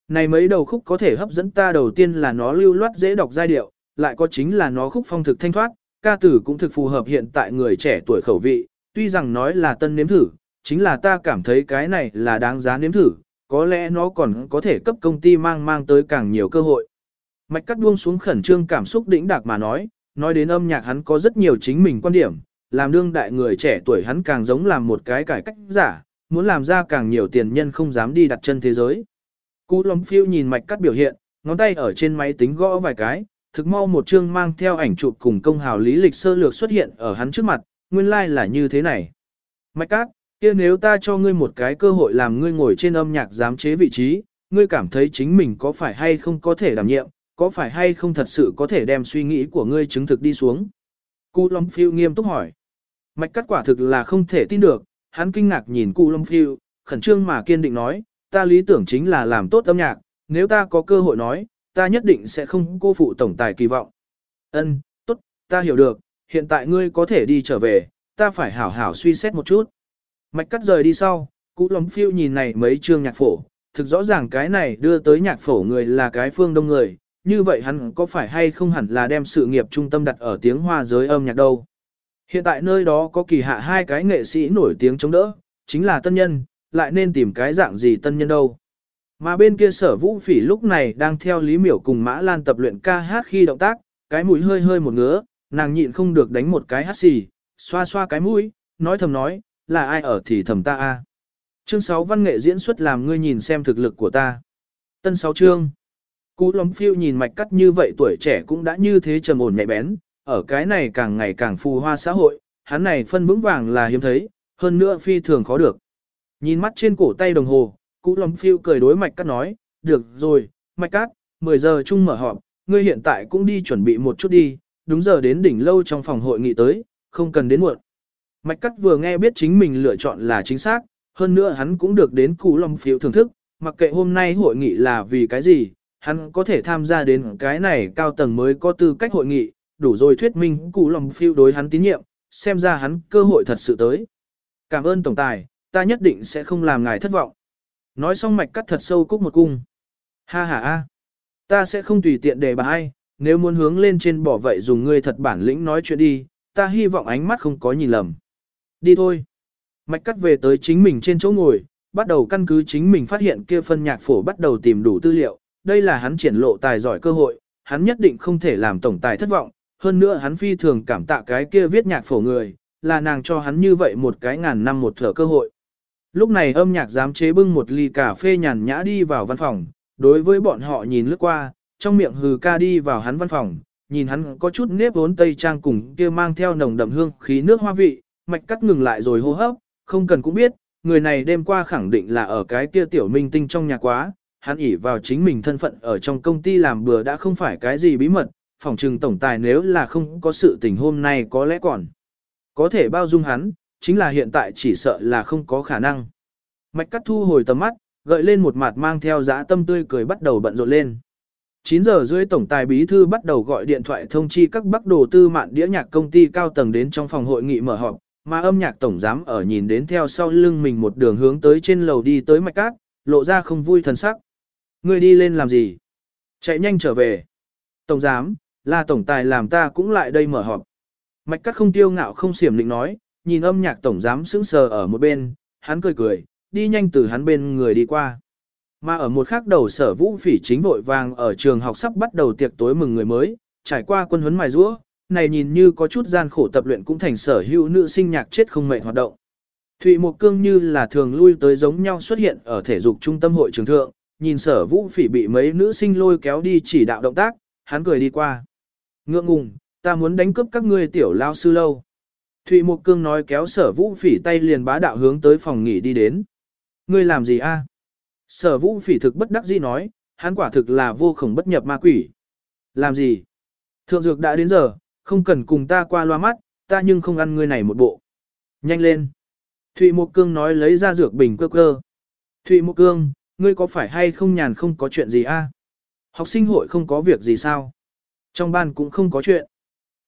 Này mấy đầu khúc có thể hấp dẫn ta đầu tiên là nó lưu loát dễ đọc giai điệu, lại có chính là nó khúc phong thực thanh thoát, ca tử cũng thực phù hợp hiện tại người trẻ tuổi khẩu vị, tuy rằng nói là tân nếm thử, chính là ta cảm thấy cái này là đáng giá nếm thử, có lẽ nó còn có thể cấp công ty mang mang tới càng nhiều cơ hội. Mạch cắt buông xuống khẩn trương cảm xúc đỉnh đạc mà nói, nói đến âm nhạc hắn có rất nhiều chính mình quan điểm, làm đương đại người trẻ tuổi hắn càng giống làm một cái cải cách giả, muốn làm ra càng nhiều tiền nhân không dám đi đặt chân thế giới. Cú lóng phiêu nhìn mạch cắt biểu hiện, ngón tay ở trên máy tính gõ vài cái, thực mau một chương mang theo ảnh chụp cùng công hào lý lịch sơ lược xuất hiện ở hắn trước mặt, nguyên lai like là như thế này. Mạch cát, kia nếu ta cho ngươi một cái cơ hội làm ngươi ngồi trên âm nhạc giám chế vị trí, ngươi cảm thấy chính mình có phải hay không có thể đảm nhiệm, có phải hay không thật sự có thể đem suy nghĩ của ngươi chứng thực đi xuống. Cú Long phiêu nghiêm túc hỏi. Mạch cát quả thực là không thể tin được, hắn kinh ngạc nhìn Cụ Lâm Phiêu, khẩn trương mà kiên định nói, ta lý tưởng chính là làm tốt âm nhạc, nếu ta có cơ hội nói, ta nhất định sẽ không cô phụ tổng tài kỳ vọng. Ân, tốt, ta hiểu được, hiện tại ngươi có thể đi trở về, ta phải hảo hảo suy xét một chút. Mạch cắt rời đi sau, Cụ Lắm Phiêu nhìn này mấy chương nhạc phổ, thực rõ ràng cái này đưa tới nhạc phổ người là cái phương đông người, như vậy hắn có phải hay không hẳn là đem sự nghiệp trung tâm đặt ở tiếng hoa giới âm nhạc đâu. Hiện tại nơi đó có kỳ hạ hai cái nghệ sĩ nổi tiếng chống đỡ, chính là tân nhân, lại nên tìm cái dạng gì tân nhân đâu. Mà bên kia sở vũ phỉ lúc này đang theo Lý Miểu cùng Mã Lan tập luyện ca hát khi động tác, cái mũi hơi hơi một ngứa, nàng nhịn không được đánh một cái hát xì, xoa xoa cái mũi, nói thầm nói, là ai ở thì thầm ta a. Chương 6 văn nghệ diễn xuất làm ngươi nhìn xem thực lực của ta. Tân 6 chương. Cú lấm phiêu nhìn mạch cắt như vậy tuổi trẻ cũng đã như thế trầm ổn nhạy bén, ở cái này càng ngày càng phù hoa xã hội, hắn này phân vững vàng là hiếm thấy, hơn nữa phi thường khó được. Nhìn mắt trên cổ tay đồng hồ, cú lấm phiêu cười đối mạch cắt nói, được rồi, mạch cắt, 10 giờ chung mở họp, ngươi hiện tại cũng đi chuẩn bị một chút đi, đúng giờ đến đỉnh lâu trong phòng hội nghị tới, không cần đến muộn. Mạch cắt vừa nghe biết chính mình lựa chọn là chính xác, hơn nữa hắn cũng được đến cụ lòng phiêu thưởng thức, mặc kệ hôm nay hội nghị là vì cái gì, hắn có thể tham gia đến cái này cao tầng mới có tư cách hội nghị, đủ rồi thuyết minh cụ lòng phiêu đối hắn tín nhiệm, xem ra hắn cơ hội thật sự tới. Cảm ơn tổng tài, ta nhất định sẽ không làm ngài thất vọng. Nói xong mạch cắt thật sâu cúc một cung. Ha ha a, ta sẽ không tùy tiện để bà ai, nếu muốn hướng lên trên bỏ vậy dùng ngươi thật bản lĩnh nói chuyện đi, ta hy vọng ánh mắt không có nhìn lầm. Đi thôi. Mạch cắt về tới chính mình trên chỗ ngồi, bắt đầu căn cứ chính mình phát hiện kia phân nhạc phổ bắt đầu tìm đủ tư liệu, đây là hắn triển lộ tài giỏi cơ hội, hắn nhất định không thể làm tổng tài thất vọng, hơn nữa hắn phi thường cảm tạ cái kia viết nhạc phổ người, là nàng cho hắn như vậy một cái ngàn năm một thở cơ hội. Lúc này âm nhạc giám chế bưng một ly cà phê nhàn nhã đi vào văn phòng, đối với bọn họ nhìn lướt qua, trong miệng hừ ca đi vào hắn văn phòng, nhìn hắn có chút nếp vốn tây trang cùng kia mang theo nồng đậm hương khí nước hoa vị, mạch cắt ngừng lại rồi hô hấp, không cần cũng biết, người này đêm qua khẳng định là ở cái kia tiểu minh tinh trong nhà quá, hắn ỉ vào chính mình thân phận ở trong công ty làm bừa đã không phải cái gì bí mật, phòng trừng tổng tài nếu là không có sự tình hôm nay có lẽ còn có thể bao dung hắn, chính là hiện tại chỉ sợ là không có khả năng. Mạch cắt thu hồi tầm mắt, gợi lên một mặt mang theo dã tâm tươi cười bắt đầu bận rộn lên. 9 giờ rưỡi tổng tài bí thư bắt đầu gọi điện thoại thông chi các bắc đồ tư mạn đĩa nhạc công ty cao tầng đến trong phòng hội nghị mở họp, mà âm nhạc tổng giám ở nhìn đến theo sau lưng mình một đường hướng tới trên lầu đi tới mạch cát, lộ ra không vui thần sắc. Người đi lên làm gì? Chạy nhanh trở về. Tổng giám, là tổng tài làm ta cũng lại đây mở họp. Mạch cát không tiêu ngạo không xiểm định nói, nhìn âm nhạc tổng giám sững sờ ở một bên, hắn cười cười, đi nhanh từ hắn bên người đi qua. Mà ở một khắc đầu sở vũ phỉ chính vội vàng ở trường học sắp bắt đầu tiệc tối mừng người mới, trải qua quân huấn mài rũa, này nhìn như có chút gian khổ tập luyện cũng thành sở hữu nữ sinh nhạc chết không mệnh hoạt động. Thụy Mộc Cương như là thường lui tới giống nhau xuất hiện ở thể dục trung tâm hội trường thượng, nhìn sở vũ phỉ bị mấy nữ sinh lôi kéo đi chỉ đạo động tác, hắn cười đi qua. Ngượng ngùng, ta muốn đánh cướp các ngươi tiểu lao sư lâu. Thụy Mộc Cương nói kéo sở vũ phỉ tay liền bá đạo hướng tới phòng nghỉ đi đến. Ngươi làm gì a? Sở vũ phỉ thực bất đắc dĩ nói, hắn quả thực là vô khổng bất nhập ma quỷ. Làm gì? Thượng dược đã đến giờ, không cần cùng ta qua loa mắt, ta nhưng không ăn ngươi này một bộ. Nhanh lên. Thụy Mộc Cương nói lấy ra dược bình cơ cơ. Thụy Mộc Cương, ngươi có phải hay không nhàn không có chuyện gì a? Học sinh hội không có việc gì sao? Trong ban cũng không có chuyện.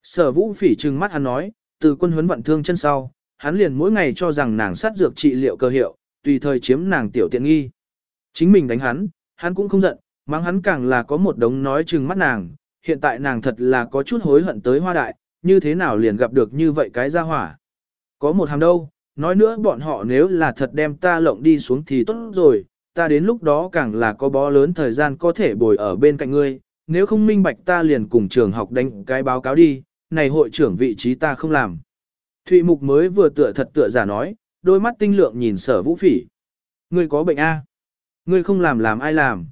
Sở vũ phỉ trừng mắt hắn nói, từ quân huấn vận thương chân sau, hắn liền mỗi ngày cho rằng nàng sát dược trị liệu cơ hiệu, tùy thời chiếm nàng tiểu tiện nghi. Chính mình đánh hắn, hắn cũng không giận, mang hắn càng là có một đống nói chừng mắt nàng, hiện tại nàng thật là có chút hối hận tới hoa đại, như thế nào liền gặp được như vậy cái gia hỏa. Có một hàm đâu, nói nữa bọn họ nếu là thật đem ta lộng đi xuống thì tốt rồi, ta đến lúc đó càng là có bó lớn thời gian có thể bồi ở bên cạnh ngươi, nếu không minh bạch ta liền cùng trường học đánh cái báo cáo đi, này hội trưởng vị trí ta không làm. Thụy Mục mới vừa tựa thật tựa giả nói, đôi mắt tinh lượng nhìn sở vũ phỉ. Ngươi có bệnh A. Ngươi không làm làm ai làm.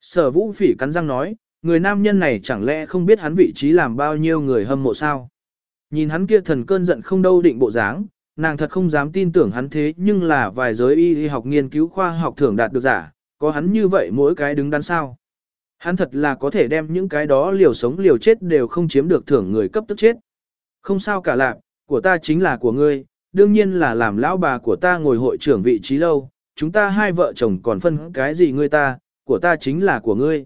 Sở vũ phỉ cắn răng nói, người nam nhân này chẳng lẽ không biết hắn vị trí làm bao nhiêu người hâm mộ sao. Nhìn hắn kia thần cơn giận không đâu định bộ dáng, nàng thật không dám tin tưởng hắn thế nhưng là vài giới y, học nghiên cứu khoa học thưởng đạt được giả, có hắn như vậy mỗi cái đứng đắn sao. Hắn thật là có thể đem những cái đó liều sống liều chết đều không chiếm được thưởng người cấp tức chết. Không sao cả lạc, của ta chính là của ngươi, đương nhiên là làm lão bà của ta ngồi hội trưởng vị trí lâu, chúng ta hai vợ chồng còn phân cái gì ngươi ta, của ta chính là của ngươi.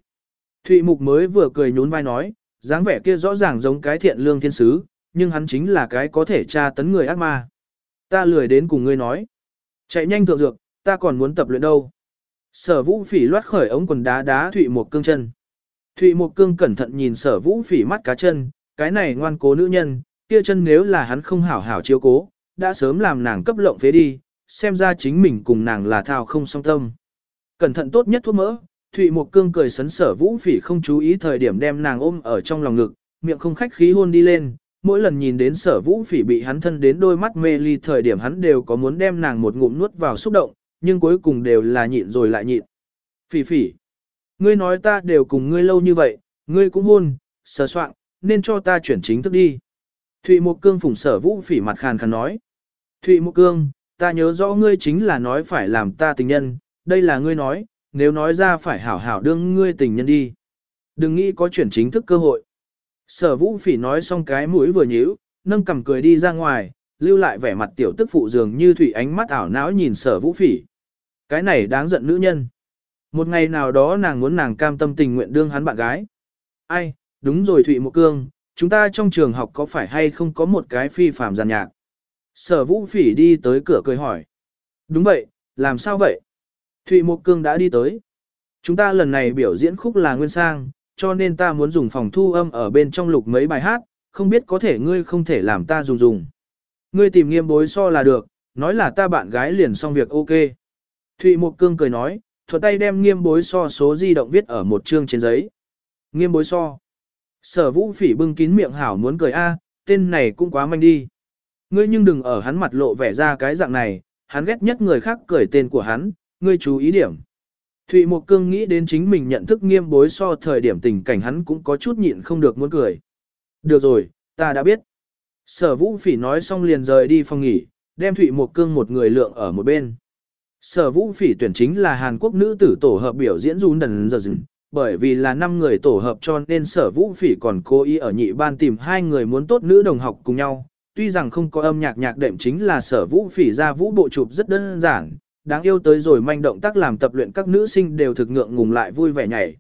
Thụy Mục mới vừa cười nhún vai nói, dáng vẻ kia rõ ràng giống cái thiện lương thiên sứ, nhưng hắn chính là cái có thể tra tấn người ác ma. Ta lười đến cùng ngươi nói. Chạy nhanh thượng dược, ta còn muốn tập luyện đâu. Sở vũ phỉ loát khởi ống quần đá đá Thụy Mục cương chân. Thụy Mục cương cẩn thận nhìn sở vũ phỉ mắt cá chân, cái này ngoan cố nữ nhân, kia chân nếu là hắn không hảo hảo chiếu cố, đã sớm làm nàng cấp lộng phế đi, xem ra chính mình cùng nàng là thao không song tâm. Cẩn thận tốt nhất thuốc mỡ, Thụy Mộc Cương cười sấn sở vũ phỉ không chú ý thời điểm đem nàng ôm ở trong lòng ngực, miệng không khách khí hôn đi lên, mỗi lần nhìn đến sở vũ phỉ bị hắn thân đến đôi mắt mê ly thời điểm hắn đều có muốn đem nàng một ngụm nuốt vào xúc động, nhưng cuối cùng đều là nhịn rồi lại nhịn. Phỉ phỉ, ngươi nói ta đều cùng ngươi lâu như vậy, ngươi cũng hôn, sờ soạn, nên cho ta chuyển chính thức đi. Thụy Mộc Cương phủng sở vũ phỉ mặt khàn khàn nói. Thụy Mộc Cương, ta nhớ rõ ngươi chính là nói phải làm ta tình nhân, đây là ngươi nói, nếu nói ra phải hảo hảo đương ngươi tình nhân đi. Đừng nghĩ có chuyển chính thức cơ hội. Sở vũ phỉ nói xong cái mũi vừa nhíu, nâng cầm cười đi ra ngoài, lưu lại vẻ mặt tiểu tức phụ dường như thủy ánh mắt ảo não nhìn sở vũ phỉ. Cái này đáng giận nữ nhân. Một ngày nào đó nàng muốn nàng cam tâm tình nguyện đương hắn bạn gái. Ai, đúng rồi Thụy Mộ Cương, chúng ta trong trường học có phải hay không có một cái phi phạm giàn nhạc? Sở vũ phỉ đi tới cửa cười hỏi. Đúng vậy, làm sao vậy? Thụy Mộc Cương đã đi tới. Chúng ta lần này biểu diễn khúc là nguyên sang, cho nên ta muốn dùng phòng thu âm ở bên trong lục mấy bài hát, không biết có thể ngươi không thể làm ta dùng dùng. Ngươi tìm nghiêm bối so là được, nói là ta bạn gái liền xong việc ok. Thụy Mộc Cương cười nói, thuận tay đem nghiêm bối so số di động viết ở một chương trên giấy. Nghiêm bối so. Sở vũ phỉ bưng kín miệng hảo muốn cười a, tên này cũng quá manh đi. Ngươi nhưng đừng ở hắn mặt lộ vẻ ra cái dạng này, hắn ghét nhất người khác cười tên của hắn, ngươi chú ý điểm. Thụy Mộc Cương nghĩ đến chính mình nhận thức nghiêm bối so thời điểm tình cảnh hắn cũng có chút nhịn không được muốn cười. Được rồi, ta đã biết. Sở Vũ Phỉ nói xong liền rời đi phòng nghỉ, đem Thụy Mộc Cương một người lượng ở một bên. Sở Vũ Phỉ tuyển chính là Hàn Quốc nữ tử tổ hợp biểu diễn run đần giờ dừng, bởi vì là 5 người tổ hợp cho nên Sở Vũ Phỉ còn cố ý ở nhị ban tìm hai người muốn tốt nữ đồng học cùng nhau. Tuy rằng không có âm nhạc nhạc đệm chính là Sở Vũ Phỉ ra vũ bộ chụp rất đơn giản, đáng yêu tới rồi manh động tác làm tập luyện các nữ sinh đều thực ngượng ngùng lại vui vẻ nhảy.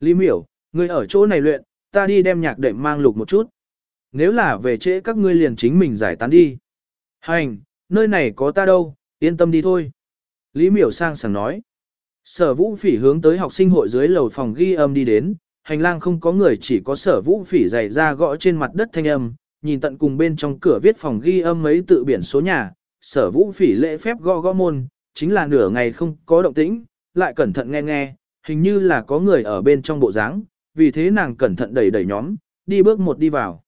Lý miểu, ngươi ở chỗ này luyện, ta đi đem nhạc đệm mang lục một chút. Nếu là về trễ các ngươi liền chính mình giải tán đi. Hành, nơi này có ta đâu, yên tâm đi thôi. Lý miểu sang sảng nói. Sở vũ phỉ hướng tới học sinh hội dưới lầu phòng ghi âm đi đến, hành lang không có người chỉ có sở vũ phỉ dày ra gõ trên mặt đất thanh âm, nhìn tận cùng bên trong cửa viết phòng ghi âm mấy tự biển số nhà, sở vũ phỉ lễ phép gõ gõ môn, chính là nửa ngày không có động tĩnh, lại cẩn thận nghe nghe, hình như là có người ở bên trong bộ dáng, vì thế nàng cẩn thận đẩy đẩy nhóm, đi bước một đi vào.